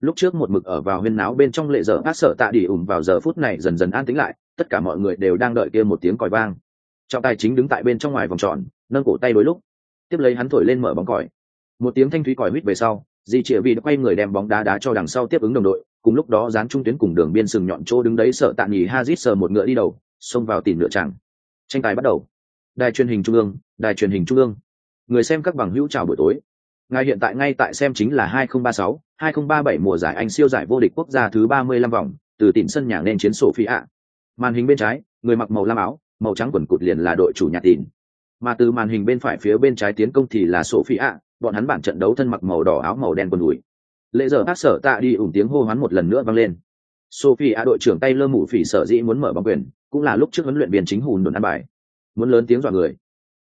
Lúc trước một mực ở vào huyên náo bên trong lệ giờ phát sợ tạ đi ủng vào giờ phút này dần dần an tĩnh lại, tất cả mọi người đều đang đợi kia một tiếng còi vang. Trọng tài chính đứng tại bên trong ngoài vòng tròn, nâng cổ tay đối lúc. Tiếp lấy hắn thổi lên mở bóng còi. Một tiếng thanh thúy còi huýt về sau, di trịa vì đã quay người đem bóng đá đá cho đằng sau tiếp ứng đồng đội, cùng lúc đó dán trung tuyến cùng đường biên sừng nhọn chỗ đứng đấy sợ tạ nghỉ hazit sờ một ngựa đi đầu, xông vào tìm nửa chẳng tranh tài bắt đầu. Đài truyền hình trung ương, đài truyền hình trung ương người xem các bằng hữu chào buổi tối ngài hiện tại ngay tại xem chính là 2036, 2037 mùa giải Anh siêu giải vô địch quốc gia thứ 35 vòng, từ tỉnh sân nhà lên chiến sổ phi ạ. Màn hình bên trái, người mặc màu lam áo, màu trắng quần cụt liền là đội chủ nhà tỉnh. Mà từ màn hình bên phải phía bên trái tiến công thì là sổ phi ạ, bọn hắn bản trận đấu thân mặc màu đỏ áo màu đen quần đùi. Lệ giờ bác sở tạ đi ủng tiếng hô hoán một lần nữa vang lên. Sophie đội trưởng tay lơ mũ phỉ sở dĩ muốn mở bóng quyền, cũng là lúc trước huấn luyện viên chính hùn đồn ăn bài. Muốn lớn tiếng dọa người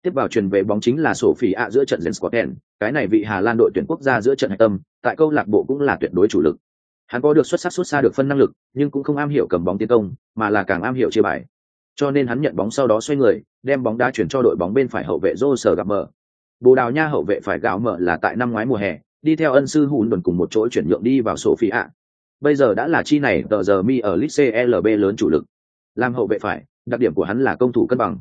tiếp vào truyền về bóng chính là sổ phỉ ạ giữa trận Jens cái này vị Hà Lan đội tuyển quốc gia giữa trận hạch tâm, tại câu lạc bộ cũng là tuyệt đối chủ lực. Hắn có được xuất sắc xuất xa được phân năng lực, nhưng cũng không am hiểu cầm bóng tiến công, mà là càng am hiểu chia bài. Cho nên hắn nhận bóng sau đó xoay người, đem bóng đá chuyển cho đội bóng bên phải hậu vệ jose gặp mở. Bồ Đào Nha hậu vệ phải gạo mở là tại năm ngoái mùa hè, đi theo ân sư hùn đồn cùng một chỗ chuyển nhượng đi vào sổ phỉ ạ. Bây giờ đã là chi này tờ giờ mi ở Lit CLB lớn chủ lực. Làm hậu vệ phải, đặc điểm của hắn là công thủ cân bằng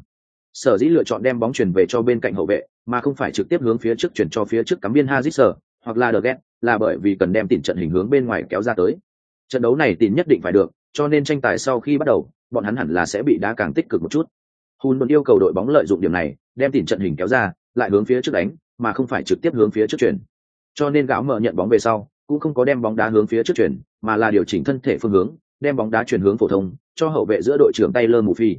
sở dĩ lựa chọn đem bóng chuyển về cho bên cạnh hậu vệ, mà không phải trực tiếp hướng phía trước chuyển cho phía trước cắm biên hazit sở, hoặc là đờ ghét là bởi vì cần đem tìm trận hình hướng bên ngoài kéo ra tới. Trận đấu này tìm nhất định phải được, cho nên tranh tài sau khi bắt đầu, bọn hắn hẳn là sẽ bị đá càng tích cực một chút. Hùn luôn yêu cầu đội bóng lợi dụng điểm này, đem tìm trận hình kéo ra, lại hướng phía trước đánh, mà không phải trực tiếp hướng phía trước chuyển. Cho nên gáo mở nhận bóng về sau, cũng không có đem bóng đá hướng phía trước chuyển, mà là điều chỉnh thân thể phương hướng, đem bóng đá chuyển hướng phổ thông, cho hậu vệ giữa đội trưởng tay lơ mù phi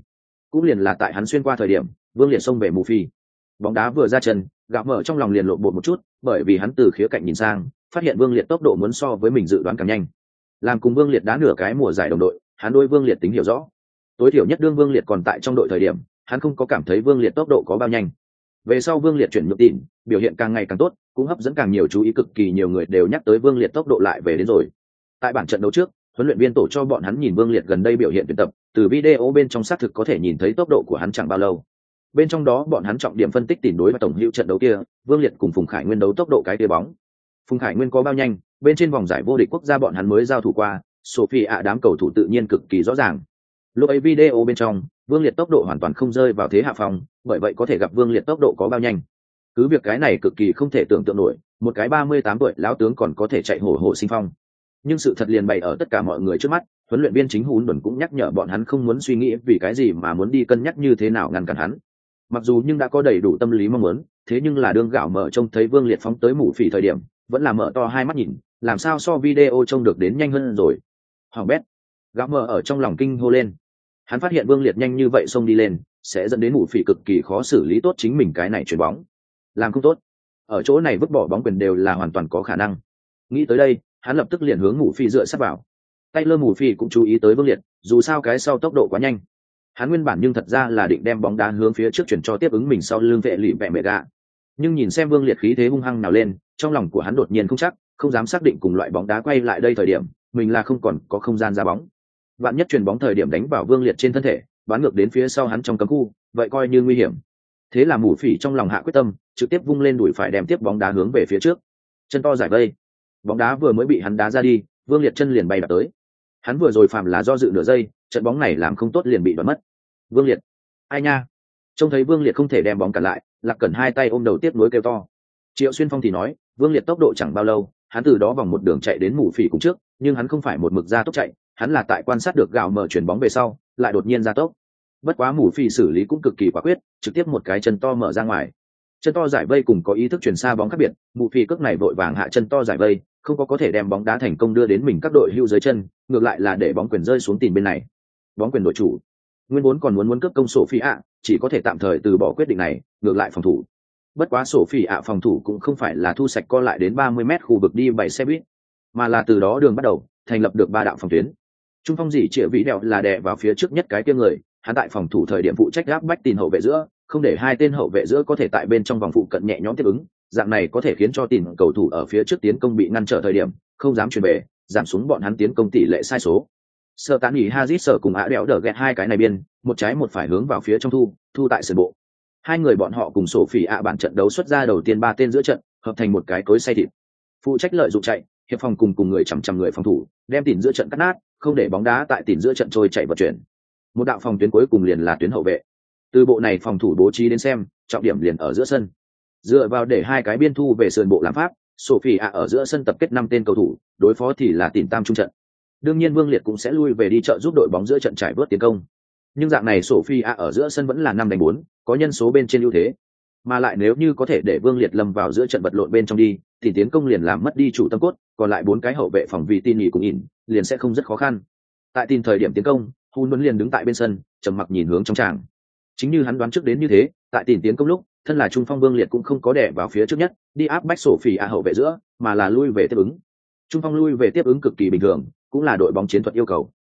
cũng liền là tại hắn xuyên qua thời điểm, vương liệt xông về mù phi. Bóng đá vừa ra chân, gạo mở trong lòng liền lộn bột một chút, bởi vì hắn từ khía cạnh nhìn sang, phát hiện vương liệt tốc độ muốn so với mình dự đoán càng nhanh. Làm cùng vương liệt đá nửa cái mùa giải đồng đội, hắn đôi vương liệt tính hiểu rõ. Tối thiểu nhất đương vương liệt còn tại trong đội thời điểm, hắn không có cảm thấy vương liệt tốc độ có bao nhanh. Về sau vương liệt chuyển nhượng tin, biểu hiện càng ngày càng tốt, cũng hấp dẫn càng nhiều chú ý cực kỳ nhiều người đều nhắc tới vương liệt tốc độ lại về đến rồi. Tại bản trận đấu trước huấn luyện viên tổ cho bọn hắn nhìn vương liệt gần đây biểu hiện tuyển tập, từ video bên trong xác thực có thể nhìn thấy tốc độ của hắn chẳng bao lâu. Bên trong đó bọn hắn trọng điểm phân tích tìm đối và tổng hữu trận đấu kia, vương liệt cùng phùng khải nguyên đấu tốc độ cái tia bóng. Phùng khải nguyên có bao nhanh, bên trên vòng giải vô địch quốc gia bọn hắn mới giao thủ qua, sophie ạ đám cầu thủ tự nhiên cực kỳ rõ ràng. Lúc ấy video bên trong, vương liệt tốc độ hoàn toàn không rơi vào thế hạ phòng bởi vậy có thể gặp vương liệt tốc độ có bao nhanh. Cứ việc cái này cực kỳ không thể tưởng tượng nổi, một cái ba mươi tám tuổi lão tướng còn có thể chạy hổ hổ sinh phong nhưng sự thật liền bày ở tất cả mọi người trước mắt, huấn luyện viên chính hùn đồn cũng nhắc nhở bọn hắn không muốn suy nghĩ vì cái gì mà muốn đi cân nhắc như thế nào ngăn cản hắn. Mặc dù nhưng đã có đầy đủ tâm lý mong muốn, thế nhưng là đương gạo mở trông thấy vương liệt phóng tới mủ phỉ thời điểm, vẫn là mở to hai mắt nhìn, làm sao so video trông được đến nhanh hơn rồi. Hoàng bét, gạo mở ở trong lòng kinh hô lên. Hắn phát hiện vương liệt nhanh như vậy xông đi lên, sẽ dẫn đến mủ phỉ cực kỳ khó xử lý tốt chính mình cái này chuyền bóng. Làm không tốt. Ở chỗ này vứt bỏ bóng quyền đều là hoàn toàn có khả năng. Nghĩ tới đây hắn lập tức liền hướng ngủ phi dựa sát vào. Tay lơ ngủ phi cũng chú ý tới vương liệt, dù sao cái sau tốc độ quá nhanh. Hắn nguyên bản nhưng thật ra là định đem bóng đá hướng phía trước chuyển cho tiếp ứng mình sau lưng vệ lụy vẹ mẹ gạ nhưng nhìn xem vương liệt khí thế hung hăng nào lên, trong lòng của hắn đột nhiên không chắc, không dám xác định cùng loại bóng đá quay lại đây thời điểm, mình là không còn có không gian ra bóng. Bạn nhất chuyền bóng thời điểm đánh vào vương liệt trên thân thể bán ngược đến phía sau hắn trong cấm khu, vậy coi như nguy hiểm. Thế là mù phỉ trong lòng hạ quyết tâm, trực tiếp vung lên đuổi phải đem tiếp bóng đá hướng về phía trước. Chân to giải vây bóng đá vừa mới bị hắn đá ra đi, vương liệt chân liền bay vào tới. Hắn vừa rồi phạm là do dự nửa giây, trận bóng này làm không tốt liền bị đoán mất. Vương liệt, ai nha? Trông thấy vương liệt không thể đem bóng cản lại, lạc cẩn hai tay ôm đầu tiếp nối kêu to. Triệu xuyên phong thì nói, vương liệt tốc độ chẳng bao lâu, hắn từ đó vòng một đường chạy đến mù phỉ cùng trước, nhưng hắn không phải một mực ra tốc chạy, hắn là tại quan sát được gạo mở chuyển bóng về sau, lại đột nhiên ra tốc. Bất quá mù phỉ xử lý cũng cực kỳ quả quyết, trực tiếp một cái chân to mở ra ngoài. Chân to giải vây cùng có ý thức chuyển xa bóng khác biệt, mù phỉ cước này vội vàng hạ chân to giải vây không có có thể đem bóng đá thành công đưa đến mình các đội hưu dưới chân, ngược lại là để bóng quyền rơi xuống tìm bên này. Bóng quyền đội chủ. Nguyên vốn còn muốn muốn cướp công sổ phi ạ, chỉ có thể tạm thời từ bỏ quyết định này, ngược lại phòng thủ. Bất quá sổ phi ạ phòng thủ cũng không phải là thu sạch co lại đến ba mươi mét khu vực đi bảy xe buýt, mà là từ đó đường bắt đầu, thành lập được ba đạo phòng tuyến. Trung phong dỉ chĩa vĩ đèo là đè vào phía trước nhất cái kia người, hắn tại phòng thủ thời điểm phụ trách gác bách tin hậu vệ giữa, không để hai tên hậu vệ giữa có thể tại bên trong vòng phụ cận nhẹ nhõm tiếp ứng dạng này có thể khiến cho tìm cầu thủ ở phía trước tiến công bị ngăn trở thời điểm, không dám chuyển về giảm xuống bọn hắn tiến công tỷ lệ sai số. Sợ tán nghỉ hazit sở cùng á đẽo đỡ ghét hai cái này biên, một trái một phải hướng vào phía trong thu thu tại sườn bộ. Hai người bọn họ cùng sổ phỉ ạ bản trận đấu xuất ra đầu tiên ba tên giữa trận, hợp thành một cái cối say thịt. Phụ trách lợi dụng chạy, hiệp phòng cùng cùng người chằm chằm người phòng thủ, đem tìm giữa trận cắt nát, không để bóng đá tại tìm giữa trận trôi chạy vận chuyển. Một đạo phòng tuyến cuối cùng liền là tuyến hậu vệ. Từ bộ này phòng thủ bố trí đến xem, trọng điểm liền ở giữa sân dựa vào để hai cái biên thu về sườn bộ làm pháp, sophie ạ ở giữa sân tập kết năm tên cầu thủ, đối phó thì là tìm tam trung trận. Đương nhiên vương liệt cũng sẽ lui về đi chợ giúp đội bóng giữa trận trải bớt tiến công. Nhưng dạng này sophie ạ ở giữa sân vẫn là năm đánh bốn, có nhân số bên trên ưu thế. Mà lại nếu như có thể để vương liệt lâm vào giữa trận vật lộn bên trong đi, thì tiến công liền làm mất đi chủ tâm cốt, còn lại bốn cái hậu vệ phòng vị tin nghỉ cùng ỉn liền sẽ không rất khó khăn. Tại tin thời điểm tiến công, hun vẫn liền đứng tại bên sân, trầm mặc nhìn hướng trong tràng chính như hắn đoán trước đến như thế, tại tìm tiến công lúc, thân là trung phong vương liệt cũng không có đẻ vào phía trước nhất, đi áp bách sổ phỉ a hậu vệ giữa, mà là lui về tiếp ứng. Trung phong lui về tiếp ứng cực kỳ bình thường, cũng là đội bóng chiến thuật yêu cầu.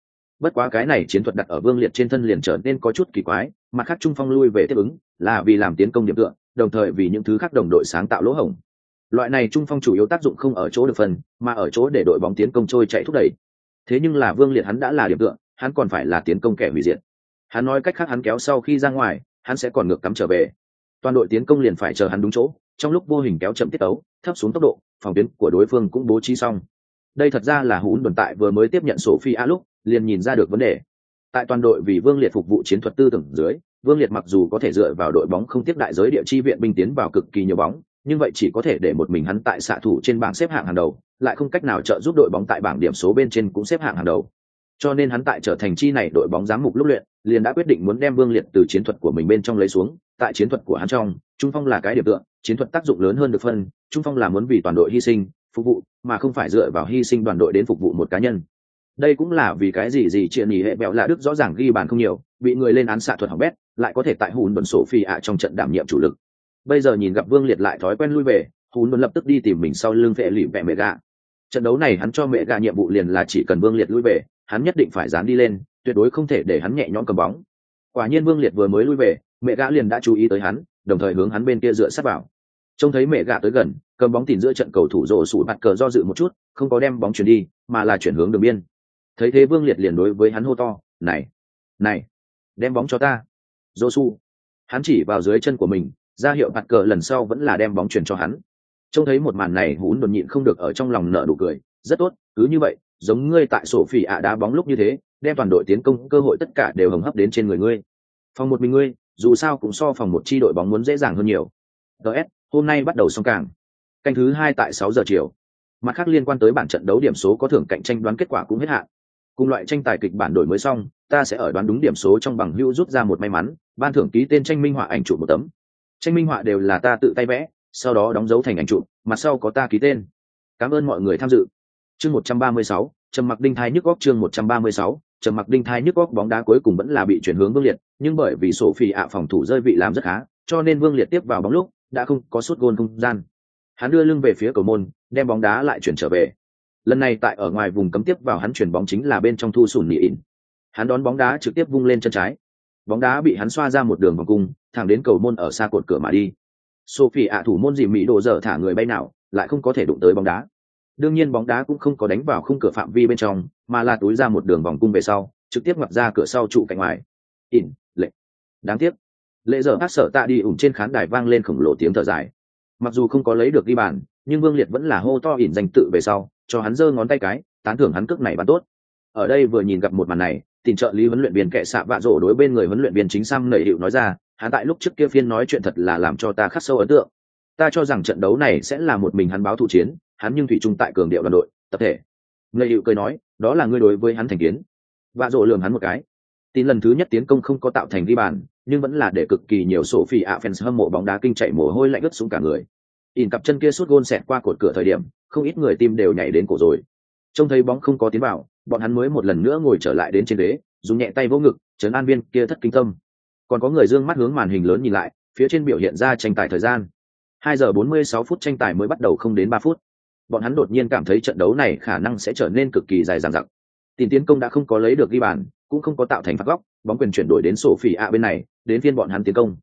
Bất quá cái này chiến thuật đặt ở vương liệt trên thân liền trở nên có chút kỳ quái mặt khác trung phong lui về tiếp ứng, là vì làm tiến công điểm tựa, đồng thời vì những thứ khác đồng đội sáng tạo lỗ hổng. Loại này trung phong chủ yếu tác dụng không ở chỗ được phần, mà ở chỗ để đội bóng tiến công trôi chạy thúc đẩy. Thế nhưng là vương liệt hắn đã là điểm tựa, hắn còn phải là tiến công kẻ hủy diệt hắn nói cách khác hắn kéo sau khi ra ngoài, hắn sẽ còn ngược cắm trở về. Toàn đội tiến công liền phải chờ hắn đúng chỗ, trong lúc vô hình kéo chậm tiết tấu, thấp xuống tốc độ, phòng tuyến của đối phương cũng bố trí xong. Đây thật ra là hún đồn tại vừa mới tiếp nhận sổ phi a lúc, liền nhìn ra được vấn đề. Tại toàn đội vì vương liệt phục vụ chiến thuật tư tưởng dưới, vương liệt mặc dù có thể dựa vào đội bóng không tiếp đại giới địa chi viện binh tiến vào cực kỳ nhiều bóng, nhưng vậy chỉ có thể để một mình hắn tại xạ thủ trên bảng xếp hạng hàng đầu, lại không cách nào trợ giúp đội bóng tại bảng điểm số bên trên cũng xếp hạng hàng đầu cho nên hắn tại trở thành chi này đội bóng giám mục lúc luyện, liền đã quyết định muốn đem vương liệt từ chiến thuật của mình bên trong lấy xuống. Tại chiến thuật của hắn trong, trung phong là cái điểm tựa, chiến thuật tác dụng lớn hơn được phân. Trung phong là muốn vì toàn đội hy sinh, phục vụ, mà không phải dựa vào hy sinh đoàn đội đến phục vụ một cá nhân. Đây cũng là vì cái gì gì chuyện nghỉ hệ bẹo là đức rõ ràng ghi bàn không nhiều, bị người lên án xạ thuật học bét, lại có thể tại hùn đồn sổ phi ạ trong trận đảm nhiệm chủ lực. Bây giờ nhìn gặp vương liệt lại thói quen lui về hùn đồn lập tức đi tìm mình sau lưng vệ lụy vẹ mẹ gà. Trận đấu này hắn cho mẹ gà nhiệm vụ liền là chỉ cần vương liệt lui về hắn nhất định phải dán đi lên, tuyệt đối không thể để hắn nhẹ nhõm cầm bóng. Quả nhiên vương liệt vừa mới lui về, mẹ gã liền đã chú ý tới hắn, đồng thời hướng hắn bên kia dựa sát vào. Trông thấy mẹ gã tới gần, cầm bóng tìm giữa trận cầu thủ rổ sủi mặt cờ do dự một chút, không có đem bóng chuyển đi, mà là chuyển hướng đường biên. Thấy thế vương liệt liền đối với hắn hô to, này này, đem bóng cho ta. Dô su hắn chỉ vào dưới chân của mình, ra hiệu mặt cờ lần sau vẫn là đem bóng chuyển cho hắn. Trông thấy một màn này hún đột nhịn không được ở trong lòng nợ đủ cười, rất tốt, cứ như vậy giống ngươi tại sổ phỉ ạ đá bóng lúc như thế, đem toàn đội tiến công, cơ hội tất cả đều hồng hấp đến trên người ngươi. Phòng một mình ngươi, dù sao cũng so phòng một chi đội bóng muốn dễ dàng hơn nhiều. Ts hôm nay bắt đầu xong cảng canh thứ hai tại sáu giờ chiều. Mặt khác liên quan tới bản trận đấu điểm số có thưởng cạnh tranh đoán kết quả cũng hết hạn. Cùng loại tranh tài kịch bản đổi mới xong, ta sẽ ở đoán đúng điểm số trong bằng hữu rút ra một may mắn, ban thưởng ký tên tranh minh họa ảnh chụp một tấm. Tranh minh họa đều là ta tự tay vẽ, sau đó đóng dấu thành ảnh chụp, mặt sau có ta ký tên. Cảm ơn mọi người tham dự chương một trăm ba mươi sáu, trầm mặc đinh thai nhức góc chương một trăm ba mươi sáu, trầm mặc đinh thai nhức góc bóng đá cuối cùng vẫn là bị chuyển hướng vương liệt, nhưng bởi vì sổ phi ạ phòng thủ rơi vị làm rất khá, cho nên vương liệt tiếp vào bóng lúc đã không có suốt gôn không gian. Hắn đưa lưng về phía cầu môn, đem bóng đá lại chuyển trở về. Lần này tại ở ngoài vùng cấm tiếp vào hắn chuyển bóng chính là bên trong thu sùn nhịn. ỉn. Hắn đón bóng đá trực tiếp vung lên chân trái. Bóng đá bị hắn xoa ra một đường vòng cung, thẳng đến cầu môn ở xa cột cửa mà đi. Sophie ạ thủ môn dì mỹ độ dở thả người bay nào, lại không có thể đụng tới bóng đá đương nhiên bóng đá cũng không có đánh vào khung cửa phạm vi bên trong, mà là túi ra một đường vòng cung về sau, trực tiếp ngập ra cửa sau trụ cạnh ngoài. Ỉn, lệ. Đáng tiếc. Lệ giờ hát sở tạ đi ủng trên khán đài vang lên khổng lồ tiếng thở dài. Mặc dù không có lấy được ghi bàn, nhưng vương liệt vẫn là hô to ỉn danh tự về sau, cho hắn giơ ngón tay cái, tán thưởng hắn cước này bắn tốt. Ở đây vừa nhìn gặp một màn này, tình trợ lý huấn luyện viên kệ xạ vạ rổ đối bên người huấn luyện viên chính sam nảy hiệu nói ra, hắn tại lúc trước kia phiên nói chuyện thật là làm cho ta khắc sâu ấn tượng. Ta cho rằng trận đấu này sẽ là một mình hắn báo thủ chiến hắn nhưng thủy chung tại cường điệu đoàn đội, tập thể. Người hiệu cười nói, đó là ngươi đối với hắn thành kiến. Vạ rộ lường hắn một cái. Tin lần thứ nhất tiến công không có tạo thành ghi bàn, nhưng vẫn là để cực kỳ nhiều sổ phi ạ fans hâm mộ bóng đá kinh chạy mồ hôi lạnh ướt xuống cả người. In cặp chân kia suốt gôn xẹt qua cột cửa thời điểm, không ít người tim đều nhảy đến cổ rồi. Trông thấy bóng không có tiến vào, bọn hắn mới một lần nữa ngồi trở lại đến trên ghế, dùng nhẹ tay vỗ ngực, trấn an viên kia thất kinh tâm. Còn có người d ư ơ n g mắt hướng màn hình lớn nhìn lại, phía trên biểu hiện ra tranh tài thời gian. Hai giờ bốn mươi sáu phút tranh tài mới bắt đầu không đến ba phút bọn hắn đột nhiên cảm thấy trận đấu này khả năng sẽ trở nên cực kỳ dài dằng dặc. Tiền tiến công đã không có lấy được ghi bàn, cũng không có tạo thành phạt góc, bóng quyền chuyển đổi đến sổ phỉ ạ bên này, đến phiên bọn hắn tiến công.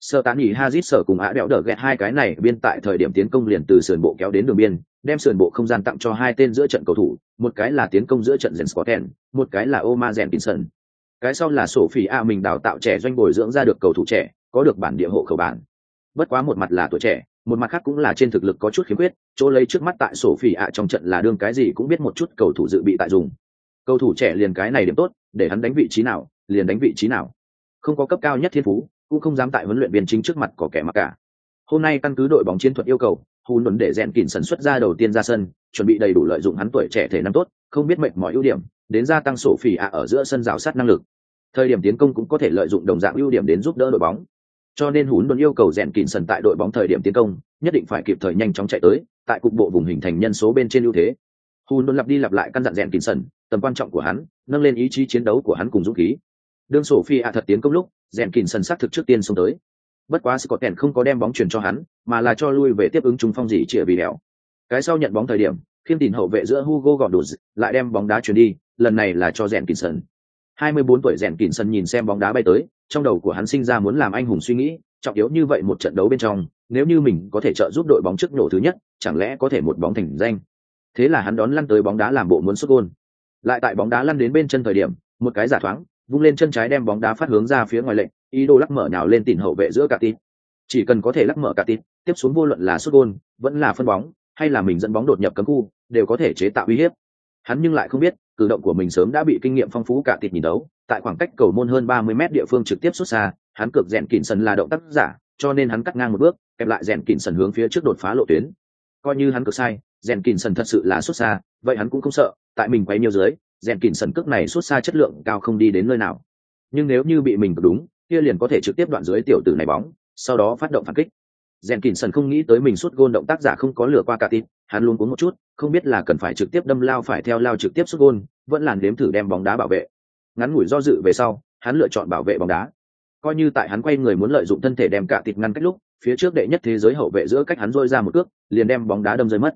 Sơ tán nhỉ hazit sở cùng ạ đẽo đỡ ghẹt hai cái này, biên tại thời điểm tiến công liền từ sườn bộ kéo đến đường biên, đem sườn bộ không gian tặng cho hai tên giữa trận cầu thủ, một cái là tiến công giữa trận Jens scotten một cái là Omar Jensen. cái sau là sổ phỉ ạ mình đào tạo trẻ doanh bồi dưỡng ra được cầu thủ trẻ, có được bản địa hộ khẩu bản. Bất quá một mặt là tuổi trẻ một mặt khác cũng là trên thực lực có chút khiếm khuyết, chỗ lấy trước mắt tại sổ phỉ ạ trong trận là đương cái gì cũng biết một chút cầu thủ dự bị tại dùng. Cầu thủ trẻ liền cái này điểm tốt, để hắn đánh vị trí nào, liền đánh vị trí nào. Không có cấp cao nhất thiên phú, cũng không dám tại huấn luyện viên chính trước mặt có kẻ mặc cả. Hôm nay căn cứ đội bóng chiến thuật yêu cầu hùn luận để rèn kỉn sản xuất ra đầu tiên ra sân, chuẩn bị đầy đủ lợi dụng hắn tuổi trẻ thể năng tốt, không biết mệnh mọi ưu điểm, đến gia tăng sổ phỉ ạ ở giữa sân rào sát năng lực. Thời điểm tiến công cũng có thể lợi dụng đồng dạng ưu điểm đến giúp đỡ đội bóng cho nên hùn luôn yêu cầu rèn kỉn sần tại đội bóng thời điểm tiến công, nhất định phải kịp thời nhanh chóng chạy tới, tại cục bộ vùng hình thành nhân số bên trên ưu thế. Hùn luôn lặp đi lặp lại căn dặn rèn kỉn sần, tầm quan trọng của hắn, nâng lên ý chí chiến đấu của hắn cùng dũng khí. Đương sổ phi ạ thật tiến công lúc, rèn kỉn sần xác thực trước tiên xông tới. Bất quá sự có kèn không có đem bóng chuyển cho hắn, mà là cho lui về tiếp ứng trung phong dỉ chĩa vì đèo cái sau nhận bóng thời điểm, khiêm tìm hậu vệ giữa hugo gọt đột lại đem bóng đá chuyển đi, lần này là cho rèn kỉn sần. 24 tuổi rèn kỉn sân nhìn xem bóng đá bay tới, trong đầu của hắn sinh ra muốn làm anh hùng suy nghĩ, trọng yếu như vậy một trận đấu bên trong, nếu như mình có thể trợ giúp đội bóng trước nổ thứ nhất, chẳng lẽ có thể một bóng thành danh? Thế là hắn đón lăn tới bóng đá làm bộ muốn sút gôn. Lại tại bóng đá lăn đến bên chân thời điểm, một cái giả thoáng, vung lên chân trái đem bóng đá phát hướng ra phía ngoài lệnh, ý đồ lắc mở nhào lên tìm hậu vệ giữa cả tít. Chỉ cần có thể lắc mở cả tít, tiếp xuống vô luận là sút gôn, vẫn là phân bóng, hay là mình dẫn bóng đột nhập cấm khu, đều có thể chế tạo uy hiếp. Hắn nhưng lại không biết cử động của mình sớm đã bị kinh nghiệm phong phú cả tịt nhìn đấu. Tại khoảng cách cầu môn hơn ba mươi mét địa phương trực tiếp xuất xa, hắn cực rèn kỉnh sân là động tác giả, cho nên hắn cắt ngang một bước, kẹp lại rèn kỉnh sân hướng phía trước đột phá lộ tuyến. Coi như hắn cực sai, rèn kỉnh sân thật sự là xuất xa, vậy hắn cũng không sợ, tại mình quay nhiều dưới, rèn kỉnh sân cước này xuất xa chất lượng cao không đi đến nơi nào. Nhưng nếu như bị mình cực đúng, kia liền có thể trực tiếp đoạn dưới tiểu tử này bóng, sau đó phát động phản kích rèn kín sần không nghĩ tới mình suốt gôn động tác giả không có lửa qua cả tin, hắn luôn cuốn một chút, không biết là cần phải trực tiếp đâm lao phải theo lao trực tiếp suốt gôn, vẫn làn đếm thử đem bóng đá bảo vệ. Ngắn ngủi do dự về sau, hắn lựa chọn bảo vệ bóng đá. Coi như tại hắn quay người muốn lợi dụng thân thể đem cả tịt ngăn cách lúc, phía trước đệ nhất thế giới hậu vệ giữa cách hắn rôi ra một cước, liền đem bóng đá đâm rơi mất.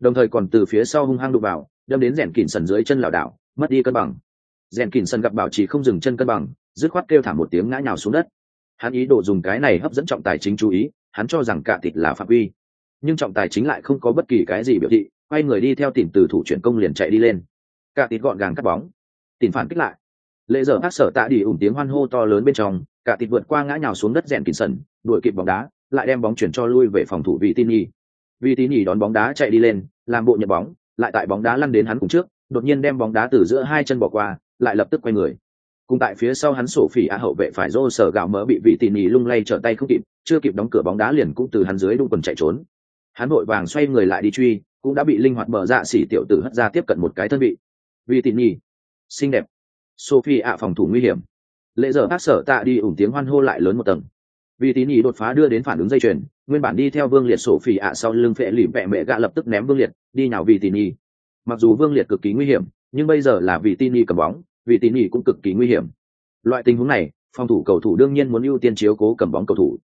Đồng thời còn từ phía sau hung hăng đụng vào, đâm đến rèn kỉn sần dưới chân lảo đảo, mất đi cân bằng. Rèn kỉn sần gặp bảo trì không dừng chân cân bằng, dứt khoát kêu thảm một tiếng ngã nhào xuống đất. Hắn ý đồ dùng cái này hấp dẫn trọng tài chính chú ý hắn cho rằng cả tịt là phạm vi. Nhưng trọng tài chính lại không có bất kỳ cái gì biểu thị, quay người đi theo tìm từ thủ chuyển công liền chạy đi lên. Cả tịt gọn gàng cắt bóng. Tìm phản kích lại. Lệ giờ hát sở tạ đi ủng tiếng hoan hô to lớn bên trong, cả tịt vượt qua ngã nhào xuống đất rèn kín sần đuổi kịp bóng đá, lại đem bóng chuyển cho lui về phòng thủ vị tin nhi vị tin nhi đón bóng đá chạy đi lên, làm bộ nhận bóng, lại tại bóng đá lăn đến hắn cùng trước, đột nhiên đem bóng đá từ giữa hai chân bỏ qua, lại lập tức quay người cùng tại phía sau hắn sổ phỉ á hậu vệ phải rô sở gạo mỡ bị vị tỉ nỉ lung lay trở tay không kịp, chưa kịp đóng cửa bóng đá liền cũng từ hắn dưới đung quần chạy trốn. Hắn vội vàng xoay người lại đi truy, cũng đã bị linh hoạt mở dạ xỉ tiểu tử hất ra tiếp cận một cái thân vị. Vị tỉ nỉ xinh đẹp. Sophie ạ phòng thủ nguy hiểm. Lệ giờ bác sở tạ đi ủng tiếng hoan hô lại lớn một tầng. Vì tín ý đột phá đưa đến phản ứng dây chuyền, nguyên bản đi theo vương liệt sổ phỉ ạ sau lưng phệ lì vẹ mẹ gạ lập tức ném vương liệt, đi nhào vì tín ý mặc dù vương liệt cực kỳ nguy hiểm, nhưng bây giờ là vì tín ý cầm bóng vì tỉ mỉ cũng cực kỳ nguy hiểm. Loại tình huống này, phòng thủ cầu thủ đương nhiên muốn ưu tiên chiếu cố cầm bóng cầu thủ.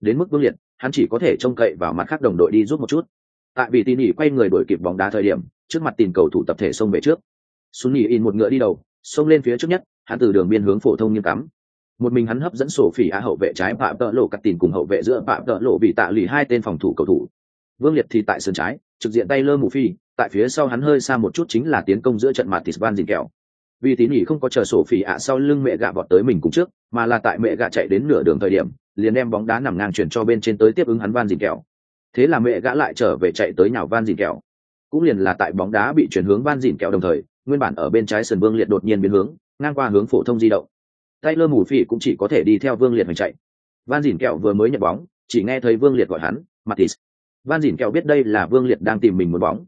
Đến mức vương liệt, hắn chỉ có thể trông cậy vào mặt khác đồng đội đi giúp một chút. Tại vì tỉ mỉ quay người đổi kịp bóng đá thời điểm, trước mặt tìm cầu thủ tập thể xông về trước. Xuân nhì in một ngựa đi đầu, xông lên phía trước nhất, hắn từ đường biên hướng phổ thông nghiêm cắm. Một mình hắn hấp dẫn sổ phỉ á hậu vệ trái phạm tợ lộ cắt tìm cùng hậu vệ giữa phạm tợ lộ bị tạ lì hai tên phòng thủ cầu thủ. Vương liệt thì tại sân trái, trực diện tay lơ mù phi, tại phía sau hắn hơi xa một chút chính là tiến công giữa trận mặt tisban dìn kẹo vì tín nhỉ không có chờ sổ phỉ ạ sau lưng mẹ gạ vọt tới mình cùng trước, mà là tại mẹ gạ chạy đến nửa đường thời điểm, liền đem bóng đá nằm ngang chuyển cho bên trên tới tiếp ứng hắn van dìn kẹo. Thế là mẹ gã lại trở về chạy tới nhào van dìn kẹo. Cũng liền là tại bóng đá bị chuyển hướng van dìn kẹo đồng thời, nguyên bản ở bên trái sân vương liệt đột nhiên biến hướng, ngang qua hướng phổ thông di động. Tay lơ mù phỉ cũng chỉ có thể đi theo vương liệt mình chạy. Van dìn kẹo vừa mới nhận bóng, chỉ nghe thấy vương liệt gọi hắn matis van dìn kẹo biết đây là vương liệt đang tìm mình một bóng.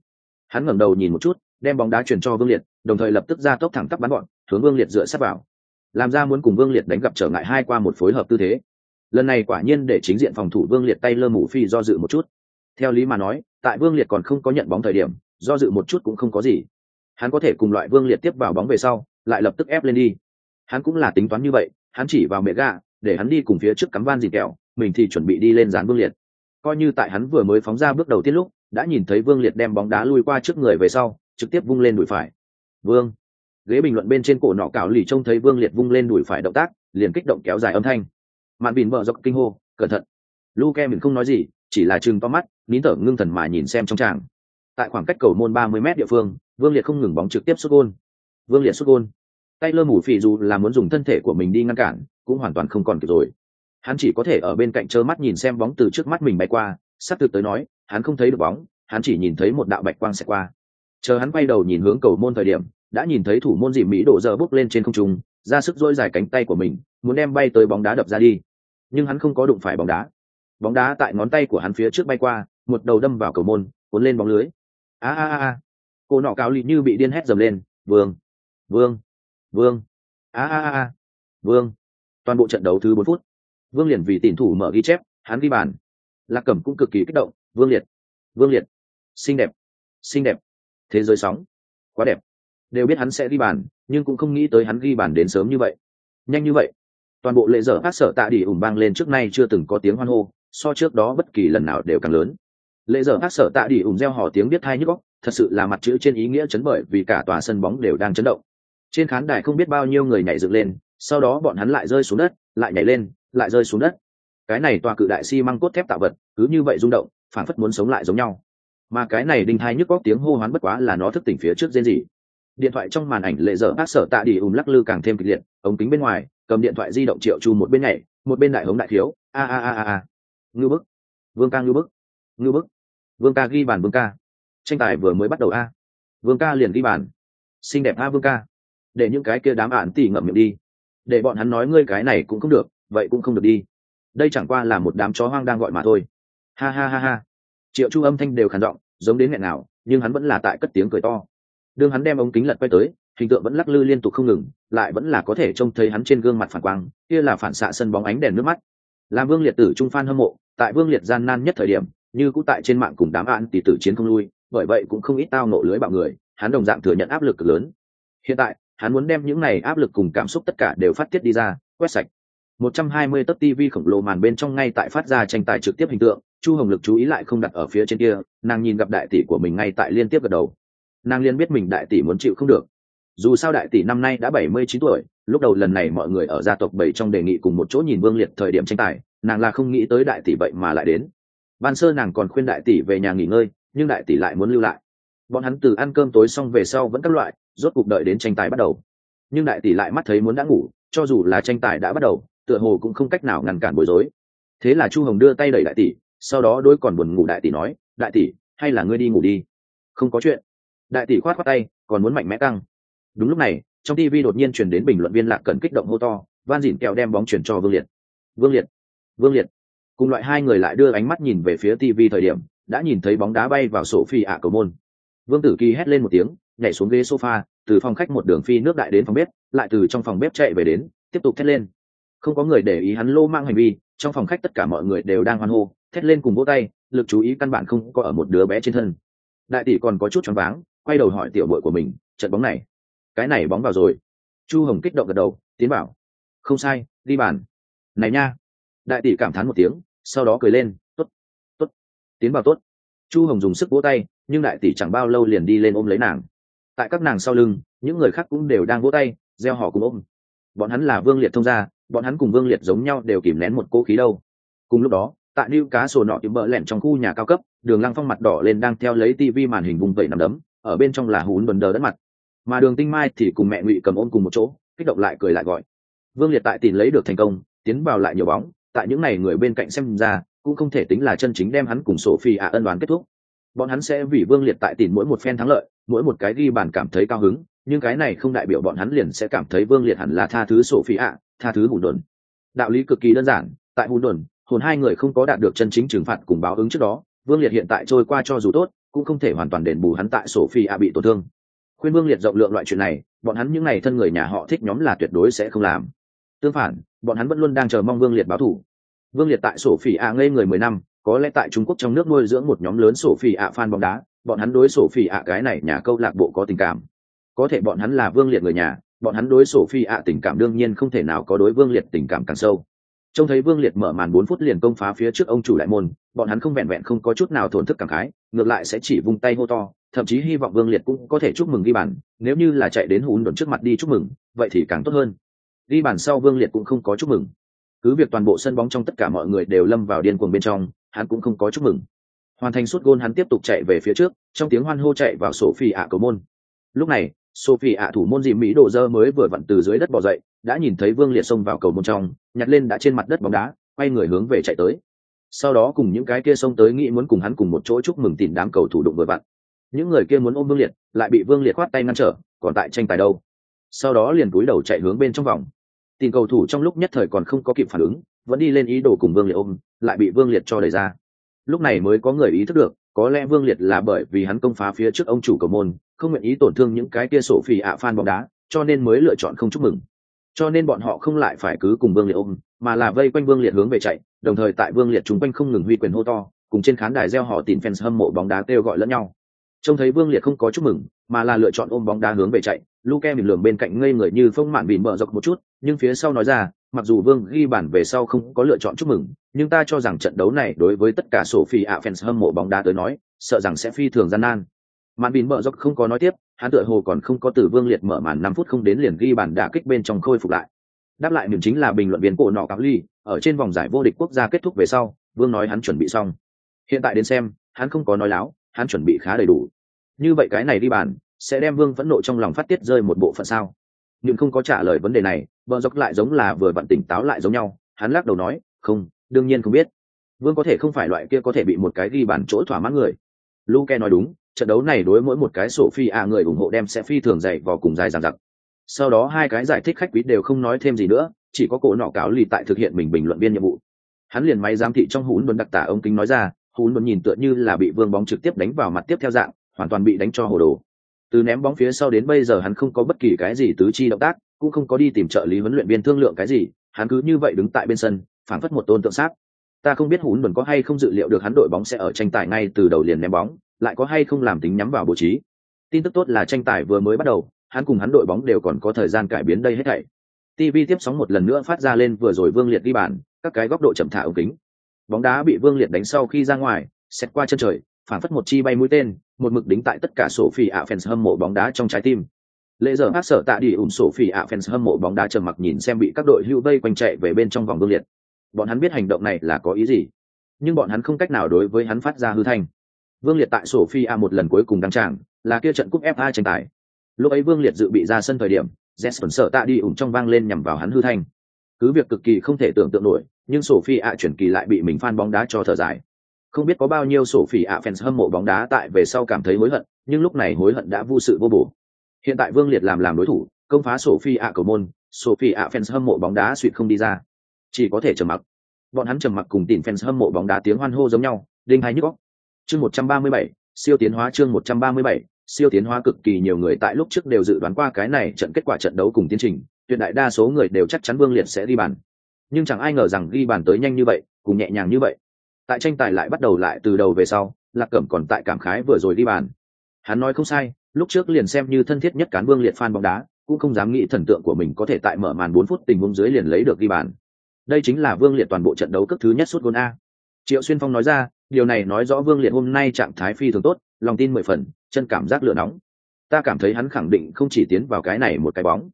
Hắn ngẩng đầu nhìn một chút, đem bóng đá chuyển cho vương liệt đồng thời lập tức ra tốc thẳng tắp bắn bọn, hướng vương liệt dựa sát vào. Làm ra muốn cùng vương liệt đánh gặp trở ngại hai qua một phối hợp tư thế. Lần này quả nhiên để chính diện phòng thủ vương liệt tay lơ mù phi do dự một chút. Theo lý mà nói tại vương liệt còn không có nhận bóng thời điểm do dự một chút cũng không có gì. Hắn có thể cùng loại vương liệt tiếp vào bóng về sau lại lập tức ép lên đi. Hắn cũng là tính toán như vậy hắn chỉ vào mẹ gà để hắn đi cùng phía trước cắm van dì kẹo mình thì chuẩn bị đi lên dán vương liệt. Coi như tại hắn vừa mới phóng ra bước đầu tiên lúc đã nhìn thấy vương liệt đem bóng đá lui qua trước người về sau trực tiếp vung lên đùi phải vương. Ghế bình luận bên trên cổ nọ cào lì trông thấy vương liệt vung lên đùi phải động tác, liền kích động kéo dài âm thanh. Màn bìn vợ dọc kinh hô, cẩn thận. Luke mình không nói gì, chỉ là chừng to mắt, nín thở ngưng thần mà nhìn xem trong tràng. Tại khoảng cách cầu môn ba mươi m địa phương, vương liệt không ngừng bóng trực tiếp xuất gôn. Vương liệt xuất gôn. Tay lơ mù phì dù là muốn dùng thân thể của mình đi ngăn cản, cũng hoàn toàn không còn kịp rồi. Hắn chỉ có thể ở bên cạnh trơ mắt nhìn xem bóng từ trước mắt mình bay qua, sắp thực tới nói, hắn không thấy được bóng, hắn chỉ nhìn thấy một đạo bạch quang xẹt qua. Chờ hắn quay đầu nhìn hướng cầu môn thời điểm đã nhìn thấy thủ môn dìm mỹ đổ giờ bước lên trên không trung, ra sức dỗi dài cánh tay của mình, muốn đem bay tới bóng đá đập ra đi. Nhưng hắn không có đụng phải bóng đá. Bóng đá tại ngón tay của hắn phía trước bay qua, một đầu đâm vào cầu môn, cuốn lên bóng lưới. A a a cô nọ cáo lị như bị điên hét dầm lên. Vương vương vương. A a a a. Vương. Toàn bộ trận đấu thứ bốn phút. Vương liền vì tìm thủ mở ghi chép, hắn ghi bàn. Lạc cẩm cũng cực kỳ kích động. Vương liệt vương liệt. Xinh đẹp xinh đẹp. Thế giới sóng. Quá đẹp đều biết hắn sẽ ghi bàn, nhưng cũng không nghĩ tới hắn ghi bàn đến sớm như vậy. Nhanh như vậy. Toàn bộ lệ dở phát sở tạ đi ủng bang lên trước nay chưa từng có tiếng hoan hô, so trước đó bất kỳ lần nào đều càng lớn. Lệ dở phát sở tạ đi ủng reo hò tiếng biết thai nhức góc thật sự là mặt chữ trên ý nghĩa chấn bởi vì cả tòa sân bóng đều đang chấn động. Trên khán đài không biết bao nhiêu người nhảy dựng lên, sau đó bọn hắn lại rơi xuống đất, lại nhảy lên, lại rơi xuống đất. Cái này tòa cự đại xi、si、măng cốt thép tạo vật, cứ như vậy rung động phản phất muốn sống lại giống nhau. Mà cái này đinh thai nhức góc tiếng hô hoán bất quá là nó thức tỉnh phía trước rên gì điện thoại trong màn ảnh lệ dở bác sở tạ đi ùm lắc lư càng thêm kịch liệt, ống kính bên ngoài, cầm điện thoại di động triệu chu một bên nhảy, một bên đại hống đại thiếu, a a a a a. Ngư bức. Vương ca ngư bức. Ngư bức. Vương ca ghi bàn vương ca. Tranh tài vừa mới bắt đầu a. Vương ca liền ghi bàn. Xinh đẹp a vương ca. Để những cái kia đám ạn tỉ ngậm miệng đi. Để bọn hắn nói ngươi cái này cũng không được, vậy cũng không được đi. Đây chẳng qua là một đám chó hoang đang gọi mà thôi. Ha ha ha ha. Triệu chu âm thanh đều khản giọng, giống đến nghẹn nào nhưng hắn vẫn là tại cất tiếng cười to đương hắn đem ống kính lật quay tới hình tượng vẫn lắc lư liên tục không ngừng lại vẫn là có thể trông thấy hắn trên gương mặt phản quang kia là phản xạ sân bóng ánh đèn nước mắt. Làm vương liệt tử trung phan hâm mộ tại vương liệt gian nan nhất thời điểm như cũng tại trên mạng cùng đám an tỷ tử chiến không lui bởi vậy cũng không ít tao nộ lưới bạo người hắn đồng dạng thừa nhận áp lực cực lớn. Hiện tại hắn muốn đem những này áp lực cùng cảm xúc tất cả đều phát tiết đi ra quét sạch. 120 tấc TV khổng lồ màn bên trong ngay tại phát ra tranh tài trực tiếp hình tượng, Chu Hồng Lực chú ý lại không đặt ở phía trên kia, nàng nhìn gặp đại tỷ của mình ngay tại liên tiếp gật đầu. Nàng liên biết mình đại tỷ muốn chịu không được. Dù sao đại tỷ năm nay đã 79 tuổi, lúc đầu lần này mọi người ở gia tộc bảy trong đề nghị cùng một chỗ nhìn Vương Liệt thời điểm tranh tài, nàng là không nghĩ tới đại tỷ vậy mà lại đến. Ban sơ nàng còn khuyên đại tỷ về nhà nghỉ ngơi, nhưng đại tỷ lại muốn lưu lại. Bọn hắn từ ăn cơm tối xong về sau vẫn các loại, rốt cục đợi đến tranh tài bắt đầu. Nhưng đại tỷ lại mắt thấy muốn đã ngủ, cho dù là tranh tài đã bắt đầu, tựa hồ cũng không cách nào ngăn cản bối rối thế là chu hồng đưa tay đẩy đại tỷ sau đó đôi còn buồn ngủ đại tỷ nói đại tỷ hay là ngươi đi ngủ đi không có chuyện đại tỷ khoát khoát tay, còn muốn mạnh mẽ căng. Đúng lúc này, trong tv đột nhiên chuyển đến bình luận viên lạc cần kích động hô to, van dìn kẹo đem bóng chuyển cho vương liệt. Vương liệt! Vương liệt! Cùng loại hai người lại đưa ánh mắt nhìn về phía tv thời điểm, đã nhìn thấy bóng đá bay vào sổ phi ạ cầu môn. Vương tử kỳ hét lên một tiếng, nhảy xuống ghế sofa, từ phòng khách một đường phi nước đại đến phòng bếp, lại từ trong phòng bếp chạy về đến, tiếp tục thét lên. Không có người để ý hắn lô mang hành vi, trong phòng khách tất cả mọi người đều đang hoan hô, thét lên cùng vỗ tay, lực chú ý căn bản không có ở một đứa bé trên thân. Đại tỷ còn có chút choáng váng quay đầu hỏi tiểu bội của mình, trận bóng này, cái này bóng vào rồi. Chu hồng kích động gật đầu, tiến bảo, không sai đi bàn. Này nha. Đại tỷ cảm thán một tiếng, sau đó cười lên t ố t t ố t tiến vào tốt. Chu hồng dùng sức vỗ tay, nhưng đại tỷ chẳng bao lâu liền đi lên ôm lấy nàng. Tại các nàng sau lưng, những người khác cũng đều đang vỗ tay, gieo họ cùng ôm. Bọn hắn là vương liệt thông gia, bọn hắn cùng vương liệt giống nhau đều kìm nén một cỗ khí đâu. Cùng lúc đó, tại new cá sổ nọ tìm bỡ lẹn trong khu nhà cao cấp, đường lăng phong mặt đỏ lên đang theo lấy tivi màn hình vùng vẩy nằm đấm ở bên trong là hún bần đờ đất mặt. Mà đường tinh mai thì cùng mẹ ngụy cầm ôm cùng một chỗ, kích động lại cười lại gọi. Vương liệt tại tìm lấy được thành công, tiến vào lại nhiều bóng, tại những ngày người bên cạnh xem ra, cũng không thể tính là chân chính đem hắn cùng sổ phi ạ ân đoán kết thúc. Bọn hắn sẽ vì vương liệt tại tìm mỗi một phen thắng lợi, mỗi một cái ghi bàn cảm thấy cao hứng, nhưng cái này không đại biểu bọn hắn liền sẽ cảm thấy vương liệt hẳn là tha thứ sổ phi ạ, tha thứ hùn đồn. Đạo lý cực kỳ đơn giản, tại hùn đồn, hồn hai người không có đạt được chân chính trừng phạt cùng báo ứng trước đó, vương liệt hiện tại trôi qua cho dù tốt cũng không thể hoàn toàn đền bù hắn tại sổ phi a bị tổn thương. Khuyên vương liệt rộng lượng loại chuyện này, bọn hắn những n à y thân người nhà họ thích nhóm là tuyệt đối sẽ không làm. Tương phản, bọn hắn vẫn luôn đang chờ mong vương liệt báo thủ. Vương liệt tại sổ phi a ngây người mười năm, có lẽ tại trung quốc trong nước nuôi dưỡng một nhóm lớn sổ phi a fan bóng đá, bọn hắn đối sổ phi a cái này nhà câu lạc bộ có tình cảm. Có thể bọn hắn là vương liệt người nhà, bọn hắn đối sổ phi a tình cảm đương nhiên không thể nào có đối vương liệt tình cảm càng sâu trông thấy vương liệt mở màn bốn phút liền công phá phía trước ông chủ đại môn, bọn hắn không vẹn vẹn không có chút nào thổn thức cảm khái, ngược lại sẽ chỉ vung tay hô to, thậm chí hy vọng vương liệt cũng có thể chúc mừng ghi bàn, nếu như là chạy đến hùn đồn trước mặt đi chúc mừng, vậy thì càng tốt hơn. Ghi bàn sau vương liệt cũng không có chúc mừng. Cứ việc toàn bộ sân bóng trong tất cả mọi người đều lâm vào điên cuồng bên trong, hắn cũng không có chúc mừng. Hoàn thành suốt gôn hắn tiếp tục chạy về phía trước, trong tiếng hoan hô chạy vào sổ phi ạ cầu môn. Lúc này sophie ạ thủ môn dìm mỹ đồ dơ mới vừa vặn từ dưới đất bỏ dậy, đã nhìn thấy vương liệt xông vào cầu môn trong, nhặt lên đã trên mặt đất bóng đá, quay người hướng về chạy tới. Sau đó cùng những cái kia xông tới nghĩ muốn cùng hắn cùng một chỗ chúc mừng tìm đám cầu thủ đụng vừa vặn. Những người kia muốn ôm vương liệt, lại bị vương liệt khoát tay ngăn trở, còn tại tranh tài đâu? Sau đó liền cúi đầu chạy hướng bên trong vòng. Tìm cầu thủ trong lúc nhất thời còn không có kịp phản ứng, vẫn đi lên ý đồ cùng vương liệt ôm, lại bị vương liệt cho đẩy ra. Lúc này mới có người ý thức được, có lẽ vương liệt là bởi vì hắn công phá phía trước ông chủ cầu môn không nguyện ý tổn thương những cái kia sổ phì ạ phan bóng đá, cho nên mới lựa chọn không chúc mừng. Cho nên bọn họ không lại phải cứ cùng vương liệt ôm, mà là vây quanh vương liệt hướng về chạy, đồng thời tại vương liệt chúng quanh không ngừng huy quyền hô to, cùng trên khán đài gieo họ tìm fans hâm mộ bóng đá kêu gọi lẫn nhau. Trông thấy vương liệt không có chúc mừng, mà là lựa chọn ôm bóng đá hướng về chạy, luke mỉm lường bên cạnh ngây người như phong mạn bị mở rộng một chút, nhưng phía sau nói ra, mặc dù vương ghi bản về sau không có lựa chọn chúc mừng, nhưng ta cho rằng trận đấu này đối với tất cả sổ phi ạ fans hâm mộ bóng đá tới nói, sợ rằng sẽ phi thường gian nan màn bìn mở dốc không có nói tiếp, hắn tựa hồ còn không có từ vương liệt mở màn năm phút không đến liền ghi bản đả kích bên trong khôi phục lại. Đáp lại điểm chính là bình luận viên cổ nọ cáo ly, ở trên vòng giải vô địch quốc gia kết thúc về sau, vương nói hắn chuẩn bị xong. Hiện tại đến xem, hắn không có nói láo, hắn chuẩn bị khá đầy đủ. Như vậy cái này đi bàn, sẽ đem vương phẫn nộ trong lòng phát tiết rơi một bộ phận sao? Nhưng không có trả lời vấn đề này vợ dốc lại giống là vừa bận tỉnh táo lại giống nhau, hắn lắc đầu nói, không, đương nhiên không biết. Vương có thể không phải loại kia có thể bị một cái ghi bàn chỗ thỏa mãn người. Luke nói đúng trận đấu này đối mỗi một cái sổ phi a người ủng hộ đem sẽ phi thường dày vào cùng dài dằng dặc. Sau đó hai cái giải thích khách quý đều không nói thêm gì nữa, chỉ có cổ nọ cáo lì tại thực hiện mình bình luận viên nhiệm vụ. Hắn liền máy giám thị trong hún luôn đặc tả ông kính nói ra hún luôn nhìn tựa như là bị vương bóng trực tiếp đánh vào mặt tiếp theo dạng, hoàn toàn bị đánh cho hồ đồ. Từ ném bóng phía sau đến bây giờ hắn không có bất kỳ cái gì tứ chi động tác, cũng không có đi tìm trợ lý huấn luyện viên thương lượng cái gì, hắn cứ như vậy đứng tại bên sân phản phất một tôn tượng sát ta không biết hún luôn có hay không dự liệu được hắn đội bóng sẽ ở tranh tài ngay từ đầu liền ném bóng lại có hay không làm tính nhắm vào bố trí. Tin tức tốt là tranh tài vừa mới bắt đầu, hắn cùng hắn đội bóng đều còn có thời gian cải biến đây hết thảy. Tv tiếp sóng một lần nữa phát ra lên vừa rồi vương liệt đi bàn, các cái góc độ chậm thả ống kính. Bóng đá bị vương liệt đánh sau khi ra ngoài, xét qua chân trời, phản phất một chi bay mũi tên, một mực đính tại tất cả sổ phi ạ fans hâm mộ bóng đá trong trái tim. Lễ giờ hát sở tạ đi ủng sổ phi ạ fans hâm mộ bóng đá trầm mặc nhìn xem bị các đội hưu vây quanh chạy về bên trong vòng vương liệt. Bọn hắn biết hành động này là có ý gì, nhưng bọn hắn không cách nào đối với hắn phát ra hư thanh vương liệt tại sổ phi a một lần cuối cùng đăng tràng, là kia trận cúp fa tranh tài. Lúc ấy vương liệt dự bị ra sân thời điểm jesper sợ tạ đi ủng trong vang lên nhằm vào hắn hư thanh. Cứ việc cực kỳ không thể tưởng tượng nổi, nhưng sổ phi a chuyển kỳ lại bị mình phan bóng đá cho thở dài. Không biết có bao nhiêu sổ phi a fans hâm mộ bóng đá tại về sau cảm thấy hối hận, nhưng lúc này hối hận đã vô sự vô bổ. Hiện tại vương liệt làm làm đối thủ, công phá sổ phi a cầu môn sổ phi a fans hâm mộ bóng đá suýt không đi ra. Chỉ có thể trầm mặc. Bọn hắn trầm mặc cùng tìm fans hâm mộ bóng đá tiếng hoan hô giống nhau, đinh hay nhức óc chương một trăm ba mươi bảy, siêu tiến hóa chương một trăm ba mươi bảy, siêu tiến hóa cực kỳ nhiều người tại lúc trước đều dự đoán qua cái này trận kết quả trận đấu cùng tiến trình, tuyệt đại đa số người đều chắc chắn vương liệt sẽ ghi bàn. Nhưng chẳng ai ngờ rằng ghi bàn tới nhanh như vậy, cùng nhẹ nhàng như vậy. Tại tranh tài lại bắt đầu lại từ đầu về sau, lạc cẩm còn tại cảm khái vừa rồi ghi bàn. Hắn nói không sai, lúc trước liền xem như thân thiết nhất cán vương liệt phan bóng đá, cũng không dám nghĩ thần tượng của mình có thể tại mở màn bốn phút tình huống dưới liền lấy được ghi bàn. Đây chính là vương liệt toàn bộ trận đấu cấp thứ nhất suốt gôn a triệu xuyên phong nói ra, điều này nói rõ vương liệt hôm nay trạng thái phi thường tốt, lòng tin mười phần, chân cảm giác lửa nóng. Ta cảm thấy hắn khẳng định không chỉ tiến vào cái này một cái bóng.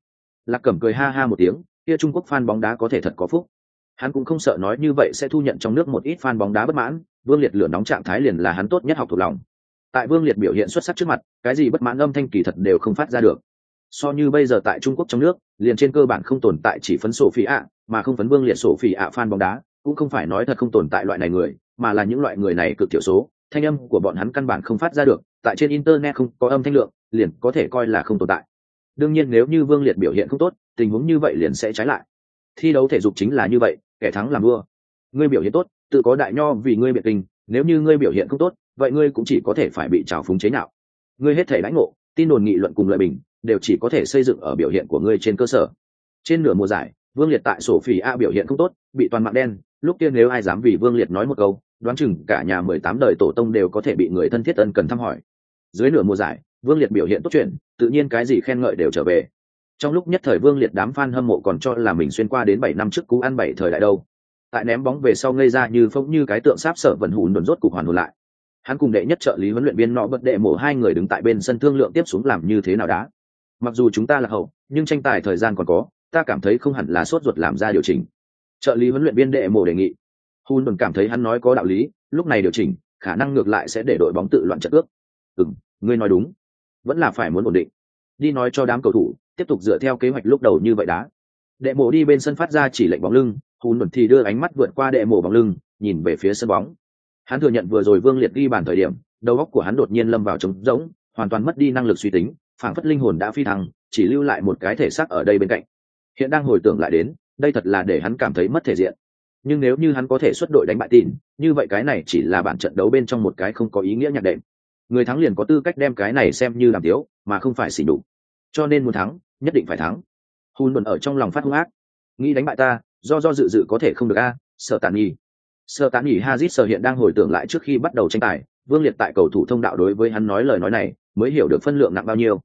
Lạc cẩm cười ha ha một tiếng, kia trung quốc fan bóng đá có thể thật có phúc. Hắn cũng không sợ nói như vậy sẽ thu nhận trong nước một ít fan bóng đá bất mãn, vương liệt lửa nóng trạng thái liền là hắn tốt nhất học thuộc lòng. Tại vương liệt biểu hiện xuất sắc trước mặt, cái gì bất mãn âm thanh kỳ thật đều không phát ra được. So như bây giờ tại trung quốc trong nước, liền trên cơ bản không tồn tại chỉ phấn sổ phỉ ạ, mà không phấn vương liệt sổ phỉ ạ fan bóng đá cũng không phải nói thật không tồn tại loại này người, mà là những loại người này cực thiểu số, thanh âm của bọn hắn căn bản không phát ra được, tại trên internet không có âm thanh lượng, liền có thể coi là không tồn tại. Đương nhiên nếu như vương liệt biểu hiện không tốt, tình huống như vậy liền sẽ trái lại. Thi đấu thể dục chính là như vậy, kẻ thắng làm vua. Ngươi biểu hiện tốt, tự có đại nho vì ngươi biệt tình, nếu như ngươi biểu hiện không tốt, vậy ngươi cũng chỉ có thể phải bị trào phúng chế nào ngươi hết thể lãnh ngộ, tin đồn nghị luận cùng lợi bình, đều chỉ có thể xây dựng ở biểu hiện của ngươi trên cơ sở. Trên nửa mùa giải, vương liệt tại sổ phỉ a biểu hiện không tốt, bị toàn mạng đen lúc kia nếu ai dám vì vương liệt nói một câu, đoán chừng cả nhà mười tám đời tổ tông đều có thể bị người thân thiết ân cần thăm hỏi. Dưới nửa mùa giải, vương liệt biểu hiện tốt chuyện, tự nhiên cái gì khen ngợi đều trở về. Trong lúc nhất thời vương liệt đám fan hâm mộ còn cho là mình xuyên qua đến bảy năm trước cú ăn bảy thời đại đâu. Tại ném bóng về sau ngây ra như phông như cái tượng sáp sở vận hùn đồn rốt cục hoàn hồn lại. Hắn cùng đệ nhất trợ lý huấn luyện viên nọ bật đệ mổ hai người đứng tại bên sân thương lượng tiếp xuống làm như thế nào đã. Mặc dù chúng ta là hậu, nhưng tranh tài thời gian còn có, ta cảm thấy không hẳn là sốt ruột làm ra điều chỉnh trợ lý huấn luyện viên đệ mổ đề nghị. Hun đồn cảm thấy hắn nói có đạo lý, lúc này điều chỉnh, khả năng ngược lại sẽ để đội bóng tự loạn trận ước. Ừ ngươi nói đúng. Vẫn là phải muốn ổn định. Đi nói cho đám cầu thủ, tiếp tục dựa theo kế hoạch lúc đầu như vậy đá đệ mộ đi bên sân phát ra chỉ lệnh bóng lưng, hun đồn thì đưa ánh mắt vượt qua đệ mộ bóng lưng, nhìn về phía sân bóng. Hắn thừa nhận vừa rồi vương liệt ghi bàn thời điểm, đầu óc của hắn đột nhiên lâm vào trống rỗng, hoàn toàn mất đi năng lực suy tính, phảng phất linh hồn đã phi thăng, chỉ lưu lại một cái thể xác ở đây bên cạnh. Hiện đang hồi tưởng lại đến đây thật là để hắn cảm thấy mất thể diện. Nhưng nếu như hắn có thể xuất đội đánh bại tin, như vậy cái này chỉ là bản trận đấu bên trong một cái không có ý nghĩa nhạc đệm. Người thắng liền có tư cách đem cái này xem như làm tiếu mà không phải xỉ đủ. cho nên muốn thắng, nhất định phải thắng. Hùn luận ở trong lòng phát hung ác. Nghĩ đánh bại ta, do do dự dự có thể không được a, sợ tàn nghi sợ tàn nghi hazit sợ hiện đang hồi tưởng lại trước khi bắt đầu tranh tài, vương liệt tại cầu thủ thông đạo đối với hắn nói lời nói này, mới hiểu được phân lượng nặng bao nhiêu.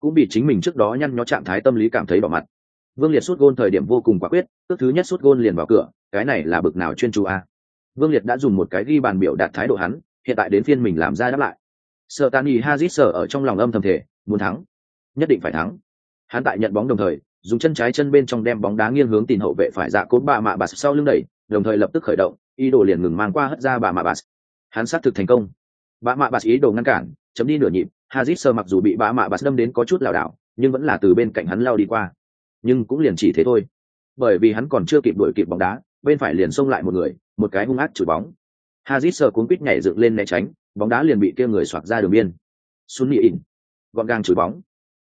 Cũng bị chính mình trước đó nhăn nhó trạng thái tâm lý cảm thấy bỏ mặt vương liệt sút gôn thời điểm vô cùng quả quyết, tức thứ nhất sút gôn liền vào cửa, cái này là bực nào chuyên chú a. Vương liệt đã dùng một cái ghi bàn biểu đạt thái độ hắn, hiện tại đến phiên mình làm ra đáp lại. Sở Tani nghi hazit ở trong lòng âm thầm thể muốn thắng, nhất định phải thắng. Hắn tại nhận bóng đồng thời, dùng chân trái chân bên trong đem bóng đá nghiêng hướng tiền hậu vệ phải dạ cốt bà mạ bà sau lưng đẩy, đồng thời lập tức khởi động, ý đồ liền ngừng mang qua hất ra bà mạ bà hắn sát thực thành công. Bà mạ bà ý đồ ngăn cản, chấm đi nửa nhịp hazit mặc dù bị bà mạ bà đâm đến có chút lảo đảo, nhưng vẫn là từ bên cạnh hắn lao đi qua nhưng cũng liền chỉ thế thôi. Bởi vì hắn còn chưa kịp đuổi kịp bóng đá, bên phải liền xông lại một người, một cái hung ác chửi bóng. Hazit sờ cuốn quýt nhảy dựng lên né tránh, bóng đá liền bị kia người xoạc ra đường biên. Sun nhị gọn gàng chửi bóng.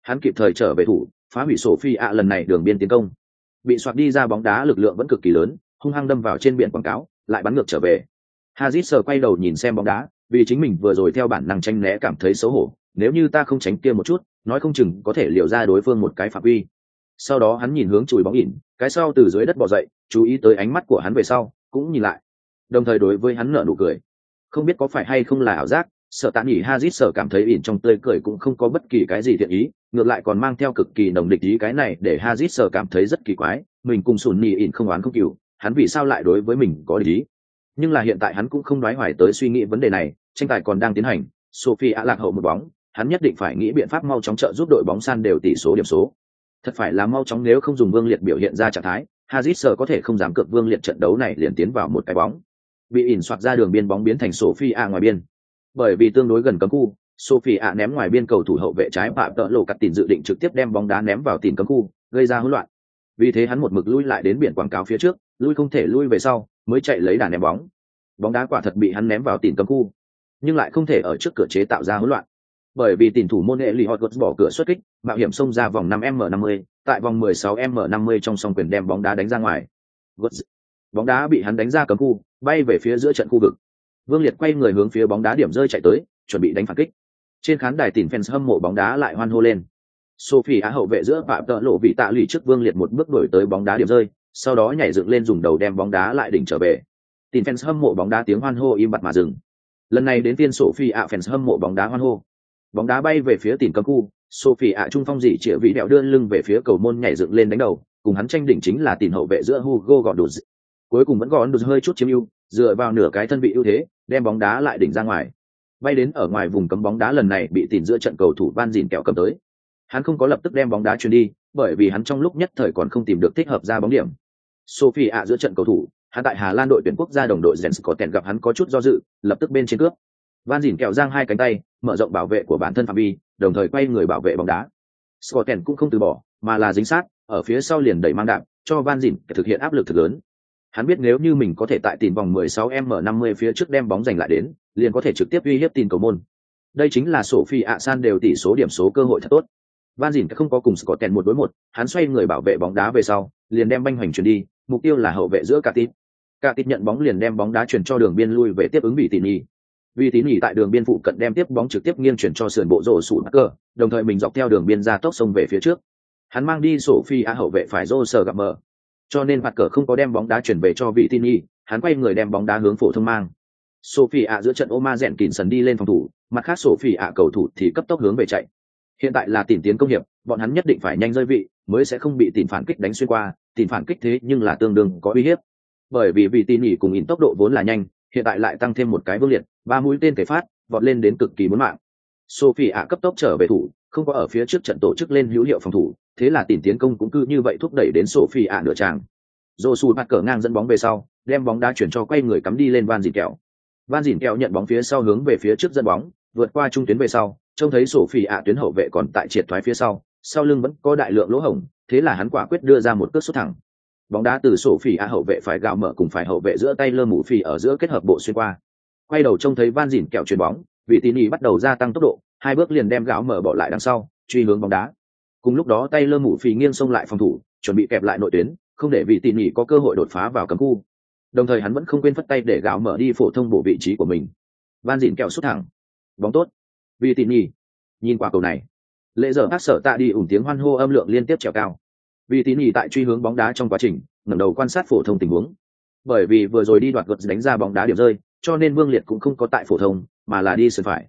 Hắn kịp thời trở về thủ, phá hủy sổ phi ạ lần này đường biên tiến công. Bị soạt đi ra bóng đá lực lượng vẫn cực kỳ lớn, hung hăng đâm vào trên biển quảng cáo, lại bắn ngược trở về. Hazit sờ quay đầu nhìn xem bóng đá, vì chính mình vừa rồi theo bản năng tranh né cảm thấy xấu hổ, nếu như ta không tránh kia một chút, nói không chừng có thể liệu ra đối phương một cái phạm vi sau đó hắn nhìn hướng chùi bóng ỉn, cái sau từ dưới đất bỏ dậy, chú ý tới ánh mắt của hắn về sau, cũng nhìn lại. Đồng thời đối với hắn nở nụ cười. Không biết có phải hay không là ảo giác, sợ tạ nghỉ hazit sợ cảm thấy ỉn trong tươi cười cũng không có bất kỳ cái gì thiện ý, ngược lại còn mang theo cực kỳ nồng địch ý cái này để hazit sợ cảm thấy rất kỳ quái, mình cùng sùn nhì ỉn không oán không cừu hắn vì sao lại đối với mình có lý nhưng là hiện tại hắn cũng không nói hoài tới suy nghĩ vấn đề này, tranh tài còn đang tiến hành, sophie ạ lạc hậu một bóng, hắn nhất định phải nghĩ biện pháp mau chóng trợ giúp đội bóng san đều tỷ số điểm số thật phải là mau chóng nếu không dùng vương liệt biểu hiện ra trạng thái hazit sợ có thể không dám cược vương liệt trận đấu này liền tiến vào một cái bóng. Bị ỉn soạt ra đường biên bóng biến thành sophie a ngoài biên. Bởi vì tương đối gần cấm khu, sophie a ném ngoài biên cầu thủ hậu vệ trái phạm tợ lộ cắt tìm dự định trực tiếp đem bóng đá ném vào tìm cấm khu, gây ra hỗn loạn. Vì thế hắn một mực lui lại đến biển quảng cáo phía trước, lui không thể lui về sau, mới chạy lấy đà ném bóng. Bóng đá quả thật bị hắn ném vào tìm cấm khu, nhưng lại không thể ở trước cửa chế tạo ra hỗn loạn bởi vì tiền thủ môn hệ lì hot bỏ cửa xuất kích mạo hiểm xông ra vòng 5 m 50 tại vòng 16 m 50 trong song quyền đem bóng đá đánh ra ngoài bóng đá bị hắn đánh ra cấm khu bay về phía giữa trận khu vực Vương Liệt quay người hướng phía bóng đá điểm rơi chạy tới, chuẩn bị đánh phản kích. Trên khán đài tỉnh fans hâm mộ bóng đá lại hoan hô lên. Sophie á hậu vệ giữa phạm tợ lộ vị tạ lụy trước Vương Liệt một bước đổi tới bóng đá điểm rơi, sau đó nhảy dựng lên dùng đầu đem bóng đá lại đỉnh trở về. Tỉnh fans hâm mộ bóng đá tiếng hoan hô im bặt mà dừng. Lần này đến phiên Sophie ạ fans hâm mộ bóng đá hoan hô. Bóng đá bay về phía tìm cấm khu, Sophie ạ trung phong dị chĩa vị đẹo đưa lưng về phía cầu môn nhảy dựng lên đánh đầu, cùng hắn tranh đỉnh chính là tìm hậu vệ giữa Hugo gọn đột cuối cùng vẫn gọn đột hơi chút chiếm ưu dựa vào nửa cái thân vị ưu thế đem bóng đá lại đỉnh ra ngoài. Bay đến ở ngoài vùng cấm bóng đá lần này bị tìm giữa trận cầu thủ van dìn kẹo cầm tới. Hắn không có lập tức đem bóng đá chuyền đi bởi vì hắn trong lúc nhất thời còn không tìm được thích hợp ra bóng điểm. Sophie ạ giữa trận cầu thủ hắn tại hà lan đội tuyển quốc gia đồng đội jens có tèn gặp hắn có chút do dự lập tức bên trên cướp van dìn kẹo giang hai cánh tay mở rộng bảo vệ của bản thân phạm vi đồng thời quay người bảo vệ bóng đá scott cũng không từ bỏ mà là dính sát ở phía sau liền đẩy mang đạp cho van dìn thực hiện áp lực thật lớn Hắn biết nếu như mình có thể tại tìm vòng 16m50 phía trước đem bóng giành lại đến, liền có thể trực tiếp uy hiếp tin cầu môn. Đây chính là sổ phi ạ san đều tỷ số điểm số cơ hội thật tốt. Van Dìn không có cùng Scotten một đối một, hắn xoay người bảo vệ bóng đá về sau, liền đem banh hoành chuyển đi, mục tiêu là hậu vệ giữa Catit. Catit nhận bóng liền đem bóng đá chuyển cho đường biên lui về tiếp ứng bị tỉ nhì. Vì tín nhỉ tại đường biên phụ cận đem tiếp bóng trực tiếp nghiêng chuyển cho sườn bộ rổ sụn cơ, đồng thời mình dọc theo đường biên ra tốc sông về phía trước. Hắn mang đi sổ phi a hậu vệ phải rô sờ gặp mờ. cho nên mặt cờ không có đem bóng đá chuyển về cho vị tin nhi hắn quay người đem bóng đá hướng phổ thông mang sophie ạ giữa trận oma rèn kìn sần đi lên phòng thủ mặt khác sophie ạ cầu thủ thì cấp tốc hướng về chạy hiện tại là tìm tiến công hiệp bọn hắn nhất định phải nhanh rơi vị mới sẽ không bị tìm phản kích đánh xuyên qua tìm phản kích thế nhưng là tương đương có uy hiếp bởi vì vị tin nhỉ cùng in tốc độ vốn là nhanh hiện tại lại tăng thêm một cái vương liệt ba mũi tên thể phát vọt lên đến cực kỳ muốn mạng sophie ạ cấp tốc trở về thủ không có ở phía trước trận tổ chức lên hữu hiệu phòng thủ thế là tìm tiến công cũng cứ như vậy thúc đẩy đến Sophie ạ nửa tràng. Josu bắt cờ ngang dẫn bóng về sau, đem bóng đá chuyển cho quay người cắm đi lên Van Dìn kẹo. Van Dìn kẹo nhận bóng phía sau hướng về phía trước dẫn bóng, vượt qua trung tuyến về sau, trông thấy Sophie ạ tuyến hậu vệ còn tại triệt thoái phía sau, sau lưng vẫn có đại lượng lỗ hổng, thế là hắn quả quyết đưa ra một cước sút thẳng. bóng đá từ sổ phỉ a hậu vệ phải gạo mở cùng phải hậu vệ giữa tay lơ mù phỉ ở giữa kết hợp bộ xuyên qua quay đầu trông thấy van dìn kẹo chuyền bóng, vị tín ý bắt đầu gia tăng tốc độ, hai bước liền đem gáo mở bỏ lại đằng sau, truy hướng bóng đá. Cùng lúc đó tay lơ mủ phì nghiêng xông lại phòng thủ, chuẩn bị kẹp lại nội tuyến, không để vị tín ý có cơ hội đột phá vào cấm khu. Đồng thời hắn vẫn không quên phất tay để gạo mở đi phổ thông bộ vị trí của mình. Van dìn kẹo xuất thẳng. Bóng tốt. Vị tín ý. Nhìn quả cầu này. Lệ giờ hát sở tạ đi ủng tiếng hoan hô âm lượng liên tiếp trèo cao. Vị tín nhì tại truy hướng bóng đá trong quá trình, ngẩng đầu quan sát phổ thông tình huống. Bởi vì vừa rồi đi đoạt gật đánh ra bóng đá điểm rơi cho nên vương liệt cũng không có tại phổ thông, mà là đi sân phải.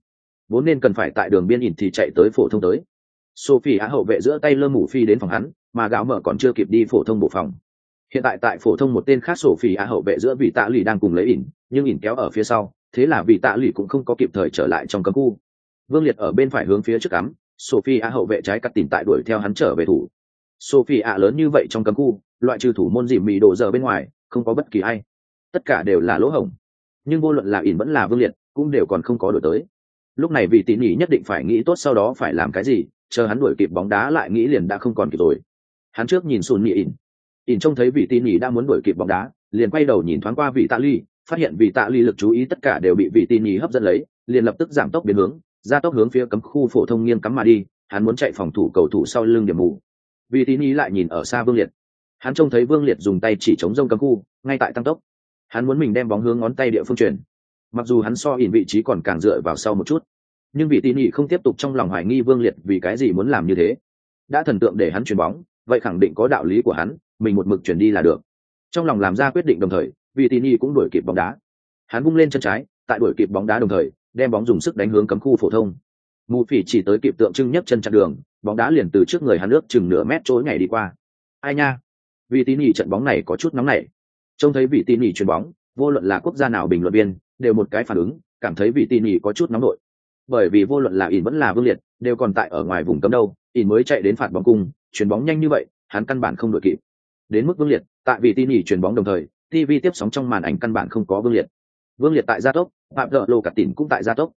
Vốn nên cần phải tại đường biên nhìn thì chạy tới phổ thông tới. Sophie á hậu vệ giữa tay lơ mủ phi đến phòng hắn, mà gáo mở còn chưa kịp đi phổ thông bộ phòng. Hiện tại tại phổ thông một tên khác sophie á hậu vệ giữa vị tạ lì đang cùng lấy ỉn, nhưng ỉn kéo ở phía sau, thế là vị tạ lì cũng không có kịp thời trở lại trong cấm khu. Vương liệt ở bên phải hướng phía trước cắm, sophie á hậu vệ trái cắt tìm tại đuổi theo hắn trở về thủ. Sophie á lớn như vậy trong cấm khu, loại trừ thủ môn dìm mì đổ giờ bên ngoài, không có bất kỳ ai. Tất cả đều là lỗ hổng nhưng vô luận là ỉn vẫn là vương liệt, cũng đều còn không có đổi tới. Lúc này vị tỉ nỉ nhất định phải nghĩ tốt sau đó phải làm cái gì, chờ hắn đuổi kịp bóng đá lại nghĩ liền đã không còn kịp rồi. Hắn trước nhìn sùn nhị ỉn. Ỉn trông thấy vị tỉ nỉ đã muốn đuổi kịp bóng đá, liền quay đầu nhìn thoáng qua vị tạ ly, phát hiện vị tạ ly lực chú ý tất cả đều bị vị tỉ nỉ hấp dẫn lấy, liền lập tức giảm tốc biến hướng, ra tốc hướng phía cấm khu phổ thông nghiêng cắm mà đi, hắn muốn chạy phòng thủ cầu thủ sau lưng điểm mù. Vị tỉ ý lại nhìn ở xa vương liệt. Hắn trông thấy vương liệt dùng tay chỉ chống rông cấm khu, ngay tại tăng tốc hắn muốn mình đem bóng hướng ngón tay địa phương chuyển mặc dù hắn so ỉn vị trí còn càng dựa vào sau một chút, nhưng vị tín ý không tiếp tục trong lòng hoài nghi vương liệt vì cái gì muốn làm như thế. Đã thần tượng để hắn chuyền bóng, vậy khẳng định có đạo lý của hắn, mình một mực chuyển đi là được. Trong lòng làm ra quyết định đồng thời, vị tín ý cũng đuổi kịp bóng đá. Hắn bung lên chân trái, tại đuổi kịp bóng đá đồng thời, đem bóng dùng sức đánh hướng cấm khu phổ thông. Mù phỉ chỉ tới kịp tượng trưng nhất chân chặn đường, bóng đá liền từ trước người hắn nước chừng nửa mét trôi ngày đi qua. Ai nha? Vì tín nhì trận bóng này có chút nóng nảy trông thấy vị tỉ mỉ chuyền bóng, vô luận là quốc gia nào bình luận viên, đều một cái phản ứng, cảm thấy vị tỉ mỉ có chút nóng nổi bởi vì vô luận là ỉn vẫn là vương liệt, đều còn tại ở ngoài vùng cấm đâu, ỉn mới chạy đến phạt bóng cung, chuyền bóng nhanh như vậy, hắn căn bản không đội kịp. Đến mức vương liệt, tại vị tỉ mỉ chuyền bóng đồng thời tv tiếp sóng trong màn ảnh căn bản không có vương liệt. Vương liệt tại gia tốc, phạm gợ lô cả tỉn cũng tại gia tốc.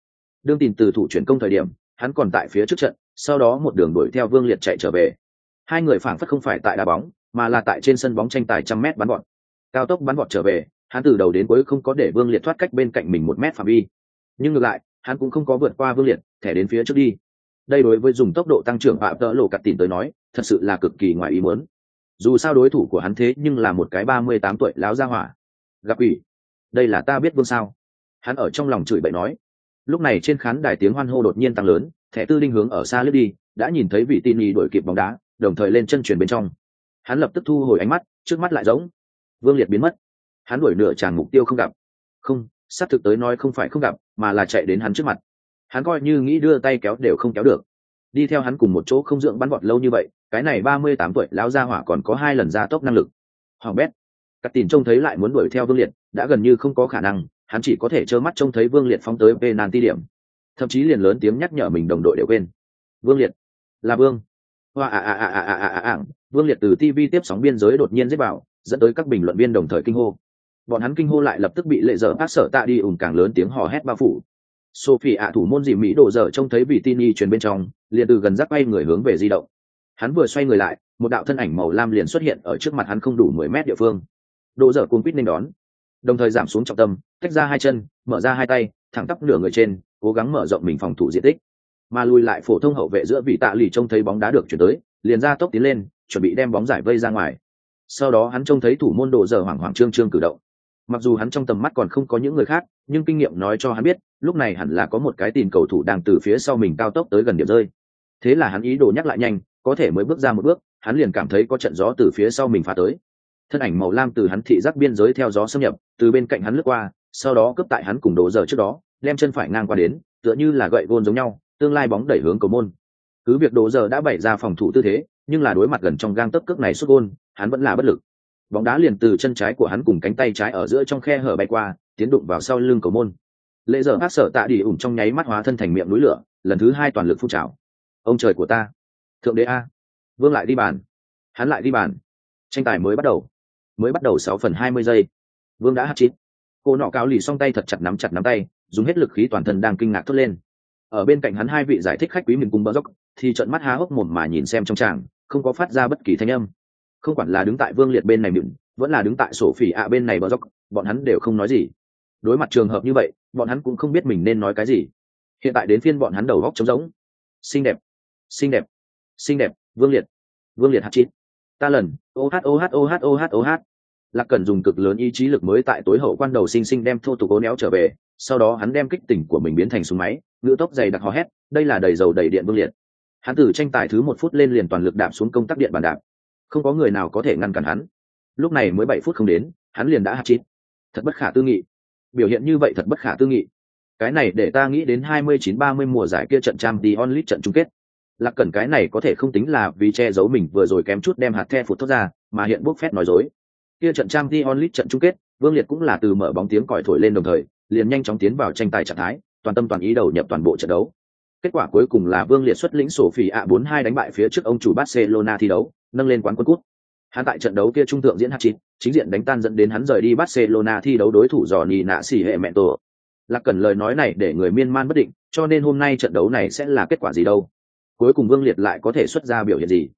Đương tin từ thủ chuyển công thời điểm, hắn còn tại phía trước trận, sau đó một đường đuổi theo vương liệt chạy trở về. Hai người phảng phất không phải tại đá bóng, mà là tại trên sân bóng tranh tài trăm mét bắn gọn cao tốc bắn vọt trở về, hắn từ đầu đến cuối không có để vương liệt thoát cách bên cạnh mình một mét phạm vi. Nhưng ngược lại, hắn cũng không có vượt qua vương liệt, thẻ đến phía trước đi. Đây đối với dùng tốc độ tăng trưởng phạm tỡ lộ cặt tìm tới nói, thật sự là cực kỳ ngoài ý muốn. Dù sao đối thủ của hắn thế nhưng là một cái ba mươi tám tuổi láo ra hỏa. Gặp ủy. Đây là ta biết vương sao? Hắn ở trong lòng chửi bậy nói. Lúc này trên khán đài tiếng hoan hô đột nhiên tăng lớn, thẻ tư đinh hướng ở xa lướt đi, đã nhìn thấy vị tin y đổi kịp bóng đá, đồng thời lên chân chuyển bên trong. Hắn lập tức thu hồi ánh mắt, trước mắt lại giống vương liệt biến mất hắn đuổi nửa tràn mục tiêu không gặp không xác thực tới nói không phải không gặp mà là chạy đến hắn trước mặt hắn coi như nghĩ đưa tay kéo đều không kéo được đi theo hắn cùng một chỗ không dưỡng bắn vọt lâu như vậy cái này ba mươi tám tuổi lão gia hỏa còn có hai lần gia tốc năng lực hoàng bét cắt tìm trông thấy lại muốn đuổi theo vương liệt đã gần như không có khả năng hắn chỉ có thể trơ mắt trông thấy vương liệt phóng tới penalty điểm thậm chí liền lớn tiếng nhắc nhở mình đồng đội đều quên vương liệt là vương hoa à à à à à à à vương liệt từ tv tiếp sóng biên giới đột nhiên giết vào dẫn tới các bình luận viên đồng thời kinh hô. Bọn hắn kinh hô lại lập tức bị lệ dở ác sở tạ đi ủng càng lớn tiếng hò hét bao phủ. Sophie ạ thủ môn dì mỹ đổ dở trông thấy bị tin y truyền bên trong, liền từ gần giáp bay người hướng về di động. Hắn vừa xoay người lại, một đạo thân ảnh màu lam liền xuất hiện ở trước mặt hắn không đủ mười mét địa phương. Đổ dở cuốn quýt nên đón. Đồng thời giảm xuống trọng tâm, tách ra hai chân, mở ra hai tay, thẳng tắp nửa người trên, cố gắng mở rộng mình phòng thủ diện tích. Mà lùi lại phổ thông hậu vệ giữa vị tạ lì trông thấy bóng đá được chuyển tới, liền ra tốc tiến lên, chuẩn bị đem bóng giải vây ra ngoài sau đó hắn trông thấy thủ môn đồ giờ hoảng hoảng trương trương cử động. Mặc dù hắn trong tầm mắt còn không có những người khác, nhưng kinh nghiệm nói cho hắn biết, lúc này hẳn là có một cái tìm cầu thủ đang từ phía sau mình cao tốc tới gần điểm rơi. Thế là hắn ý đồ nhắc lại nhanh, có thể mới bước ra một bước, hắn liền cảm thấy có trận gió từ phía sau mình phá tới. Thân ảnh màu lam từ hắn thị giác biên giới theo gió xâm nhập, từ bên cạnh hắn lướt qua, sau đó cướp tại hắn cùng đồ giờ trước đó, đem chân phải ngang qua đến, tựa như là gậy gôn giống nhau, tương lai bóng đẩy hướng cầu môn. Cứ việc đồ giờ đã bày ra phòng thủ tư thế, nhưng là đối mặt gần trong gang tấc cước này xuất gôn hắn vẫn là bất lực. Bóng đá liền từ chân trái của hắn cùng cánh tay trái ở giữa trong khe hở bay qua, tiến đụng vào sau lưng cầu môn. Lệ giờ hát sở tạ đi ủng trong nháy mắt hóa thân thành miệng núi lửa, lần thứ hai toàn lực phun trào. Ông trời của ta. Thượng đế a. Vương lại đi bàn. Hắn lại đi bàn. Tranh tài mới bắt đầu. Mới bắt đầu sáu phần hai mươi giây. Vương đã hát chín cô nọ cao lì song tay thật chặt nắm chặt nắm tay, dùng hết lực khí toàn thân đang kinh ngạc thốt lên. Ở bên cạnh hắn hai vị giải thích khách quý mình cùng bờ dốc thì trận mắt há hốc mồm mà nhìn xem trong tràng, không có phát ra bất kỳ thanh âm không quản là đứng tại vương liệt bên này mịn, vẫn là đứng tại sổ phỉ ạ bên này bờ dốc, bọn hắn đều không nói gì. Đối mặt trường hợp như vậy, bọn hắn cũng không biết mình nên nói cái gì. Hiện tại đến phiên bọn hắn đầu góc trống rỗng. Xinh đẹp xinh đẹp xinh đẹp, vương liệt vương liệt hát chít. Ta lần, ô hát ô hát ô hát ô hát ô hát. Lạc cần dùng cực lớn ý chí lực mới tại tối hậu quan đầu sinh sinh đem thô tục cố néo trở về, sau đó hắn đem kích tỉnh của mình biến thành súng máy, ngữ tốc dày đặc hò hét, đây là đầy dầu đầy điện vương liệt. Hắn từ tranh tài thứ một phút lên liền toàn lực đạp xuống công tắc điện bàn đạp không có người nào có thể ngăn cản hắn. Lúc này mới bảy phút không đến, hắn liền đã hạt chín. thật bất khả tư nghị. Biểu hiện như vậy thật bất khả tư nghị. Cái này để ta nghĩ đến hai mươi chín ba mươi mùa giải kia trận trang đi onlit trận chung kết. Lạc cẩn cái này có thể không tính là vì che giấu mình vừa rồi kém chút đem hạt the phụt thoát ra, mà hiện bốc phét nói dối. Kia trận trang đi onlit trận chung kết, vương liệt cũng là từ mở bóng tiếng còi thổi lên đồng thời, liền nhanh chóng tiến vào tranh tài trạng thái, toàn tâm toàn ý đầu nhập toàn bộ trận đấu kết quả cuối cùng là vương liệt xuất lĩnh sổ phỉ ạ bốn hai đánh bại phía trước ông chủ barcelona thi đấu, nâng lên quán quân cút hắn tại trận đấu kia trung thượng diễn hạt chín chính diện đánh tan dẫn đến hắn rời đi barcelona thi đấu đối thủ dò nì nạ xỉ hệ mẹ tổ. Lạc cần lời nói này để người miên man bất định, cho nên hôm nay trận đấu này sẽ là kết quả gì đâu? Cuối cùng vương liệt lại có thể xuất ra biểu hiện gì?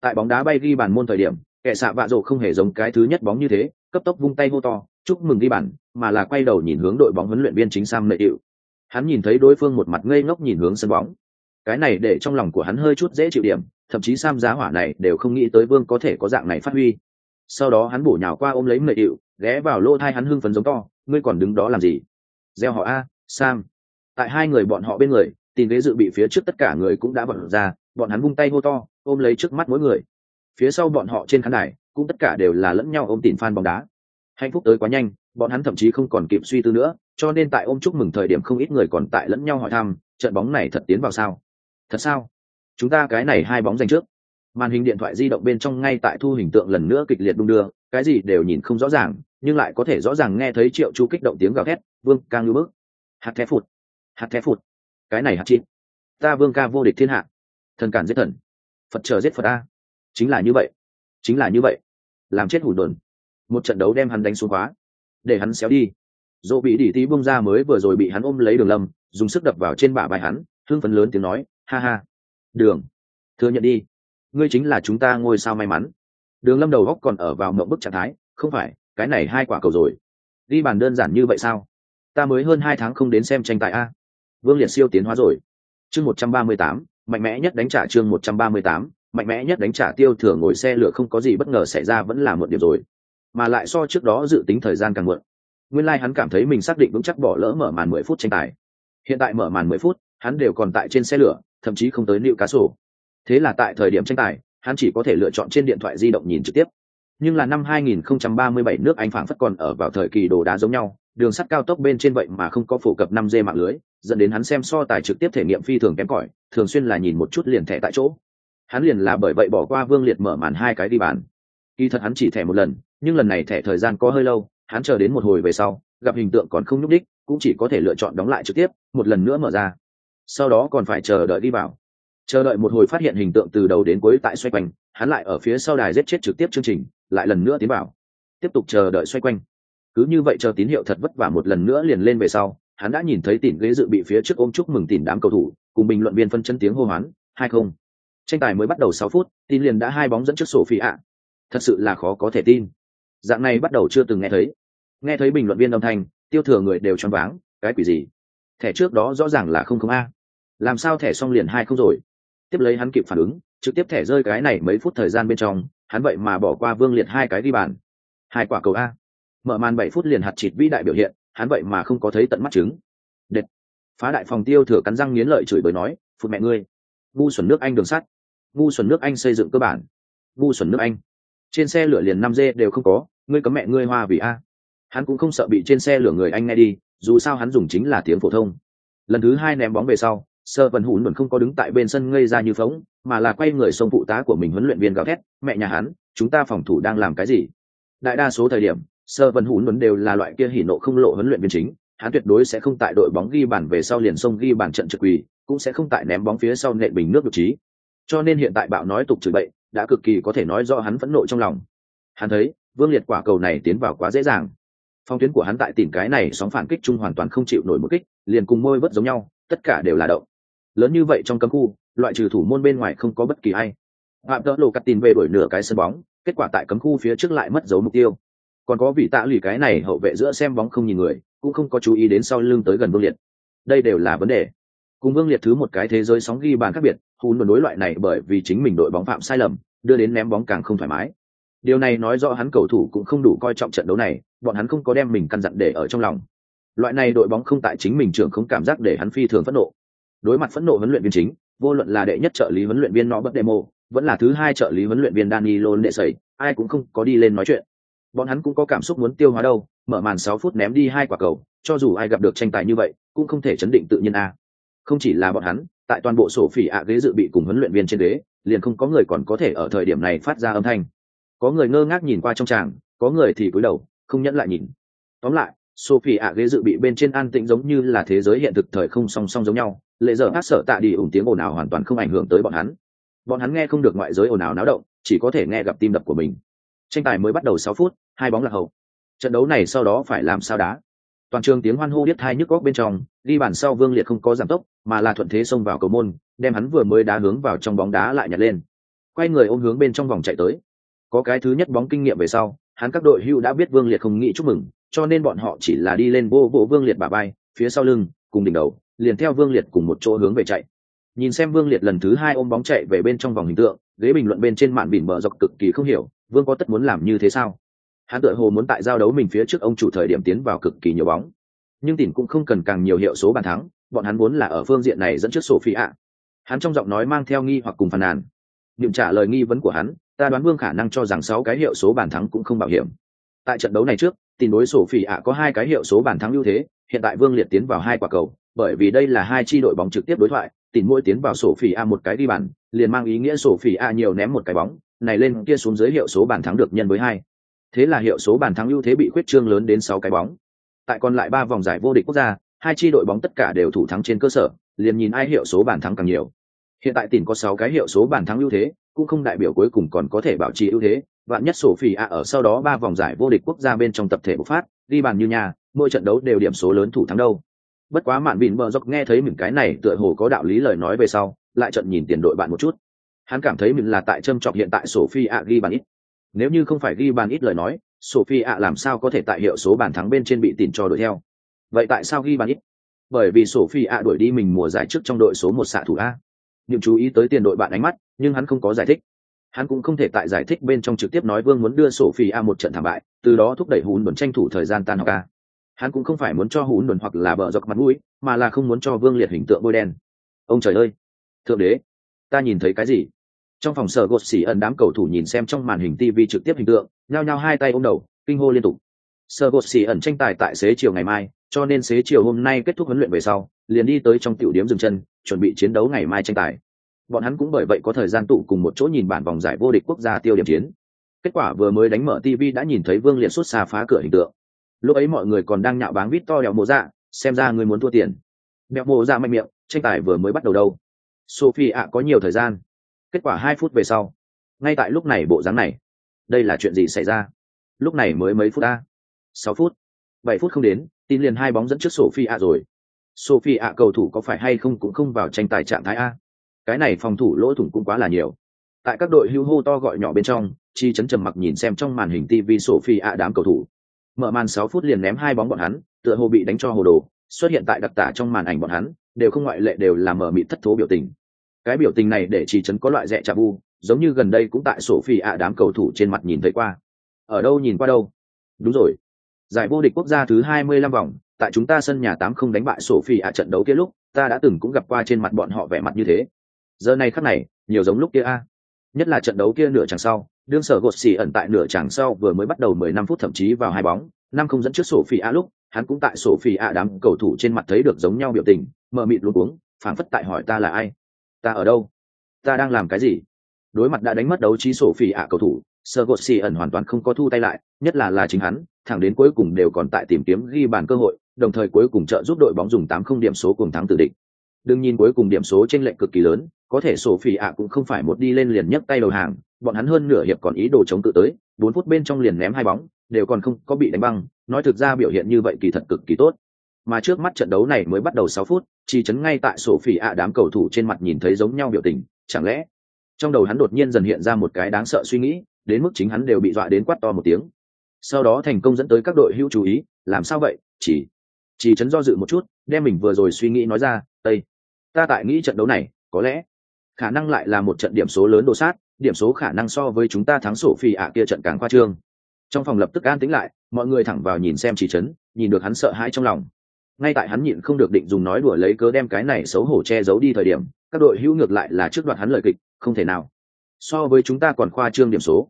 Tại bóng đá bay ghi bàn môn thời điểm, kẻ xạ vạ rộ không hề giống cái thứ nhất bóng như thế, cấp tốc vung tay hô to, chúc mừng ghi bàn, mà là quay đầu nhìn hướng đội bóng huấn luyện viên chính sam nệ hiệu hắn nhìn thấy đối phương một mặt ngây ngốc nhìn hướng sân bóng. Cái này để trong lòng của hắn hơi chút dễ chịu điểm, thậm chí sam giá hỏa này đều không nghĩ tới vương có thể có dạng này phát huy. Sau đó hắn bổ nhào qua ôm lấy mệ điệu, ghé vào lỗ thai hắn hưng phấn giống to, ngươi còn đứng đó làm gì? Gieo họ a, sam. Tại hai người bọn họ bên người tìm ghế dự bị phía trước tất cả người cũng đã bật ra, bọn hắn vung tay hô to, ôm lấy trước mắt mỗi người. Phía sau bọn họ trên khán đài, cũng tất cả đều là lẫn nhau ôm tìm phan bóng đá hạnh phúc tới quá nhanh, bọn hắn thậm chí không còn kịp suy tư nữa, cho nên tại ôm chúc mừng thời điểm không ít người còn tại lẫn nhau hỏi thăm, trận bóng này thật tiến vào sao? Thật sao? Chúng ta cái này hai bóng giành trước. Màn hình điện thoại di động bên trong ngay tại thu hình tượng lần nữa kịch liệt đung đưa, cái gì đều nhìn không rõ ràng, nhưng lại có thể rõ ràng nghe thấy triệu chu kích động tiếng gào thét, vương ca ngư bức. Hạt thép phụt. Hạt thép phụt. Cái này hạt chị ta vương ca vô địch thiên hạ. Thần cản giết thần. Phật chờ giết phật a. Chính là như vậy. Chính là như vậy. Làm chết hủ đồn một trận đấu đem hắn đánh xuống khóa, để hắn xéo đi. Dỗ bị đỉ tí bung ra mới vừa rồi bị hắn ôm lấy đường lâm dùng sức đập vào trên bả vai hắn, hưng phấn lớn tiếng nói, ha ha, đường, thừa nhận đi, ngươi chính là chúng ta ngôi sao may mắn. Đường lâm đầu góc còn ở vào mộng bức trạng thái, không phải, cái này hai quả cầu rồi. Đi bàn đơn giản như vậy sao? Ta mới hơn hai tháng không đến xem tranh tài a. Vương liệt siêu tiến hóa rồi. Chương một trăm ba mươi tám, mạnh mẽ nhất đánh trả chương một trăm ba mươi tám, mạnh mẽ nhất đánh trả tiêu thừa ngồi xe lửa không có gì bất ngờ xảy ra vẫn là một điểm rồi mà lại so trước đó dự tính thời gian càng muộn nguyên lai、like、hắn cảm thấy mình xác định vững chắc bỏ lỡ mở màn mười phút tranh tài hiện tại mở màn mười phút hắn đều còn tại trên xe lửa thậm chí không tới nịu cá sổ thế là tại thời điểm tranh tài hắn chỉ có thể lựa chọn trên điện thoại di động nhìn trực tiếp nhưng là năm 2037 nước Anh phảng phất còn ở vào thời kỳ đồ đá giống nhau, đường sắt cao tốc bên trên vậy mà không có phổ cập 5G mạng lưới, dẫn đến hắn xem so tài trực tiếp thể nghiệm phi thường kém cỏi, thường xuyên là nhìn một chút liền thẻ tại chỗ. Hắn liền là bởi vậy bỏ qua Vương Liệt mở màn hai cái đi bàn. Kỳ thật hắn chỉ thẻ một lần, nhưng lần này thẻ thời gian có hơi lâu, hắn chờ đến một hồi về sau, gặp hình tượng còn không nhúc đích, cũng chỉ có thể lựa chọn đóng lại trực tiếp, một lần nữa mở ra. Sau đó còn phải chờ đợi đi vào. Chờ đợi một hồi phát hiện hình tượng từ đầu đến cuối tại xoay quanh, hắn lại ở phía sau đài giết chết trực tiếp chương trình, lại lần nữa tiến vào. Tiếp tục chờ đợi xoay quanh. Cứ như vậy chờ tín hiệu thật vất vả một lần nữa liền lên về sau, hắn đã nhìn thấy tỉn ghế dự bị phía trước ôm chúc mừng tỉn đám cầu thủ, cùng bình luận viên phân chân tiếng hô hoán, hai không. Tranh tài mới bắt đầu sáu phút, tin liền đã hai bóng dẫn trước sổ phi ạ. Thật sự là khó có thể tin. Dạng này bắt đầu chưa từng nghe thấy. Nghe thấy bình luận viên âm thanh, tiêu thừa người đều choáng váng, cái quỷ gì? Thẻ trước đó rõ ràng là không không a. Làm sao thẻ xong liền hai không rồi? Tiếp lấy hắn kịp phản ứng, trực tiếp thẻ rơi cái này mấy phút thời gian bên trong, hắn vậy mà bỏ qua Vương Liệt hai cái đi bàn. Hai quả cầu a. Mở màn bảy phút liền hạt chịt vĩ đại biểu hiện, hắn vậy mà không có thấy tận mắt chứng. Đệt. Phá đại phòng tiêu thừa cắn răng nghiến lợi chửi bới nói, "Phụt mẹ ngươi, ngu xuẩn nước Anh đường sắt, ngu xuẩn nước Anh xây dựng cơ bản, ngu xuẩn nước Anh. Trên xe lửa liền năm dê đều không có, ngươi cấm mẹ ngươi hoa vì a." Hắn cũng không sợ bị trên xe lửa người Anh nghe đi, dù sao hắn dùng chính là tiếng phổ thông. Lần thứ hai ném bóng về sau, sơ vần hùn vẫn không có đứng tại bên sân ngây ra như phóng mà là quay người sông phụ tá của mình huấn luyện viên gào thét mẹ nhà hắn chúng ta phòng thủ đang làm cái gì đại đa số thời điểm sơ vần hùn vẫn đều là loại kia hỉ nộ không lộ huấn luyện viên chính hắn tuyệt đối sẽ không tại đội bóng ghi bàn về sau liền sông ghi bàn trận trực quỳ cũng sẽ không tại ném bóng phía sau nệ bình nước được trí cho nên hiện tại bạo nói tục chửi bậy đã cực kỳ có thể nói rõ hắn phẫn nộ trong lòng hắn thấy vương liệt quả cầu này tiến vào quá dễ dàng. Phong tuyến của hắn tại tìm cái này sóng phản kích chung hoàn toàn không chịu nổi một kích, liền cùng môi vớt giống nhau, tất cả đều là động. Lớn như vậy trong cấm khu, loại trừ thủ môn bên ngoài không có bất kỳ ai. Phạm đỡ lộ cắt tin về đổi nửa cái sân bóng, kết quả tại cấm khu phía trước lại mất dấu mục tiêu. Còn có vị tạ lì cái này hậu vệ giữa xem bóng không nhìn người, cũng không có chú ý đến sau lưng tới gần vương liệt. Đây đều là vấn đề. Cùng vương liệt thứ một cái thế giới sóng ghi bàn khác biệt hùn đối loại này bởi vì chính mình đội bóng phạm sai lầm, đưa đến ném bóng càng không thoải mái điều này nói rõ hắn cầu thủ cũng không đủ coi trọng trận đấu này, bọn hắn không có đem mình căn dặn để ở trong lòng. Loại này đội bóng không tại chính mình trưởng không cảm giác để hắn phi thường phẫn nộ. Đối mặt phẫn nộ huấn luyện viên chính, vô luận là đệ nhất trợ lý huấn luyện viên nó bất demo, vẫn là thứ hai trợ lý huấn luyện viên danilo đệ sẩy ai cũng không có đi lên nói chuyện. Bọn hắn cũng có cảm xúc muốn tiêu hóa đâu, mở màn sáu phút ném đi hai quả cầu, cho dù ai gặp được tranh tài như vậy, cũng không thể chấn định tự nhiên a. Không chỉ là bọn hắn, tại toàn bộ sổ phỉ ạ ghế dự bị cùng huấn luyện viên trên ghế, liền không có người còn có thể ở thời điểm này phát ra âm thanh có người ngơ ngác nhìn qua trong tràng, có người thì cúi đầu, không nhẫn lại nhìn. Tóm lại, sophie ạ ghế dự bị bên trên an tĩnh giống như là thế giới hiện thực thời không song song giống nhau, lệ giờ hát sở tạ đi ủng tiếng ồn ào hoàn toàn không ảnh hưởng tới bọn hắn. Bọn hắn nghe không được ngoại giới ồn ào náo động, chỉ có thể nghe gặp tim đập của mình. Tranh tài mới bắt đầu sáu phút, hai bóng là hậu. Trận đấu này sau đó phải làm sao đá? Toàn trường tiếng hoan hô điếc thai nhức góc bên trong, ghi bàn sau vương liệt không có giảm tốc, mà là thuận thế xông vào cầu môn, đem hắn vừa mới đá hướng vào trong bóng đá lại nhặt lên. Quay người ôm hướng bên trong vòng chạy tới có cái thứ nhất bóng kinh nghiệm về sau, hắn các đội hưu đã biết vương liệt không nghĩ chúc mừng, cho nên bọn họ chỉ là đi lên vô vô vương liệt bà bay phía sau lưng, cùng đỉnh đầu, liền theo vương liệt cùng một chỗ hướng về chạy. Nhìn xem vương liệt lần thứ hai ôm bóng chạy về bên trong vòng hình tượng, ghế bình luận bên trên mạn bỉn bờ dọc cực kỳ không hiểu, vương có tất muốn làm như thế sao? Hắn tự hồ muốn tại giao đấu mình phía trước ông chủ thời điểm tiến vào cực kỳ nhiều bóng. Nhưng tỉnh cũng không cần càng nhiều hiệu số bàn thắng, bọn hắn muốn là ở phương diện này dẫn trước sổ phi ạ. Hắn trong giọng nói mang theo nghi hoặc cùng phàn nàn. Nhậm trả lời nghi vấn của hắn ta đoán vương khả năng cho rằng sáu cái hiệu số bàn thắng cũng không bảo hiểm. Tại trận đấu này trước tìm đối sổ phỉ ạ có hai cái hiệu số bàn thắng ưu thế, hiện tại vương liệt tiến vào hai quả cầu, bởi vì đây là hai chi đội bóng trực tiếp đối thoại tìm mỗi tiến vào sổ phỉ a một cái đi bàn, liền mang ý nghĩa sổ phỉ a nhiều ném một cái bóng, này lên kia xuống dưới hiệu số bàn thắng được nhân với hai. Thế là hiệu số bàn thắng ưu thế bị khuyết trương lớn đến sáu cái bóng. Tại còn lại ba vòng giải vô địch quốc gia, hai chi đội bóng tất cả đều thủ thắng trên cơ sở, liền nhìn ai hiệu số bàn thắng càng nhiều. Hiện tại tỉnh có sáu cái hiệu số bàn thắng ưu thế cũng không đại biểu cuối cùng còn có thể bảo trì ưu thế. Vạn nhất sổ phi a ở sau đó ba vòng giải vô địch quốc gia bên trong tập thể bộc phát đi bàn như nhà, mỗi trận đấu đều điểm số lớn thủ thắng đâu. Bất quá mạn bịn bờ dọc nghe thấy mình cái này tựa hồ có đạo lý lời nói về sau, lại trận nhìn tiền đội bạn một chút. Hắn cảm thấy mình là tại trâm trọng hiện tại sổ phi a ghi bàn ít. Nếu như không phải ghi bàn ít lời nói sổ phi a làm sao có thể tại hiệu số bàn thắng bên trên bị tìm cho đuổi theo? Vậy tại sao ghi bàn ít? Bởi vì sổ phi a đuổi đi mình mùa giải trước trong đội số một xạ thủ a nhưng chú ý tới tiền đội bạn ánh mắt, nhưng hắn không có giải thích. Hắn cũng không thể tại giải thích bên trong trực tiếp nói vương muốn đưa sophie a một trận thảm bại, từ đó thúc đẩy hùn đồn tranh thủ thời gian tan học ca hắn cũng không phải muốn cho hùn đồn hoặc là bờ dọc mặt mũi, mà là không muốn cho vương liệt hình tượng bôi đen. Ông trời ơi! Thượng đế! Ta nhìn thấy cái gì? Trong phòng sở gột xỉ ẩn đám cầu thủ nhìn xem trong màn hình tv trực tiếp hình tượng, nhao nhao hai tay ôm đầu, kinh hô liên tục sở gột Sĩ ẩn tranh tài tại xế chiều ngày mai, cho nên xế chiều hôm nay kết thúc huấn luyện về sau, liền đi tới trong tiểu điểm dừng chân, chuẩn bị chiến đấu ngày mai tranh tài. Bọn hắn cũng bởi vậy có thời gian tụ cùng một chỗ nhìn bản vòng giải vô địch quốc gia tiêu điểm chiến. Kết quả vừa mới đánh mở tv đã nhìn thấy vương liệt xuất xa phá cửa hình tượng. Lúc ấy mọi người còn đang nhạo báng vít to đèo mồ dạ xem ra người muốn thua tiền. Đèo mồ dạ mạnh miệng, tranh tài vừa mới bắt đầu đâu? Sophie ạ, có nhiều thời gian. Kết quả hai phút về sau. Ngay tại lúc này bộ dáng này. Đây là chuyện gì xảy ra? Lúc này mới mấy phút a? Sáu phút. Bảy phút không đến, tin liền hai bóng dẫn trước sophie ạ rồi. Sophie ạ cầu thủ có phải hay không cũng không vào tranh tài trạng thái a. Cái này phòng thủ lỗ thủng cũng quá là nhiều. Tại các đội hưu hô to gọi nhỏ bên trong, chi chấn trầm mặc nhìn xem trong màn hình tv sophie ạ đám cầu thủ. Mở màn sáu phút liền ném hai bóng bọn hắn, tựa hồ bị đánh cho hồ đồ, xuất hiện tại đặc tả trong màn ảnh bọn hắn, đều không ngoại lệ đều là mở mịt thất thố biểu tình. Cái biểu tình này để chỉ chấn có loại rẻ chà vu giống như gần đây cũng tại sổ phi ạ đám cầu thủ trên mặt nhìn thấy qua. Ở đâu nhìn qua đâu? Đúng rồi giải vô địch quốc gia thứ hai mươi lăm vòng, tại chúng ta sân nhà tám không đánh bại sổ phi trận đấu kia lúc, ta đã từng cũng gặp qua trên mặt bọn họ vẻ mặt như thế. Giờ này khắc này, nhiều giống lúc kia a. Nhất là trận đấu kia nửa chẳng sau, đương sở gột xì ẩn tại nửa chẳng sau vừa mới bắt đầu mười năm phút thậm chí vào hai bóng, năm không dẫn trước sổ phi a lúc, hắn cũng tại sổ phi a đám cầu thủ trên mặt thấy được giống nhau biểu tình mờ mịt luống uống phảng phất tại hỏi ta là ai? Ta ở đâu? Ta đang làm cái gì? Đối mặt đã đánh mất đấu trí sổ phi a cầu thủ sơ gột xì ẩn hoàn toàn không có thu tay lại, nhất là là chính hắn thẳng đến cuối cùng đều còn tại tìm kiếm ghi bàn cơ hội, đồng thời cuối cùng trợ giúp đội bóng dùng tám không điểm số cùng thắng tự định đương nhiên cuối cùng điểm số trên lệch cực kỳ lớn, có thể sổ phi ạ cũng không phải một đi lên liền nhấc tay đầu hàng, bọn hắn hơn nửa hiệp còn ý đồ chống tự tới, bốn phút bên trong liền ném hai bóng, đều còn không có bị đánh băng, nói thực ra biểu hiện như vậy kỳ thật cực kỳ tốt. Mà trước mắt trận đấu này mới bắt đầu sáu phút chỉ chấn ngay tại sổ phỉ ạ đám cầu thủ trên mặt nhìn thấy giống nhau biểu tình, chẳng lẽ trong đầu hắn đột nhiên dần hiện ra một cái đáng sợ suy nghĩ, đến mức chính hắn đều bị dọa đến quát to một tiếng sau đó thành công dẫn tới các đội hữu chú ý, làm sao vậy? Chỉ chỉ chấn do dự một chút, đem mình vừa rồi suy nghĩ nói ra, tây, ta tại nghĩ trận đấu này, có lẽ khả năng lại là một trận điểm số lớn đồ sát, điểm số khả năng so với chúng ta thắng sổ phi ạ kia trận càng khoa trương. Trong phòng lập tức an tĩnh lại, mọi người thẳng vào nhìn xem chỉ chấn, nhìn được hắn sợ hãi trong lòng. Ngay tại hắn nhịn không được định dùng nói đùa lấy cớ đem cái này xấu hổ che giấu đi thời điểm, các đội hữu ngược lại là trước đoạt hắn lời kịch, không thể nào. So với chúng ta còn khoa trương điểm số.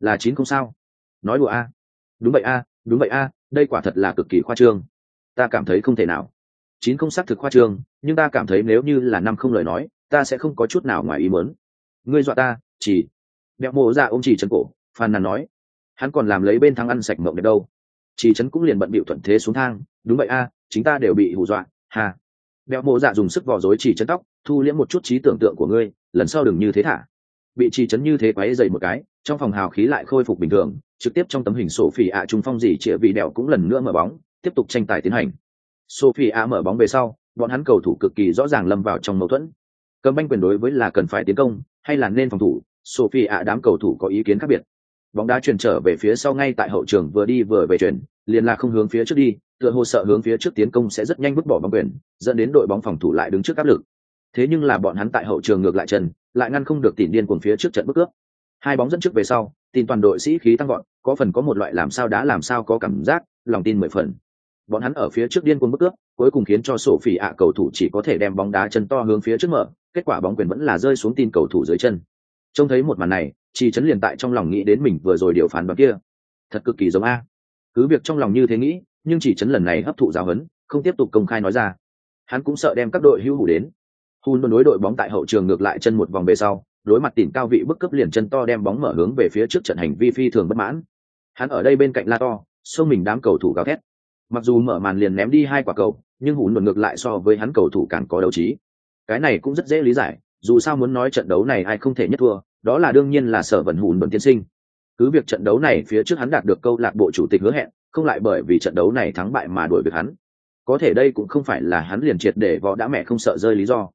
Là chín không sao. Nói đùa a đúng vậy a, đúng vậy a, đây quả thật là cực kỳ khoa trương. Ta cảm thấy không thể nào. Chín không xác thực khoa trương, nhưng ta cảm thấy nếu như là năm không lời nói, ta sẽ không có chút nào ngoài ý mớn ngươi dọa ta, chỉ. Đeo mộ ra ông chỉ chân cổ, phàn nàn nói. Hắn còn làm lấy bên thắng ăn sạch mộng đẹp đâu. Chỉ trấn cũng liền bận bịu thuận thế xuống thang, đúng vậy a, chính ta đều bị hù dọa hà đeo mộ dạ dùng sức vò dối chỉ chấn tóc, thu liễm một chút trí tưởng tượng của ngươi, lần sau đừng như thế thả. Bị chỉ trấn như thế quáy dày một cái, trong phòng hào khí lại khôi phục bình thường trực tiếp trong tấm hình sổ phi ạ trung phong gì chĩa vị đèo cũng lần nữa mở bóng, tiếp tục tranh tài tiến hành. Sophie ạ mở bóng về sau, bọn hắn cầu thủ cực kỳ rõ ràng lâm vào trong mâu thuẫn. Cầm banh quyền đối với là cần phải tiến công, hay là nên phòng thủ, sophie ạ đám cầu thủ có ý kiến khác biệt. Bóng đá chuyển trở về phía sau ngay tại hậu trường vừa đi vừa về chuyển, liền là không hướng phía trước đi, tựa hồ sợ hướng phía trước tiến công sẽ rất nhanh vứt bỏ bóng quyền, dẫn đến đội bóng phòng thủ lại đứng trước áp lực. Thế nhưng là bọn hắn tại hậu trường ngược lại chân, lại ngăn không được tỉ điên cuồng phía trước trận bức cướp hai bóng dẫn trước về sau, tin toàn đội sĩ khí tăng gọn có phần có một loại làm sao đã làm sao có cảm giác, lòng tin mười phần. Bọn hắn ở phía trước điên cuồng bức cướp cuối cùng khiến cho sổ phỉ ạ cầu thủ chỉ có thể đem bóng đá chân to hướng phía trước mở, kết quả bóng quyền vẫn là rơi xuống tin cầu thủ dưới chân. Trông thấy một màn này chỉ chấn liền tại trong lòng nghĩ đến mình vừa rồi điều phán bằng kia. Thật cực kỳ giống a. Cứ việc trong lòng như thế nghĩ, nhưng chỉ chấn lần này hấp thụ giáo huấn, không tiếp tục công khai nói ra. Hắn cũng sợ đem các đội hữu hủ đến. Hun đối đội bóng tại hậu trường ngược lại chân một vòng về sau đối mặt tìm cao vị bức cấp liền chân to đem bóng mở hướng về phía trước trận hành vi phi thường bất mãn. Hắn ở đây bên cạnh la to, xông mình đám cầu thủ gào thét. Mặc dù mở màn liền ném đi hai quả cầu, nhưng hùn ngược lại so với hắn cầu thủ càng có đấu trí. Cái này cũng rất dễ lý giải, dù sao muốn nói trận đấu này ai không thể nhất thua, đó là đương nhiên là sở vận hùn luận tiên sinh. Cứ việc trận đấu này phía trước hắn đạt được câu lạc bộ chủ tịch hứa hẹn, không lại bởi vì trận đấu này thắng bại mà đuổi việc hắn. Có thể đây cũng không phải là hắn liền triệt để võ đã mẹ không sợ rơi lý do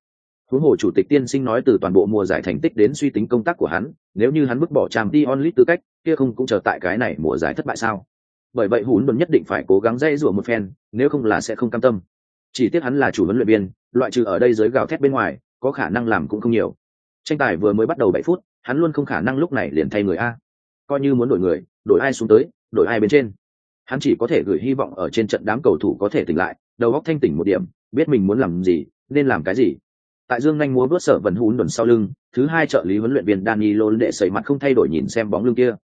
huống hồ chủ tịch tiên sinh nói từ toàn bộ mùa giải thành tích đến suy tính công tác của hắn, nếu như hắn vứt bỏ trang đi onlit tư cách, kia không cũng chờ tại cái này mùa giải thất bại sao? Bởi vậy hùn đồn nhất định phải cố gắng dây rủa một phen, nếu không là sẽ không cam tâm. Chỉ tiếc hắn là chủ huấn luyện viên, loại trừ ở đây dưới gào thét bên ngoài, có khả năng làm cũng không nhiều. Tranh tài vừa mới bắt đầu bảy phút, hắn luôn không khả năng lúc này liền thay người a. Coi như muốn đổi người, đổi ai xuống tới, đổi ai bên trên. Hắn chỉ có thể gửi hy vọng ở trên trận đám cầu thủ có thể tỉnh lại, đầu óc thanh tỉnh một điểm, biết mình muốn làm gì, nên làm cái gì tại dương nhanh múa vớt sở vần hún đồn sau lưng, thứ hai trợ lý huấn luyện viên danilo đệ sẩy mặt không thay đổi nhìn xem bóng lưng kia.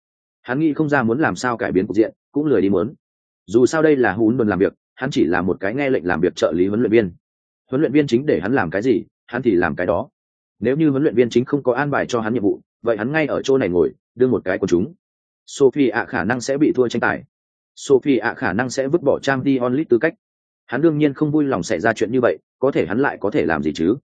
Hắn nghĩ không ra muốn làm sao cải biến cục diện, cũng lười đi muốn. Dù sao đây là hún đồn làm việc, hắn chỉ là một cái nghe lệnh làm việc trợ lý huấn luyện viên. Huấn luyện viên chính để hắn làm cái gì, hắn thì làm cái đó. Nếu như huấn luyện viên chính không có an bài cho hắn nhiệm vụ, vậy hắn ngay ở chỗ này ngồi, đưa một cái của chúng. Sophie ạ khả năng sẽ bị thua tranh tài. Sophie ạ khả năng sẽ vứt bỏ trang đi onlit tư cách. Hắn đương nhiên không vui lòng xảy ra chuyện như vậy, có thể hắn lại có thể làm gì chứ?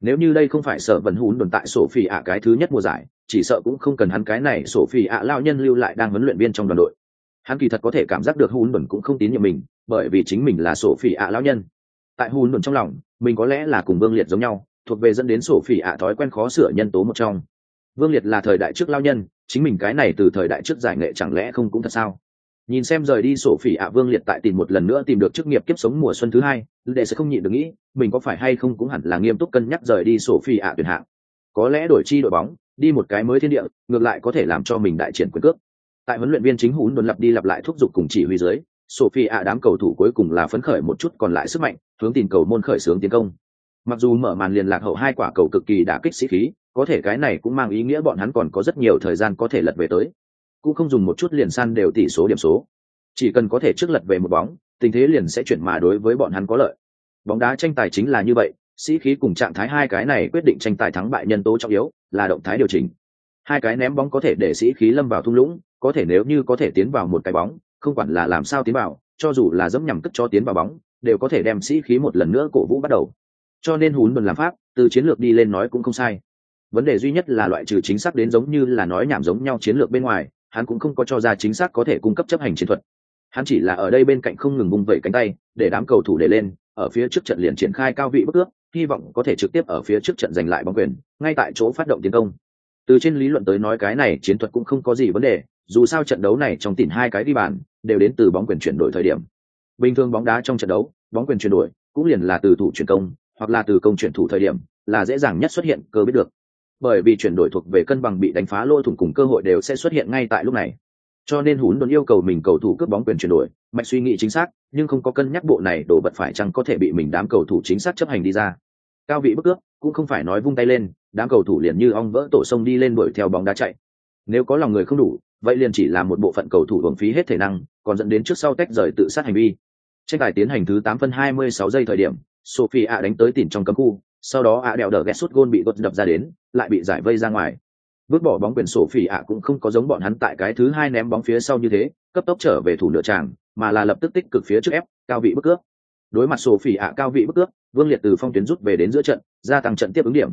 Nếu như đây không phải sở vần hún đồn tại sổ phi ạ cái thứ nhất mùa giải, chỉ sợ cũng không cần hắn cái này sổ phi ạ lao nhân lưu lại đang huấn luyện viên trong đoàn đội. Hắn kỳ thật có thể cảm giác được hún đồn cũng không tín nhiệm mình, bởi vì chính mình là sổ phi ạ lao nhân. Tại hún đồn trong lòng, mình có lẽ là cùng vương liệt giống nhau, thuộc về dẫn đến sổ phi ạ thói quen khó sửa nhân tố một trong. Vương liệt là thời đại trước lao nhân, chính mình cái này từ thời đại trước giải nghệ chẳng lẽ không cũng thật sao? Nhìn xem rời đi sổ phỉ ạ vương liệt tại tìm một lần nữa tìm được chức nghiệp kiếp sống mùa xuân thứ hai đệ sẽ không nhịn được nghĩ, mình có phải hay không cũng hẳn là nghiêm túc cân nhắc rời đi sổ phỉ ạ tuyển hạng. Có lẽ đổi chi đội bóng, đi một cái mới thiên địa, ngược lại có thể làm cho mình đại triển quyền cước. Tại huấn luyện viên chính hún đồn lặp đi lặp lại thúc giục cùng chỉ huy dưới sophie ạ đám cầu thủ cuối cùng là phấn khởi một chút còn lại sức mạnh, hướng tìm cầu môn khởi xướng tiến công. Mặc dù mở màn liền lạc hậu hai quả cầu cực kỳ đã kích sĩ khí, có thể cái này cũng mang ý nghĩa bọn hắn còn có rất nhiều thời gian có thể lật về tới cũng không dùng một chút liền san đều tỷ số điểm số. Chỉ cần có thể trước lật về một bóng, tình thế liền sẽ chuyển mà đối với bọn hắn có lợi. Bóng đá tranh tài chính là như vậy, sĩ khí cùng trạng thái hai cái này quyết định tranh tài thắng bại nhân tố trọng yếu, là động thái điều chỉnh. Hai cái ném bóng có thể để sĩ khí lâm vào thung lũng, có thể nếu như có thể tiến vào một cái bóng, không quản là làm sao tiến vào, cho dù là dẫm nhằm cất cho tiến vào bóng, đều có thể đem sĩ khí một lần nữa cổ vũ bắt đầu. Cho nên hún đồn làm pháp, từ chiến lược đi lên nói cũng không sai. Vấn đề duy nhất là loại trừ chính xác đến giống như là nói nhảm giống nhau chiến lược bên ngoài hắn cũng không có cho ra chính xác có thể cung cấp chấp hành chiến thuật. Hắn chỉ là ở đây bên cạnh không ngừng bung vẩy cánh tay, để đám cầu thủ để lên, ở phía trước trận liền triển khai cao vị bất ước, hy vọng có thể trực tiếp ở phía trước trận giành lại bóng quyền, ngay tại chỗ phát động tiến công. Từ trên lý luận tới nói cái này chiến thuật cũng không có gì vấn đề, dù sao trận đấu này trong tỉnh hai cái đi bàn, đều đến từ bóng quyền chuyển đổi thời điểm. Bình thường bóng đá trong trận đấu, bóng quyền chuyển đổi cũng liền là từ thủ chuyển công, hoặc là từ công chuyển thủ thời điểm, là dễ dàng nhất xuất hiện, cơ biết được bởi vì chuyển đổi thuộc về cân bằng bị đánh phá lỗ thủng cùng cơ hội đều sẽ xuất hiện ngay tại lúc này. Cho nên hún đồn yêu cầu mình cầu thủ cướp bóng quyền chuyển đổi, mạch suy nghĩ chính xác, nhưng không có cân nhắc bộ này đổ bật phải chăng có thể bị mình đám cầu thủ chính xác chấp hành đi ra. Cao vị bức cướp, cũng không phải nói vung tay lên, đám cầu thủ liền như ong vỡ tổ sông đi lên đuổi theo bóng đá chạy. Nếu có lòng người không đủ, vậy liền chỉ là một bộ phận cầu thủ hưởng phí hết thể năng, còn dẫn đến trước sau tách rời tự sát hành vi. Tranh tài tiến hành thứ 8 phân 26 giây thời điểm sophie ạ đánh tới tỉn trong cấm khu sau đó a đèo đờ ghét sút gôn bị gột đập ra đến, lại bị giải vây ra ngoài. Vứt bỏ bóng quyền sổ phỉ ạ cũng không có giống bọn hắn tại cái thứ hai ném bóng phía sau như thế, cấp tốc trở về thủ nửa tràng, mà là lập tức tích cực phía trước ép, cao vị bức cướp. Đối mặt sổ phỉ ạ cao vị bức cướp, vương liệt từ phong tuyến rút về đến giữa trận, gia tăng trận tiếp ứng điểm.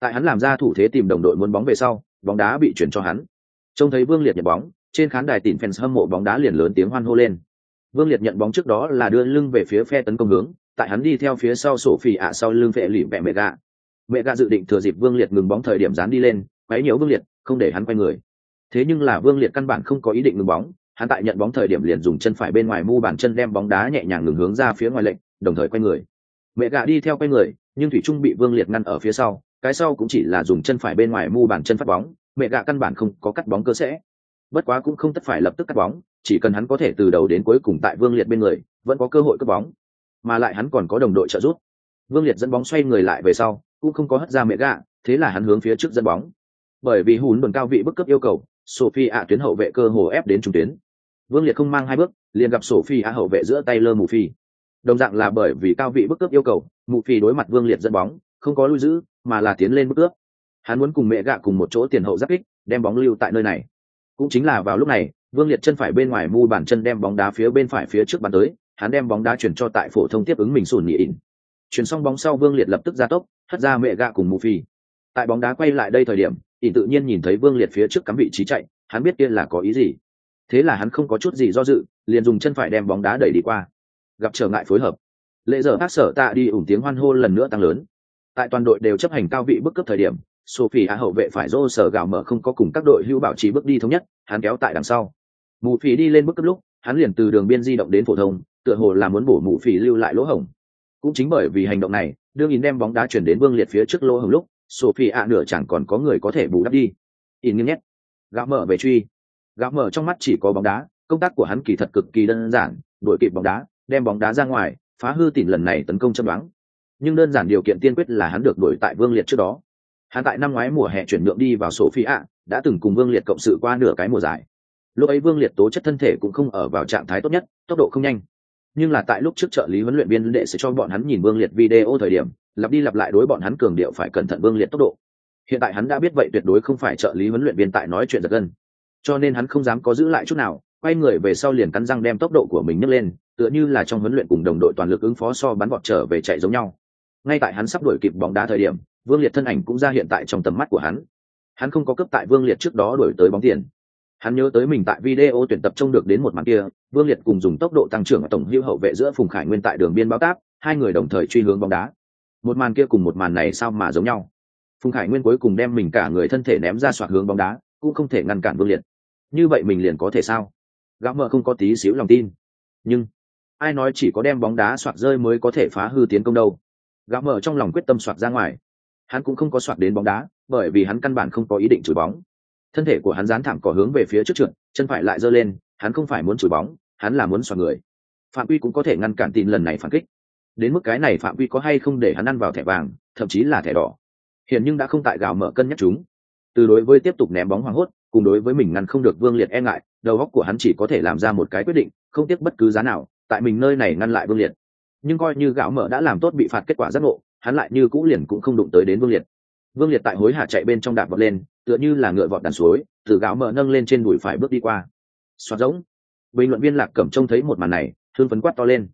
Tại hắn làm ra thủ thế tìm đồng đội muốn bóng về sau, bóng đá bị chuyển cho hắn. Trông thấy vương liệt nhận bóng, trên khán đài tìm fans hâm mộ bóng đá liền lớn tiếng hoan hô lên. Vương liệt nhận bóng trước đó là đưa lưng về phía phe tấn công hướng tại hắn đi theo phía sau sổ phỉ ạ sau lưng vệ lỉ mẹ mẹ gạ mẹ gạ dự định thừa dịp vương liệt ngừng bóng thời điểm dán đi lên, quấy nhiễu vương liệt, không để hắn quay người. Thế nhưng là vương liệt căn bản không có ý định ngừng bóng, hắn tại nhận bóng thời điểm liền dùng chân phải bên ngoài mu bàn chân đem bóng đá nhẹ nhàng ngừng hướng ra phía ngoài lệnh, đồng thời quay người. Mẹ gạ đi theo quay người, nhưng thủy trung bị vương liệt ngăn ở phía sau, cái sau cũng chỉ là dùng chân phải bên ngoài mu bàn chân phát bóng, mẹ gạ căn bản không có cắt bóng cơ sẽ. Bất quá cũng không tất phải lập tức cắt bóng, chỉ cần hắn có thể từ đầu đến cuối cùng tại vương liệt bên người, vẫn có cơ hội cắt bóng mà lại hắn còn có đồng đội trợ giúp. Vương liệt dẫn bóng xoay người lại về sau, cũng không có hất ra mẹ gạ thế là hắn hướng phía trước dẫn bóng. Bởi vì hùn đồn cao vị bức cấp yêu cầu, sophie ạ tuyến hậu vệ cơ hồ ép đến trung tuyến. Vương liệt không mang hai bước, liền gặp sophie ạ hậu vệ giữa tay lơ mù phi. Đồng dạng là bởi vì cao vị bức cướp yêu cầu, mù phi đối mặt vương liệt dẫn bóng, không có lui giữ, mà là tiến lên bức cướp hắn muốn cùng mẹ gạ cùng một chỗ tiền hậu giáp kích, đem bóng lưu tại nơi này. Cũng chính là vào lúc này, vương liệt chân phải bên ngoài mu bàn chân đem bóng đá phía bên phải phía trước bàn tới hắn đem bóng đá chuyển cho tại phổ thông tiếp ứng mình sùn nhị ỉn. Chuyển xong bóng sau vương liệt lập tức ra tốc, hất ra mẹ gạ cùng mù phi. Tại bóng đá quay lại đây thời điểm, ỉn tự nhiên nhìn thấy vương liệt phía trước cắm vị trí chạy, hắn biết kia là có ý gì. Thế là hắn không có chút gì do dự, liền dùng chân phải đem bóng đá đẩy đi qua. Gặp trở ngại phối hợp. Lệ giờ bác sở tạ đi ủng tiếng hoan hô lần nữa tăng lớn. Tại toàn đội đều chấp hành cao vị bức cấp thời điểm sophie hạ hậu vệ phải dô sở gạo mở không có cùng các đội hữu bảo trì bước đi thống nhất, hắn kéo tại đằng sau. Mù phi đi lên bước cấp lúc, hắn liền từ đường biên di động đến phổ thông tựa hồ là muốn bổ mụ phỉ lưu lại lỗ hổng. Cũng chính bởi vì hành động này, đương in đem bóng đá chuyển đến vương liệt phía trước lỗ hổng lúc, sophie ạ nửa chẳng còn có người có thể bù đắp đi. In nghiêng nhét. Gạo mở về truy. Gạo mở trong mắt chỉ có bóng đá, công tác của hắn kỳ thật cực kỳ đơn giản đội kịp bóng đá, đem bóng đá ra ngoài, phá hư tỉn lần này tấn công chấm đoán. Nhưng đơn giản điều kiện tiên quyết là hắn được đuổi tại vương liệt trước đó. Hắn tại năm ngoái mùa hè chuyển nhượng đi vào sophie phi ạ, đã từng cùng vương liệt cộng sự qua nửa cái mùa giải. Lúc ấy vương liệt tố chất thân thể cũng không ở vào trạng thái tốt nhất, tốc độ không nhanh nhưng là tại lúc trước trợ lý huấn luyện viên đệ sẽ cho bọn hắn nhìn vương liệt video thời điểm, lặp đi lặp lại đối bọn hắn cường điệu phải cẩn thận vương liệt tốc độ. Hiện tại hắn đã biết vậy tuyệt đối không phải trợ lý huấn luyện viên tại nói chuyện giật gân. Cho nên hắn không dám có giữ lại chút nào, quay người về sau liền cắn răng đem tốc độ của mình nhấc lên, tựa như là trong huấn luyện cùng đồng đội toàn lực ứng phó so bắn vọt trở về chạy giống nhau. Ngay tại hắn sắp đuổi kịp bóng đá thời điểm, vương liệt thân ảnh cũng ra hiện tại trong tầm mắt của hắn. Hắn không có cấp tại vương liệt trước đó đuổi tới bóng tiền hắn nhớ tới mình tại video tuyển tập trông được đến một màn kia, vương liệt cùng dùng tốc độ tăng trưởng ở tổng hữu hậu vệ giữa phùng khải nguyên tại đường biên báo táp, hai người đồng thời truy hướng bóng đá. Một màn kia cùng một màn này sao mà giống nhau? Phùng khải nguyên cuối cùng đem mình cả người thân thể ném ra soạt hướng bóng đá, cũng không thể ngăn cản vương liệt. Như vậy mình liền có thể sao? Gã mờ không có tí xíu lòng tin. Nhưng, ai nói chỉ có đem bóng đá soạt rơi mới có thể phá hư tiến công đâu? Gã mờ trong lòng quyết tâm soạt ra ngoài. Hắn cũng không có soạt đến bóng đá, bởi vì hắn căn bản không có ý định chửi bóng thân thể của hắn dán thẳng cỏ hướng về phía trước trượt, chân phải lại giơ lên, hắn không phải muốn chửi bóng, hắn là muốn soạt người. Phạm quy cũng có thể ngăn cản tin lần này phản kích. Đến mức cái này phạm quy có hay không để hắn ăn vào thẻ vàng, thậm chí là thẻ đỏ. Hiện nhưng đã không tại gào mở cân nhắc chúng. Từ đối với tiếp tục ném bóng hoảng hốt, cùng đối với mình ngăn không được vương liệt e ngại, đầu óc của hắn chỉ có thể làm ra một cái quyết định, không tiếc bất cứ giá nào, tại mình nơi này ngăn lại vương liệt. Nhưng coi như gạo mở đã làm tốt bị phạt kết quả giác ngộ, hắn lại như cũ liền cũng không đụng tới đến vương liệt vương liệt tại hối hả chạy bên trong đạp vọt lên, tựa như là ngựa vọt đàn suối, từ gạo mỡ nâng lên trên đùi phải bước đi qua. Xoát giống bình luận viên lạc cẩm trông thấy một màn này thương phấn quát to lên.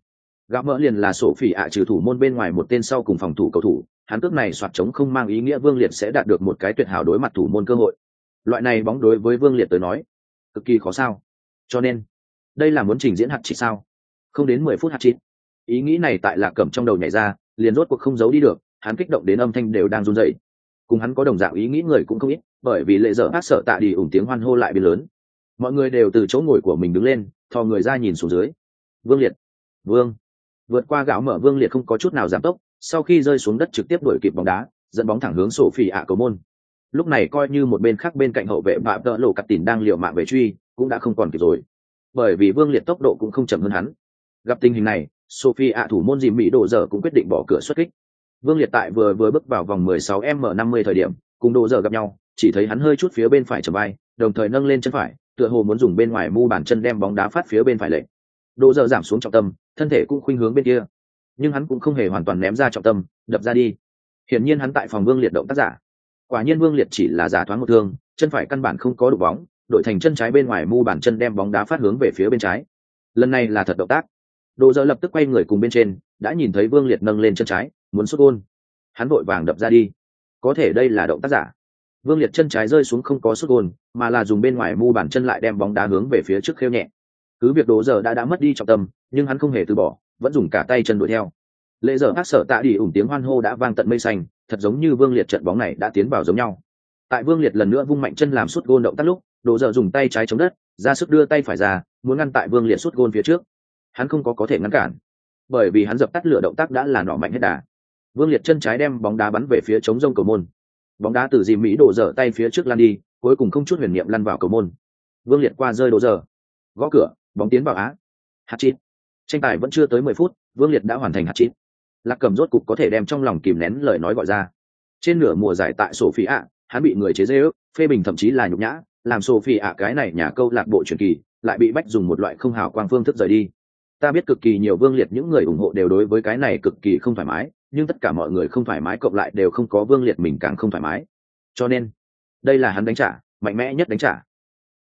Gạo mỡ liền là sổ phỉ ạ trừ thủ môn bên ngoài một tên sau cùng phòng thủ cầu thủ, hắn cước này soạt trống không mang ý nghĩa vương liệt sẽ đạt được một cái tuyệt hảo đối mặt thủ môn cơ hội. Loại này bóng đối với vương liệt tới nói, cực kỳ khó sao. Cho nên, đây là muốn trình diễn hạt chị sao? Không đến mười phút hạt chín. ý nghĩ này tại lạc cẩm trong đầu nhảy ra, liền rốt cuộc không giấu đi được, hắn kích động đến âm thanh đều đang run dậy cùng hắn có đồng dạng ý nghĩ người cũng không ít, bởi vì lệ dở hát sợ tạ đi ủng tiếng hoan hô lại biến lớn. Mọi người đều từ chỗ ngồi của mình đứng lên, thò người ra nhìn xuống dưới. Vương liệt. Vương. Vượt qua gạo mở vương liệt không có chút nào giảm tốc, sau khi rơi xuống đất trực tiếp đuổi kịp bóng đá, dẫn bóng thẳng hướng sổ phỉ ạ cầu môn. Lúc này coi như một bên khác bên cạnh hậu vệ bạ tợ lộ cặp tỉn đang liều mạng về truy, cũng đã không còn kịp rồi. Bởi vì vương liệt tốc độ cũng không chậm hơn hắn. Gặp tình hình này sophie ạ thủ môn dìm mỹ đổ dở cũng quyết định bỏ cửa xuất kích vương liệt tại vừa vừa bước vào vòng 16 m 50 thời điểm, cùng Đồ dở gặp nhau, chỉ thấy hắn hơi chút phía bên phải trở bay đồng thời nâng lên chân phải, tựa hồ muốn dùng bên ngoài mu bàn chân đem bóng đá phát phía bên phải lệch. Đồ dở giảm xuống trọng tâm, thân thể cũng khuynh hướng bên kia. Nhưng hắn cũng không hề hoàn toàn ném ra trọng tâm, đập ra đi. Hiển nhiên hắn tại phòng vương liệt động tác giả. Quả nhiên vương liệt chỉ là giả thoáng một thương, chân phải căn bản không có đủ bóng đội thành chân trái bên ngoài mu bàn chân đem bóng đá phát hướng về phía bên trái. Lần này là thật động tác. Đồ Dở lập tức quay người cùng bên trên, đã nhìn thấy vương liệt nâng lên chân trái muốn xuất gôn. Hắn vội vàng đập ra đi. Có thể đây là động tác giả. Vương liệt chân trái rơi xuống không có xuất gôn, mà là dùng bên ngoài mu bàn chân lại đem bóng đá hướng về phía trước khêu nhẹ. Cứ việc đồ giờ đã đã mất đi trọng tâm, nhưng hắn không hề từ bỏ, vẫn dùng cả tay chân đuổi theo. Lệ giờ ác sở tạ đi ủng tiếng hoan hô đã vang tận mây xanh, thật giống như vương liệt trận bóng này đã tiến vào giống nhau. Tại vương liệt lần nữa vung mạnh chân làm suốt gôn động tác lúc, đồ giờ dùng tay trái chống đất, ra sức đưa tay phải ra, muốn ngăn tại vương liệt suốt gôn phía trước. Hắn không có có thể ngăn cản, bởi vì hắn dập tắt lửa động tác đã là nọ mạnh hết đà vương liệt chân trái đem bóng đá bắn về phía chống rông cầu môn. Bóng đá từ dìm mỹ đổ dở tay phía trước lăn đi, cuối cùng không chút huyền niệm lăn vào cầu môn. Vương liệt qua rơi đổ dở. Gõ cửa, bóng tiến vào á. Hạt chít tranh tài vẫn chưa tới mười phút, vương liệt đã hoàn thành hạt chít lạc cầm rốt cục có thể đem trong lòng kìm nén lời nói gọi ra. Trên nửa mùa giải tại sổ phi ạ hắn bị người chế dê ước phê bình thậm chí là nhục nhã, làm sổ phi ạ cái này nhà câu lạc bộ truyền kỳ, lại bị bách dùng một loại không hào quang phương thức rời đi. Ta biết cực kỳ nhiều vương liệt, những người ủng hộ đều đối với cái này cực kỳ không thoải mái nhưng tất cả mọi người không thoải mái, cộng lại đều không có vương liệt mình càng không thoải mái. Cho nên, đây là hắn đánh trả, mạnh mẽ nhất đánh trả.